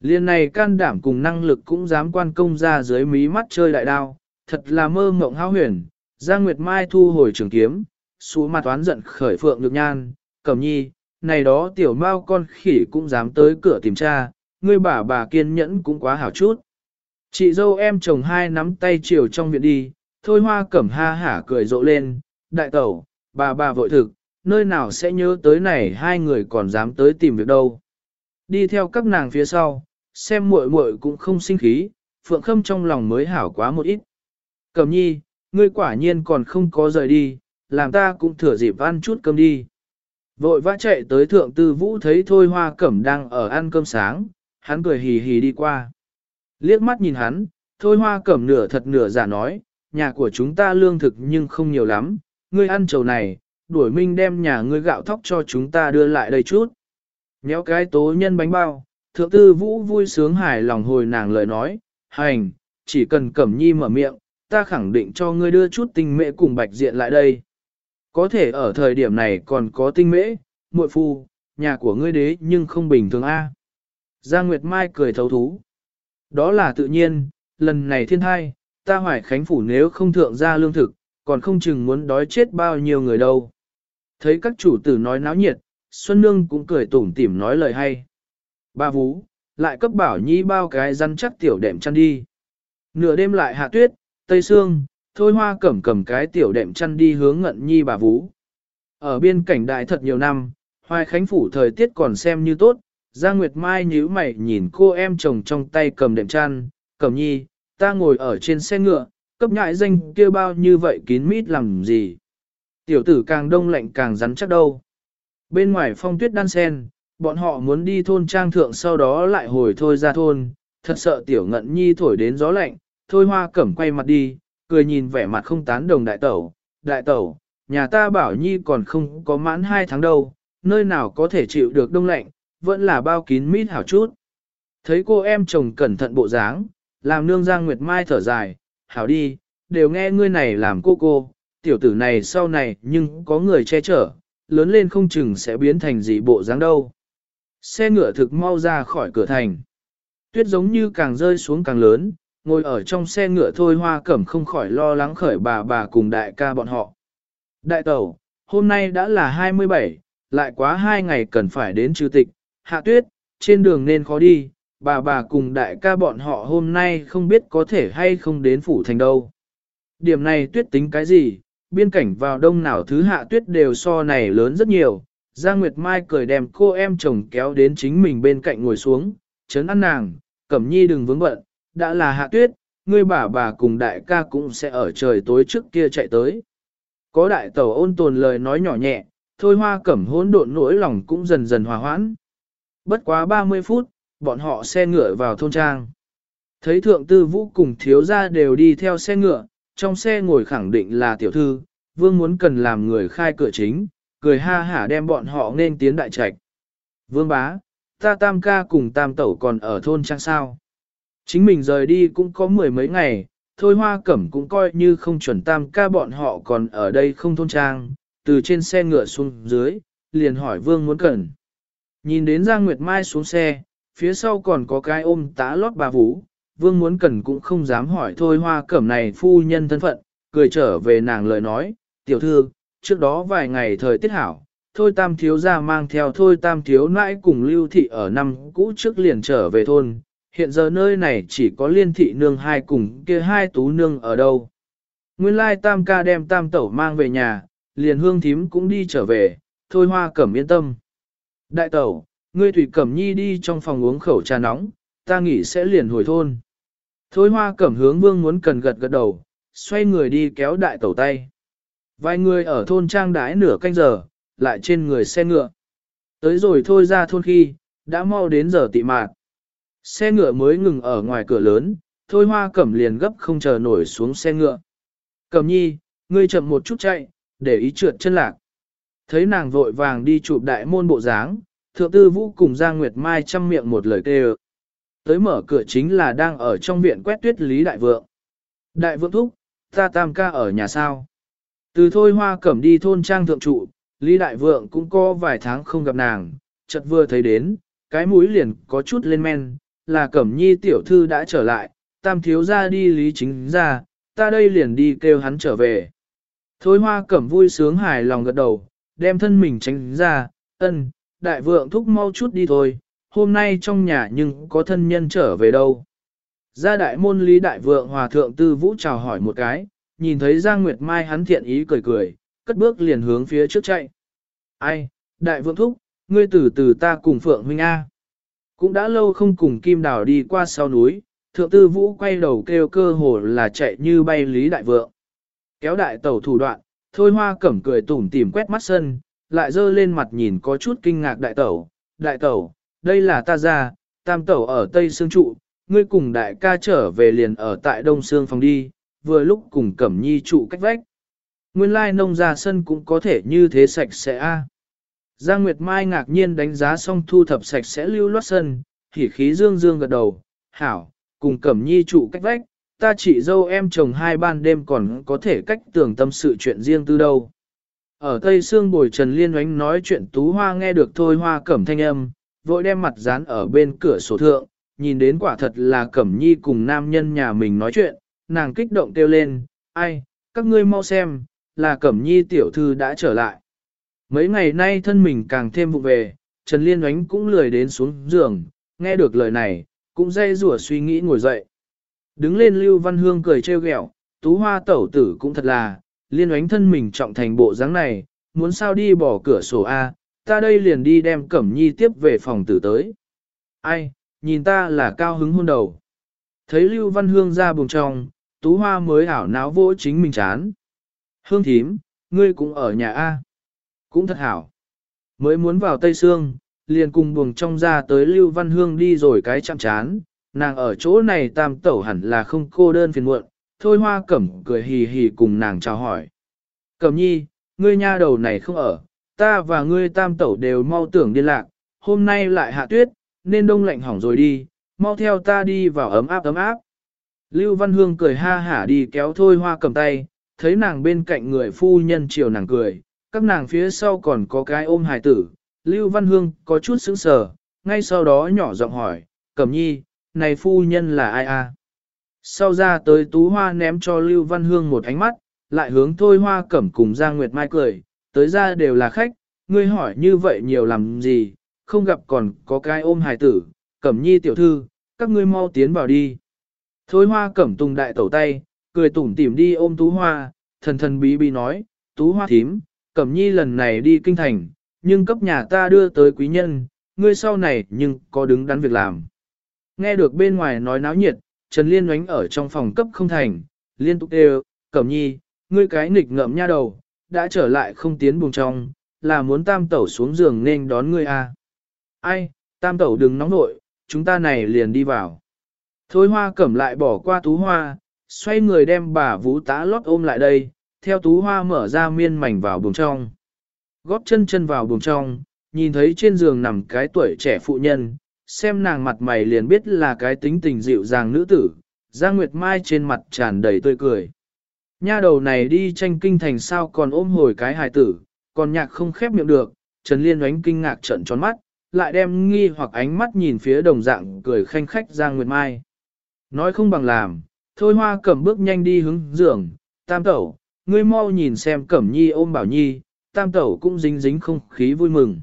Liên này can đảm cùng năng lực cũng dám quan công ra dưới mí mắt chơi đại đao, thật là mơ mộng hao huyền. Giang Nguyệt Mai thu hồi trường kiếm, xuống mặt toán giận khởi phượng được nhan, cẩm nhi, này đó tiểu mao con khỉ cũng dám tới cửa tìm cha, ngươi bà bà kiên nhẫn cũng quá hảo chút. Chị dâu em chồng hai nắm tay chiều trong viện đi, thôi hoa cẩm ha hả cười rộ lên, đại tẩu, bà bà vội thực, nơi nào sẽ nhớ tới này hai người còn dám tới tìm việc đâu. Đi theo các nàng phía sau, xem muội muội cũng không sinh khí, Phượng Khâm trong lòng mới hảo quá một ít. Cẩm nhi, ngươi quả nhiên còn không có rời đi, làm ta cũng thừa dịp ăn chút cơm đi. Vội vã chạy tới thượng tư vũ thấy thôi hoa cẩm đang ở ăn cơm sáng, hắn cười hì hì đi qua. Liếc mắt nhìn hắn, thôi hoa cẩm nửa thật nửa giả nói, nhà của chúng ta lương thực nhưng không nhiều lắm, ngươi ăn trầu này, đuổi minh đem nhà ngươi gạo thóc cho chúng ta đưa lại đây chút. Nhéo cái tố nhân bánh bao, thượng tư vũ vui sướng hài lòng hồi nàng lời nói, hành, chỉ cần cẩm nhi mở miệng, ta khẳng định cho ngươi đưa chút tinh mệ cùng bạch diện lại đây. Có thể ở thời điểm này còn có tinh mễ, muội phu, nhà của ngươi đế nhưng không bình thường a. Giang Nguyệt Mai cười thấu thú. Đó là tự nhiên, lần này thiên thai, ta hoài khánh phủ nếu không thượng ra lương thực, còn không chừng muốn đói chết bao nhiêu người đâu. Thấy các chủ tử nói náo nhiệt, Xuân Nương cũng cười tủm tỉm nói lời hay. Ba vú, lại cấp bảo nhi bao cái răn chắc tiểu đệm chăn đi. Nửa đêm lại hạ tuyết, tây sương, thôi hoa cẩm cầm cái tiểu đệm chăn đi hướng ngận nhi bà vú. Ở biên cảnh đại thật nhiều năm, hoài khánh phủ thời tiết còn xem như tốt, Giang Nguyệt Mai nhíu mày nhìn cô em chồng trong tay cầm đệm chăn, cẩm nhi, ta ngồi ở trên xe ngựa, cấp nhại danh kia bao như vậy kín mít làm gì. Tiểu tử càng đông lạnh càng rắn chắc đâu. Bên ngoài phong tuyết đan sen, bọn họ muốn đi thôn trang thượng sau đó lại hồi thôi ra thôn, thật sợ tiểu ngận nhi thổi đến gió lạnh, thôi hoa cẩm quay mặt đi, cười nhìn vẻ mặt không tán đồng đại tẩu, đại tẩu, nhà ta bảo nhi còn không có mãn hai tháng đâu, nơi nào có thể chịu được đông lạnh, vẫn là bao kín mít hảo chút. Thấy cô em chồng cẩn thận bộ dáng, làm nương Giang Nguyệt Mai thở dài, hảo đi, đều nghe ngươi này làm cô cô, tiểu tử này sau này nhưng có người che chở, lớn lên không chừng sẽ biến thành gì bộ dáng đâu. Xe ngựa thực mau ra khỏi cửa thành. Tuyết giống như càng rơi xuống càng lớn, ngồi ở trong xe ngựa thôi hoa cẩm không khỏi lo lắng khởi bà bà cùng đại ca bọn họ. Đại tẩu, hôm nay đã là 27, lại quá hai ngày cần phải đến trừ tịch, hạ tuyết, trên đường nên khó đi, bà bà cùng đại ca bọn họ hôm nay không biết có thể hay không đến phủ thành đâu. Điểm này tuyết tính cái gì, biên cảnh vào đông nào thứ hạ tuyết đều so này lớn rất nhiều. Giang Nguyệt Mai cười đem cô em chồng kéo đến chính mình bên cạnh ngồi xuống, chấn ăn nàng, cẩm nhi đừng vướng bận, đã là hạ tuyết, ngươi bà bà cùng đại ca cũng sẽ ở trời tối trước kia chạy tới. Có đại tẩu ôn tồn lời nói nhỏ nhẹ, thôi hoa cẩm hỗn độn nỗi lòng cũng dần dần hòa hoãn. Bất quá 30 phút, bọn họ xe ngựa vào thôn trang. Thấy thượng tư vũ cùng thiếu gia đều đi theo xe ngựa, trong xe ngồi khẳng định là tiểu thư, vương muốn cần làm người khai cửa chính, cười ha hả đem bọn họ nên tiến đại trạch. Vương bá, ta tam ca cùng tam tẩu còn ở thôn trang sao. Chính mình rời đi cũng có mười mấy ngày, thôi hoa cẩm cũng coi như không chuẩn tam ca bọn họ còn ở đây không thôn trang, từ trên xe ngựa xuống dưới, liền hỏi vương muốn cần. Nhìn đến Giang Nguyệt Mai xuống xe, phía sau còn có cái ôm tá lót bà vũ, vương muốn cần cũng không dám hỏi thôi hoa cẩm này phu nhân thân phận, cười trở về nàng lời nói, tiểu thư, trước đó vài ngày thời tiết hảo, thôi tam thiếu ra mang theo thôi tam thiếu nãi cùng lưu thị ở năm cũ trước liền trở về thôn, hiện giờ nơi này chỉ có liên thị nương hai cùng kia hai tú nương ở đâu. Nguyên lai tam ca đem tam tẩu mang về nhà, liền hương thím cũng đi trở về, thôi hoa cẩm yên tâm. Đại tẩu, ngươi thủy cẩm nhi đi trong phòng uống khẩu trà nóng, ta nghĩ sẽ liền hồi thôn. Thôi hoa cẩm hướng vương muốn cần gật gật đầu, xoay người đi kéo đại tẩu tay. Vài người ở thôn trang đái nửa canh giờ, lại trên người xe ngựa. Tới rồi thôi ra thôn khi, đã mau đến giờ tị mạt. Xe ngựa mới ngừng ở ngoài cửa lớn, thôi hoa cẩm liền gấp không chờ nổi xuống xe ngựa. Cẩm nhi, ngươi chậm một chút chạy, để ý trượt chân lạc. Thấy nàng vội vàng đi chụp đại môn bộ dáng, thượng tư vũ cùng Giang Nguyệt Mai chăm miệng một lời kêu. Tới mở cửa chính là đang ở trong viện quét tuyết Lý Đại Vượng. Đại Vượng thúc, ta tam ca ở nhà sao. Từ thôi hoa cẩm đi thôn trang thượng trụ, Lý Đại Vượng cũng có vài tháng không gặp nàng, chợt vừa thấy đến, cái mũi liền có chút lên men, là cẩm nhi tiểu thư đã trở lại, tam thiếu ra đi lý chính ra, ta đây liền đi kêu hắn trở về. Thôi hoa cẩm vui sướng hài lòng gật đầu, đem thân mình tránh ra, ân, đại vượng thúc mau chút đi thôi, hôm nay trong nhà nhưng có thân nhân trở về đâu. Ra đại môn lý đại vượng hòa thượng tư vũ chào hỏi một cái, nhìn thấy Giang Nguyệt Mai hắn thiện ý cười cười, cất bước liền hướng phía trước chạy. Ai, đại vượng thúc, ngươi từ từ ta cùng phượng huynh A. Cũng đã lâu không cùng Kim Đào đi qua sau núi, thượng tư vũ quay đầu kêu cơ hồ là chạy như bay lý đại vượng. Kéo đại tẩu thủ đoạn, thôi hoa cẩm cười tủm tỉm quét mắt sân, lại dơ lên mặt nhìn có chút kinh ngạc đại tẩu. Đại tẩu, đây là ta ra, tam tẩu ở Tây Sương Trụ, ngươi cùng đại ca trở về liền ở tại Đông Sương phòng đi, vừa lúc cùng cẩm nhi trụ cách vách. Nguyên lai nông ra sân cũng có thể như thế sạch sẽ a. Giang Nguyệt Mai ngạc nhiên đánh giá xong thu thập sạch sẽ lưu loát sân, hỉ khí dương dương gật đầu, hảo, cùng cẩm nhi trụ cách vách, ta chị dâu em chồng hai ban đêm còn có thể cách tưởng tâm sự chuyện riêng tư đâu. Ở Tây Sương bồi Trần Liên oánh nói chuyện Tú Hoa nghe được thôi Hoa cẩm thanh âm, vội đem mặt dán ở bên cửa sổ thượng, nhìn đến quả thật là Cẩm Nhi cùng nam nhân nhà mình nói chuyện, nàng kích động kêu lên, ai, các ngươi mau xem, là Cẩm Nhi tiểu thư đã trở lại. Mấy ngày nay thân mình càng thêm vụ về, Trần Liên oánh cũng lười đến xuống giường, nghe được lời này, cũng dây rủa suy nghĩ ngồi dậy. Đứng lên Lưu Văn Hương cười trêu ghẹo, tú hoa tẩu tử cũng thật là, liên oánh thân mình trọng thành bộ dáng này, muốn sao đi bỏ cửa sổ A, ta đây liền đi đem Cẩm Nhi tiếp về phòng tử tới. Ai, nhìn ta là cao hứng hôn đầu. Thấy Lưu Văn Hương ra buồng trong, tú hoa mới ảo náo vỗ chính mình chán. Hương thím, ngươi cũng ở nhà A. Cũng thật hảo. Mới muốn vào Tây Sương, liền cùng buồng trong ra tới Lưu Văn Hương đi rồi cái chạm chán, nàng ở chỗ này tam tẩu hẳn là không cô đơn phiền muộn, thôi hoa cẩm cười hì hì cùng nàng chào hỏi. Cẩm nhi, ngươi nha đầu này không ở, ta và ngươi tam tẩu đều mau tưởng điên lạc, hôm nay lại hạ tuyết, nên đông lạnh hỏng rồi đi, mau theo ta đi vào ấm áp ấm áp. Lưu Văn Hương cười ha hả đi kéo thôi hoa cầm tay, thấy nàng bên cạnh người phu nhân chiều nàng cười, các nàng phía sau còn có cái ôm hài tử. Lưu Văn Hương có chút sững sờ, ngay sau đó nhỏ giọng hỏi, Cẩm nhi, này phu nhân là ai a? Sau ra tới tú hoa ném cho Lưu Văn Hương một ánh mắt, lại hướng thôi hoa cẩm cùng Giang Nguyệt Mai cười, tới ra đều là khách, ngươi hỏi như vậy nhiều làm gì, không gặp còn có cái ôm hài tử, cẩm nhi tiểu thư, các ngươi mau tiến vào đi. Thôi hoa cẩm tung đại tẩu tay, cười tủm tỉm đi ôm tú hoa, thần thần bí bí nói, tú hoa thím, cẩm nhi lần này đi kinh thành, nhưng cấp nhà ta đưa tới quý nhân, ngươi sau này nhưng có đứng đắn việc làm. Nghe được bên ngoài nói náo nhiệt, Trần Liên oánh ở trong phòng cấp không thành, liên tục đều, cẩm nhi, ngươi cái nghịch ngợm nha đầu, đã trở lại không tiến buồng trong, là muốn tam tẩu xuống giường nên đón ngươi à. Ai, tam tẩu đừng nóng nội, chúng ta này liền đi vào. Thôi hoa cẩm lại bỏ qua tú hoa, xoay người đem bà vũ tá lót ôm lại đây, theo tú hoa mở ra miên mảnh vào buồng trong. Góp chân chân vào buồng trong, nhìn thấy trên giường nằm cái tuổi trẻ phụ nhân, xem nàng mặt mày liền biết là cái tính tình dịu dàng nữ tử, Giang Nguyệt Mai trên mặt tràn đầy tươi cười. Nha đầu này đi tranh kinh thành sao còn ôm hồi cái hài tử, còn nhạc không khép miệng được, Trần Liên oánh kinh ngạc trận tròn mắt, lại đem nghi hoặc ánh mắt nhìn phía đồng dạng cười khanh khách Giang Nguyệt Mai. Nói không bằng làm, thôi hoa cẩm bước nhanh đi hướng giường, tam tẩu, ngươi mau nhìn xem cẩm nhi ôm bảo nhi, tam tẩu cũng dính dính không khí vui mừng.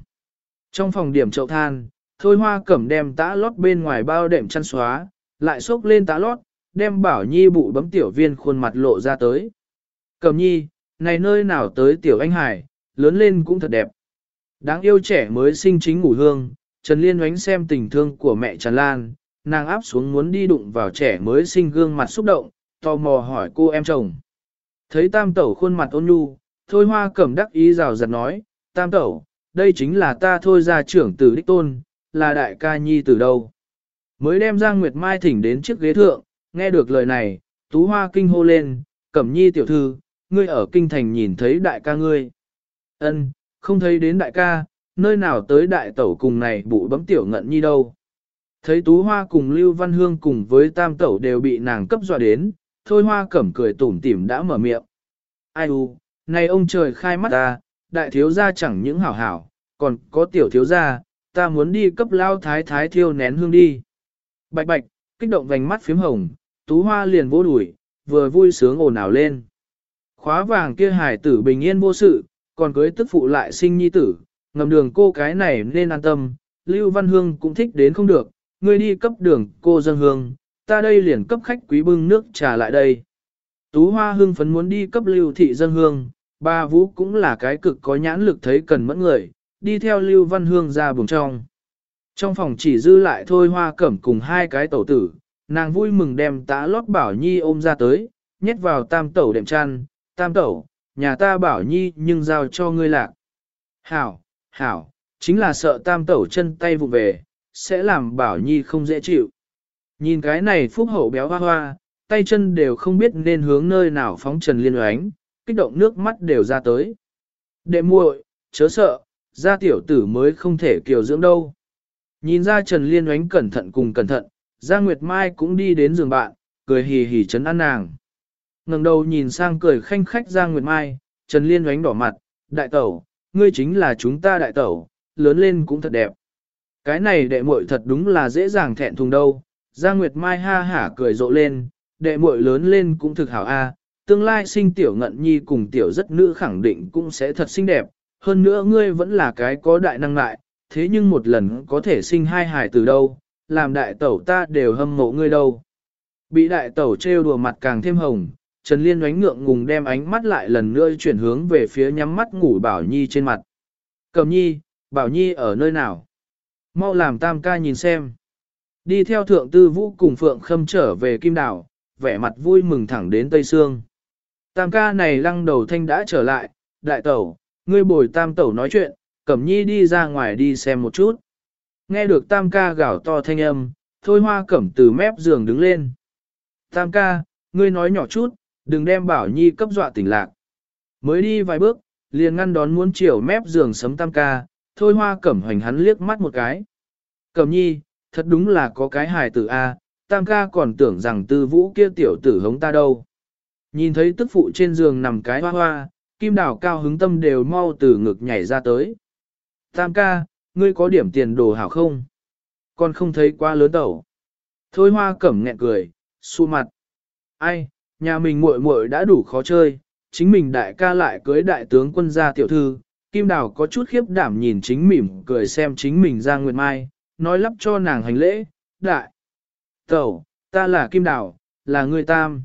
Trong phòng điểm chậu than, thôi hoa cẩm đem tã lót bên ngoài bao đệm chăn xóa, lại xốc lên tã lót, đem bảo nhi bụ bấm tiểu viên khuôn mặt lộ ra tới. Cẩm nhi, này nơi nào tới tiểu anh hải, lớn lên cũng thật đẹp. Đáng yêu trẻ mới sinh chính ngủ hương, Trần Liên oánh xem tình thương của mẹ Trần Lan, nàng áp xuống muốn đi đụng vào trẻ mới sinh gương mặt xúc động, tò mò hỏi cô em chồng. Thấy tam tẩu khuôn mặt ôn nhu, thôi hoa cẩm đắc ý rào rạt nói, tam tẩu, đây chính là ta thôi ra trưởng tử đích tôn, là đại ca nhi từ đâu. Mới đem Giang Nguyệt Mai thỉnh đến chiếc ghế thượng, nghe được lời này, tú hoa kinh hô lên, cẩm nhi tiểu thư, ngươi ở kinh thành nhìn thấy đại ca ngươi. Ân, không thấy đến đại ca, nơi nào tới đại tẩu cùng này bụi bấm tiểu ngận nhi đâu. Thấy Tú Hoa cùng Lưu Văn Hương cùng với Tam Tẩu đều bị nàng cấp dọa đến, thôi Hoa cẩm cười tủm tỉm đã mở miệng. Ai u, này ông trời khai mắt ta, đại thiếu gia chẳng những hảo hảo, còn có tiểu thiếu gia, ta muốn đi cấp lao thái thái thiêu nén hương đi. Bạch bạch, kích động vành mắt phím hồng, Tú Hoa liền vô đuổi, vừa vui sướng ồn ào lên. Khóa vàng kia hải tử bình yên vô sự, còn cưới tức phụ lại sinh nhi tử, ngầm đường cô cái này nên an tâm, Lưu Văn Hương cũng thích đến không được, ngươi đi cấp đường cô dân hương, ta đây liền cấp khách quý bưng nước trà lại đây. Tú Hoa hương phấn muốn đi cấp Lưu Thị dân hương, bà Vũ cũng là cái cực có nhãn lực thấy cần mẫn người, đi theo Lưu Văn Hương ra buồng trong. Trong phòng chỉ dư lại thôi Hoa cẩm cùng hai cái tẩu tử, nàng vui mừng đem tá lót bảo nhi ôm ra tới, nhét vào tam tẩu đệm chăn, tam tẩu, nhà ta bảo nhi nhưng giao cho ngươi lạc. Hảo, hảo, chính là sợ tam tẩu chân tay vụ về, sẽ làm bảo nhi không dễ chịu. Nhìn cái này phúc hậu béo hoa hoa, tay chân đều không biết nên hướng nơi nào phóng trần liên oánh, kích động nước mắt đều ra tới. Đệ muội, chớ sợ, gia tiểu tử mới không thể kiều dưỡng đâu. Nhìn ra Trần Liên oánh cẩn thận cùng cẩn thận, Gia Nguyệt Mai cũng đi đến giường bạn, cười hì hì chấn an nàng. ngẩng đầu nhìn sang cười khanh khách Gia Nguyệt Mai, Trần Liên oánh đỏ mặt, đại tẩu, ngươi chính là chúng ta đại tẩu, lớn lên cũng thật đẹp. Cái này đệ muội thật đúng là dễ dàng thẹn thùng đâu. Gia Nguyệt Mai ha hả cười rộ lên, đệ muội lớn lên cũng thực hảo a, tương lai sinh tiểu ngận nhi cùng tiểu rất nữ khẳng định cũng sẽ thật xinh đẹp, hơn nữa ngươi vẫn là cái có đại năng lại, thế nhưng một lần có thể sinh hai hài từ đâu, làm đại tẩu ta đều hâm mộ ngươi đâu. Bị đại tẩu trêu đùa mặt càng thêm hồng, Trần Liên oánh ngượng ngùng đem ánh mắt lại lần nữa chuyển hướng về phía nhắm mắt ngủ Bảo Nhi trên mặt. Cầm Nhi, Bảo Nhi ở nơi nào? Mau làm tam ca nhìn xem. Đi theo thượng tư vũ cùng Phượng Khâm trở về Kim Đảo, vẻ mặt vui mừng thẳng đến Tây Sương. Tam ca này lăng đầu thanh đã trở lại, đại tẩu, ngươi bồi tam tẩu nói chuyện, cẩm nhi đi ra ngoài đi xem một chút. Nghe được tam ca gào to thanh âm, thôi hoa cẩm từ mép giường đứng lên. Tam ca, ngươi nói nhỏ chút, đừng đem bảo nhi cấp dọa tỉnh lạc. Mới đi vài bước, liền ngăn đón muốn chiều mép giường sấm tam ca, thôi hoa cẩm hoành hắn liếc mắt một cái. Cẩm nhi, thật đúng là có cái hài tử A, tam ca còn tưởng rằng tư vũ kia tiểu tử hống ta đâu. Nhìn thấy tức phụ trên giường nằm cái hoa hoa, kim đào cao hứng tâm đều mau từ ngực nhảy ra tới. Tam ca, ngươi có điểm tiền đồ hảo không? Còn không thấy quá lớn tẩu. Thôi hoa cẩm nghẹn cười, su mặt. Ai, nhà mình muội muội đã đủ khó chơi, chính mình đại ca lại cưới đại tướng quân gia tiểu thư. Kim Đào có chút khiếp đảm nhìn chính mỉm cười xem chính mình ra Nguyệt Mai, nói lắp cho nàng hành lễ, đại. Tẩu, ta là Kim Đảo, là người tam.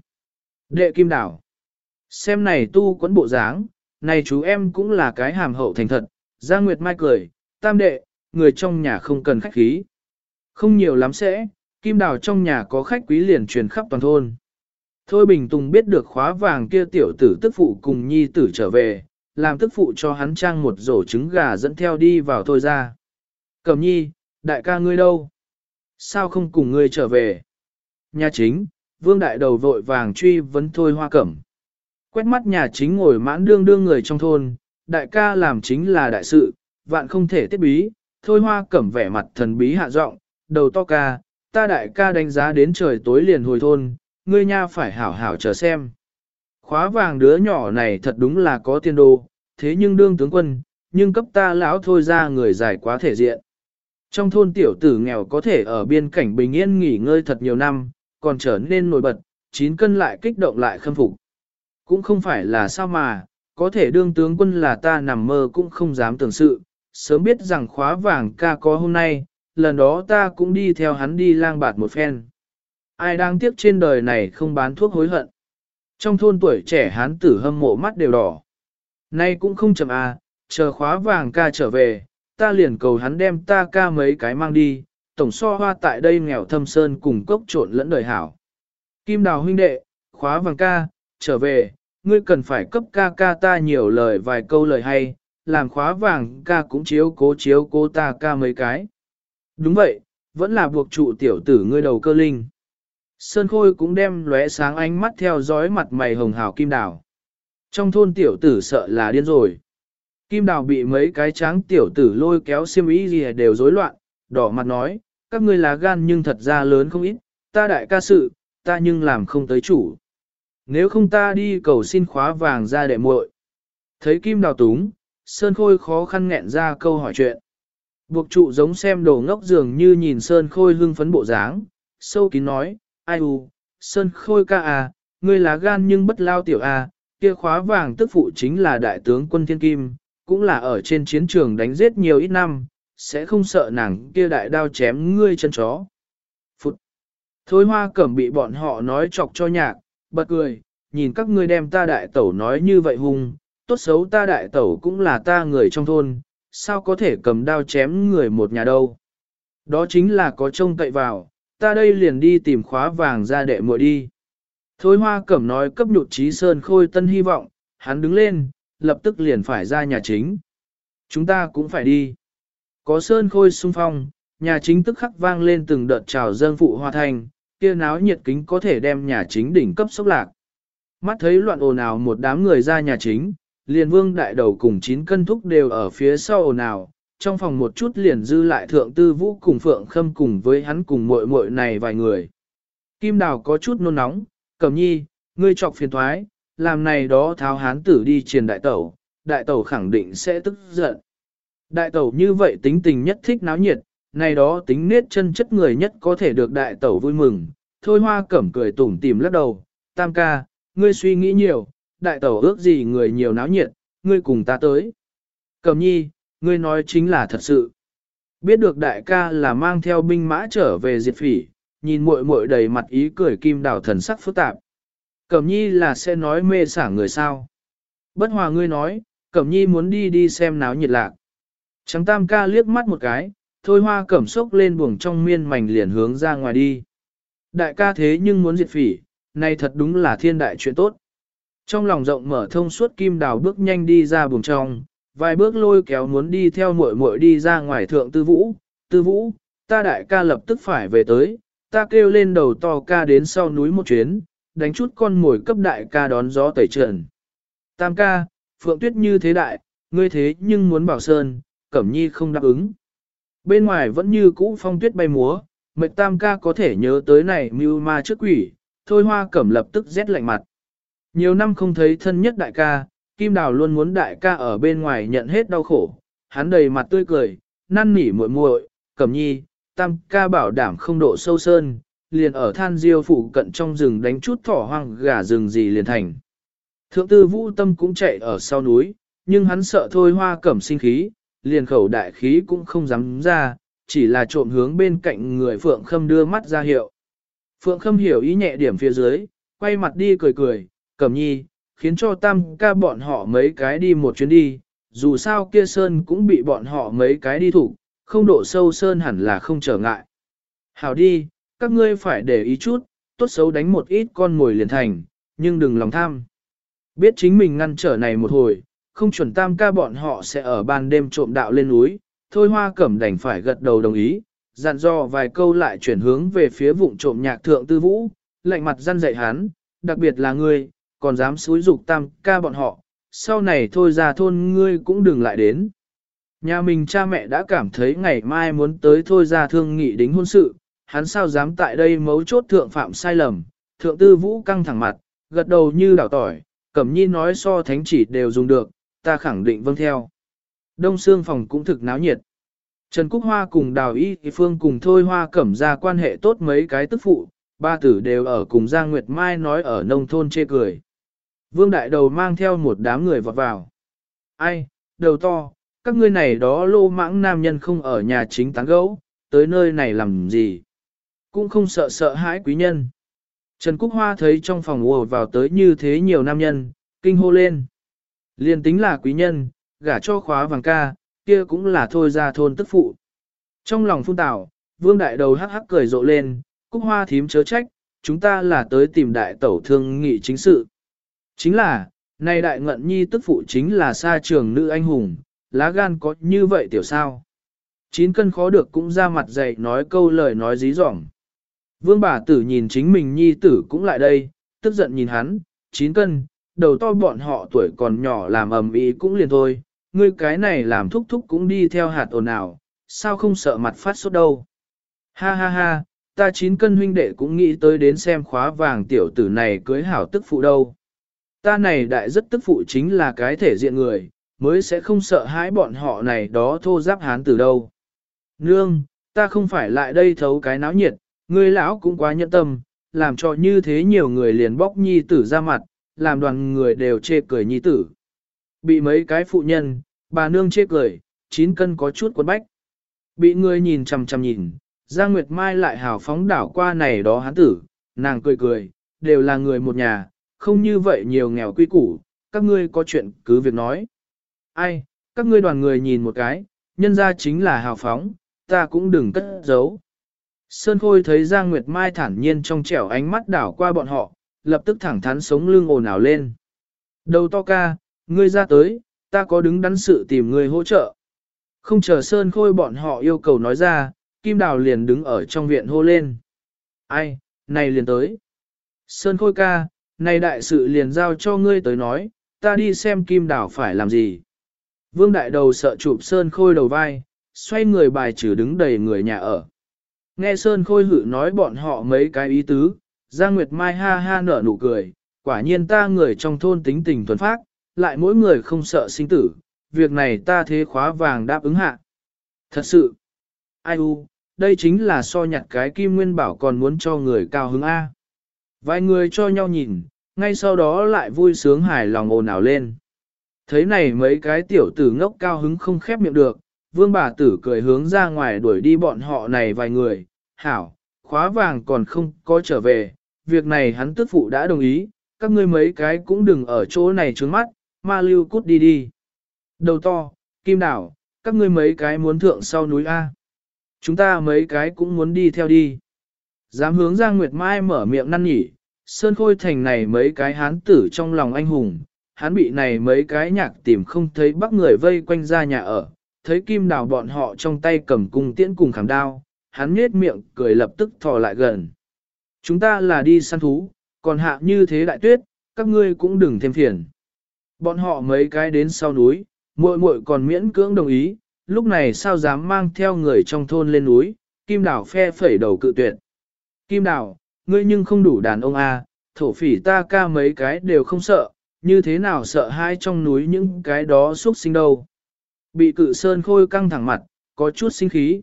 Đệ Kim Đảo, Xem này tu quấn bộ dáng, này chú em cũng là cái hàm hậu thành thật. Giang Nguyệt Mai cười, tam đệ, người trong nhà không cần khách khí. Không nhiều lắm sẽ, Kim Đảo trong nhà có khách quý liền truyền khắp toàn thôn. Thôi Bình Tùng biết được khóa vàng kia tiểu tử tức phụ cùng nhi tử trở về, làm tức phụ cho hắn trang một rổ trứng gà dẫn theo đi vào thôi ra. Cẩm nhi, đại ca ngươi đâu? Sao không cùng ngươi trở về? Nhà chính, vương đại đầu vội vàng truy vấn thôi hoa cẩm. Quét mắt nhà chính ngồi mãn đương đương người trong thôn, đại ca làm chính là đại sự, vạn không thể tiết bí, thôi hoa cẩm vẻ mặt thần bí hạ giọng, đầu to ca, ta đại ca đánh giá đến trời tối liền hồi thôn, ngươi nha phải hảo hảo chờ xem. Khóa vàng đứa nhỏ này thật đúng là có tiên đồ, thế nhưng đương tướng quân, nhưng cấp ta lão thôi ra người giải quá thể diện. Trong thôn tiểu tử nghèo có thể ở biên cảnh bình yên nghỉ ngơi thật nhiều năm, còn trở nên nổi bật, chín cân lại kích động lại khâm phục. Cũng không phải là sao mà, có thể đương tướng quân là ta nằm mơ cũng không dám tưởng sự, sớm biết rằng khóa vàng ca có hôm nay, lần đó ta cũng đi theo hắn đi lang bạt một phen. Ai đang tiếc trên đời này không bán thuốc hối hận. Trong thôn tuổi trẻ hán tử hâm mộ mắt đều đỏ. Nay cũng không chậm à, chờ khóa vàng ca trở về, ta liền cầu hắn đem ta ca mấy cái mang đi, tổng so hoa tại đây nghèo thâm sơn cùng cốc trộn lẫn đời hảo. Kim đào huynh đệ, khóa vàng ca, trở về, ngươi cần phải cấp ca ca ta nhiều lời vài câu lời hay, làm khóa vàng ca cũng chiếu cố chiếu cố ta ca mấy cái. Đúng vậy, vẫn là buộc trụ tiểu tử ngươi đầu cơ linh. Sơn Khôi cũng đem lóe sáng ánh mắt theo dõi mặt mày hồng hào kim đào. Trong thôn tiểu tử sợ là điên rồi. Kim đào bị mấy cái tráng tiểu tử lôi kéo xiêm ý gì đều rối loạn, đỏ mặt nói, các ngươi là gan nhưng thật ra lớn không ít, ta đại ca sự, ta nhưng làm không tới chủ. Nếu không ta đi cầu xin khóa vàng ra đệ muội. Thấy kim đào túng, Sơn Khôi khó khăn nghẹn ra câu hỏi chuyện. Buộc trụ giống xem đồ ngốc dường như nhìn Sơn Khôi hưng phấn bộ dáng, sâu kín nói, ai u, Sơn Khôi ca à, ngươi là gan nhưng bất lao tiểu à, kia khóa vàng tức phụ chính là đại tướng quân thiên kim, cũng là ở trên chiến trường đánh giết nhiều ít năm, sẽ không sợ nàng kia đại đao chém ngươi chân chó. Phụt! Thôi hoa cẩm bị bọn họ nói chọc cho nhạc, bật cười, nhìn các ngươi đem ta đại tẩu nói như vậy hung, tốt xấu ta đại tẩu cũng là ta người trong thôn, sao có thể cầm đao chém người một nhà đâu. Đó chính là có trông cậy vào, ta đây liền đi tìm khóa vàng ra đệ muội đi. Thôi hoa cẩm nói cấp nhụt trí sơn khôi tân hy vọng, hắn đứng lên, lập tức liền phải ra nhà chính. Chúng ta cũng phải đi. Có sơn khôi sung phong, nhà chính tức khắc vang lên từng đợt chào dân phụ hoa thành, kia náo nhiệt kính có thể đem nhà chính đỉnh cấp sốc lạc. Mắt thấy loạn ồn ào một đám người ra nhà chính, liền vương đại đầu cùng chín cân thúc đều ở phía sau ồn ào, trong phòng một chút liền dư lại thượng tư vũ cùng phượng khâm cùng với hắn cùng muội muội này vài người. Kim đào có chút nôn nóng, cẩm nhi, ngươi trọc phiền thoái, làm này đó tháo hán tử đi truyền đại tẩu, đại tẩu khẳng định sẽ tức giận. Đại tẩu như vậy tính tình nhất thích náo nhiệt, này đó tính nết chân chất người nhất có thể được đại tẩu vui mừng. Thôi hoa cẩm cười tủm tìm lắc đầu, tam ca, ngươi suy nghĩ nhiều, đại tẩu ước gì người nhiều náo nhiệt, ngươi cùng ta tới. Cẩm nhi, ngươi nói chính là thật sự. Biết được đại ca là mang theo binh mã trở về diệt phỉ, nhìn muội muội đầy mặt ý cười kim đào thần sắc phức tạp. Cẩm nhi là sẽ nói mê xả người sao. Bất hòa ngươi nói, Cẩm nhi muốn đi đi xem náo nhiệt lạc. Trắng tam ca liếc mắt một cái, thôi hoa cẩm sốc lên buồng trong miên mảnh liền hướng ra ngoài đi. Đại ca thế nhưng muốn diệt phỉ, này thật đúng là thiên đại chuyện tốt. Trong lòng rộng mở thông suốt kim đào bước nhanh đi ra buồng trong, vài bước lôi kéo muốn đi theo muội muội đi ra ngoài thượng tư vũ, tư vũ, ta đại ca lập tức phải về tới, ta kêu lên đầu to ca đến sau núi một chuyến, đánh chút con mồi cấp đại ca đón gió tẩy trần. Tam ca, phượng tuyết như thế đại, ngươi thế nhưng muốn bảo sơn, Cẩm Nhi không đáp ứng. Bên ngoài vẫn như cũ phong tuyết bay múa, mệt tam ca có thể nhớ tới này mưu ma trước quỷ, thôi hoa cẩm lập tức rét lạnh mặt. Nhiều năm không thấy thân nhất đại ca, Kim Đào luôn muốn đại ca ở bên ngoài nhận hết đau khổ, hắn đầy mặt tươi cười, năn nỉ muội muội, cẩm nhi, tam ca bảo đảm không độ sâu sơn, liền ở than diêu phụ cận trong rừng đánh chút thỏ hoang gà rừng gì liền thành. Thượng tư vũ tâm cũng chạy ở sau núi, nhưng hắn sợ thôi hoa cẩm sinh khí, liền khẩu đại khí cũng không dám ra, chỉ là trộm hướng bên cạnh người Phượng Khâm đưa mắt ra hiệu. Phượng Khâm hiểu ý nhẹ điểm phía dưới, quay mặt đi cười cười, cẩm nhi, khiến cho tam ca bọn họ mấy cái đi một chuyến đi, dù sao kia sơn cũng bị bọn họ mấy cái đi thủ, không độ sâu sơn hẳn là không trở ngại. Hảo đi, các ngươi phải để ý chút, tốt xấu đánh một ít con mồi liền thành, nhưng đừng lòng tham. Biết chính mình ngăn trở này một hồi, không chuẩn tam ca bọn họ sẽ ở ban đêm trộm đạo lên núi, thôi hoa cẩm đành phải gật đầu đồng ý, dặn dò vài câu lại chuyển hướng về phía vụng trộm nhạc thượng tư vũ, lạnh mặt răn dạy hắn, đặc biệt là ngươi, còn dám xúi dục tam ca bọn họ, sau này thôi ra thôn ngươi cũng đừng lại đến. Nhà mình cha mẹ đã cảm thấy ngày mai muốn tới thôi ra thương nghị đính hôn sự, hắn sao dám tại đây mấu chốt thượng phạm sai lầm, thượng tư vũ căng thẳng mặt, gật đầu như đảo tỏi, cẩm nhi nói so thánh chỉ đều dùng được, ta khẳng định vâng theo. Đông xương phòng cũng thực náo nhiệt. Trần Cúc Hoa cùng Đào Y Phương cùng Thôi Hoa cẩm ra quan hệ tốt mấy cái tức phụ, ba tử đều ở cùng Giang Nguyệt Mai nói ở nông thôn chê cười. Vương Đại Đầu mang theo một đám người vọt vào. Ai, đầu to, các ngươi này đó lô mãng nam nhân không ở nhà chính tán gấu, tới nơi này làm gì? Cũng không sợ sợ hãi quý nhân. Trần Cúc Hoa thấy trong phòng ùa vào tới như thế nhiều nam nhân, kinh hô lên. Liên tính là quý nhân, gả cho khóa vàng ca, kia cũng là thôi ra thôn tức phụ. Trong lòng phun tảo, vương đại đầu hắc hắc cười rộ lên, Cúc Hoa thím chớ trách, chúng ta là tới tìm đại tẩu thương nghị chính sự. Chính là, nay đại ngận nhi tức phụ chính là sa trường nữ anh hùng, lá gan có như vậy tiểu sao. Chín cân khó được cũng ra mặt dày nói câu lời nói dí dỏm. Vương bà tử nhìn chính mình nhi tử cũng lại đây, tức giận nhìn hắn, chín cân, đầu to bọn họ tuổi còn nhỏ làm ầm ĩ cũng liền thôi, ngươi cái này làm thúc thúc cũng đi theo hạt ồn ào, sao không sợ mặt phát sốt đâu. Ha ha ha, ta chín cân huynh đệ cũng nghĩ tới đến xem khóa vàng tiểu tử này cưới hảo tức phụ đâu. Ta này đại rất tức phụ chính là cái thể diện người, mới sẽ không sợ hãi bọn họ này đó thô giáp hán từ đâu. Nương, ta không phải lại đây thấu cái náo nhiệt, người lão cũng quá nhẫn tâm, làm cho như thế nhiều người liền bóc nhi tử ra mặt, làm đoàn người đều chê cười nhi tử. Bị mấy cái phụ nhân, bà nương chê cười, chín cân có chút quấn bách. Bị người nhìn chằm chằm nhìn, Giang Nguyệt Mai lại hào phóng đảo qua này đó hán tử, nàng cười cười, đều là người một nhà, không như vậy nhiều nghèo quy củ, các ngươi có chuyện cứ việc nói. Ai, các ngươi đoàn người nhìn một cái, nhân ra chính là hào phóng, ta cũng đừng cất giấu. Sơn Khôi thấy Giang Nguyệt Mai thản nhiên trong trẻo ánh mắt đảo qua bọn họ, lập tức thẳng thắn sống lưng ồn ào lên. Đầu to ca, ngươi ra tới, ta có đứng đắn sự tìm ngươi hỗ trợ. Không chờ Sơn Khôi bọn họ yêu cầu nói ra, Kim Đào liền đứng ở trong viện hô lên. Ai, này liền tới. Sơn Khôi ca, này đại sự liền giao cho ngươi tới nói, ta đi xem Kim Đào phải làm gì. Vương đại đầu sợ chụp Sơn Khôi đầu vai, xoay người bài trừ đứng đầy người nhà ở. Nghe Sơn Khôi Hự nói bọn họ mấy cái ý tứ, Giang Nguyệt Mai ha ha nở nụ cười, quả nhiên ta người trong thôn tính tình thuần phác, lại mỗi người không sợ sinh tử, việc này ta thế khóa vàng đáp ứng hạ. Thật sự, ai u, đây chính là so nhặt cái kim nguyên bảo còn muốn cho người cao hứng A. Vài người cho nhau nhìn, ngay sau đó lại vui sướng hài lòng ồn ào lên. Thấy này mấy cái tiểu tử ngốc cao hứng không khép miệng được, vương bà tử cười hướng ra ngoài đuổi đi bọn họ này vài người, hảo, khóa vàng còn không có trở về, việc này hắn tức phụ đã đồng ý, các ngươi mấy cái cũng đừng ở chỗ này trướng mắt, ma lưu cút đi đi. Đầu to, kim đảo, các ngươi mấy cái muốn thượng sau núi A. Chúng ta mấy cái cũng muốn đi theo đi. Dám hướng Giang Nguyệt Mai mở miệng năn nhỉ, Sơn Khôi Thành này mấy cái hán tử trong lòng anh hùng, hắn bị này mấy cái nhạc tìm không thấy bắt người vây quanh ra nhà ở, thấy kim đào bọn họ trong tay cầm cung tiễn cùng khảm đao, hắn nhếch miệng cười lập tức thò lại gần. Chúng ta là đi săn thú, còn hạ như thế đại tuyết, các ngươi cũng đừng thêm phiền. Bọn họ mấy cái đến sau núi, muội muội còn miễn cưỡng đồng ý, lúc này sao dám mang theo người trong thôn lên núi, Kim Đào phe phẩy đầu cự tuyệt. Kim Đào, ngươi nhưng không đủ đàn ông à, thổ phỉ ta ca mấy cái đều không sợ, như thế nào sợ hai trong núi những cái đó xuất sinh đâu. Bị cự sơn khôi căng thẳng mặt, có chút sinh khí.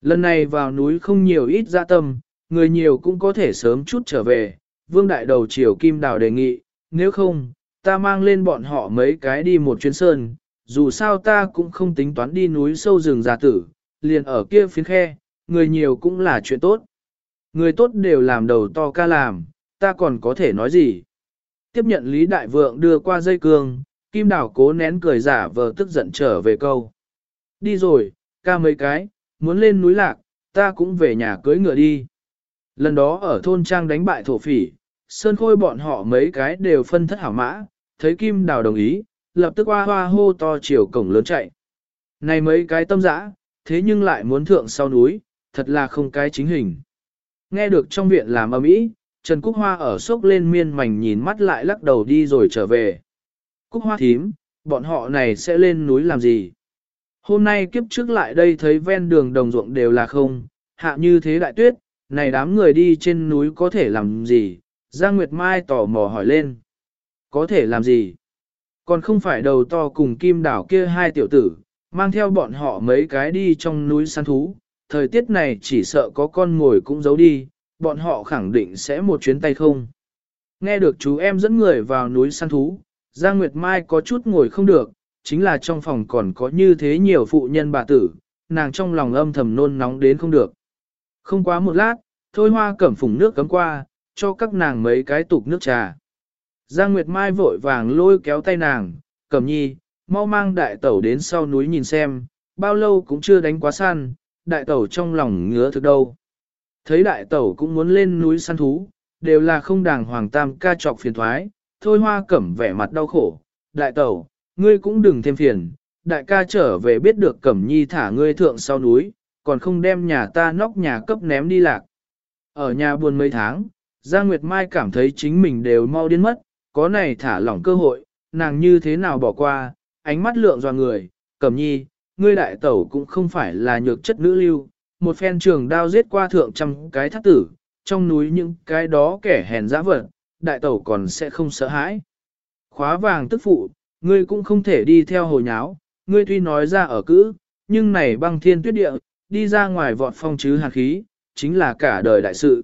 Lần này vào núi không nhiều ít dạ tâm, người nhiều cũng có thể sớm chút trở về. Vương đại đầu triều kim đào đề nghị, nếu không, ta mang lên bọn họ mấy cái đi một chuyến sơn, dù sao ta cũng không tính toán đi núi sâu rừng già tử, liền ở kia phiến khe, người nhiều cũng là chuyện tốt. Người tốt đều làm đầu to ca làm, ta còn có thể nói gì? Tiếp nhận Lý Đại Vượng đưa qua dây cương, Kim Đào cố nén cười giả vờ tức giận trở về câu. Đi rồi, ca mấy cái, muốn lên núi lạc, ta cũng về nhà cưới ngựa đi. Lần đó ở thôn trang đánh bại thổ phỉ, Sơn Khôi bọn họ mấy cái đều phân thất hảo mã, thấy Kim Đào đồng ý, lập tức hoa hoa hô to chiều cổng lớn chạy. Này mấy cái tâm dã, thế nhưng lại muốn thượng sau núi, thật là không cái chính hình. Nghe được trong viện làm âm ý, Trần Cúc Hoa ở sốc lên miên mảnh nhìn mắt lại lắc đầu đi rồi trở về. Cúc Hoa thím, bọn họ này sẽ lên núi làm gì? Hôm nay kiếp trước lại đây thấy ven đường đồng ruộng đều là không, hạ như thế đại tuyết, này đám người đi trên núi có thể làm gì? Giang Nguyệt Mai tò mò hỏi lên. Có thể làm gì? Còn không phải đầu to cùng kim đảo kia hai tiểu tử, mang theo bọn họ mấy cái đi trong núi săn thú. Thời tiết này chỉ sợ có con ngồi cũng giấu đi, bọn họ khẳng định sẽ một chuyến tay không. Nghe được chú em dẫn người vào núi săn thú, Giang Nguyệt Mai có chút ngồi không được, chính là trong phòng còn có như thế nhiều phụ nhân bà tử, nàng trong lòng âm thầm nôn nóng đến không được. Không quá một lát, thôi hoa cẩm phùng nước cấm qua, cho các nàng mấy cái tục nước trà. Giang Nguyệt Mai vội vàng lôi kéo tay nàng, cẩm nhi, mau mang đại tẩu đến sau núi nhìn xem, bao lâu cũng chưa đánh quá săn, đại tẩu trong lòng ngứa thực đâu. Thấy đại tẩu cũng muốn lên núi săn thú, đều là không đàng hoàng tam ca trọc phiền thoái, thôi hoa cẩm vẻ mặt đau khổ. Đại tẩu, ngươi cũng đừng thêm phiền, đại ca trở về biết được cẩm nhi thả ngươi thượng sau núi, còn không đem nhà ta nóc nhà cấp ném đi lạc. Ở nhà buồn mấy tháng, Giang Nguyệt Mai cảm thấy chính mình đều mau điên mất, có này thả lỏng cơ hội, nàng như thế nào bỏ qua, ánh mắt lượng dò người, cẩm nhi, ngươi đại tẩu cũng không phải là nhược chất nữ lưu, một phen trường đao giết qua thượng trăm cái thác tử, trong núi những cái đó kẻ hèn dã vật, đại tẩu còn sẽ không sợ hãi. Khóa vàng tức phụ, ngươi cũng không thể đi theo hồ nháo, ngươi tuy nói ra ở cữ, nhưng này băng thiên tuyết địa, đi ra ngoài vọt phong chứ hạt khí, chính là cả đời đại sự.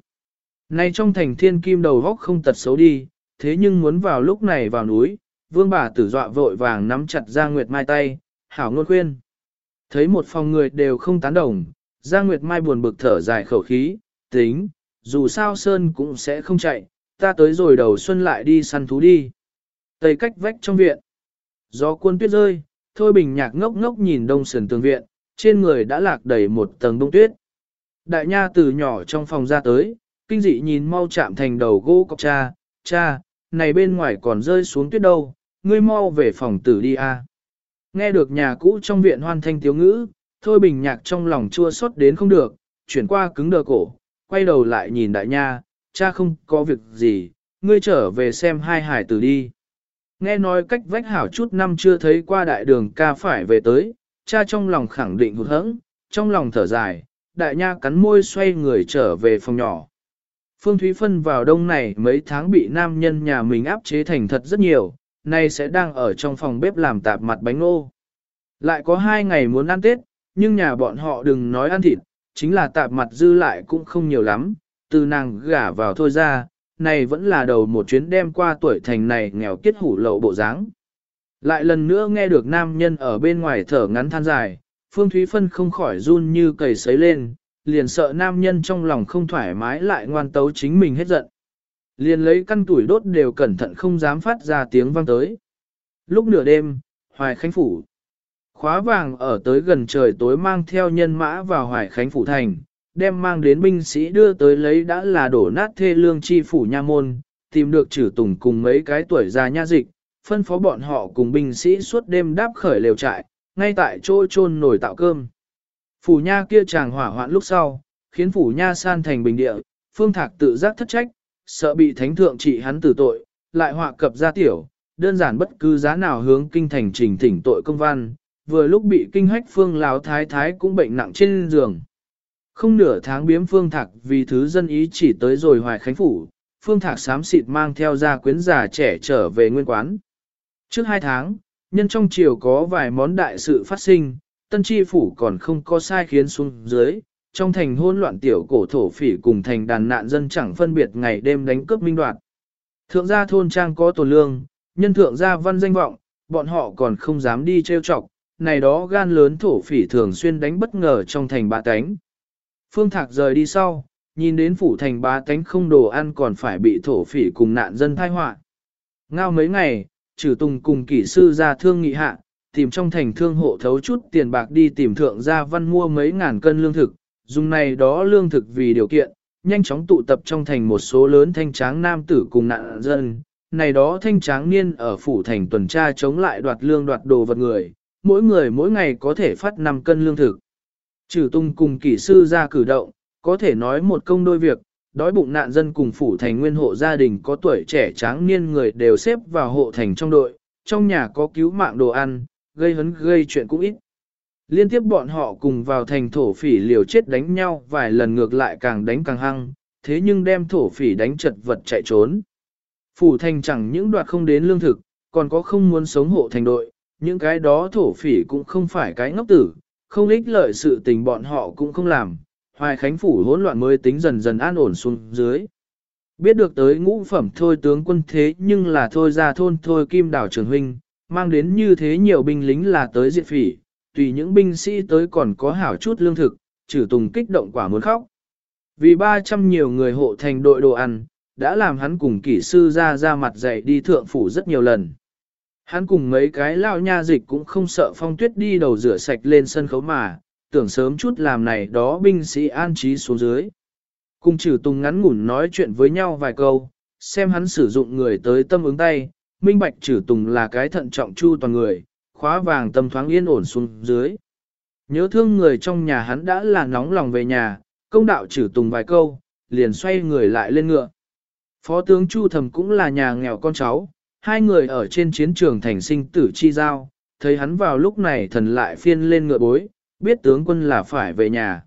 Này trong thành thiên kim đầu góc không tật xấu đi, thế nhưng muốn vào lúc này vào núi, vương bà tử dọa vội vàng nắm chặt Giang Nguyệt Mai tay, hảo ngôn khuyên. Thấy một phòng người đều không tán đồng, Giang Nguyệt Mai buồn bực thở dài khẩu khí, tính, dù sao Sơn cũng sẽ không chạy, ta tới rồi đầu xuân lại đi săn thú đi. Tây cách vách trong viện. Gió cuốn tuyết rơi, Thôi Bình nhạc ngốc ngốc nhìn đông sườn tường viện, trên người đã lạc đầy một tầng đông tuyết. Đại nha từ nhỏ trong phòng ra tới, kinh dị nhìn mau chạm thành đầu gỗ cọc cha, cha, này bên ngoài còn rơi xuống tuyết đâu, ngươi mau về phòng tử đi a. Nghe được nhà cũ trong viện hoan thanh tiếu ngữ, Thôi bình nhạc trong lòng chua xót đến không được, chuyển qua cứng đờ cổ, quay đầu lại nhìn đại nha, cha không có việc gì, ngươi trở về xem hai hải tử đi. Nghe nói cách vách hảo chút năm chưa thấy qua đại đường ca phải về tới, cha trong lòng khẳng định hụt hẫng, trong lòng thở dài, đại nha cắn môi xoay người trở về phòng nhỏ. Phương Thúy Phân vào đông này mấy tháng bị nam nhân nhà mình áp chế thành thật rất nhiều, nay sẽ đang ở trong phòng bếp làm tạp mặt bánh ngô. Lại có hai ngày muốn ăn Tết, nhưng nhà bọn họ đừng nói ăn thịt, chính là tạp mặt dư lại cũng không nhiều lắm, từ nàng gả vào thôi ra, này vẫn là đầu một chuyến đem qua tuổi thành này nghèo kiết hủ lậu bộ dáng. Lại lần nữa nghe được nam nhân ở bên ngoài thở ngắn than dài, Phương Thúy Phân không khỏi run như cầy sấy lên, liền sợ nam nhân trong lòng không thoải mái lại ngoan tấu chính mình hết giận. Liền lấy căn tuổi đốt đều cẩn thận không dám phát ra tiếng vang tới. Lúc nửa đêm, Hoài Khánh Phủ. Khóa vàng ở tới gần trời tối mang theo nhân mã vào Hoài Khánh Phủ Thành, đem mang đến binh sĩ đưa tới lấy đã là đổ nát thê lương chi phủ nha môn, tìm được trừ tùng cùng mấy cái tuổi già nha dịch, phân phó bọn họ cùng binh sĩ suốt đêm đáp khởi lều trại, ngay tại chỗ chôn nổi tạo cơm. Phủ nha kia chàng hỏa hoạn lúc sau, khiến phủ nha san thành bình địa, phương thạc tự giác thất trách, sợ bị thánh thượng trị hắn tử tội, lại họa cập ra tiểu, đơn giản bất cứ giá nào hướng kinh thành trình thỉnh tội công văn, vừa lúc bị kinh hách phương láo thái thái cũng bệnh nặng trên giường. Không nửa tháng biếm phương thạc vì thứ dân ý chỉ tới rồi hoài khánh phủ, phương thạc sám xịt mang theo gia quyến già trẻ trở về nguyên quán. Trước hai tháng, nhân trong triều có vài món đại sự phát sinh, tân tri phủ còn không có sai khiến xuống dưới, trong thành hôn loạn tiểu cổ thổ phỉ cùng thành đàn nạn dân chẳng phân biệt ngày đêm đánh cướp minh đoạt. Thượng gia thôn trang có tổ lương, nhân thượng gia văn danh vọng, bọn họ còn không dám đi trêu chọc, này đó gan lớn thổ phỉ thường xuyên đánh bất ngờ trong thành ba tánh. Phương Thạc rời đi sau, nhìn đến phủ thành bá tánh không đồ ăn còn phải bị thổ phỉ cùng nạn dân thai họa. Ngao mấy ngày, trừ tùng cùng kỷ sư ra thương nghị hạ, tìm trong thành thương hộ thấu chút tiền bạc đi tìm thượng gia văn mua mấy ngàn cân lương thực, dùng này đó lương thực vì điều kiện, nhanh chóng tụ tập trong thành một số lớn thanh tráng nam tử cùng nạn dân. Này đó thanh tráng niên ở phủ thành tuần tra chống lại đoạt lương đoạt đồ vật người, mỗi người mỗi ngày có thể phát 5 cân lương thực. Trừ tung cùng kỹ sư ra cử động, có thể nói một công đôi việc, đói bụng nạn dân cùng phủ thành nguyên hộ gia đình có tuổi trẻ tráng niên người đều xếp vào hộ thành trong đội, trong nhà có cứu mạng đồ ăn, gây hấn gây chuyện cũng ít. Liên tiếp bọn họ cùng vào thành thổ phỉ liều chết đánh nhau vài lần ngược lại càng đánh càng hăng, thế nhưng đem thổ phỉ đánh chật vật chạy trốn. Phủ thành chẳng những đoạt không đến lương thực, còn có không muốn sống hộ thành đội, những cái đó thổ phỉ cũng không phải cái ngốc tử, không ích lợi sự tình bọn họ cũng không làm, hoài khánh phủ hỗn loạn mới tính dần dần an ổn xuống dưới. Biết được tới ngũ phẩm thôi tướng quân thế nhưng là thôi ra thôn thôi kim đảo trường huynh, mang đến như thế nhiều binh lính là tới diệt phỉ, tùy những binh sĩ tới còn có hảo chút lương thực, trừ tùng kích động quả muốn khóc. Vì 300 nhiều người hộ thành đội đồ ăn, đã làm hắn cùng kỹ sư ra ra mặt dạy đi thượng phủ rất nhiều lần. Hắn cùng mấy cái lao nha dịch cũng không sợ phong tuyết đi đầu rửa sạch lên sân khấu mà, tưởng sớm chút làm này đó binh sĩ an trí xuống dưới. Cùng trừ tùng ngắn ngủn nói chuyện với nhau vài câu, xem hắn sử dụng người tới tâm ứng tay, minh bạch trừ tùng là cái thận trọng chu toàn người, khóa vàng tâm thoáng yên ổn xuống dưới. Nhớ thương người trong nhà hắn đã là nóng lòng về nhà, công đạo trừ tùng vài câu, liền xoay người lại lên ngựa. Phó tướng Chu Thầm cũng là nhà nghèo con cháu, hai người ở trên chiến trường thành sinh tử chi giao, thấy hắn vào lúc này thần lại phiên lên ngựa bối, biết tướng quân là phải về nhà.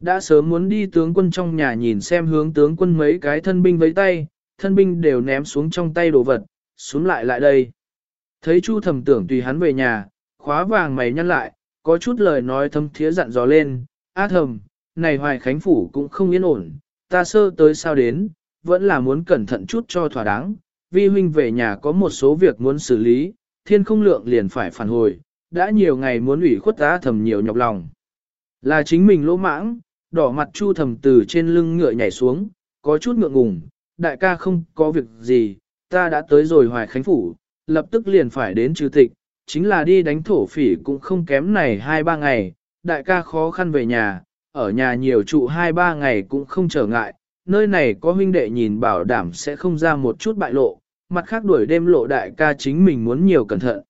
Đã sớm muốn đi tướng quân trong nhà nhìn xem hướng tướng quân mấy cái thân binh với tay, thân binh đều ném xuống trong tay đồ vật, xuống lại lại đây. Thấy Chu thầm tưởng tùy hắn về nhà, khóa vàng mày nhăn lại, có chút lời nói thâm thiế dặn dò lên, A thầm, này hoài khánh phủ cũng không yên ổn, ta sơ tới sao đến, vẫn là muốn cẩn thận chút cho thỏa đáng, vi huynh về nhà có một số việc muốn xử lý, thiên không lượng liền phải phản hồi, đã nhiều ngày muốn ủy khuất A thầm nhiều nhọc lòng. Là chính mình lỗ mãng, đỏ mặt chu thầm từ trên lưng ngựa nhảy xuống, có chút ngượng ngùng, đại ca không có việc gì, ta đã tới rồi hoài khánh phủ, lập tức liền phải đến trừ tịch, chính là đi đánh thổ phỉ cũng không kém này hai ba ngày, đại ca khó khăn về nhà, ở nhà nhiều trụ hai ba ngày cũng không trở ngại, nơi này có huynh đệ nhìn bảo đảm sẽ không ra một chút bại lộ, mặt khác đuổi đêm lộ đại ca chính mình muốn nhiều cẩn thận.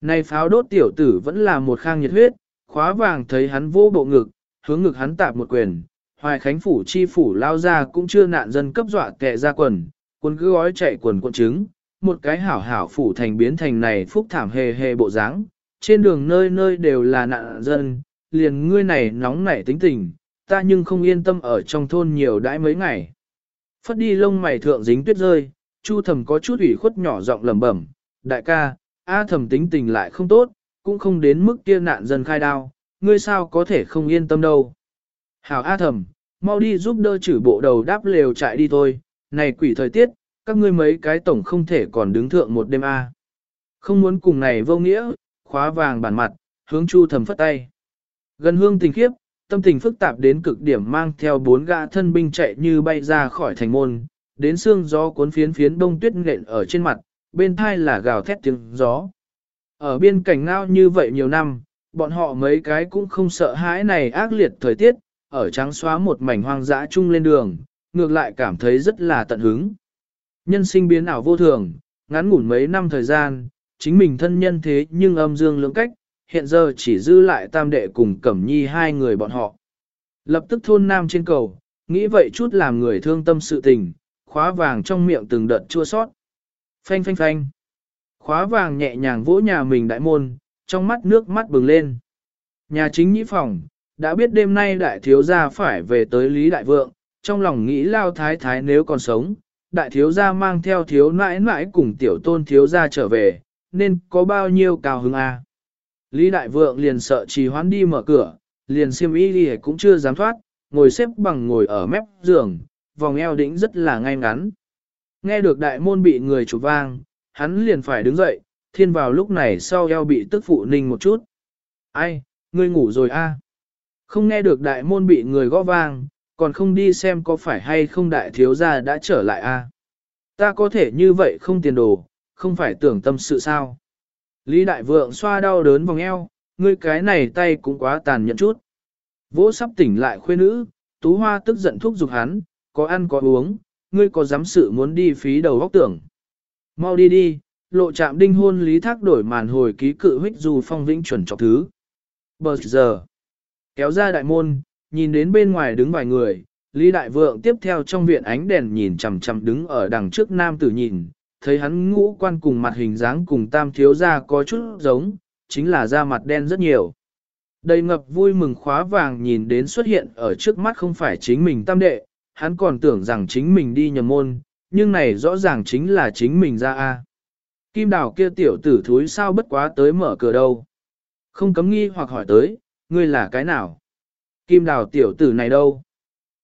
Này pháo đốt tiểu tử vẫn là một khang nhiệt huyết, khóa vàng thấy hắn vô bộ ngực, hướng ngực hắn tạp một quyền, hoài khánh phủ chi phủ lao ra cũng chưa nạn dân cấp dọa kẹ ra quần, quân cứ gói chạy quần quần trứng, một cái hảo hảo phủ thành biến thành này phúc thảm hề hề bộ dáng, trên đường nơi nơi đều là nạn dân, liền ngươi này nóng nảy tính tình, ta nhưng không yên tâm ở trong thôn nhiều đãi mấy ngày. Phất đi lông mày thượng dính tuyết rơi, chu thẩm có chút ủy khuất nhỏ giọng lẩm bẩm, đại ca, A thẩm tính tình lại không tốt, cũng không đến mức kia nạn dân khai đao, ngươi sao có thể không yên tâm đâu. Hảo A thẩm, mau đi giúp đỡ chử bộ đầu đáp lều chạy đi thôi, này quỷ thời tiết, các ngươi mấy cái tổng không thể còn đứng thượng một đêm A. Không muốn cùng này vô nghĩa, khóa vàng bản mặt, hướng chu thẩm phất tay. Gần hương tình khiếp, tâm tình phức tạp đến cực điểm mang theo bốn gã thân binh chạy như bay ra khỏi thành môn, đến xương gió cuốn phiến phiến đông tuyết nện ở trên mặt, bên thai là gào thét tiếng gió. Ở biên cảnh ngao như vậy nhiều năm, bọn họ mấy cái cũng không sợ hãi này ác liệt thời tiết, ở trắng xóa một mảnh hoang dã chung lên đường, ngược lại cảm thấy rất là tận hứng. Nhân sinh biến ảo vô thường, ngắn ngủn mấy năm thời gian, chính mình thân nhân thế nhưng âm dương lưỡng cách, hiện giờ chỉ dư lại tam đệ cùng cẩm nhi hai người bọn họ. Lập tức thôn nam trên cầu, nghĩ vậy chút làm người thương tâm sự tình, khóa vàng trong miệng từng đợt chua sót. Phanh phanh phanh. Khóa vàng nhẹ nhàng vỗ nhà mình đại môn, trong mắt nước mắt bừng lên. Nhà chính nhĩ phòng, đã biết đêm nay đại thiếu gia phải về tới Lý Đại Vượng, trong lòng nghĩ lao thái thái nếu còn sống, đại thiếu gia mang theo thiếu nãi nãi cùng tiểu tôn thiếu gia trở về, nên có bao nhiêu cao hứng a. Lý Đại Vượng liền sợ trì hoãn đi mở cửa, liền xiêm y đi cũng chưa dám thoát, ngồi xếp bằng ngồi ở mép giường, vòng eo đĩnh rất là ngay ngắn. Nghe được đại môn bị người chụp vang, hắn liền phải đứng dậy, thiên vào lúc này sau eo bị tức phụ ninh một chút. Ai, ngươi ngủ rồi a? Không nghe được đại môn bị người gõ vang, còn không đi xem có phải hay không đại thiếu gia đã trở lại a? Ta có thể như vậy không tiền đồ, không phải tưởng tâm sự sao? Lý đại vượng xoa đau đớn vòng eo, ngươi cái này tay cũng quá tàn nhẫn chút. Vỗ sắp tỉnh lại khuê nữ, tú hoa tức giận thúc giục hắn, có ăn có uống, ngươi có dám sự muốn đi phí đầu góc tưởng. Mau đi đi, lộ chạm đinh hôn lý thác đổi màn hồi ký cự huyết dù phong vĩnh chuẩn trọc thứ. Bờ giờ, kéo ra đại môn, nhìn đến bên ngoài đứng vài người, Lý Đại Vượng tiếp theo trong viện ánh đèn nhìn chằm chằm đứng ở đằng trước nam tử nhìn, thấy hắn ngũ quan cùng mặt hình dáng cùng tam thiếu gia có chút giống, chính là da mặt đen rất nhiều. Đầy ngập vui mừng khóa vàng nhìn đến xuất hiện ở trước mắt không phải chính mình tam đệ, hắn còn tưởng rằng chính mình đi nhầm môn, nhưng này rõ ràng chính là chính mình ra A. Kim đào kia tiểu tử thúi sao bất quá tới mở cửa đâu. Không cấm nghi hoặc hỏi tới, ngươi là cái nào? Kim đào tiểu tử này đâu?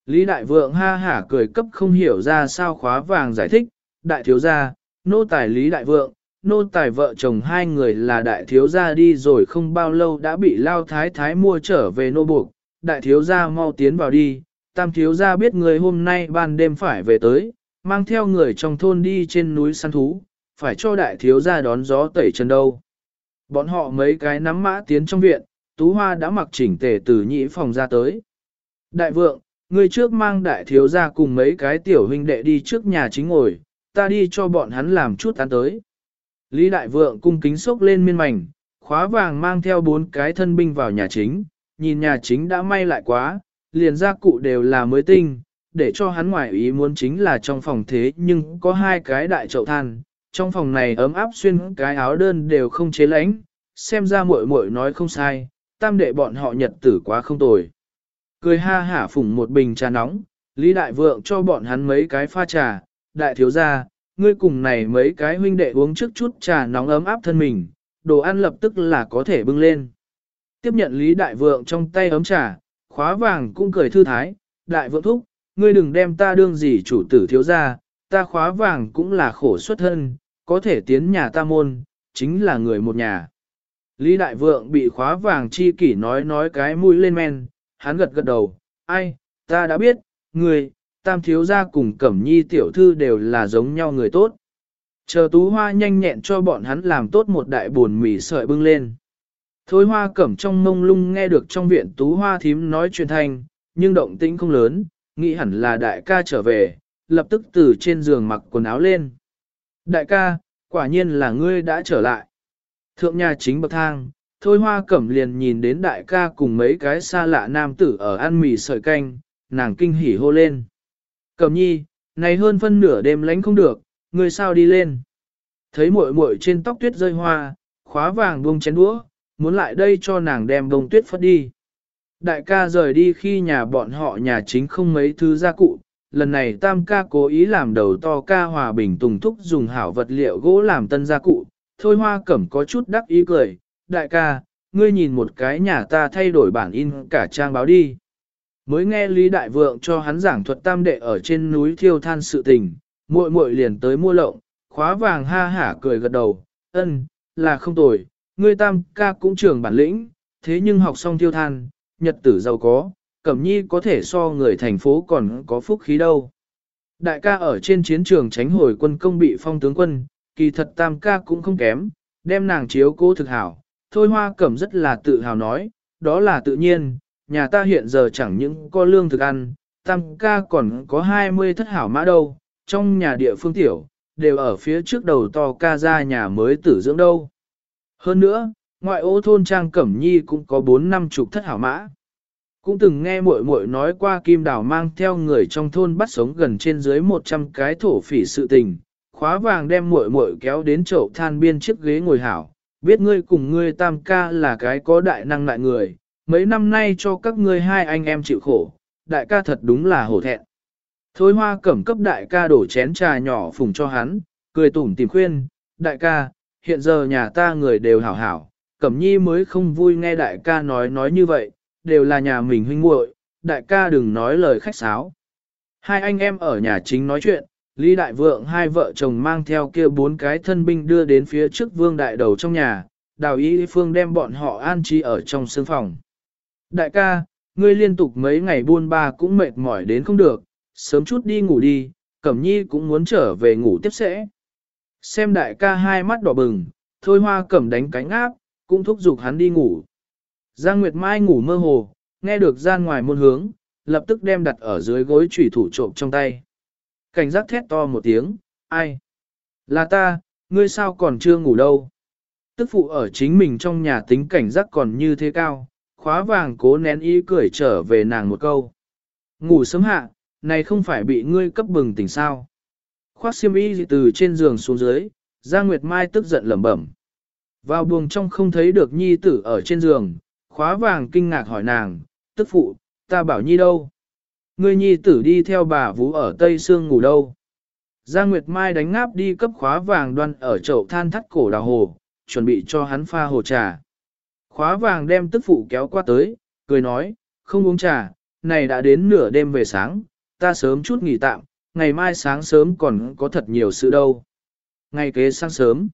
Lý đại vượng ha hả cười cấp không hiểu ra sao khóa vàng giải thích, đại thiếu gia, nô tài Lý đại vượng, nô tài vợ chồng hai người là đại thiếu gia đi rồi không bao lâu đã bị lao thái thái mua trở về nô buộc, đại thiếu gia mau tiến vào đi, tam thiếu gia biết người hôm nay ban đêm phải về tới, mang theo người trong thôn đi trên núi săn thú, phải cho đại thiếu gia đón gió tẩy chân đâu. Bọn họ mấy cái nắm mã tiến trong viện, tú hoa đã mặc chỉnh tề từ nhĩ phòng ra tới. Đại vượng, người trước mang đại thiếu gia cùng mấy cái tiểu huynh đệ đi trước nhà chính ngồi, ta đi cho bọn hắn làm chút ăn tới. Lý đại vượng cung kính sốc lên miên mảnh, khóa vàng mang theo bốn cái thân binh vào nhà chính, nhìn nhà chính đã may lại quá, liền gia cụ đều là mới tinh, để cho hắn ngoại ý muốn chính là trong phòng thế nhưng có hai cái đại chậu than, trong phòng này ấm áp xuyên cái áo đơn đều không chế lánh, xem ra muội muội nói không sai, tam đệ bọn họ nhật tử quá không tồi. Cười ha hả phủng một bình trà nóng, Lý Đại Vượng cho bọn hắn mấy cái pha trà, đại thiếu gia, ngươi cùng này mấy cái huynh đệ uống trước chút trà nóng ấm áp thân mình, đồ ăn lập tức là có thể bưng lên. Tiếp nhận Lý Đại Vượng trong tay ấm trà, khóa vàng cũng cười thư thái, Đại Vượng thúc, ngươi đừng đem ta đương gì chủ tử thiếu gia, ta khóa vàng cũng là khổ xuất thân, có thể tiến nhà ta môn, chính là người một nhà. Lý Đại Vượng bị khóa vàng chi kỷ nói nói cái mũi lên men, hắn gật gật đầu, ai, ta đã biết, người, tam thiếu gia cùng cẩm nhi tiểu thư đều là giống nhau người tốt. Chờ tú hoa nhanh nhẹn cho bọn hắn làm tốt một đại buồn mì sợi bưng lên. Thôi hoa cẩm trong mông lung nghe được trong viện tú hoa thím nói chuyện thanh, nhưng động tĩnh không lớn, nghĩ hẳn là đại ca trở về, lập tức từ trên giường mặc quần áo lên. Đại ca, quả nhiên là ngươi đã trở lại. Thượng nhà chính bậc thang, thôi hoa cẩm liền nhìn đến đại ca cùng mấy cái xa lạ nam tử ở ăn mì sợi canh, nàng kinh hỉ hô lên. Cẩm nhi, này hơn phân nửa đêm lánh không được, người sao đi lên. Thấy muội muội trên tóc tuyết rơi hoa, khóa vàng buông chén đũa, muốn lại đây cho nàng đem bông tuyết phất đi. Đại ca rời đi khi nhà bọn họ nhà chính không mấy thứ gia cụ, lần này tam ca cố ý làm đầu to ca hòa bình tùng thúc dùng hảo vật liệu gỗ làm tân gia cụ, thôi hoa cẩm có chút đắc ý cười, đại ca, ngươi nhìn một cái nhà ta thay đổi bản in cả trang báo đi. Mới nghe Lý Đại Vượng cho hắn giảng thuật tam đệ ở trên núi thiêu than sự tình, muội muội liền tới mua lộng, khóa vàng ha hả cười gật đầu, ân, là không tồi, ngươi tam ca cũng trưởng bản lĩnh, thế nhưng học xong thiêu than, nhật tử giàu có, Cẩm Nhi có thể so người thành phố còn có phúc khí đâu. Đại ca ở trên chiến trường tránh hồi quân công bị phong tướng quân, kỳ thật tam ca cũng không kém, đem nàng chiếu cố thực hảo. Thôi hoa cẩm rất là tự hào nói, đó là tự nhiên, nhà ta hiện giờ chẳng những có lương thực ăn, tam ca còn có 20 thất hảo mã đâu, trong nhà địa phương tiểu, đều ở phía trước đầu to ca ra nhà mới tử dưỡng đâu. Hơn nữa, ngoại ô thôn trang Cẩm Nhi cũng có 4 năm chục thất hảo mã. Cũng từng nghe muội muội nói qua Kim Đào mang theo người trong thôn bắt sống gần trên dưới 100 cái thổ phỉ sự tình, khóa vàng đem muội muội kéo đến chậu than biên chiếc ghế ngồi hảo, biết ngươi cùng ngươi tam ca là cái có đại năng đại người, mấy năm nay cho các ngươi hai anh em chịu khổ, đại ca thật đúng là hổ thẹn. Thôi hoa cẩm cấp đại ca đổ chén trà nhỏ phùng cho hắn, cười tủm tìm khuyên, đại ca, hiện giờ nhà ta người đều hảo hảo, cẩm nhi mới không vui nghe đại ca nói nói như vậy, đều là nhà mình huynh muội, đại ca đừng nói lời khách sáo. Hai anh em ở nhà chính nói chuyện, Lý Đại Vượng hai vợ chồng mang theo kia bốn cái thân binh đưa đến phía trước vương đại đầu trong nhà, đào ý phương đem bọn họ an trí ở trong sương phòng. Đại ca, ngươi liên tục mấy ngày buôn ba cũng mệt mỏi đến không được, sớm chút đi ngủ đi, Cẩm Nhi cũng muốn trở về ngủ tiếp sẽ. Xem đại ca hai mắt đỏ bừng, thôi hoa cẩm đánh cánh áp, cũng thúc giục hắn đi ngủ. Giang Nguyệt Mai ngủ mơ hồ, nghe được gian ngoài môn hướng, lập tức đem đặt ở dưới gối chủy thủ trộm trong tay. Cảnh giác thét to một tiếng, ai? Là ta, ngươi sao còn chưa ngủ đâu? Tức phụ ở chính mình trong nhà tính cảnh giác còn như thế cao, khóa vàng cố nén ý cười trở về nàng một câu. Ngủ sớm hạ, này không phải bị ngươi cấp bừng tỉnh sao? Khoác xiêm y từ trên giường xuống dưới, Giang Nguyệt Mai tức giận lẩm bẩm. Vào buồng trong không thấy được nhi tử ở trên giường, khóa vàng kinh ngạc hỏi nàng, tức phụ, ta bảo nhi đâu? Ngươi nhi tử đi theo bà vũ ở Tây Sương ngủ đâu? Giang Nguyệt Mai đánh ngáp đi cấp khóa vàng đoan ở chậu than thắt cổ đào hồ, chuẩn bị cho hắn pha hồ trà. Khóa vàng đem tức phụ kéo qua tới, cười nói, không uống trà, này đã đến nửa đêm về sáng, ta sớm chút nghỉ tạm, ngày mai sáng sớm còn có thật nhiều sự đâu. Ngày kế sáng sớm,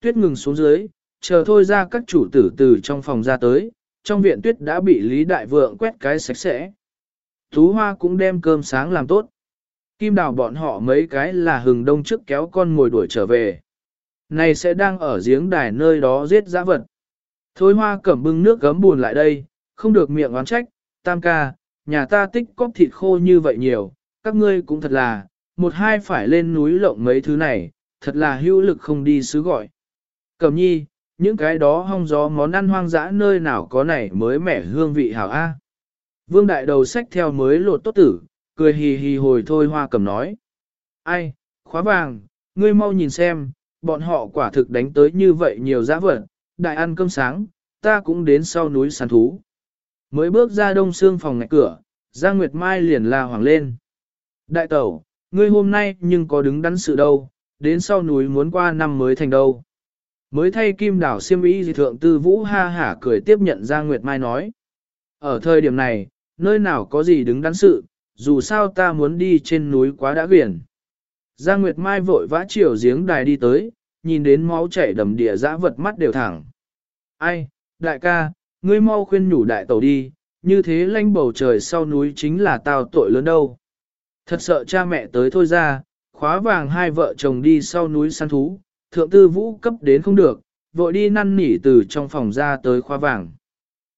tuyết ngừng xuống dưới, chờ thôi ra các chủ tử từ trong phòng ra tới, trong viện tuyết đã bị Lý Đại Vượng quét cái sạch sẽ. Tú Hoa cũng đem cơm sáng làm tốt. Kim đào bọn họ mấy cái là hừng đông trước kéo con ngồi đuổi trở về. Này sẽ đang ở giếng đài nơi đó giết giã vật. Thôi hoa cẩm bưng nước gấm buồn lại đây, không được miệng oán trách, tam ca, nhà ta tích cóp thịt khô như vậy nhiều, các ngươi cũng thật là, một hai phải lên núi lộng mấy thứ này, thật là hữu lực không đi xứ gọi. Cẩm nhi, những cái đó hong gió món ăn hoang dã nơi nào có này mới mẻ hương vị hảo A. Vương đại đầu sách theo mới lột tốt tử, cười hì hì hồi thôi hoa cầm nói. Ai, khóa vàng, ngươi mau nhìn xem, bọn họ quả thực đánh tới như vậy nhiều giã vật, đại ăn cơm sáng, ta cũng đến sau núi săn thú. Mới bước ra đông xương phòng ngạch cửa, Giang Nguyệt Mai liền la hoàng lên. Đại tẩu, ngươi hôm nay nhưng có đứng đắn sự đâu, đến sau núi muốn qua năm mới thành đâu. Mới thay kim đảo siêm ý gì thượng tư vũ ha hả cười tiếp nhận Giang Nguyệt Mai nói. Ở thời điểm này, nơi nào có gì đứng đắn sự, dù sao ta muốn đi trên núi quá đã quyển. Giang Nguyệt Mai vội vã chiều giếng đài đi tới, nhìn đến máu chảy đầm địa dã vật mắt đều thẳng. Ai, đại ca, ngươi mau khuyên nhủ đại tẩu đi, như thế lanh bầu trời sau núi chính là tao tội lớn đâu. Thật sợ cha mẹ tới thôi ra, khóa vàng hai vợ chồng đi sau núi săn thú, thượng tư vũ cấp đến không được, vội đi năn nỉ từ trong phòng ra tới khóa vàng.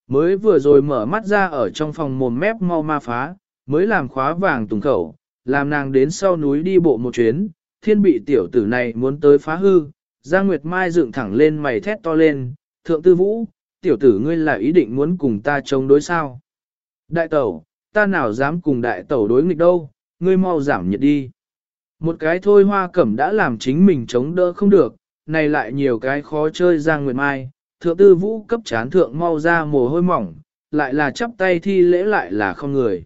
Mới vừa rồi mở mắt ra ở trong phòng mồm mép mau ma phá, mới làm khóa vàng tùng khẩu, làm nàng đến sau núi đi bộ một chuyến, thiên bị tiểu tử này muốn tới phá hư, Giang Nguyệt Mai dựng thẳng lên mày thét to lên, thượng tư vũ, tiểu tử ngươi là ý định muốn cùng ta chống đối sao? Đại tẩu, ta nào dám cùng đại tẩu đối nghịch đâu, ngươi mau giảm nhiệt đi. Một cái thôi hoa cẩm đã làm chính mình chống đỡ không được, này lại nhiều cái khó chơi Giang Nguyệt Mai, thượng tư vũ cấp chán thượng mau ra mồ hôi mỏng, lại là chắp tay thi lễ lại là không người.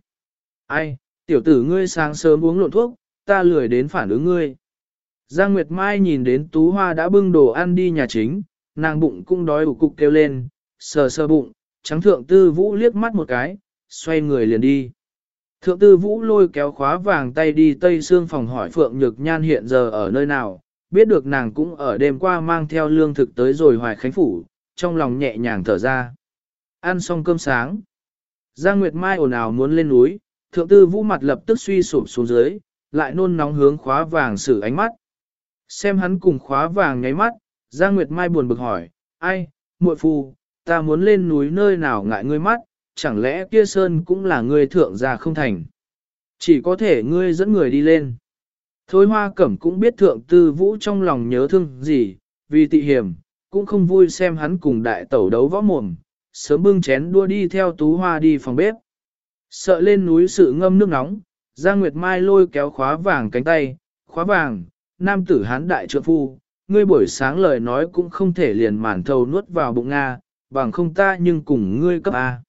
Ai, tiểu tử ngươi sáng sớm uống lộn thuốc, ta lười đến phản ứng ngươi. Giang Nguyệt Mai nhìn đến Tú Hoa đã bưng đồ ăn đi nhà chính, nàng bụng cũng đói ủ cục kêu lên, sờ sờ bụng, trắng thượng tư vũ liếc mắt một cái, xoay người liền đi. Thượng tư vũ lôi kéo khóa vàng tay đi tây xương phòng hỏi Phượng Nhược Nhan hiện giờ ở nơi nào, biết được nàng cũng ở đêm qua mang theo lương thực tới rồi hoài khánh phủ, trong lòng nhẹ nhàng thở ra. Ăn xong cơm sáng. Giang Nguyệt Mai ồn ào muốn lên núi, thượng tư vũ mặt lập tức suy sụp xuống dưới, lại nôn nóng hướng khóa vàng xử ánh mắt. Xem hắn cùng khóa vàng nháy mắt, Giang Nguyệt Mai buồn bực hỏi, ai, muội phu, ta muốn lên núi nơi nào ngại ngươi mắt, chẳng lẽ kia sơn cũng là ngươi thượng gia không thành. Chỉ có thể ngươi dẫn người đi lên. Thôi hoa cẩm cũng biết thượng tư vũ trong lòng nhớ thương gì, vì tị hiểm, cũng không vui xem hắn cùng đại tẩu đấu võ mồm, sớm bưng chén đua đi theo tú hoa đi phòng bếp. Sợ lên núi sự ngâm nước nóng, Giang Nguyệt Mai lôi kéo khóa vàng cánh tay, khóa vàng, nam tử hán đại trượng phu, ngươi buổi sáng lời nói cũng không thể liền mản thầu nuốt vào bụng Nga, bằng không ta nhưng cùng ngươi cấp A.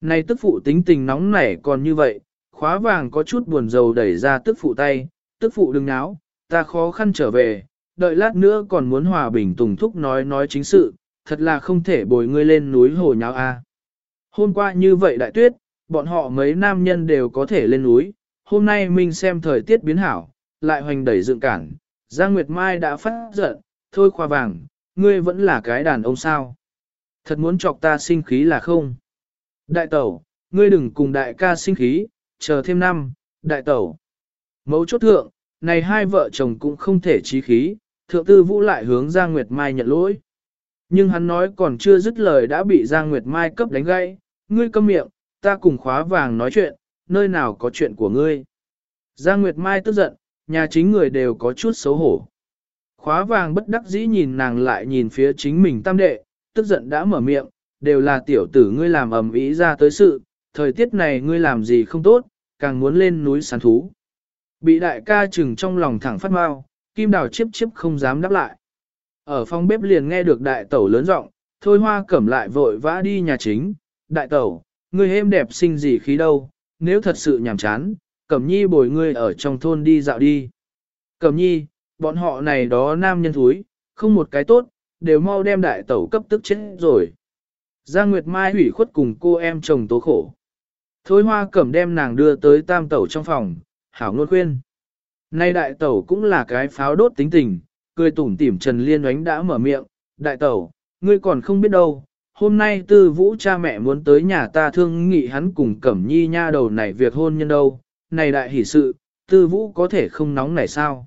Này tức phụ tính tình nóng nảy còn như vậy, khóa vàng có chút buồn rầu đẩy ra tức phụ tay, tức phụ đừng náo, ta khó khăn trở về, đợi lát nữa còn muốn hòa bình tùng thúc nói nói chính sự, thật là không thể bồi ngươi lên núi hồ nháo A. Hôm qua như vậy đại tuyết, bọn họ mấy nam nhân đều có thể lên núi, hôm nay mình xem thời tiết biến hảo, lại hoành đẩy dựng cản, Giang Nguyệt Mai đã phát giận, thôi khoa vàng, ngươi vẫn là cái đàn ông sao. Thật muốn chọc ta sinh khí là không. Đại tẩu, ngươi đừng cùng đại ca sinh khí, chờ thêm năm, đại tẩu. Mấu chốt thượng, này hai vợ chồng cũng không thể trí khí, thượng tư vũ lại hướng Giang Nguyệt Mai nhận lỗi. Nhưng hắn nói còn chưa dứt lời đã bị Giang Nguyệt Mai cấp đánh gãy, ngươi câm miệng, ta cùng khóa vàng nói chuyện, nơi nào có chuyện của ngươi. Giang Nguyệt Mai tức giận, nhà chính người đều có chút xấu hổ. Khóa vàng bất đắc dĩ nhìn nàng lại nhìn phía chính mình tam đệ, tức giận đã mở miệng, đều là tiểu tử ngươi làm ầm ý ra tới sự, thời tiết này ngươi làm gì không tốt, càng muốn lên núi săn thú. Bị đại ca chừng trong lòng thẳng phát mau, kim đào chiếp chiếp không dám đáp lại. Ở phòng bếp liền nghe được đại tẩu lớn giọng, thôi hoa cẩm lại vội vã đi nhà chính, đại tẩu, ngươi êm đẹp sinh gì khí đâu, nếu thật sự nhàm chán, cẩm nhi bồi ngươi ở trong thôn đi dạo đi. Cẩm nhi, bọn họ này đó nam nhân thúi, không một cái tốt, đều mau đem đại tẩu cấp tức chết rồi. Giang Nguyệt Mai hủy khuất cùng cô em chồng tố khổ. Thôi hoa cẩm đem nàng đưa tới tam tẩu trong phòng, hảo ngôn khuyên. Nay đại tẩu cũng là cái pháo đốt tính tình, cười tủm tỉm Trần Liên oánh đã mở miệng, đại tẩu, ngươi còn không biết đâu, hôm nay tư vũ cha mẹ muốn tới nhà ta thương nghị hắn cùng cẩm nhi nha đầu này việc hôn nhân đâu, này đại hỷ sự, tư vũ có thể không nóng này sao.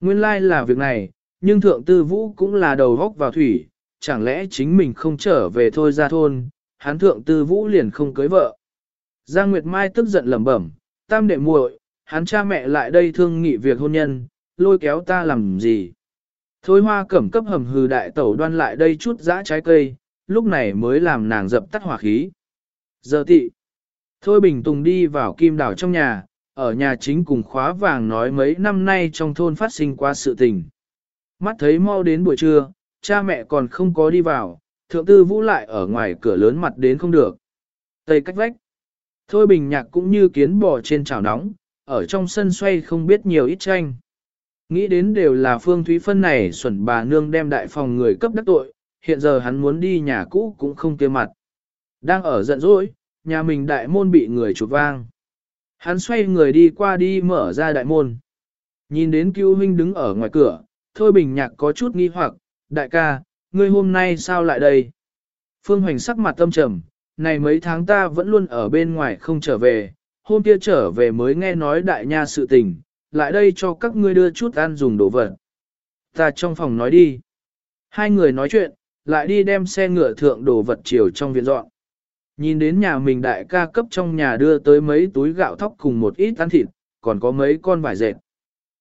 Nguyên lai like là việc này, nhưng thượng tư vũ cũng là đầu góc vào thủy, chẳng lẽ chính mình không trở về thôi ra thôn, hắn thượng tư vũ liền không cưới vợ. Giang Nguyệt Mai tức giận lẩm bẩm, tam đệ muội, hắn cha mẹ lại đây thương nghị việc hôn nhân, lôi kéo ta làm gì. Thôi hoa cẩm cấp hầm hừ đại tẩu đoan lại đây chút dã trái cây, lúc này mới làm nàng dập tắt hỏa khí. Giờ tị. Thôi Bình Tùng đi vào kim đảo trong nhà, ở nhà chính cùng khóa vàng nói mấy năm nay trong thôn phát sinh qua sự tình. Mắt thấy mau đến buổi trưa, cha mẹ còn không có đi vào, thượng tư vũ lại ở ngoài cửa lớn mặt đến không được. Tây cách vách. Thôi bình nhạc cũng như kiến bò trên chảo nóng, ở trong sân xoay không biết nhiều ít tranh. Nghĩ đến đều là Phương Thúy Phân này xuẩn bà nương đem đại phòng người cấp đắc tội, hiện giờ hắn muốn đi nhà cũ cũng không kia mặt. Đang ở giận dỗi, nhà mình đại môn bị người chụp vang. Hắn xoay người đi qua đi mở ra đại môn. Nhìn đến cứu huynh đứng ở ngoài cửa, Thôi Bình Nhạc có chút nghi hoặc, đại ca, ngươi hôm nay sao lại đây? Phương Hoành sắc mặt tâm trầm, này mấy tháng ta vẫn luôn ở bên ngoài không trở về, hôm kia trở về mới nghe nói đại nha sự tình, lại đây cho các ngươi đưa chút ăn dùng đồ vật. Ta trong phòng nói đi. Hai người nói chuyện, lại đi đem xe ngựa thượng đồ vật chiều trong viện dọn. Nhìn đến nhà mình đại ca cấp trong nhà đưa tới mấy túi gạo thóc cùng một ít ăn thịt, còn có mấy con vải dệt.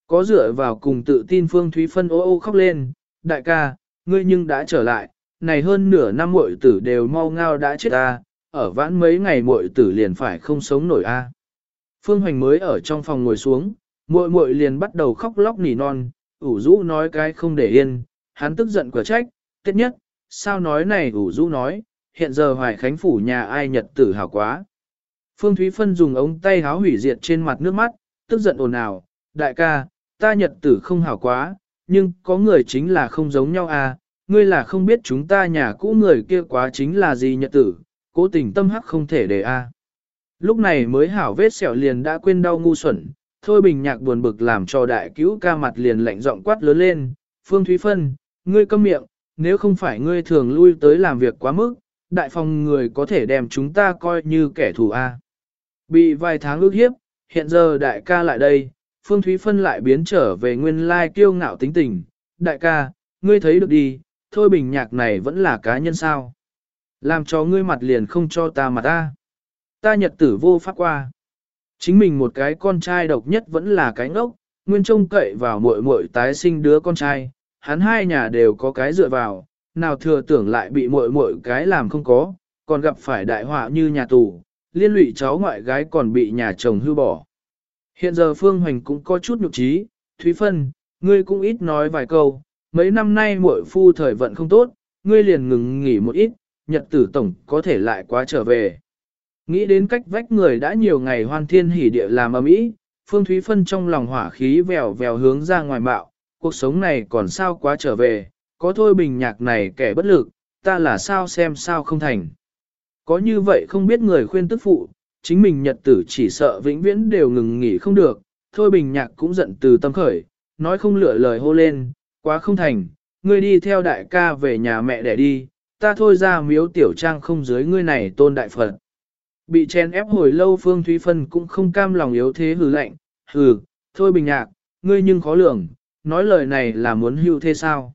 Có dựa vào cùng tự tin Phương Thúy Phân ô ô khóc lên, đại ca, ngươi nhưng đã trở lại, này hơn nửa năm muội tử đều mau ngao đã chết ta, ở vãn mấy ngày muội tử liền phải không sống nổi a. Phương Hoành mới ở trong phòng ngồi xuống, muội muội liền bắt đầu khóc lóc nỉ non, ủ rũ nói cái không để yên, hắn tức giận quả trách, tiết nhất, sao nói này ủ rũ nói, hiện giờ hoài khánh phủ nhà ai nhật tử hảo quá. Phương Thúy Phân dùng ống tay háo hủy diệt trên mặt nước mắt, tức giận ồn ào, đại ca, ta nhật tử không hảo quá, nhưng có người chính là không giống nhau à, ngươi là không biết chúng ta nhà cũ người kia quá chính là gì nhật tử, cố tình tâm hắc không thể để a. À. Lúc này mới hảo vết sẹo liền đã quên đau ngu xuẩn, thôi bình nhạc buồn bực làm cho đại cứu ca mặt liền lạnh giọng quát lớn lên, Phương Thúy Phân, ngươi câm miệng, nếu không phải ngươi thường lui tới làm việc quá mức, đại phòng người có thể đem chúng ta coi như kẻ thù a. À. Bị vài tháng ước hiếp, hiện giờ đại ca lại đây, Phương Thúy Phân lại biến trở về nguyên lai kiêu ngạo tính tình. Đại ca, ngươi thấy được đi, thôi bình nhạc này vẫn là cá nhân sao. Làm cho ngươi mặt liền không cho ta mặt ta. Ta nhật tử vô pháp qua. Chính mình một cái con trai độc nhất vẫn là cái ngốc, nguyên trông cậy vào muội muội tái sinh đứa con trai, hắn hai nhà đều có cái dựa vào, nào thừa tưởng lại bị muội muội cái làm không có, còn gặp phải đại họa như nhà tù, liên lụy cháu ngoại gái còn bị nhà chồng hư bỏ. Hiện giờ Phương Hoành cũng có chút nhục trí, Thúy Phân, ngươi cũng ít nói vài câu, mấy năm nay muội phu thời vận không tốt, ngươi liền ngừng nghỉ một ít, nhật tử tổng có thể lại quá trở về. Nghĩ đến cách vách người đã nhiều ngày hoan thiên hỉ địa làm ầm ĩ, Phương Thúy Phân trong lòng hỏa khí vèo vèo hướng ra ngoài bạo, cuộc sống này còn sao quá trở về, có thôi bình nhạc này kẻ bất lực, ta là sao xem sao không thành. Có như vậy không biết người khuyên tức phụ, chính mình nhật tử chỉ sợ vĩnh viễn đều ngừng nghỉ không được, thôi bình nhạc cũng giận từ tâm khởi, nói không lựa lời hô lên, quá không thành, ngươi đi theo đại ca về nhà mẹ để đi, ta thôi ra miếu tiểu trang không dưới ngươi này tôn đại Phật. Bị chen ép hồi lâu Phương Thúy Phân cũng không cam lòng yếu thế hừ lạnh, hừ, thôi bình nhạc, ngươi nhưng khó lường, nói lời này là muốn hưu thế sao.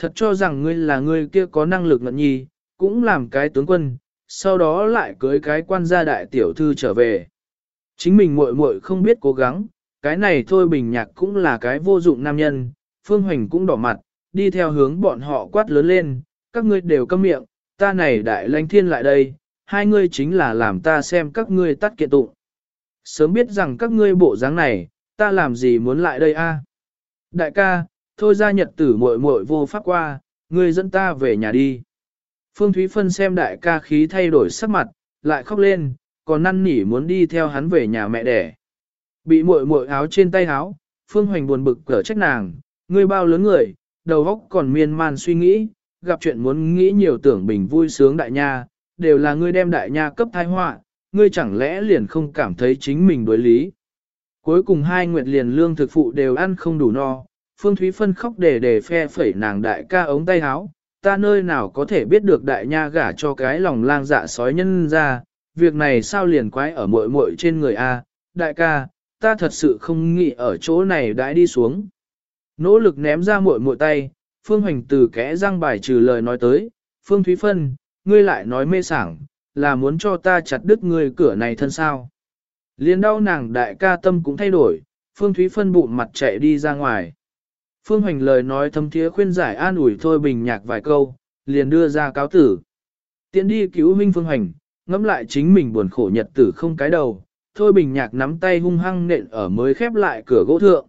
Thật cho rằng ngươi là ngươi kia có năng lực ngận nhi, cũng làm cái tướng quân, sau đó lại cưới cái quan gia đại tiểu thư trở về. Chính mình muội muội không biết cố gắng, cái này thôi bình nhạc cũng là cái vô dụng nam nhân, Phương Hoành cũng đỏ mặt, đi theo hướng bọn họ quát lớn lên, các ngươi đều câm miệng, ta này đại lãnh thiên lại đây, hai ngươi chính là làm ta xem các ngươi tắt kiện tụng. Sớm biết rằng các ngươi bộ dáng này, ta làm gì muốn lại đây a? Đại ca, thôi ra nhật tử muội muội vô pháp qua, ngươi dẫn ta về nhà đi. Phương Thúy Phân xem đại ca khí thay đổi sắc mặt, lại khóc lên, còn năn nỉ muốn đi theo hắn về nhà mẹ đẻ. Bị muội muội áo trên tay áo, Phương Hoành buồn bực cở trách nàng, ngươi bao lớn người, đầu óc còn miên man suy nghĩ, gặp chuyện muốn nghĩ nhiều tưởng bình vui sướng đại nha, đều là ngươi đem đại nha cấp thai họa, ngươi chẳng lẽ liền không cảm thấy chính mình đối lý. Cuối cùng hai nguyệt liền lương thực phụ đều ăn không đủ no, Phương Thúy Phân khóc để để phe phẩy nàng đại ca ống tay háo, ta nơi nào có thể biết được đại nha gả cho cái lòng lang dạ sói nhân ra, việc này sao liền quái ở muội muội trên người a, đại ca, ta thật sự không nghĩ ở chỗ này đãi đi xuống. Nỗ lực ném ra muội muội tay, Phương Hoành từ kẽ răng bài trừ lời nói tới, Phương Thúy Phân, ngươi lại nói mê sảng, là muốn cho ta chặt đứt ngươi cửa này thân sao. Liên đau nàng đại ca tâm cũng thay đổi, Phương Thúy Phân bụng mặt chạy đi ra ngoài. Phương Hoành lời nói thâm thiế khuyên giải an ủi thôi bình nhạc vài câu, liền đưa ra cáo tử. Tiến đi cứu huynh Phương Hoành, ngẫm lại chính mình buồn khổ nhật tử không cái đầu, thôi bình nhạc nắm tay hung hăng nện ở mới khép lại cửa gỗ thượng.